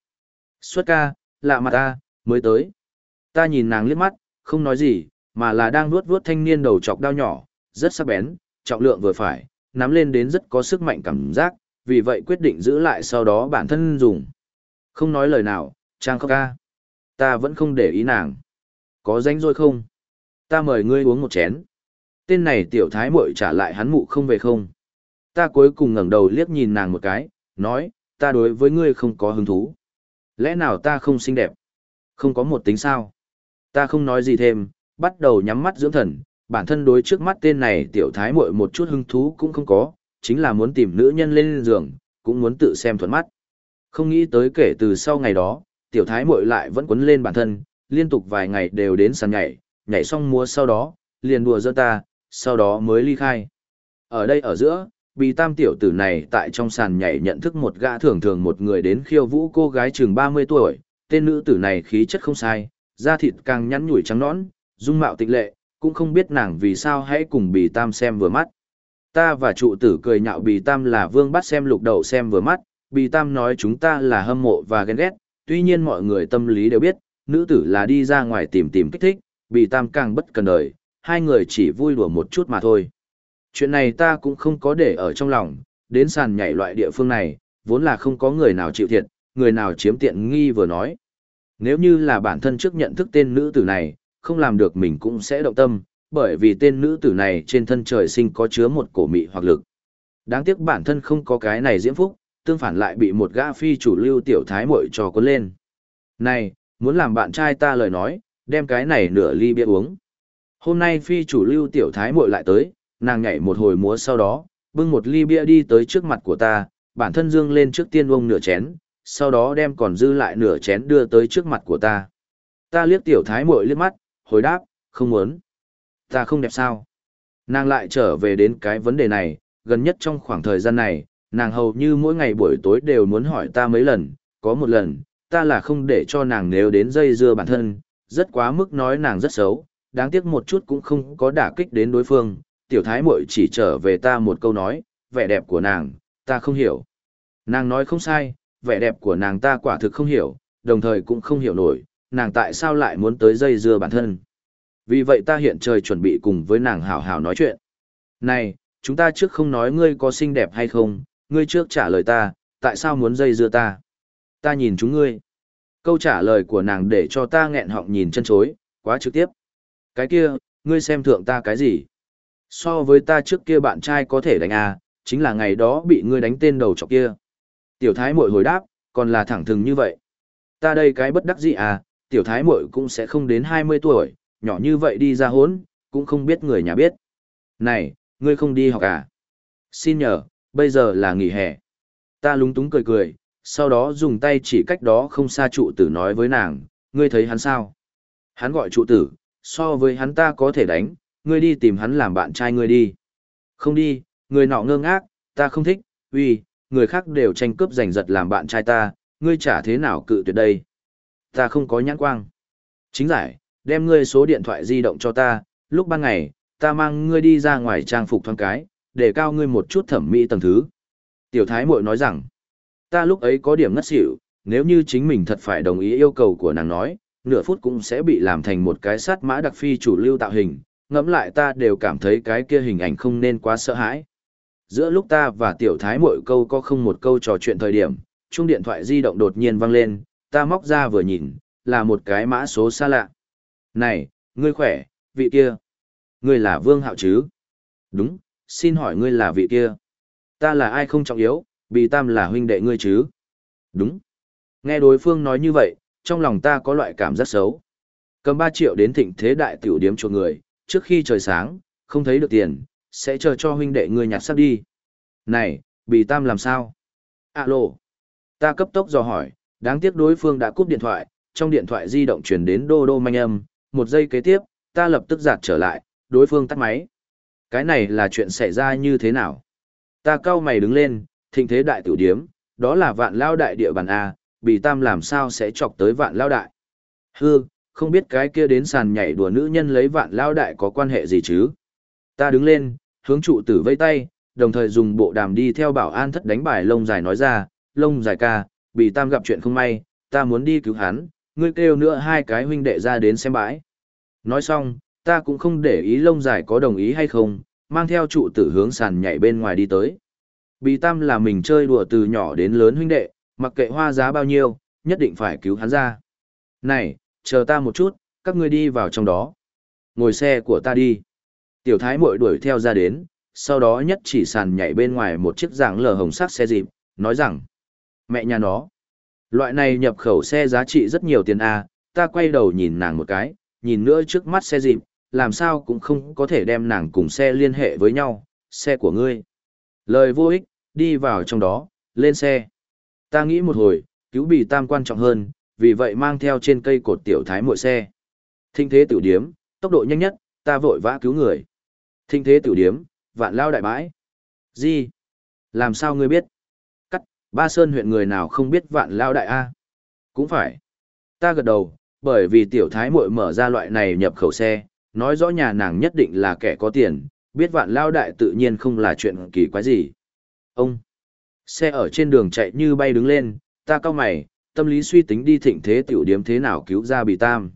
Xuất ca, lạ mặt ta, mới tới. Ta nhìn nàng liếc mắt, không nói gì, mà là đang vuốt vuốt thanh niên đầu chọc đao nhỏ, rất sắc bén, trọng lượng vừa phải, nắm lên đến rất có sức mạnh cảm giác, vì vậy quyết định giữ lại sau đó bản thân dùng. Không nói lời nào, trang khóc ca. Ta vẫn không để ý nàng. Có danh rồi không? Ta mời ngươi uống một chén. Tên này tiểu thái muội trả lại hắn mụ không về không. Ta cuối cùng ngẩng đầu liếc nhìn nàng một cái, nói, ta đối với ngươi không có hứng thú. Lẽ nào ta không xinh đẹp? Không có một tính sao? Ta không nói gì thêm, bắt đầu nhắm mắt dưỡng thần, bản thân đối trước mắt tên này tiểu thái muội một chút hứng thú cũng không có, chính là muốn tìm nữ nhân lên giường, cũng muốn tự xem thuận mắt. Không nghĩ tới kể từ sau ngày đó, tiểu thái muội lại vẫn quấn lên bản thân, liên tục vài ngày đều đến sàn nhảy, nhảy xong múa sau đó, liền đùa giỡn ta, sau đó mới ly khai. Ở đây ở giữa, bị tam tiểu tử này tại trong sàn nhảy nhận thức một gã thường thường một người đến khiêu vũ cô gái chừng 30 tuổi, tên nữ tử này khí chất không sai, da thịt càng nhắn nhủi trắng nõn, dung mạo tịch lệ, cũng không biết nàng vì sao hãy cùng bì tam xem vừa mắt. Ta và trụ tử cười nhạo bì tam là vương bắt xem lục đầu xem vừa mắt, Bì Tam nói chúng ta là hâm mộ và ghen ghét, tuy nhiên mọi người tâm lý đều biết, nữ tử là đi ra ngoài tìm tìm kích thích, Bì Tam càng bất cần đời, hai người chỉ vui đùa một chút mà thôi. Chuyện này ta cũng không có để ở trong lòng, đến sàn nhảy loại địa phương này, vốn là không có người nào chịu thiệt, người nào chiếm tiện nghi vừa nói. Nếu như là bản thân trước nhận thức tên nữ tử này, không làm được mình cũng sẽ động tâm, bởi vì tên nữ tử này trên thân trời sinh có chứa một cổ mị hoặc lực. Đáng tiếc bản thân không có cái này diễm phúc, tương phản lại bị một gã phi chủ lưu tiểu thái muội cho cuốn lên. Này, muốn làm bạn trai ta lời nói, đem cái này nửa ly bia uống. Hôm nay phi chủ lưu tiểu thái muội lại tới, nàng nhảy một hồi múa sau đó, bưng một ly bia đi tới trước mặt của ta, bản thân dương lên trước tiên uống nửa chén, sau đó đem còn dư lại nửa chén đưa tới trước mặt của ta. Ta liếc tiểu thái muội liếc mắt, hồi đáp, không muốn. Ta không đẹp sao? Nàng lại trở về đến cái vấn đề này, gần nhất trong khoảng thời gian này, nàng hầu như mỗi ngày buổi tối đều muốn hỏi ta mấy lần, có một lần, ta là không để cho nàng nếu đến dây dưa bản thân, rất quá mức nói nàng rất xấu, đáng tiếc một chút cũng không có đả kích đến đối phương, tiểu thái muội chỉ trở về ta một câu nói, vẻ đẹp của nàng, ta không hiểu. Nàng nói không sai, vẻ đẹp của nàng ta quả thực không hiểu, đồng thời cũng không hiểu nổi, nàng tại sao lại muốn tới dây dưa bản thân. Vì vậy ta hiện trời chuẩn bị cùng với nàng hảo hảo nói chuyện. Này, chúng ta trước không nói ngươi có xinh đẹp hay không, ngươi trước trả lời ta, tại sao muốn dây dưa ta? Ta nhìn chúng ngươi. Câu trả lời của nàng để cho ta nghẹn họng nhìn chân chối, quá trực tiếp. Cái kia, ngươi xem thượng ta cái gì? So với ta trước kia bạn trai có thể đánh à, chính là ngày đó bị ngươi đánh tên đầu chọc kia. Tiểu thái muội hồi đáp, còn là thẳng thừng như vậy. Ta đây cái bất đắc dĩ à, tiểu thái muội cũng sẽ không đến 20 tuổi, nhỏ như vậy đi ra hốn, cũng không biết người nhà biết. Này, ngươi không đi học à? Xin nhờ, bây giờ là nghỉ hè. Ta lúng túng cười cười, sau đó dùng tay chỉ cách đó không xa trụ tử nói với nàng, ngươi thấy hắn sao? Hắn gọi trụ tử, so với hắn ta có thể đánh, ngươi đi tìm hắn làm bạn trai ngươi đi. Không đi, người nọ ngơ ngác, ta không thích, uy, người khác đều tranh cướp giành giật làm bạn trai ta, ngươi chả thế nào cự tuyệt đây. Ta không có nhãn quang. Chính giải, đem ngươi số điện thoại di động cho ta, lúc ban ngày, ta mang ngươi đi ra ngoài trang phục thoáng cái, để cao ngươi một chút thẩm mỹ tầng thứ. Tiểu thái muội nói rằng, ta lúc ấy có điểm ngất xỉu, nếu như chính mình thật phải đồng ý yêu cầu của nàng nói, nửa phút cũng sẽ bị làm thành một cái sát mã đặc phi chủ lưu tạo hình, ngẫm lại ta đều cảm thấy cái kia hình ảnh không nên quá sợ hãi. Giữa lúc ta và tiểu thái mỗi câu có không một câu trò chuyện thời điểm, chuông điện thoại di động đột nhiên vang lên, ta móc ra vừa nhìn, là một cái mã số xa lạ. Này, ngươi khỏe, vị kia. Ngươi là Vương Hạo chứ? Đúng, xin hỏi ngươi là vị kia. Ta là ai không trọng yếu, bị tam là huynh đệ ngươi chứ? Đúng. Nghe đối phương nói như vậy, trong lòng ta có loại cảm giác xấu. Cầm 3 triệu đến thịnh thế đại tiểu điếm cho người, trước khi trời sáng, không thấy được tiền, sẽ chờ cho huynh đệ ngươi nhặt sắp đi. Này, bị tam làm sao? Alo. Ta cấp tốc dò hỏi, đáng tiếc đối phương đã cúp điện thoại, trong điện thoại di động chuyển đến đô đô manh âm, một giây kế tiếp, ta lập tức giạt trở lại, đối phương tắt máy. Cái này là chuyện xảy ra như thế nào? Ta cau mày đứng lên, thịnh thế đại tiểu điếm, đó là vạn lao đại địa bàn A, bị tam làm sao sẽ chọc tới vạn lao đại. Hư, không biết cái kia đến sàn nhảy đùa nữ nhân lấy vạn lao đại có quan hệ gì chứ. Ta đứng lên, hướng trụ tử vây tay, đồng thời dùng bộ đàm đi theo bảo an thất đánh bài lông dài nói ra, lông dài ca, bị tam gặp chuyện không may, ta muốn đi cứu hắn, ngươi kêu nữa hai cái huynh đệ ra đến xem bãi. Nói xong, ta cũng không để ý lông dài có đồng ý hay không, mang theo trụ tử hướng sàn nhảy bên ngoài đi tới. Bị tam là mình chơi đùa từ nhỏ đến lớn huynh đệ, mặc kệ hoa giá bao nhiêu, nhất định phải cứu hắn ra. Này, chờ ta một chút, các ngươi đi vào trong đó. Ngồi xe của ta đi. Tiểu thái muội đuổi theo ra đến, sau đó nhất chỉ sàn nhảy bên ngoài một chiếc dạng lờ hồng sắc xe dịp, nói rằng, mẹ nhà nó, loại này nhập khẩu xe giá trị rất nhiều tiền A, ta quay đầu nhìn nàng một cái, nhìn nữa trước mắt xe dịp, làm sao cũng không có thể đem nàng cùng xe liên hệ với nhau, xe của ngươi. Lời vô ích, đi vào trong đó, lên xe. Ta nghĩ một hồi, cứu bị tam quan trọng hơn, vì vậy mang theo trên cây cột tiểu thái muội xe. Thinh thế tiểu điếm, tốc độ nhanh nhất, ta vội vã cứu người. Thinh thế tiểu điếm, vạn lao đại bãi. Gì? Làm sao ngươi biết? Ba sơn huyện người nào không biết vạn lao đại A? Cũng phải. Ta gật đầu, bởi vì tiểu thái muội mở ra loại này nhập khẩu xe, nói rõ nhà nàng nhất định là kẻ có tiền, biết vạn lao đại tự nhiên không là chuyện kỳ quái gì. Ông! Xe ở trên đường chạy như bay đứng lên, ta cao mày, tâm lý suy tính đi thịnh thế tiểu điếm thế nào cứu ra bị tam.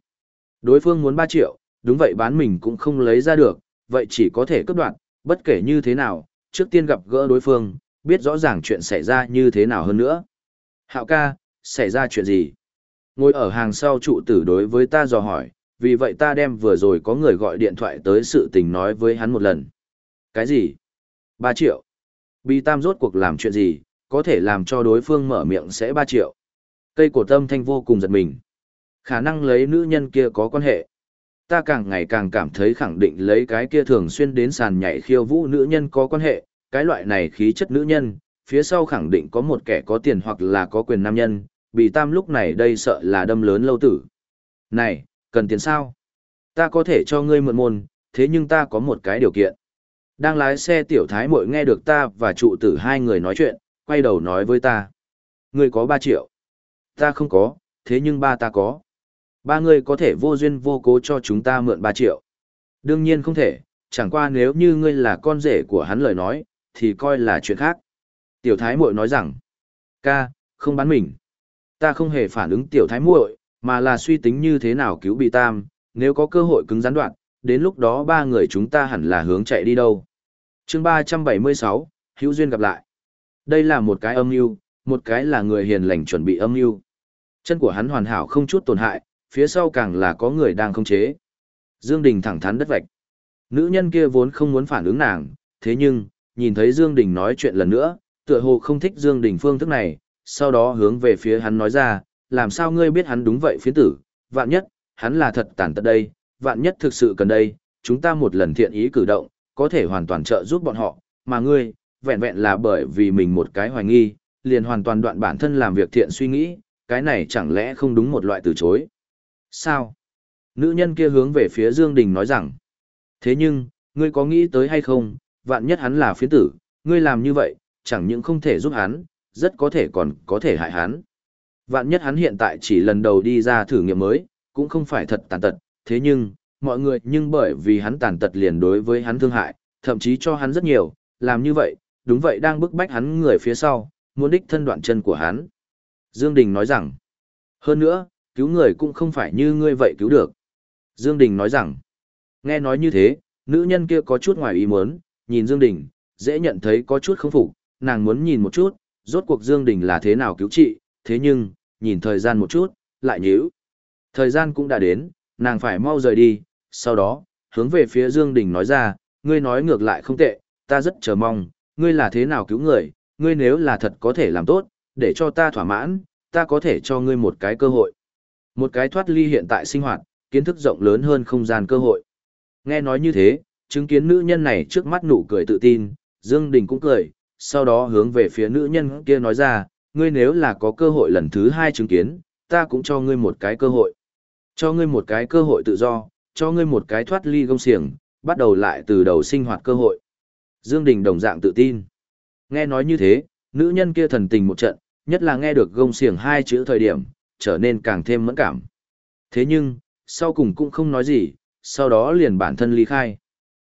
Đối phương muốn 3 triệu, đúng vậy bán mình cũng không lấy ra được, vậy chỉ có thể cấp đoạn, bất kể như thế nào, trước tiên gặp gỡ đối phương, biết rõ ràng chuyện xảy ra như thế nào hơn nữa. Hạo ca, xảy ra chuyện gì? Ngồi ở hàng sau trụ tử đối với ta dò hỏi, vì vậy ta đem vừa rồi có người gọi điện thoại tới sự tình nói với hắn một lần. Cái gì? 3 triệu. Bi Tam rốt cuộc làm chuyện gì, có thể làm cho đối phương mở miệng sẽ 3 triệu. Cây cổ tâm thanh vô cùng giật mình. Khả năng lấy nữ nhân kia có quan hệ. Ta càng ngày càng cảm thấy khẳng định lấy cái kia thường xuyên đến sàn nhảy khiêu vũ nữ nhân có quan hệ, cái loại này khí chất nữ nhân, phía sau khẳng định có một kẻ có tiền hoặc là có quyền nam nhân, bị tam lúc này đây sợ là đâm lớn lâu tử. Này, cần tiền sao? Ta có thể cho ngươi mượn môn, thế nhưng ta có một cái điều kiện. Đang lái xe tiểu thái mội nghe được ta và trụ tử hai người nói chuyện, quay đầu nói với ta. Ngươi có 3 triệu. Ta không có, thế nhưng ba ta có. Ba người có thể vô duyên vô cố cho chúng ta mượn 3 triệu. Đương nhiên không thể, chẳng qua nếu như ngươi là con rể của hắn lời nói, thì coi là chuyện khác. Tiểu thái muội nói rằng, ca, không bán mình. Ta không hề phản ứng tiểu thái muội, mà là suy tính như thế nào cứu bị tam, nếu có cơ hội cứng gián đoạn, đến lúc đó ba người chúng ta hẳn là hướng chạy đi đâu. chương 376, hữu duyên gặp lại. Đây là một cái âm mưu, một cái là người hiền lành chuẩn bị âm mưu. Chân của hắn hoàn hảo không chút tổn hại, phía sau càng là có người đang không chế. Dương Đình thẳng thắn đất vạch. Nữ nhân kia vốn không muốn phản ứng nàng, thế nhưng, nhìn thấy Dương Đình nói chuyện lần nữa, tựa hồ không thích Dương Đình phương thức này, sau đó hướng về phía hắn nói ra, làm sao ngươi biết hắn đúng vậy phiến tử, vạn nhất, hắn là thật tàn tật đây, vạn nhất thực sự cần đây, chúng ta một lần thiện ý cử động, có thể hoàn toàn trợ giúp bọn họ, mà ngươi, vẹn vẹn là bởi vì mình một cái hoài nghi, liền hoàn toàn đoạn bản thân làm việc thiện suy nghĩ, cái này chẳng lẽ không đúng một loại từ chối. Sao? Nữ nhân kia hướng về phía Dương Đình nói rằng, thế nhưng, ngươi có nghĩ tới hay không, vạn nhất hắn là phiến tử, ngươi làm như vậy, chẳng những không thể giúp hắn, rất có thể còn có thể hại hắn. Vạn nhất hắn hiện tại chỉ lần đầu đi ra thử nghiệm mới, cũng không phải thật tàn tật, thế nhưng, mọi người nhưng bởi vì hắn tàn tật liền đối với hắn thương hại, thậm chí cho hắn rất nhiều, làm như vậy, đúng vậy đang bức bách hắn người phía sau, muốn đích thân đoạn chân của hắn. Dương Đình nói rằng, hơn nữa, cứu người cũng không phải như ngươi vậy cứu được. Dương Đình nói rằng, nghe nói như thế, nữ nhân kia có chút ngoài ý muốn, nhìn Dương Đình, dễ nhận thấy có chút không phục, nàng muốn nhìn một chút, rốt cuộc Dương Đình là thế nào cứu trị, thế nhưng, nhìn thời gian một chút, lại nhíu. Thời gian cũng đã đến, nàng phải mau rời đi, sau đó, hướng về phía Dương Đình nói ra, ngươi nói ngược lại không tệ, ta rất chờ mong, ngươi là thế nào cứu người, ngươi nếu là thật có thể làm tốt, để cho ta thỏa mãn, ta có thể cho ngươi một cái cơ hội. Một cái thoát ly hiện tại sinh hoạt, kiến thức rộng lớn hơn không gian cơ hội. Nghe nói như thế, chứng kiến nữ nhân này trước mắt nụ cười tự tin, Dương Đình cũng cười, sau đó hướng về phía nữ nhân kia nói ra, ngươi nếu là có cơ hội lần thứ hai chứng kiến, ta cũng cho ngươi một cái cơ hội. Cho ngươi một cái cơ hội tự do, cho ngươi một cái thoát ly gông xiềng, bắt đầu lại từ đầu sinh hoạt cơ hội. Dương Đình đồng dạng tự tin. Nghe nói như thế, nữ nhân kia thần tình một trận, nhất là nghe được gông xiềng hai chữ thời điểm, trở nên càng thêm mẫn cảm. Thế nhưng, sau cùng cũng không nói gì, sau đó liền bản thân ly khai.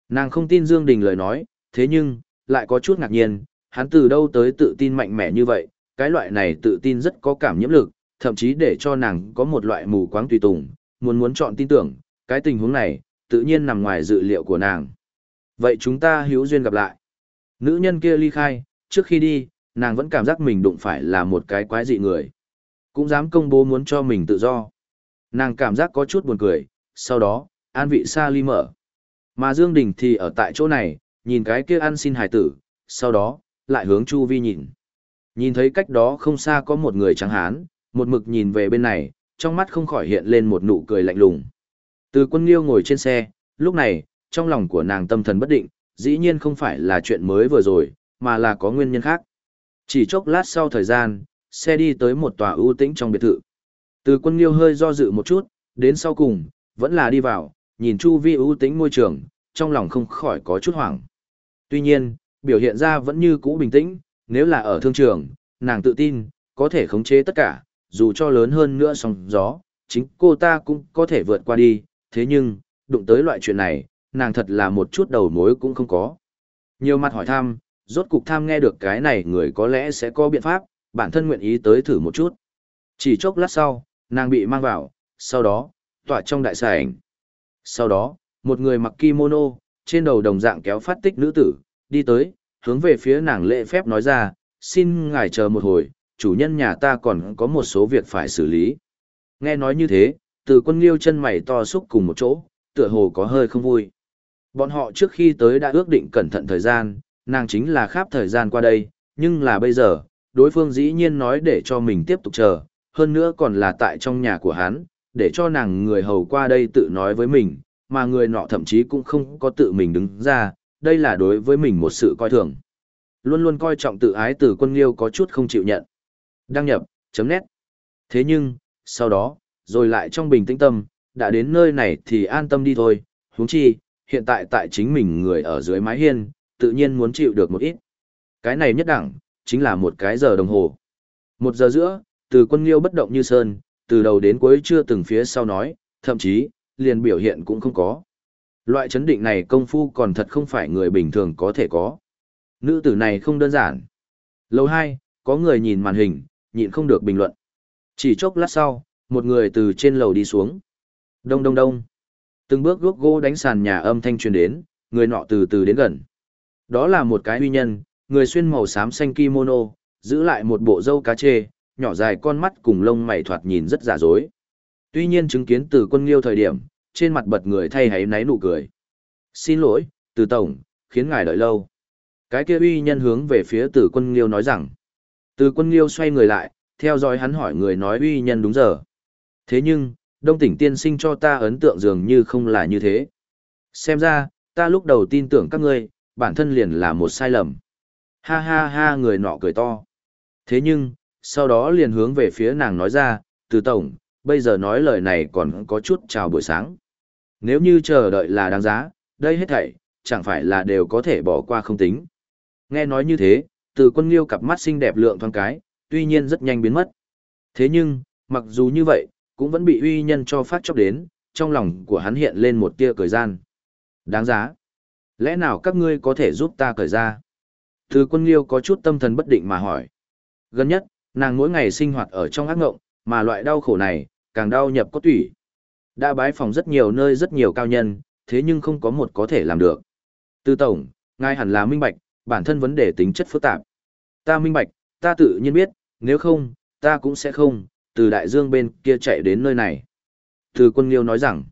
Nàng không tin Dương Đình lời nói, thế nhưng, lại có chút ngạc nhiên, hắn từ đâu tới tự tin mạnh mẽ như vậy, cái loại này tự tin rất có cảm nhiễm lực, thậm chí để cho nàng có một loại mù quáng tùy tùng, muốn muốn chọn tin tưởng, cái tình huống này, tự nhiên nằm ngoài dự liệu của nàng. Vậy chúng ta hữu duyên gặp lại. Nữ nhân kia ly khai, trước khi đi, nàng vẫn cảm giác mình đụng phải là một cái quái dị người. Cũng dám công bố muốn cho mình tự do. Nàng cảm giác có chút buồn cười, sau đó, an vị xa ly mở. Mà Dương Đình thì ở tại chỗ này, nhìn cái kia ăn xin hài tử, sau đó, lại hướng Chu Vi nhìn. Nhìn thấy cách đó không xa có một người trắng hán, một mực nhìn về bên này, trong mắt không khỏi hiện lên một nụ cười lạnh lùng. Từ quân Nghiêu ngồi trên xe, lúc này, trong lòng của nàng tâm thần bất định, dĩ nhiên không phải là chuyện mới vừa rồi, mà là có nguyên nhân khác. Chỉ chốc lát sau thời gian, xe đi tới một tòa ưu tĩnh trong biệt thự. Từ quân Nghiêu hơi do dự một chút, đến sau cùng, vẫn là đi vào, nhìn chu vi ưu tĩnh môi trường, trong lòng không khỏi có chút hoảng. Tuy nhiên, biểu hiện ra vẫn như cũ bình tĩnh, nếu là ở thương trường, nàng tự tin, có thể khống chế tất cả, dù cho lớn hơn nữa sóng gió, chính cô ta cũng có thể vượt qua đi, thế nhưng, đụng tới loại chuyện này, nàng thật là một chút đầu mối cũng không có. Nhiều mặt hỏi thăm, rốt cục tham nghe được cái này người có lẽ sẽ có biện pháp, bản thân nguyện ý tới thử một chút. Chỉ chốc lát sau, nàng bị mang vào, sau đó, tỏa trong đại sảnh. Sau đó, một người mặc kimono, trên đầu đồng dạng kéo phát tích nữ tử, đi tới, hướng về phía nàng lễ phép nói ra, xin ngài chờ một hồi, chủ nhân nhà ta còn có một số việc phải xử lý. Nghe nói như thế, từ quân liêu chân mày to xúc cùng một chỗ, tựa hồ có hơi không vui. Bọn họ trước khi tới đã ước định cẩn thận thời gian, nàng chính là kháp thời gian qua đây, nhưng là bây giờ, đối phương dĩ nhiên nói để cho mình tiếp tục chờ, hơn nữa còn là tại trong nhà của hắn, để cho nàng người hầu qua đây tự nói với mình, mà người nọ thậm chí cũng không có tự mình đứng ra, đây là đối với mình một sự coi thường. Luôn luôn coi trọng tự ái từ quân liêu có chút không chịu nhận. Đăng nhập, chấm nét. Thế nhưng, sau đó, rồi lại trong bình tĩnh tâm, đã đến nơi này thì an tâm đi thôi, huống chi, hiện tại tại chính mình người ở dưới mái hiên, tự nhiên muốn chịu được một ít. Cái này nhất đẳng, chính là một cái giờ đồng hồ. Một giờ giữa, từ quân liêu bất động như sơn, từ đầu đến cuối chưa từng phía sau nói, thậm chí, liền biểu hiện cũng không có. Loại chấn định này công phu còn thật không phải người bình thường có thể có. Nữ tử này không đơn giản. Lầu 2, có người nhìn màn hình, nhịn không được bình luận. Chỉ chốc lát sau, một người từ trên lầu đi xuống. Đông đông đông. Từng bước gốc gỗ đánh sàn nhà âm thanh truyền đến, người nọ từ từ đến gần. Đó là một cái uy nhân, người xuyên màu xám xanh kimono, giữ lại một bộ râu cá chê, nhỏ dài con mắt cùng lông mày thoạt nhìn rất giả dối. Tuy nhiên chứng kiến từ quân liêu thời điểm, trên mặt bật người thay hãy náy nụ cười. Xin lỗi, từ tổng, khiến ngài đợi lâu. Cái kia uy nhân hướng về phía từ quân liêu nói rằng. Từ quân liêu xoay người lại, theo dõi hắn hỏi người nói uy nhân đúng giờ. Thế nhưng, đông tỉnh tiên sinh cho ta ấn tượng dường như không là như thế. Xem ra, ta lúc đầu tin tưởng các ngươi, bản thân liền là một sai lầm. Ha ha ha người nọ cười to. Thế nhưng, sau đó liền hướng về phía nàng nói ra, từ tổng, bây giờ nói lời này còn có chút chào buổi sáng. Nếu như chờ đợi là đáng giá, đây hết thảy, chẳng phải là đều có thể bỏ qua không tính. Nghe nói như thế, từ quân liêu cặp mắt xinh đẹp lượng thoáng cái, tuy nhiên rất nhanh biến mất. Thế nhưng, mặc dù như vậy, cũng vẫn bị uy nhân cho phát chốc đến, trong lòng của hắn hiện lên một tia cười gian. Đáng giá. Lẽ nào các ngươi có thể giúp ta cởi ra? Từ quân liêu có chút tâm thần bất định mà hỏi. Gần nhất, nàng mỗi ngày sinh hoạt ở trong ác ngộng, mà loại đau khổ này, càng đau nhập cốt tủy. Đã bái phòng rất nhiều nơi rất nhiều cao nhân, thế nhưng không có một có thể làm được. Từ tổng, ngài hẳn là minh bạch, bản thân vấn đề tính chất phức tạp. Ta minh bạch, ta tự nhiên biết, nếu không, ta cũng sẽ không, từ đại dương bên kia chạy đến nơi này. Từ quân liêu nói rằng,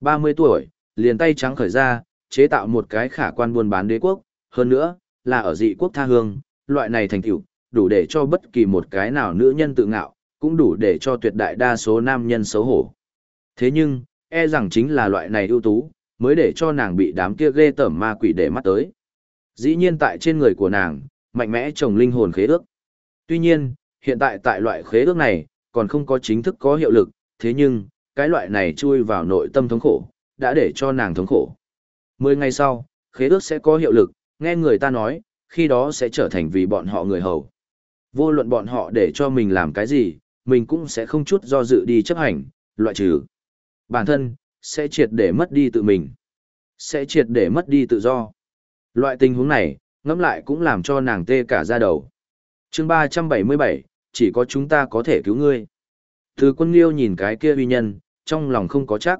30 tuổi, liền tay trắng khởi ra, chế tạo một cái khả quan buôn bán đế quốc, hơn nữa, là ở dị quốc tha hương, loại này thành tựu đủ để cho bất kỳ một cái nào nữ nhân tự ngạo, cũng đủ để cho tuyệt đại đa số nam nhân xấu hổ. Thế nhưng, e rằng chính là loại này ưu tú, mới để cho nàng bị đám kia ghê tởm ma quỷ để mắt tới. Dĩ nhiên tại trên người của nàng, mạnh mẽ trồng linh hồn khế ước. Tuy nhiên, hiện tại tại loại khế ước này, còn không có chính thức có hiệu lực, thế nhưng, cái loại này chui vào nội tâm thống khổ, đã để cho nàng thống khổ. Mười ngày sau, khế ước sẽ có hiệu lực, nghe người ta nói, khi đó sẽ trở thành vì bọn họ người hầu. Vô luận bọn họ để cho mình làm cái gì, mình cũng sẽ không chút do dự đi chấp hành, loại trừ. Bản thân, sẽ triệt để mất đi tự mình. Sẽ triệt để mất đi tự do. Loại tình huống này, ngẫm lại cũng làm cho nàng tê cả da đầu. chương 377, chỉ có chúng ta có thể cứu ngươi. Từ quân liêu nhìn cái kia uy nhân, trong lòng không có chắc.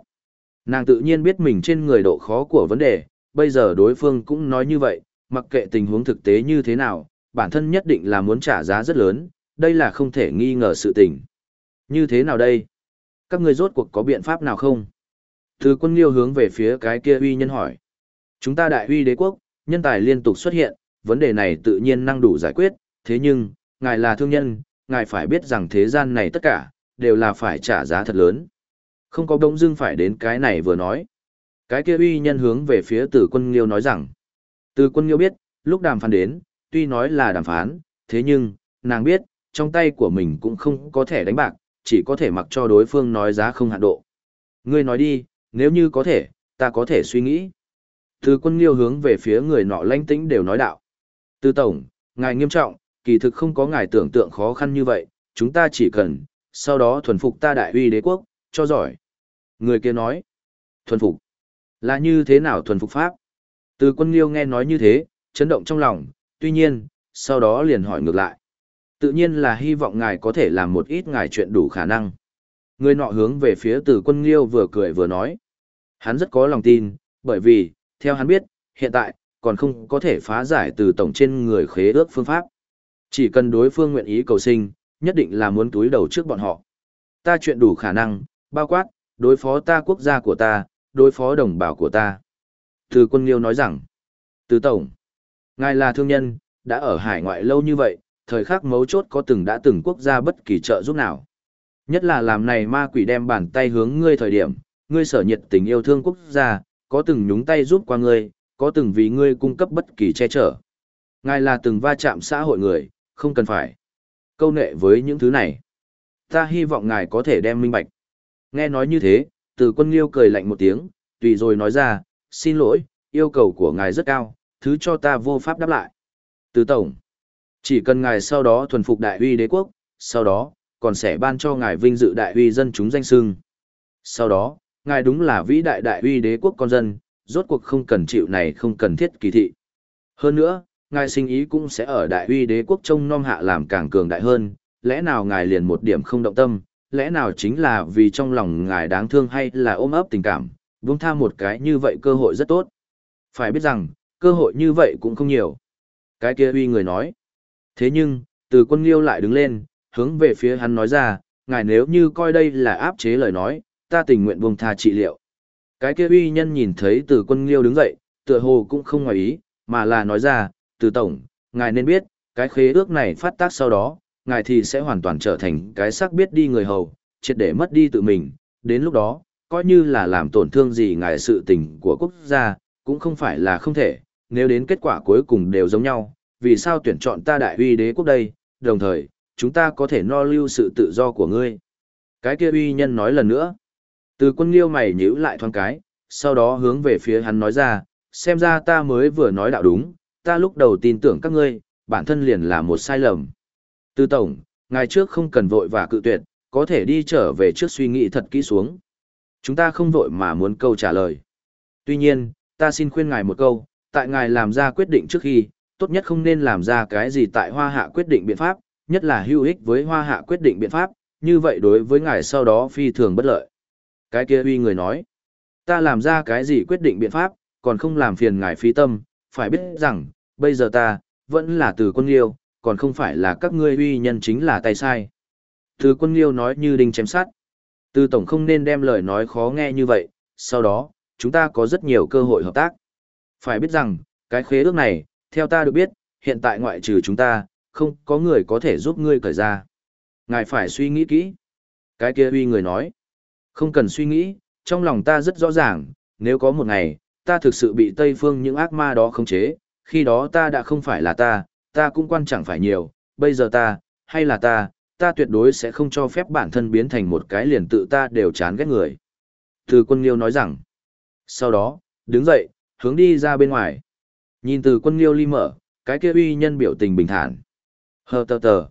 Nàng tự nhiên biết mình trên người độ khó của vấn đề, bây giờ đối phương cũng nói như vậy, mặc kệ tình huống thực tế như thế nào, bản thân nhất định là muốn trả giá rất lớn, đây là không thể nghi ngờ sự tình. Như thế nào đây? Các người rốt cuộc có biện pháp nào không? Thứ quân liêu hướng về phía cái kia uy nhân hỏi. Chúng ta đại uy đế quốc, nhân tài liên tục xuất hiện, vấn đề này tự nhiên năng đủ giải quyết, thế nhưng, ngài là thương nhân, ngài phải biết rằng thế gian này tất cả, đều là phải trả giá thật lớn. Không có bỗng dưng phải đến cái này vừa nói. Cái kia uy nhân hướng về phía tử quân liêu nói rằng, tử quân liêu biết, lúc đàm phán đến, tuy nói là đàm phán, thế nhưng, nàng biết, trong tay của mình cũng không có thể đánh bạc, chỉ có thể mặc cho đối phương nói giá không hạn độ. Ngươi nói đi, nếu như có thể, ta có thể suy nghĩ. Từ quân liêu hướng về phía người nọ lãnh tĩnh đều nói đạo. Từ tổng, ngài nghiêm trọng, kỳ thực không có ngài tưởng tượng khó khăn như vậy, chúng ta chỉ cần, sau đó thuần phục ta đại uy đế quốc, cho giỏi. Người kia nói, thuần phục, là như thế nào thuần phục pháp? Từ quân liêu nghe nói như thế, chấn động trong lòng, tuy nhiên, sau đó liền hỏi ngược lại. Tự nhiên là hy vọng ngài có thể làm một ít ngài chuyện đủ khả năng. Người nọ hướng về phía từ quân liêu vừa cười vừa nói. Hắn rất có lòng tin, bởi vì, theo hắn biết, hiện tại, còn không có thể phá giải từ tổng trên người khế ước phương pháp. Chỉ cần đối phương nguyện ý cầu sinh, nhất định là muốn túi đầu trước bọn họ. Ta chuyện đủ khả năng, bao quát, đối phó ta quốc gia của ta, đối phó đồng bào của ta. Từ quân liêu nói rằng, từ tổng, ngài là thương nhân, đã ở hải ngoại lâu như vậy, thời khắc mấu chốt có từng đã từng quốc gia bất kỳ trợ giúp nào. Nhất là làm này ma quỷ đem bàn tay hướng ngươi thời điểm, ngươi sở nhiệt tình yêu thương quốc gia, có từng nhúng tay giúp qua ngươi, có từng vì ngươi cung cấp bất kỳ che chở. Ngài là từng va chạm xã hội người, không cần phải. Câu nệ với những thứ này. Ta hy vọng ngài có thể đem minh bạch. Nghe nói như thế, từ quân liêu cười lạnh một tiếng, tùy rồi nói ra, xin lỗi, yêu cầu của ngài rất cao, thứ cho ta vô pháp đáp lại. tứ tổng, chỉ cần ngài sau đó thuần phục đại uy đế quốc, sau đó, còn sẽ ban cho ngài vinh dự đại uy dân chúng danh sưng. Sau đó, ngài đúng là vĩ đại đại uy đế quốc con dân, rốt cuộc không cần chịu này không cần thiết kỳ thị. Hơn nữa, ngài sinh ý cũng sẽ ở đại uy đế quốc trông nom hạ làm càng cường đại hơn, lẽ nào ngài liền một điểm không động tâm, lẽ nào chính là vì trong lòng ngài đáng thương hay là ôm ấp tình cảm, buông tha một cái như vậy cơ hội rất tốt. Phải biết rằng, cơ hội như vậy cũng không nhiều. Cái kia uy người nói. Thế nhưng, từ quân liêu lại đứng lên, hướng về phía hắn nói ra, ngài nếu như coi đây là áp chế lời nói, ta tình nguyện buông tha trị liệu. Cái kia uy nhân nhìn thấy từ quân liêu đứng dậy, tựa hồ cũng không ngoài ý, mà là nói ra, từ tổng, ngài nên biết, cái khế ước này phát tác sau đó, ngài thì sẽ hoàn toàn trở thành cái xác biết đi người hầu, triệt để mất đi tự mình, đến lúc đó, coi như là làm tổn thương gì ngài sự tình của quốc gia, cũng không phải là không thể, nếu đến kết quả cuối cùng đều giống nhau, vì sao tuyển chọn ta đại uy đế quốc đây, đồng thời, chúng ta có thể no lưu sự tự do của ngươi. Cái kia uy nhân nói lần nữa. Từ quân liêu mày nhíu lại thoáng cái, sau đó hướng về phía hắn nói ra, xem ra ta mới vừa nói đạo đúng, ta lúc đầu tin tưởng các ngươi, bản thân liền là một sai lầm. Từ tổng, ngày trước không cần vội và cự tuyệt, có thể đi trở về trước suy nghĩ thật kỹ xuống. Chúng ta không vội mà muốn câu trả lời. Tuy nhiên, ta xin khuyên ngài một câu, tại ngài làm ra quyết định trước khi, tốt nhất không nên làm ra cái gì tại hoa hạ quyết định biện pháp, nhất là hữu ích với hoa hạ quyết định biện pháp, như vậy đối với ngài sau đó phi thường bất lợi. Cái kia uy người nói, ta làm ra cái gì quyết định biện pháp, còn không làm phiền ngài phí tâm, phải biết rằng, bây giờ ta, vẫn là từ quân liêu, còn không phải là các ngươi uy nhân chính là tay sai. Từ quân liêu nói như đinh chém sát. Từ tổng không nên đem lời nói khó nghe như vậy, sau đó, chúng ta có rất nhiều cơ hội hợp tác. Phải biết rằng, cái khế ước này, theo ta được biết, hiện tại ngoại trừ chúng ta, không có người có thể giúp ngươi cởi ra. Ngài phải suy nghĩ kỹ. Cái kia uy người nói. Không cần suy nghĩ, trong lòng ta rất rõ ràng, nếu có một ngày, ta thực sự bị Tây Phương những ác ma đó khống chế, khi đó ta đã không phải là ta, ta cũng quan chẳng phải nhiều, bây giờ ta, hay là ta, ta tuyệt đối sẽ không cho phép bản thân biến thành một cái liền tự ta đều chán ghét người. Từ quân liêu nói rằng, sau đó, đứng dậy, hướng đi ra bên ngoài. Nhìn từ quân liêu ly mở, cái kia uy nhân biểu tình bình thản. Hờ tờ tờ.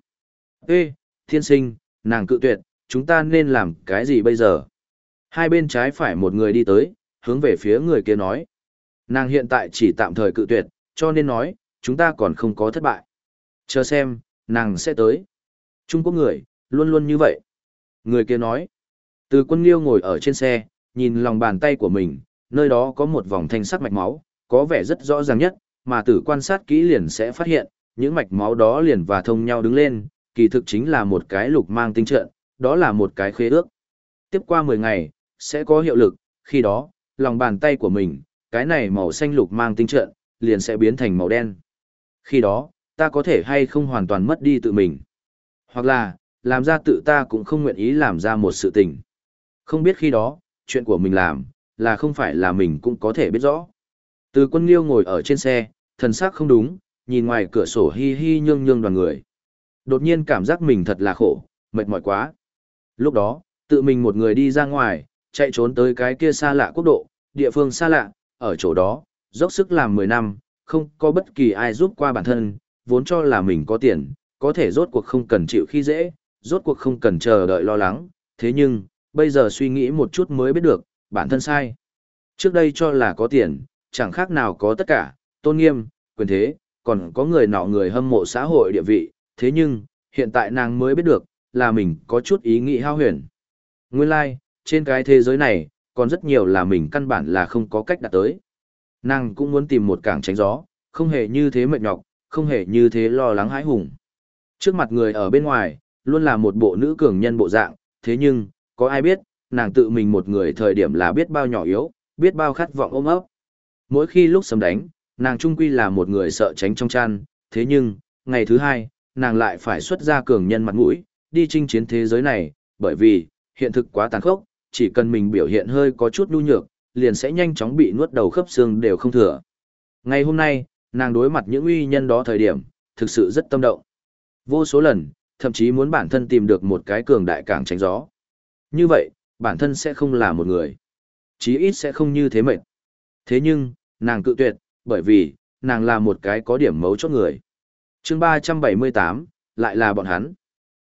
Ê, thiên sinh, nàng cự tuyệt, chúng ta nên làm cái gì bây giờ? Hai bên trái phải một người đi tới, hướng về phía người kia nói. Nàng hiện tại chỉ tạm thời cự tuyệt, cho nên nói, chúng ta còn không có thất bại. Chờ xem, nàng sẽ tới. Trung Quốc người, luôn luôn như vậy. Người kia nói. Từ quân liêu ngồi ở trên xe, nhìn lòng bàn tay của mình, nơi đó có một vòng thanh sắc mạch máu, có vẻ rất rõ ràng nhất, mà tử quan sát kỹ liền sẽ phát hiện, những mạch máu đó liền và thông nhau đứng lên, kỳ thực chính là một cái lục mang tinh trận, đó là một cái khế ước. Tiếp qua 10 ngày, sẽ có hiệu lực, khi đó, lòng bàn tay của mình, cái này màu xanh lục mang tinh trận, liền sẽ biến thành màu đen. Khi đó, ta có thể hay không hoàn toàn mất đi tự mình. Hoặc là, làm ra tự ta cũng không nguyện ý làm ra một sự tình. Không biết khi đó, chuyện của mình làm, là không phải là mình cũng có thể biết rõ. Từ quân liêu ngồi ở trên xe, thần sắc không đúng, nhìn ngoài cửa sổ hi hi nhương nhương đoàn người. Đột nhiên cảm giác mình thật là khổ, mệt mỏi quá. Lúc đó, tự mình một người đi ra ngoài, chạy trốn tới cái kia xa lạ quốc độ, địa phương xa lạ, ở chỗ đó, dốc sức làm 10 năm, không có bất kỳ ai giúp qua bản thân, vốn cho là mình có tiền, có thể rốt cuộc không cần chịu khi dễ, rốt cuộc không cần chờ đợi lo lắng, thế nhưng, bây giờ suy nghĩ một chút mới biết được, bản thân sai. Trước đây cho là có tiền, chẳng khác nào có tất cả, tôn nghiêm, quyền thế, còn có người nọ người hâm mộ xã hội địa vị, thế nhưng, hiện tại nàng mới biết được, là mình có chút ý nghĩ hao huyền. Nguyên lai, like, trên cái thế giới này, còn rất nhiều là mình căn bản là không có cách đạt tới. Nàng cũng muốn tìm một cảng tránh gió, không hề như thế mệt nhọc, không hề như thế lo lắng hãi hùng. Trước mặt người ở bên ngoài, luôn là một bộ nữ cường nhân bộ dạng, thế nhưng, có ai biết, nàng tự mình một người thời điểm là biết bao nhỏ yếu, biết bao khát vọng ôm ấp. Mỗi khi lúc sấm đánh, nàng trung quy là một người sợ tránh trong chăn, thế nhưng, ngày thứ hai, nàng lại phải xuất ra cường nhân mặt mũi, đi chinh chiến thế giới này, bởi vì, hiện thực quá tàn khốc, chỉ cần mình biểu hiện hơi có chút nhu nhược, liền sẽ nhanh chóng bị nuốt đầu khớp xương đều không thừa. Ngày hôm nay, nàng đối mặt những uy nhân đó thời điểm, thực sự rất tâm động. Vô số lần, thậm chí muốn bản thân tìm được một cái cường đại cảng tránh gió. Như vậy, bản thân sẽ không là một người. Chí ít sẽ không như thế mệt. Thế nhưng, nàng cự tuyệt, bởi vì, nàng là một cái có điểm mấu chốt người. chương 378, lại là bọn hắn.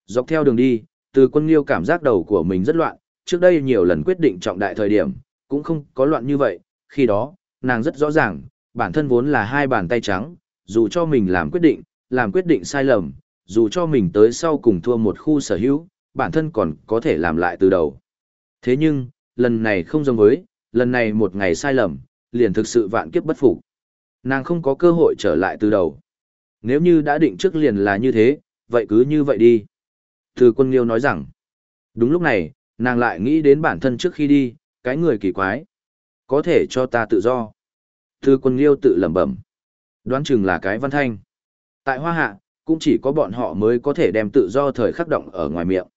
Dọc theo đường đi, từ quân liêu cảm giác đầu của mình rất loạn, trước đây nhiều lần quyết định trọng đại thời điểm, cũng không có loạn như vậy, khi đó, nàng rất rõ ràng, bản thân vốn là hai bàn tay trắng, dù cho mình làm quyết định, làm quyết định sai lầm, dù cho mình tới sau cùng thua một khu sở hữu, bản thân còn có thể làm lại từ đầu. Thế nhưng, lần này không giống với, lần này một ngày sai lầm, liền thực sự vạn kiếp bất phục. Nàng không có cơ hội trở lại từ đầu. Nếu như đã định trước liền là như thế, vậy cứ như vậy đi. Từ quân liêu nói rằng, đúng lúc này, nàng lại nghĩ đến bản thân trước khi đi, cái người kỳ quái. Có thể cho ta tự do. Từ quân liêu tự lẩm bẩm. Đoán chừng là cái văn thanh. Tại hoa hạ, cũng chỉ có bọn họ mới có thể đem tự do thời khắc động ở ngoài miệng.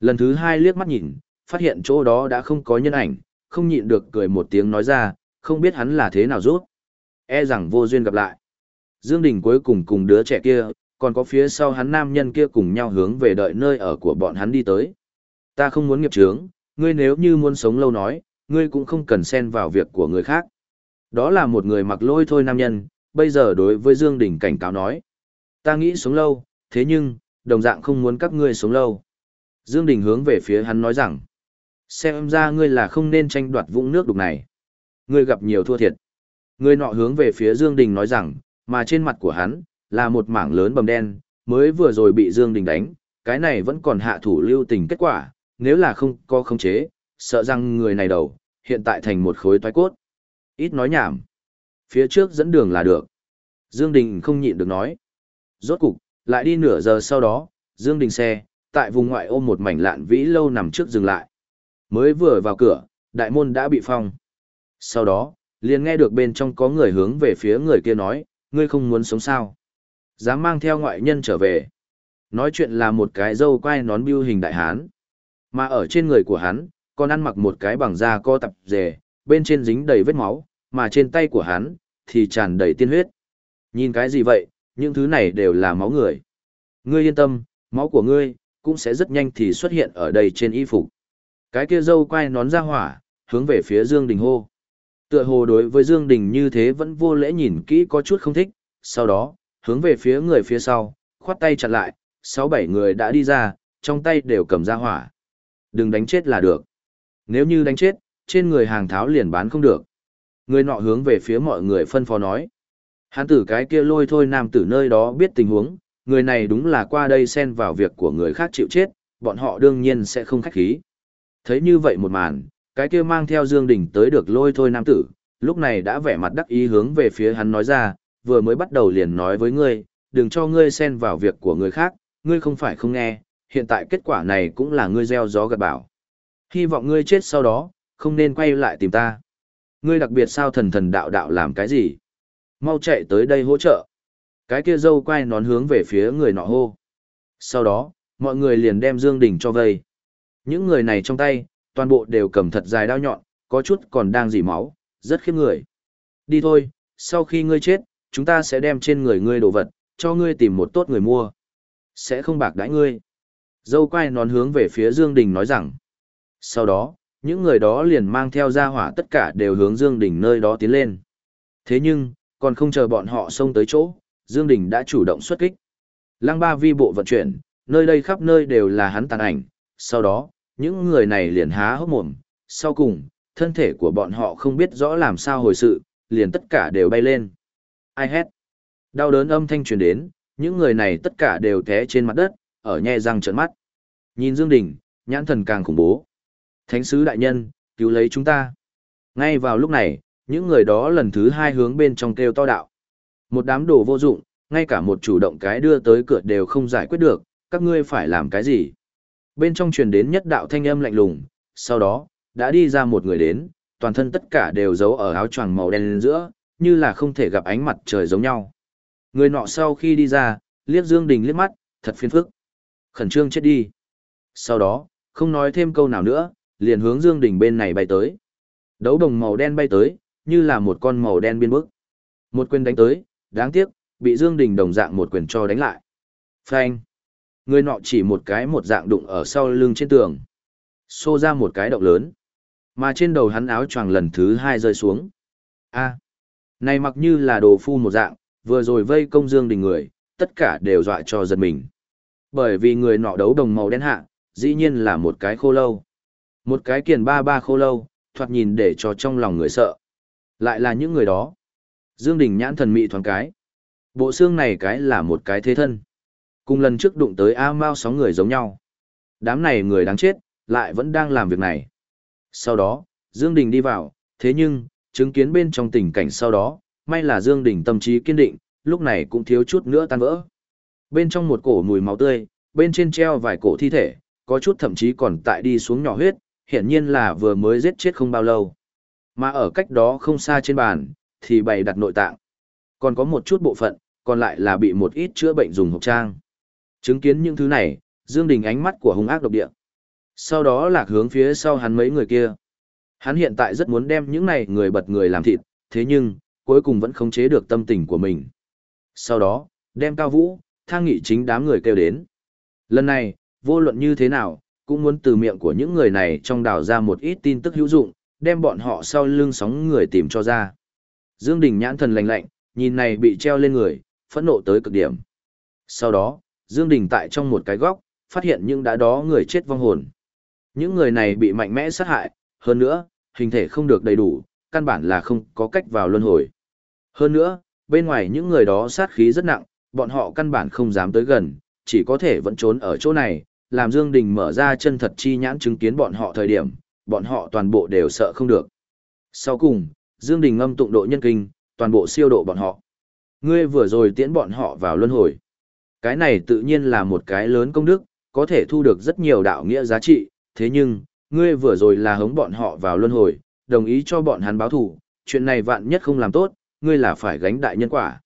Lần thứ hai liếc mắt nhìn, phát hiện chỗ đó đã không có nhân ảnh, không nhịn được cười một tiếng nói ra, không biết hắn là thế nào rút. E rằng vô duyên gặp lại. Dương Đình cuối cùng cùng đứa trẻ kia, còn có phía sau hắn nam nhân kia cùng nhau hướng về đợi nơi ở của bọn hắn đi tới. Ta không muốn nghiệp trướng, ngươi nếu như muốn sống lâu nói, ngươi cũng không cần xen vào việc của người khác. Đó là một người mặc lôi thôi nam nhân, bây giờ đối với Dương Đình cảnh cáo nói. Ta nghĩ sống lâu, thế nhưng, đồng dạng không muốn các ngươi sống lâu. Dương Đình hướng về phía hắn nói rằng, xem ra ngươi là không nên tranh đoạt vũng nước đục này. Ngươi gặp nhiều thua thiệt. Ngươi nọ hướng về phía Dương Đình nói rằng, mà trên mặt của hắn, là một mảng lớn bầm đen, mới vừa rồi bị Dương Đình đánh, cái này vẫn còn hạ thủ lưu tình kết quả, nếu là không có khống chế, sợ rằng người này đầu, hiện tại thành một khối toái cốt. Ít nói nhảm. Phía trước dẫn đường là được. Dương Đình không nhịn được nói. Rốt cục, lại đi nửa giờ sau đó, Dương Đình xe, tại vùng ngoại ô một mảnh lạn vĩ lâu nằm trước dừng lại. Mới vừa vào cửa, đại môn đã bị phong. Sau đó, liền nghe được bên trong có người hướng về phía người kia nói, ngươi không muốn sống sao. Dám mang theo ngoại nhân trở về. Nói chuyện là một cái dâu quai nón biêu hình đại hán. Mà ở trên người của hắn, còn ăn mặc một cái bằng da co tập dề, bên trên dính đầy vết máu, mà trên tay của hắn, thì tràn đầy tiên huyết. Nhìn cái gì vậy, những thứ này đều là máu người. Ngươi yên tâm, máu của ngươi, cũng sẽ rất nhanh thì xuất hiện ở đây trên y phục. Cái kia dâu quay nón ra hỏa, hướng về phía Dương Đình hô. Tựa hồ đối với Dương Đình như thế vẫn vô lễ nhìn kỹ có chút không thích, sau đó, hướng về phía người phía sau, khoát tay chặn lại, sáu bảy người đã đi ra, trong tay đều cầm ra hỏa. Đừng đánh chết là được. Nếu như đánh chết, trên người hàng tháo liền bán không được. Người nọ hướng về phía mọi người phân phó nói. Hắn tử cái kia lôi thôi nam tử nơi đó biết tình huống, người này đúng là qua đây xen vào việc của người khác chịu chết, bọn họ đương nhiên sẽ không khách khí. Thấy như vậy một màn, cái kia mang theo Dương Đình tới được lôi thôi nam tử, lúc này đã vẻ mặt đắc ý hướng về phía hắn nói ra, vừa mới bắt đầu liền nói với ngươi, đừng cho ngươi xen vào việc của người khác, ngươi không phải không nghe, hiện tại kết quả này cũng là ngươi gieo gió gặt bảo. Hy vọng ngươi chết sau đó, không nên quay lại tìm ta. Ngươi đặc biệt sao thần thần đạo đạo làm cái gì? Mau chạy tới đây hỗ trợ. Cái kia dâu quay nón hướng về phía người nọ hô. Sau đó, mọi người liền đem Dương Đình cho vây. Những người này trong tay, toàn bộ đều cầm thật dài đao nhọn, có chút còn đang dỉ máu, rất khiếp người. Đi thôi, sau khi ngươi chết, chúng ta sẽ đem trên người ngươi đồ vật, cho ngươi tìm một tốt người mua. Sẽ không bạc đãi ngươi. Dâu quay nón hướng về phía Dương Đình nói rằng. Sau đó, những người đó liền mang theo gia hỏa tất cả đều hướng Dương Đình nơi đó tiến lên. Thế nhưng, còn không chờ bọn họ xông tới chỗ, Dương Đình đã chủ động xuất kích. Lăng ba vi bộ vận chuyển, nơi đây khắp nơi đều là hắn tàn ảnh, sau đó, những người này liền há hốc mồm, sau cùng, thân thể của bọn họ không biết rõ làm sao hồi sự, liền tất cả đều bay lên. Ai hét? Đau đớn âm thanh truyền đến, những người này tất cả đều té trên mặt đất, ở nhe răng trợn mắt. Nhìn Dương Đình, nhãn thần càng khủng bố. Thánh sứ đại nhân, cứu lấy chúng ta. Ngay vào lúc này, những người đó lần thứ hai hướng bên trong kêu to đạo. Một đám đồ vô dụng, ngay cả một chủ động cái đưa tới cửa đều không giải quyết được, các ngươi phải làm cái gì? Bên trong truyền đến nhất đạo thanh âm lạnh lùng, sau đó, đã đi ra một người đến, toàn thân tất cả đều giấu ở áo choàng màu đen giữa, như là không thể gặp ánh mặt trời giống nhau. Người nọ sau khi đi ra, liếc Dương Đình liếc mắt, thật phiền phức. Khẩn trương chết đi. Sau đó, không nói thêm câu nào nữa, liền hướng Dương Đình bên này bay tới. Đấu đồng màu đen bay tới, như là một con màu đen biên bức. Một quyền đánh tới, đáng tiếc, bị Dương Đình đồng dạng một quyền cho đánh lại. Phanh. Người nọ chỉ một cái một dạng đụng ở sau lưng trên tường. Xô ra một cái động lớn. Mà trên đầu hắn áo choàng lần thứ hai rơi xuống. a này mặc như là đồ phu một dạng, vừa rồi vây công Dương Đình người, tất cả đều dọa cho giật mình. Bởi vì người nọ đấu đồng màu đen hạ, dĩ nhiên là một cái khô lâu. Một cái kiền ba ba khô lâu, thoạt nhìn để cho trong lòng người sợ. Lại là những người đó. Dương Đình nhãn thần mị thoáng cái. Bộ xương này cái là một cái thế thân. Cùng lần trước đụng tới A Mao sáu người giống nhau. Đám này người đáng chết, lại vẫn đang làm việc này. Sau đó, Dương Đình đi vào, thế nhưng, chứng kiến bên trong tình cảnh sau đó, may là Dương Đình tâm trí kiên định, lúc này cũng thiếu chút nữa tan vỡ. Bên trong một cổ mùi máu tươi, bên trên treo vài cổ thi thể, có chút thậm chí còn tại đi xuống nhỏ huyết, hiện nhiên là vừa mới giết chết không bao lâu. Mà ở cách đó không xa trên bàn, thì bày đặt nội tạng. Còn có một chút bộ phận, còn lại là bị một ít chữa bệnh dùng hộp trang. Chứng kiến những thứ này, Dương Đình ánh mắt của hung ác độc địa. Sau đó lạc hướng phía sau hắn mấy người kia. Hắn hiện tại rất muốn đem những này người bật người làm thịt, thế nhưng, cuối cùng vẫn không chế được tâm tình của mình. Sau đó, đem Cao Vũ, thang nghị chính đám người kêu đến. Lần này, vô luận như thế nào, cũng muốn từ miệng của những người này trong đào ra một ít tin tức hữu dụng, đem bọn họ sau lưng sóng người tìm cho ra. Dương Đình nhãn thần lạnh lạnh, nhìn này bị treo lên người, phẫn nộ tới cực điểm. Sau đó, Dương Đình tại trong một cái góc, phát hiện những đã đó người chết vong hồn. Những người này bị mạnh mẽ sát hại, hơn nữa, hình thể không được đầy đủ, căn bản là không có cách vào luân hồi. Hơn nữa, bên ngoài những người đó sát khí rất nặng, bọn họ căn bản không dám tới gần, chỉ có thể vẫn trốn ở chỗ này, làm Dương Đình mở ra chân thật chi nhãn chứng kiến bọn họ thời điểm, bọn họ toàn bộ đều sợ không được. Sau cùng, Dương Đình ngâm tụng độ nhân kinh, toàn bộ siêu độ bọn họ. Ngươi vừa rồi tiễn bọn họ vào luân hồi. Cái này tự nhiên là một cái lớn công đức, có thể thu được rất nhiều đạo nghĩa giá trị, thế nhưng, ngươi vừa rồi là hống bọn họ vào luân hồi, đồng ý cho bọn hắn báo thù, chuyện này vạn nhất không làm tốt, ngươi là phải gánh đại nhân quả.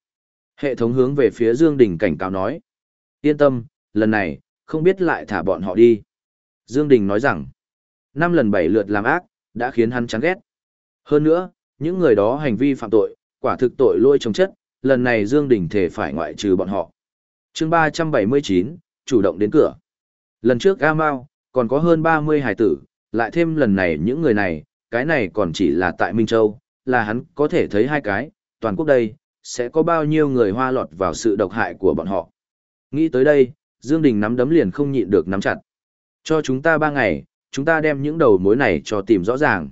Hệ thống hướng về phía Dương Đình cảnh cáo nói. Yên tâm, lần này, không biết lại thả bọn họ đi. Dương Đình nói rằng, năm lần bảy lượt làm ác, đã khiến hắn chán ghét. Hơn nữa, những người đó hành vi phạm tội, quả thực tội lỗi trong chất, lần này Dương Đình thể phải ngoại trừ bọn họ. Chương 379, chủ động đến cửa. Lần trước A Mao, còn có hơn 30 hải tử, lại thêm lần này những người này, cái này còn chỉ là tại Minh Châu, là hắn có thể thấy hai cái, toàn quốc đây, sẽ có bao nhiêu người hoa lọt vào sự độc hại của bọn họ. Nghĩ tới đây, Dương Đình nắm đấm liền không nhịn được nắm chặt. Cho chúng ta ba ngày, chúng ta đem những đầu mối này cho tìm rõ ràng.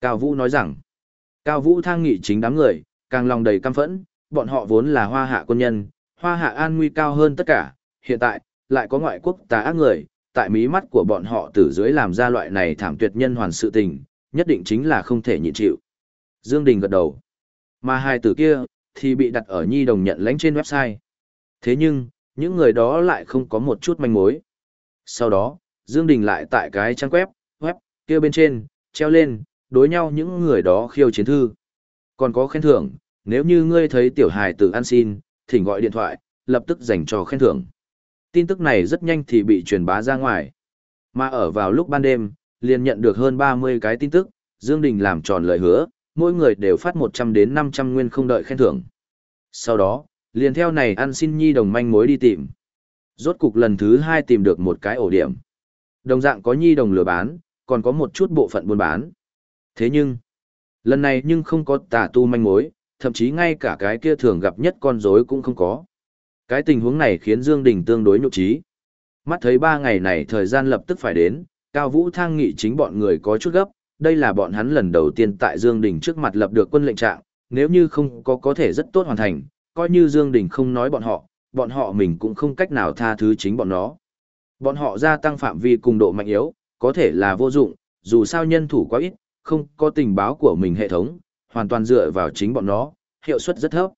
Cao Vũ nói rằng, Cao Vũ thang nghị chính đám người, càng lòng đầy căm phẫn, bọn họ vốn là hoa hạ quân nhân, hoa hạ an nguy cao hơn tất cả, hiện tại, lại có ngoại quốc tà ác người, tại mí mắt của bọn họ từ dưới làm ra loại này thảm tuyệt nhân hoàn sự tình, nhất định chính là không thể nhịn chịu. Dương Đình gật đầu. Mà hai tử kia, thì bị đặt ở nhi đồng nhận lãnh trên website. Thế nhưng, những người đó lại không có một chút manh mối. Sau đó, Dương Đình lại tại cái trang web, web, kia bên trên, treo lên, đối nhau những người đó khiêu chiến thư. Còn có khen thưởng, nếu như ngươi thấy tiểu hài tử ăn xin, thỉnh gọi điện thoại, lập tức dành cho khen thưởng. Tin tức này rất nhanh thì bị truyền bá ra ngoài. Mà ở vào lúc ban đêm, liền nhận được hơn 30 cái tin tức, Dương Đình làm tròn lời hứa, mỗi người đều phát 100 đến 500 nguyên không đợi khen thưởng. Sau đó, liền theo này ăn xin nhi đồng manh mối đi tìm. Rốt cục lần thứ hai tìm được một cái ổ điểm. Đồng dạng có nhi đồng lừa bán, còn có một chút bộ phận buôn bán. Thế nhưng, lần này nhưng không có tà tu manh mối, thậm chí ngay cả cái kia thường gặp nhất con rối cũng không có. Cái tình huống này khiến Dương Đình tương đối nhục trí. Mắt thấy ba ngày này thời gian lập tức phải đến, Cao Vũ thang nghị chính bọn người có chút gấp, đây là bọn hắn lần đầu tiên tại Dương Đình trước mặt lập được quân lệnh trạng, nếu như không có có thể rất tốt hoàn thành, coi như Dương Đình không nói bọn họ, bọn họ mình cũng không cách nào tha thứ chính bọn nó. Bọn họ gia tăng phạm vi cùng độ mạnh yếu, có thể là vô dụng, dù sao nhân thủ quá ít, không có tình báo của mình hệ thống, hoàn toàn dựa vào chính bọn nó, hiệu suất rất thấp.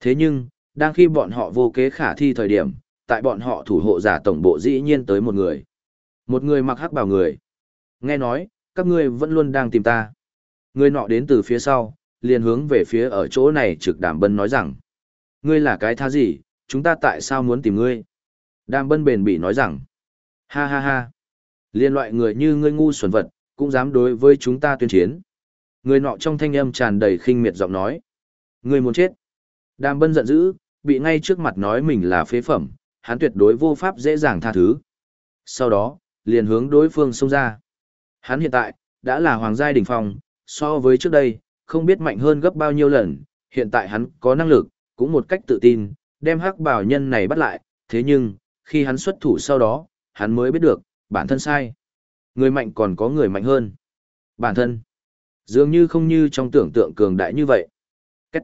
Thế nhưng, đang khi bọn họ vô kế khả thi thời điểm, tại bọn họ thủ hộ giả tổng bộ dĩ nhiên tới một người. Một người mặc hắc bào người. Nghe nói, các ngươi vẫn luôn đang tìm ta. Người nọ đến từ phía sau, liền hướng về phía ở chỗ này trực đàm bân nói rằng. Ngươi là cái tha gì, chúng ta tại sao muốn tìm ngươi? Đàm bân bền bỉ nói rằng. Ha ha ha. Liên loại người như ngươi ngu xuẩn vật, cũng dám đối với chúng ta tuyên chiến. Người nọ trong thanh âm tràn đầy khinh miệt giọng nói. Ngươi muốn chết. Đàm bân giận dữ, bị ngay trước mặt nói mình là phế phẩm, hắn tuyệt đối vô pháp dễ dàng tha thứ. Sau đó, liền hướng đối phương xông ra. Hắn hiện tại, đã là hoàng giai đỉnh phong, so với trước đây, không biết mạnh hơn gấp bao nhiêu lần, hiện tại hắn có năng lực, cũng một cách tự tin, đem hắc bảo nhân này bắt lại, thế nhưng, khi hắn xuất thủ sau đó, hắn mới biết được, bản thân sai. Người mạnh còn có người mạnh hơn. Bản thân, dường như không như trong tưởng tượng cường đại như vậy. Cách,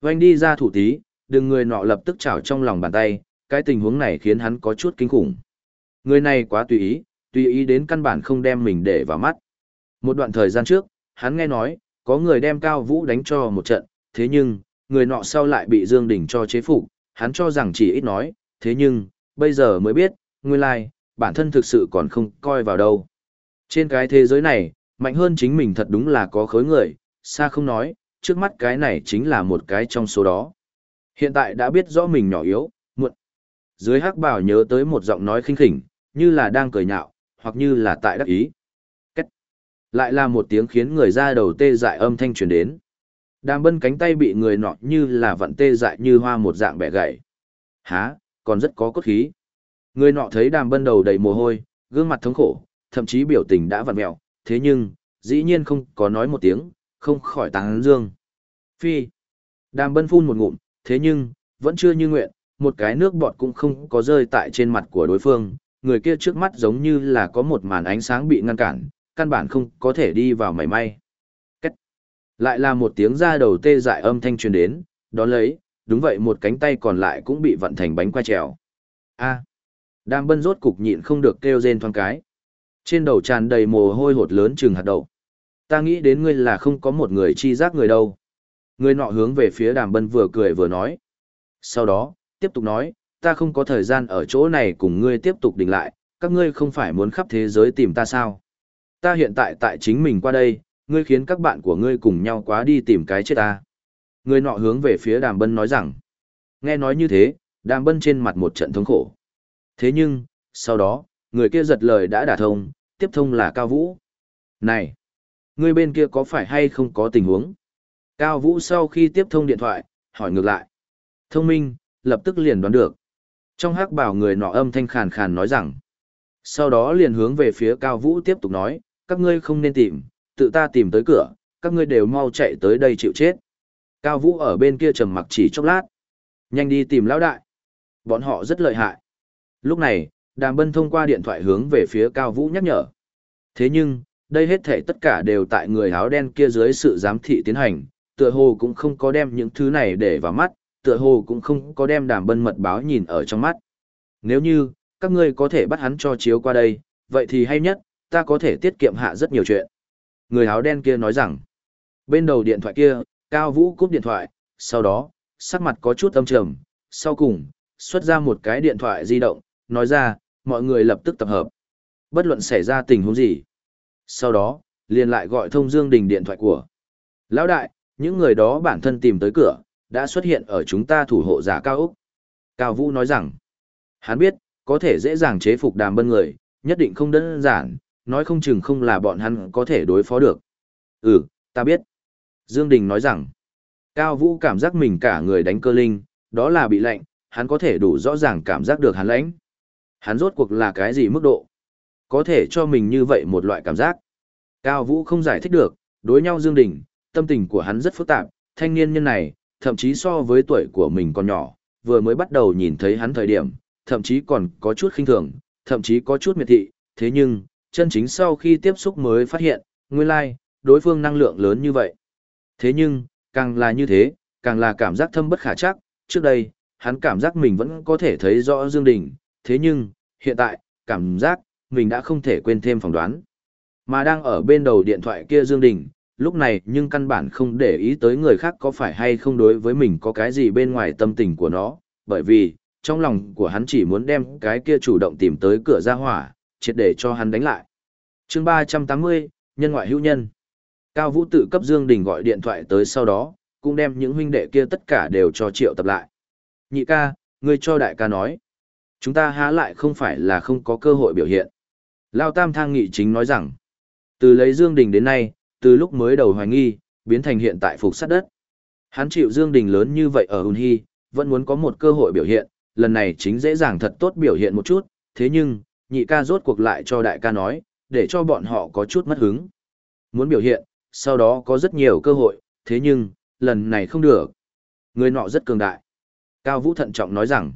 Vành đi ra thủ tí, đừng người nọ lập tức trào trong lòng bàn tay, cái tình huống này khiến hắn có chút kinh khủng. Người này quá tùy ý, tùy ý đến căn bản không đem mình để vào mắt. Một đoạn thời gian trước, hắn nghe nói, có người đem Cao Vũ đánh cho một trận, thế nhưng, người nọ sau lại bị Dương Đình cho chế phục, hắn cho rằng chỉ ít nói, thế nhưng, bây giờ mới biết, nguyên lai, like, bản thân thực sự còn không coi vào đâu. Trên cái thế giới này, mạnh hơn chính mình thật đúng là có khối người, xa không nói, trước mắt cái này chính là một cái trong số đó. Hiện tại đã biết rõ mình nhỏ yếu, muộn. Dưới hắc bảo nhớ tới một giọng nói khinh khỉnh, như là đang cười nhạo, hoặc như là tại đắc ý. Cách. Lại là một tiếng khiến người ra đầu tê dại âm thanh truyền đến. Đàm bân cánh tay bị người nọ như là vận tê dại như hoa một dạng bẻ gãy. Há, còn rất có cốt khí. Người nọ thấy đàm bân đầu đầy mồ hôi, gương mặt thống khổ, thậm chí biểu tình đã vặn mẹo, thế nhưng, dĩ nhiên không có nói một tiếng, không khỏi tán dương. Phi. Đàm bân phun một ngụm, thế nhưng, vẫn chưa như nguyện, một cái nước bọt cũng không có rơi tại trên mặt của đối phương, người kia trước mắt giống như là có một màn ánh sáng bị ngăn cản, căn bản không có thể đi vào mảy may. Cách. Lại là một tiếng ra đầu tê dại âm thanh truyền đến, đó lấy, đúng vậy một cánh tay còn lại cũng bị vận thành bánh quay trèo. A. Đàm bân rốt cục nhịn không được kêu rên thoáng cái. Trên đầu tràn đầy mồ hôi hột lớn chừng hạt đậu. Ta nghĩ đến ngươi là không có một người chi giác người đâu. Người nọ hướng về phía đàm bân vừa cười vừa nói. Sau đó, tiếp tục nói, ta không có thời gian ở chỗ này cùng ngươi tiếp tục đình lại, các ngươi không phải muốn khắp thế giới tìm ta sao. Ta hiện tại tại chính mình qua đây, ngươi khiến các bạn của ngươi cùng nhau quá đi tìm cái chết ta. Người nọ hướng về phía đàm bân nói rằng, nghe nói như thế, đàm bân trên mặt một trận thống khổ. Thế nhưng, sau đó, người kia giật lời đã đả thông, tiếp thông là Cao Vũ. Này, người bên kia có phải hay không có tình huống? Cao Vũ sau khi tiếp thông điện thoại, hỏi ngược lại. Thông minh, lập tức liền đoán được. Trong hắc bảo người nọ âm thanh khàn khàn nói rằng. Sau đó liền hướng về phía Cao Vũ tiếp tục nói, các ngươi không nên tìm, tự ta tìm tới cửa, các ngươi đều mau chạy tới đây chịu chết. Cao Vũ ở bên kia trầm mặc chỉ chốc lát. Nhanh đi tìm lão đại. Bọn họ rất lợi hại. Lúc này, Đàm Bân thông qua điện thoại hướng về phía Cao Vũ nhắc nhở. Thế nhưng, đây hết thể tất cả đều tại người áo đen kia dưới sự giám thị tiến hành, tựa hồ cũng không có đem những thứ này để vào mắt, tựa hồ cũng không có đem Đàm Bân mật báo nhìn ở trong mắt. Nếu như, các ngươi có thể bắt hắn cho chiếu qua đây, vậy thì hay nhất, ta có thể tiết kiệm hạ rất nhiều chuyện. Người áo đen kia nói rằng, bên đầu điện thoại kia, Cao Vũ cúp điện thoại, sau đó, sắc mặt có chút âm trầm, sau cùng, xuất ra một cái điện thoại di động, nói ra, mọi người lập tức tập hợp. Bất luận xảy ra tình huống gì. Sau đó, liền lại gọi thông Dương Đình điện thoại của. Lão đại, những người đó bản thân tìm tới cửa, đã xuất hiện ở chúng ta thủ hộ giả cao Úc. Cao Vũ nói rằng, hắn biết, có thể dễ dàng chế phục đàm bân người, nhất định không đơn giản, nói không chừng không là bọn hắn có thể đối phó được. Ừ, ta biết. Dương Đình nói rằng, Cao Vũ cảm giác mình cả người đánh cơ linh, đó là bị lạnh, hắn có thể đủ rõ ràng cảm giác được hắn lãnh. Hắn rốt cuộc là cái gì mức độ? Có thể cho mình như vậy một loại cảm giác. Cao Vũ không giải thích được, đối nhau Dương Đình, tâm tình của hắn rất phức tạp, thanh niên nhân này, thậm chí so với tuổi của mình còn nhỏ, vừa mới bắt đầu nhìn thấy hắn thời điểm, thậm chí còn có chút khinh thường, thậm chí có chút miệt thị, thế nhưng, chân chính sau khi tiếp xúc mới phát hiện, nguyên lai, like, đối phương năng lượng lớn như vậy. Thế nhưng, càng là như thế, càng là cảm giác thâm bất khả chắc, trước đây, hắn cảm giác mình vẫn có thể thấy rõ Dương Đình, thế nhưng, hiện tại, cảm giác, mình đã không thể quên thêm phỏng đoán. Mà đang ở bên đầu điện thoại kia Dương Đình, lúc này nhưng căn bản không để ý tới người khác có phải hay không đối với mình có cái gì bên ngoài tâm tình của nó, bởi vì, trong lòng của hắn chỉ muốn đem cái kia chủ động tìm tới cửa ra hỏa, triệt để cho hắn đánh lại. chương 380, Nhân ngoại hữu nhân. Cao Vũ tự cấp Dương Đình gọi điện thoại tới sau đó, cũng đem những huynh đệ kia tất cả đều cho triệu tập lại. Nhị ca, ngươi cho đại ca nói. Chúng ta há lại không phải là không có cơ hội biểu hiện. Lao Tam Thang Nghị chính nói rằng, từ lấy Dương Đình đến nay, từ lúc mới đầu hoài nghi, biến thành hiện tại phục sát đất. Hắn chịu Dương Đình lớn như vậy ở Hùn Hy, vẫn muốn có một cơ hội biểu hiện, lần này chính dễ dàng thật tốt biểu hiện một chút, thế nhưng, nhị ca rốt cuộc lại cho đại ca nói, để cho bọn họ có chút mất hứng. Muốn biểu hiện, sau đó có rất nhiều cơ hội, thế nhưng, lần này không được. Người nọ rất cường đại. Cao Vũ thận trọng nói rằng,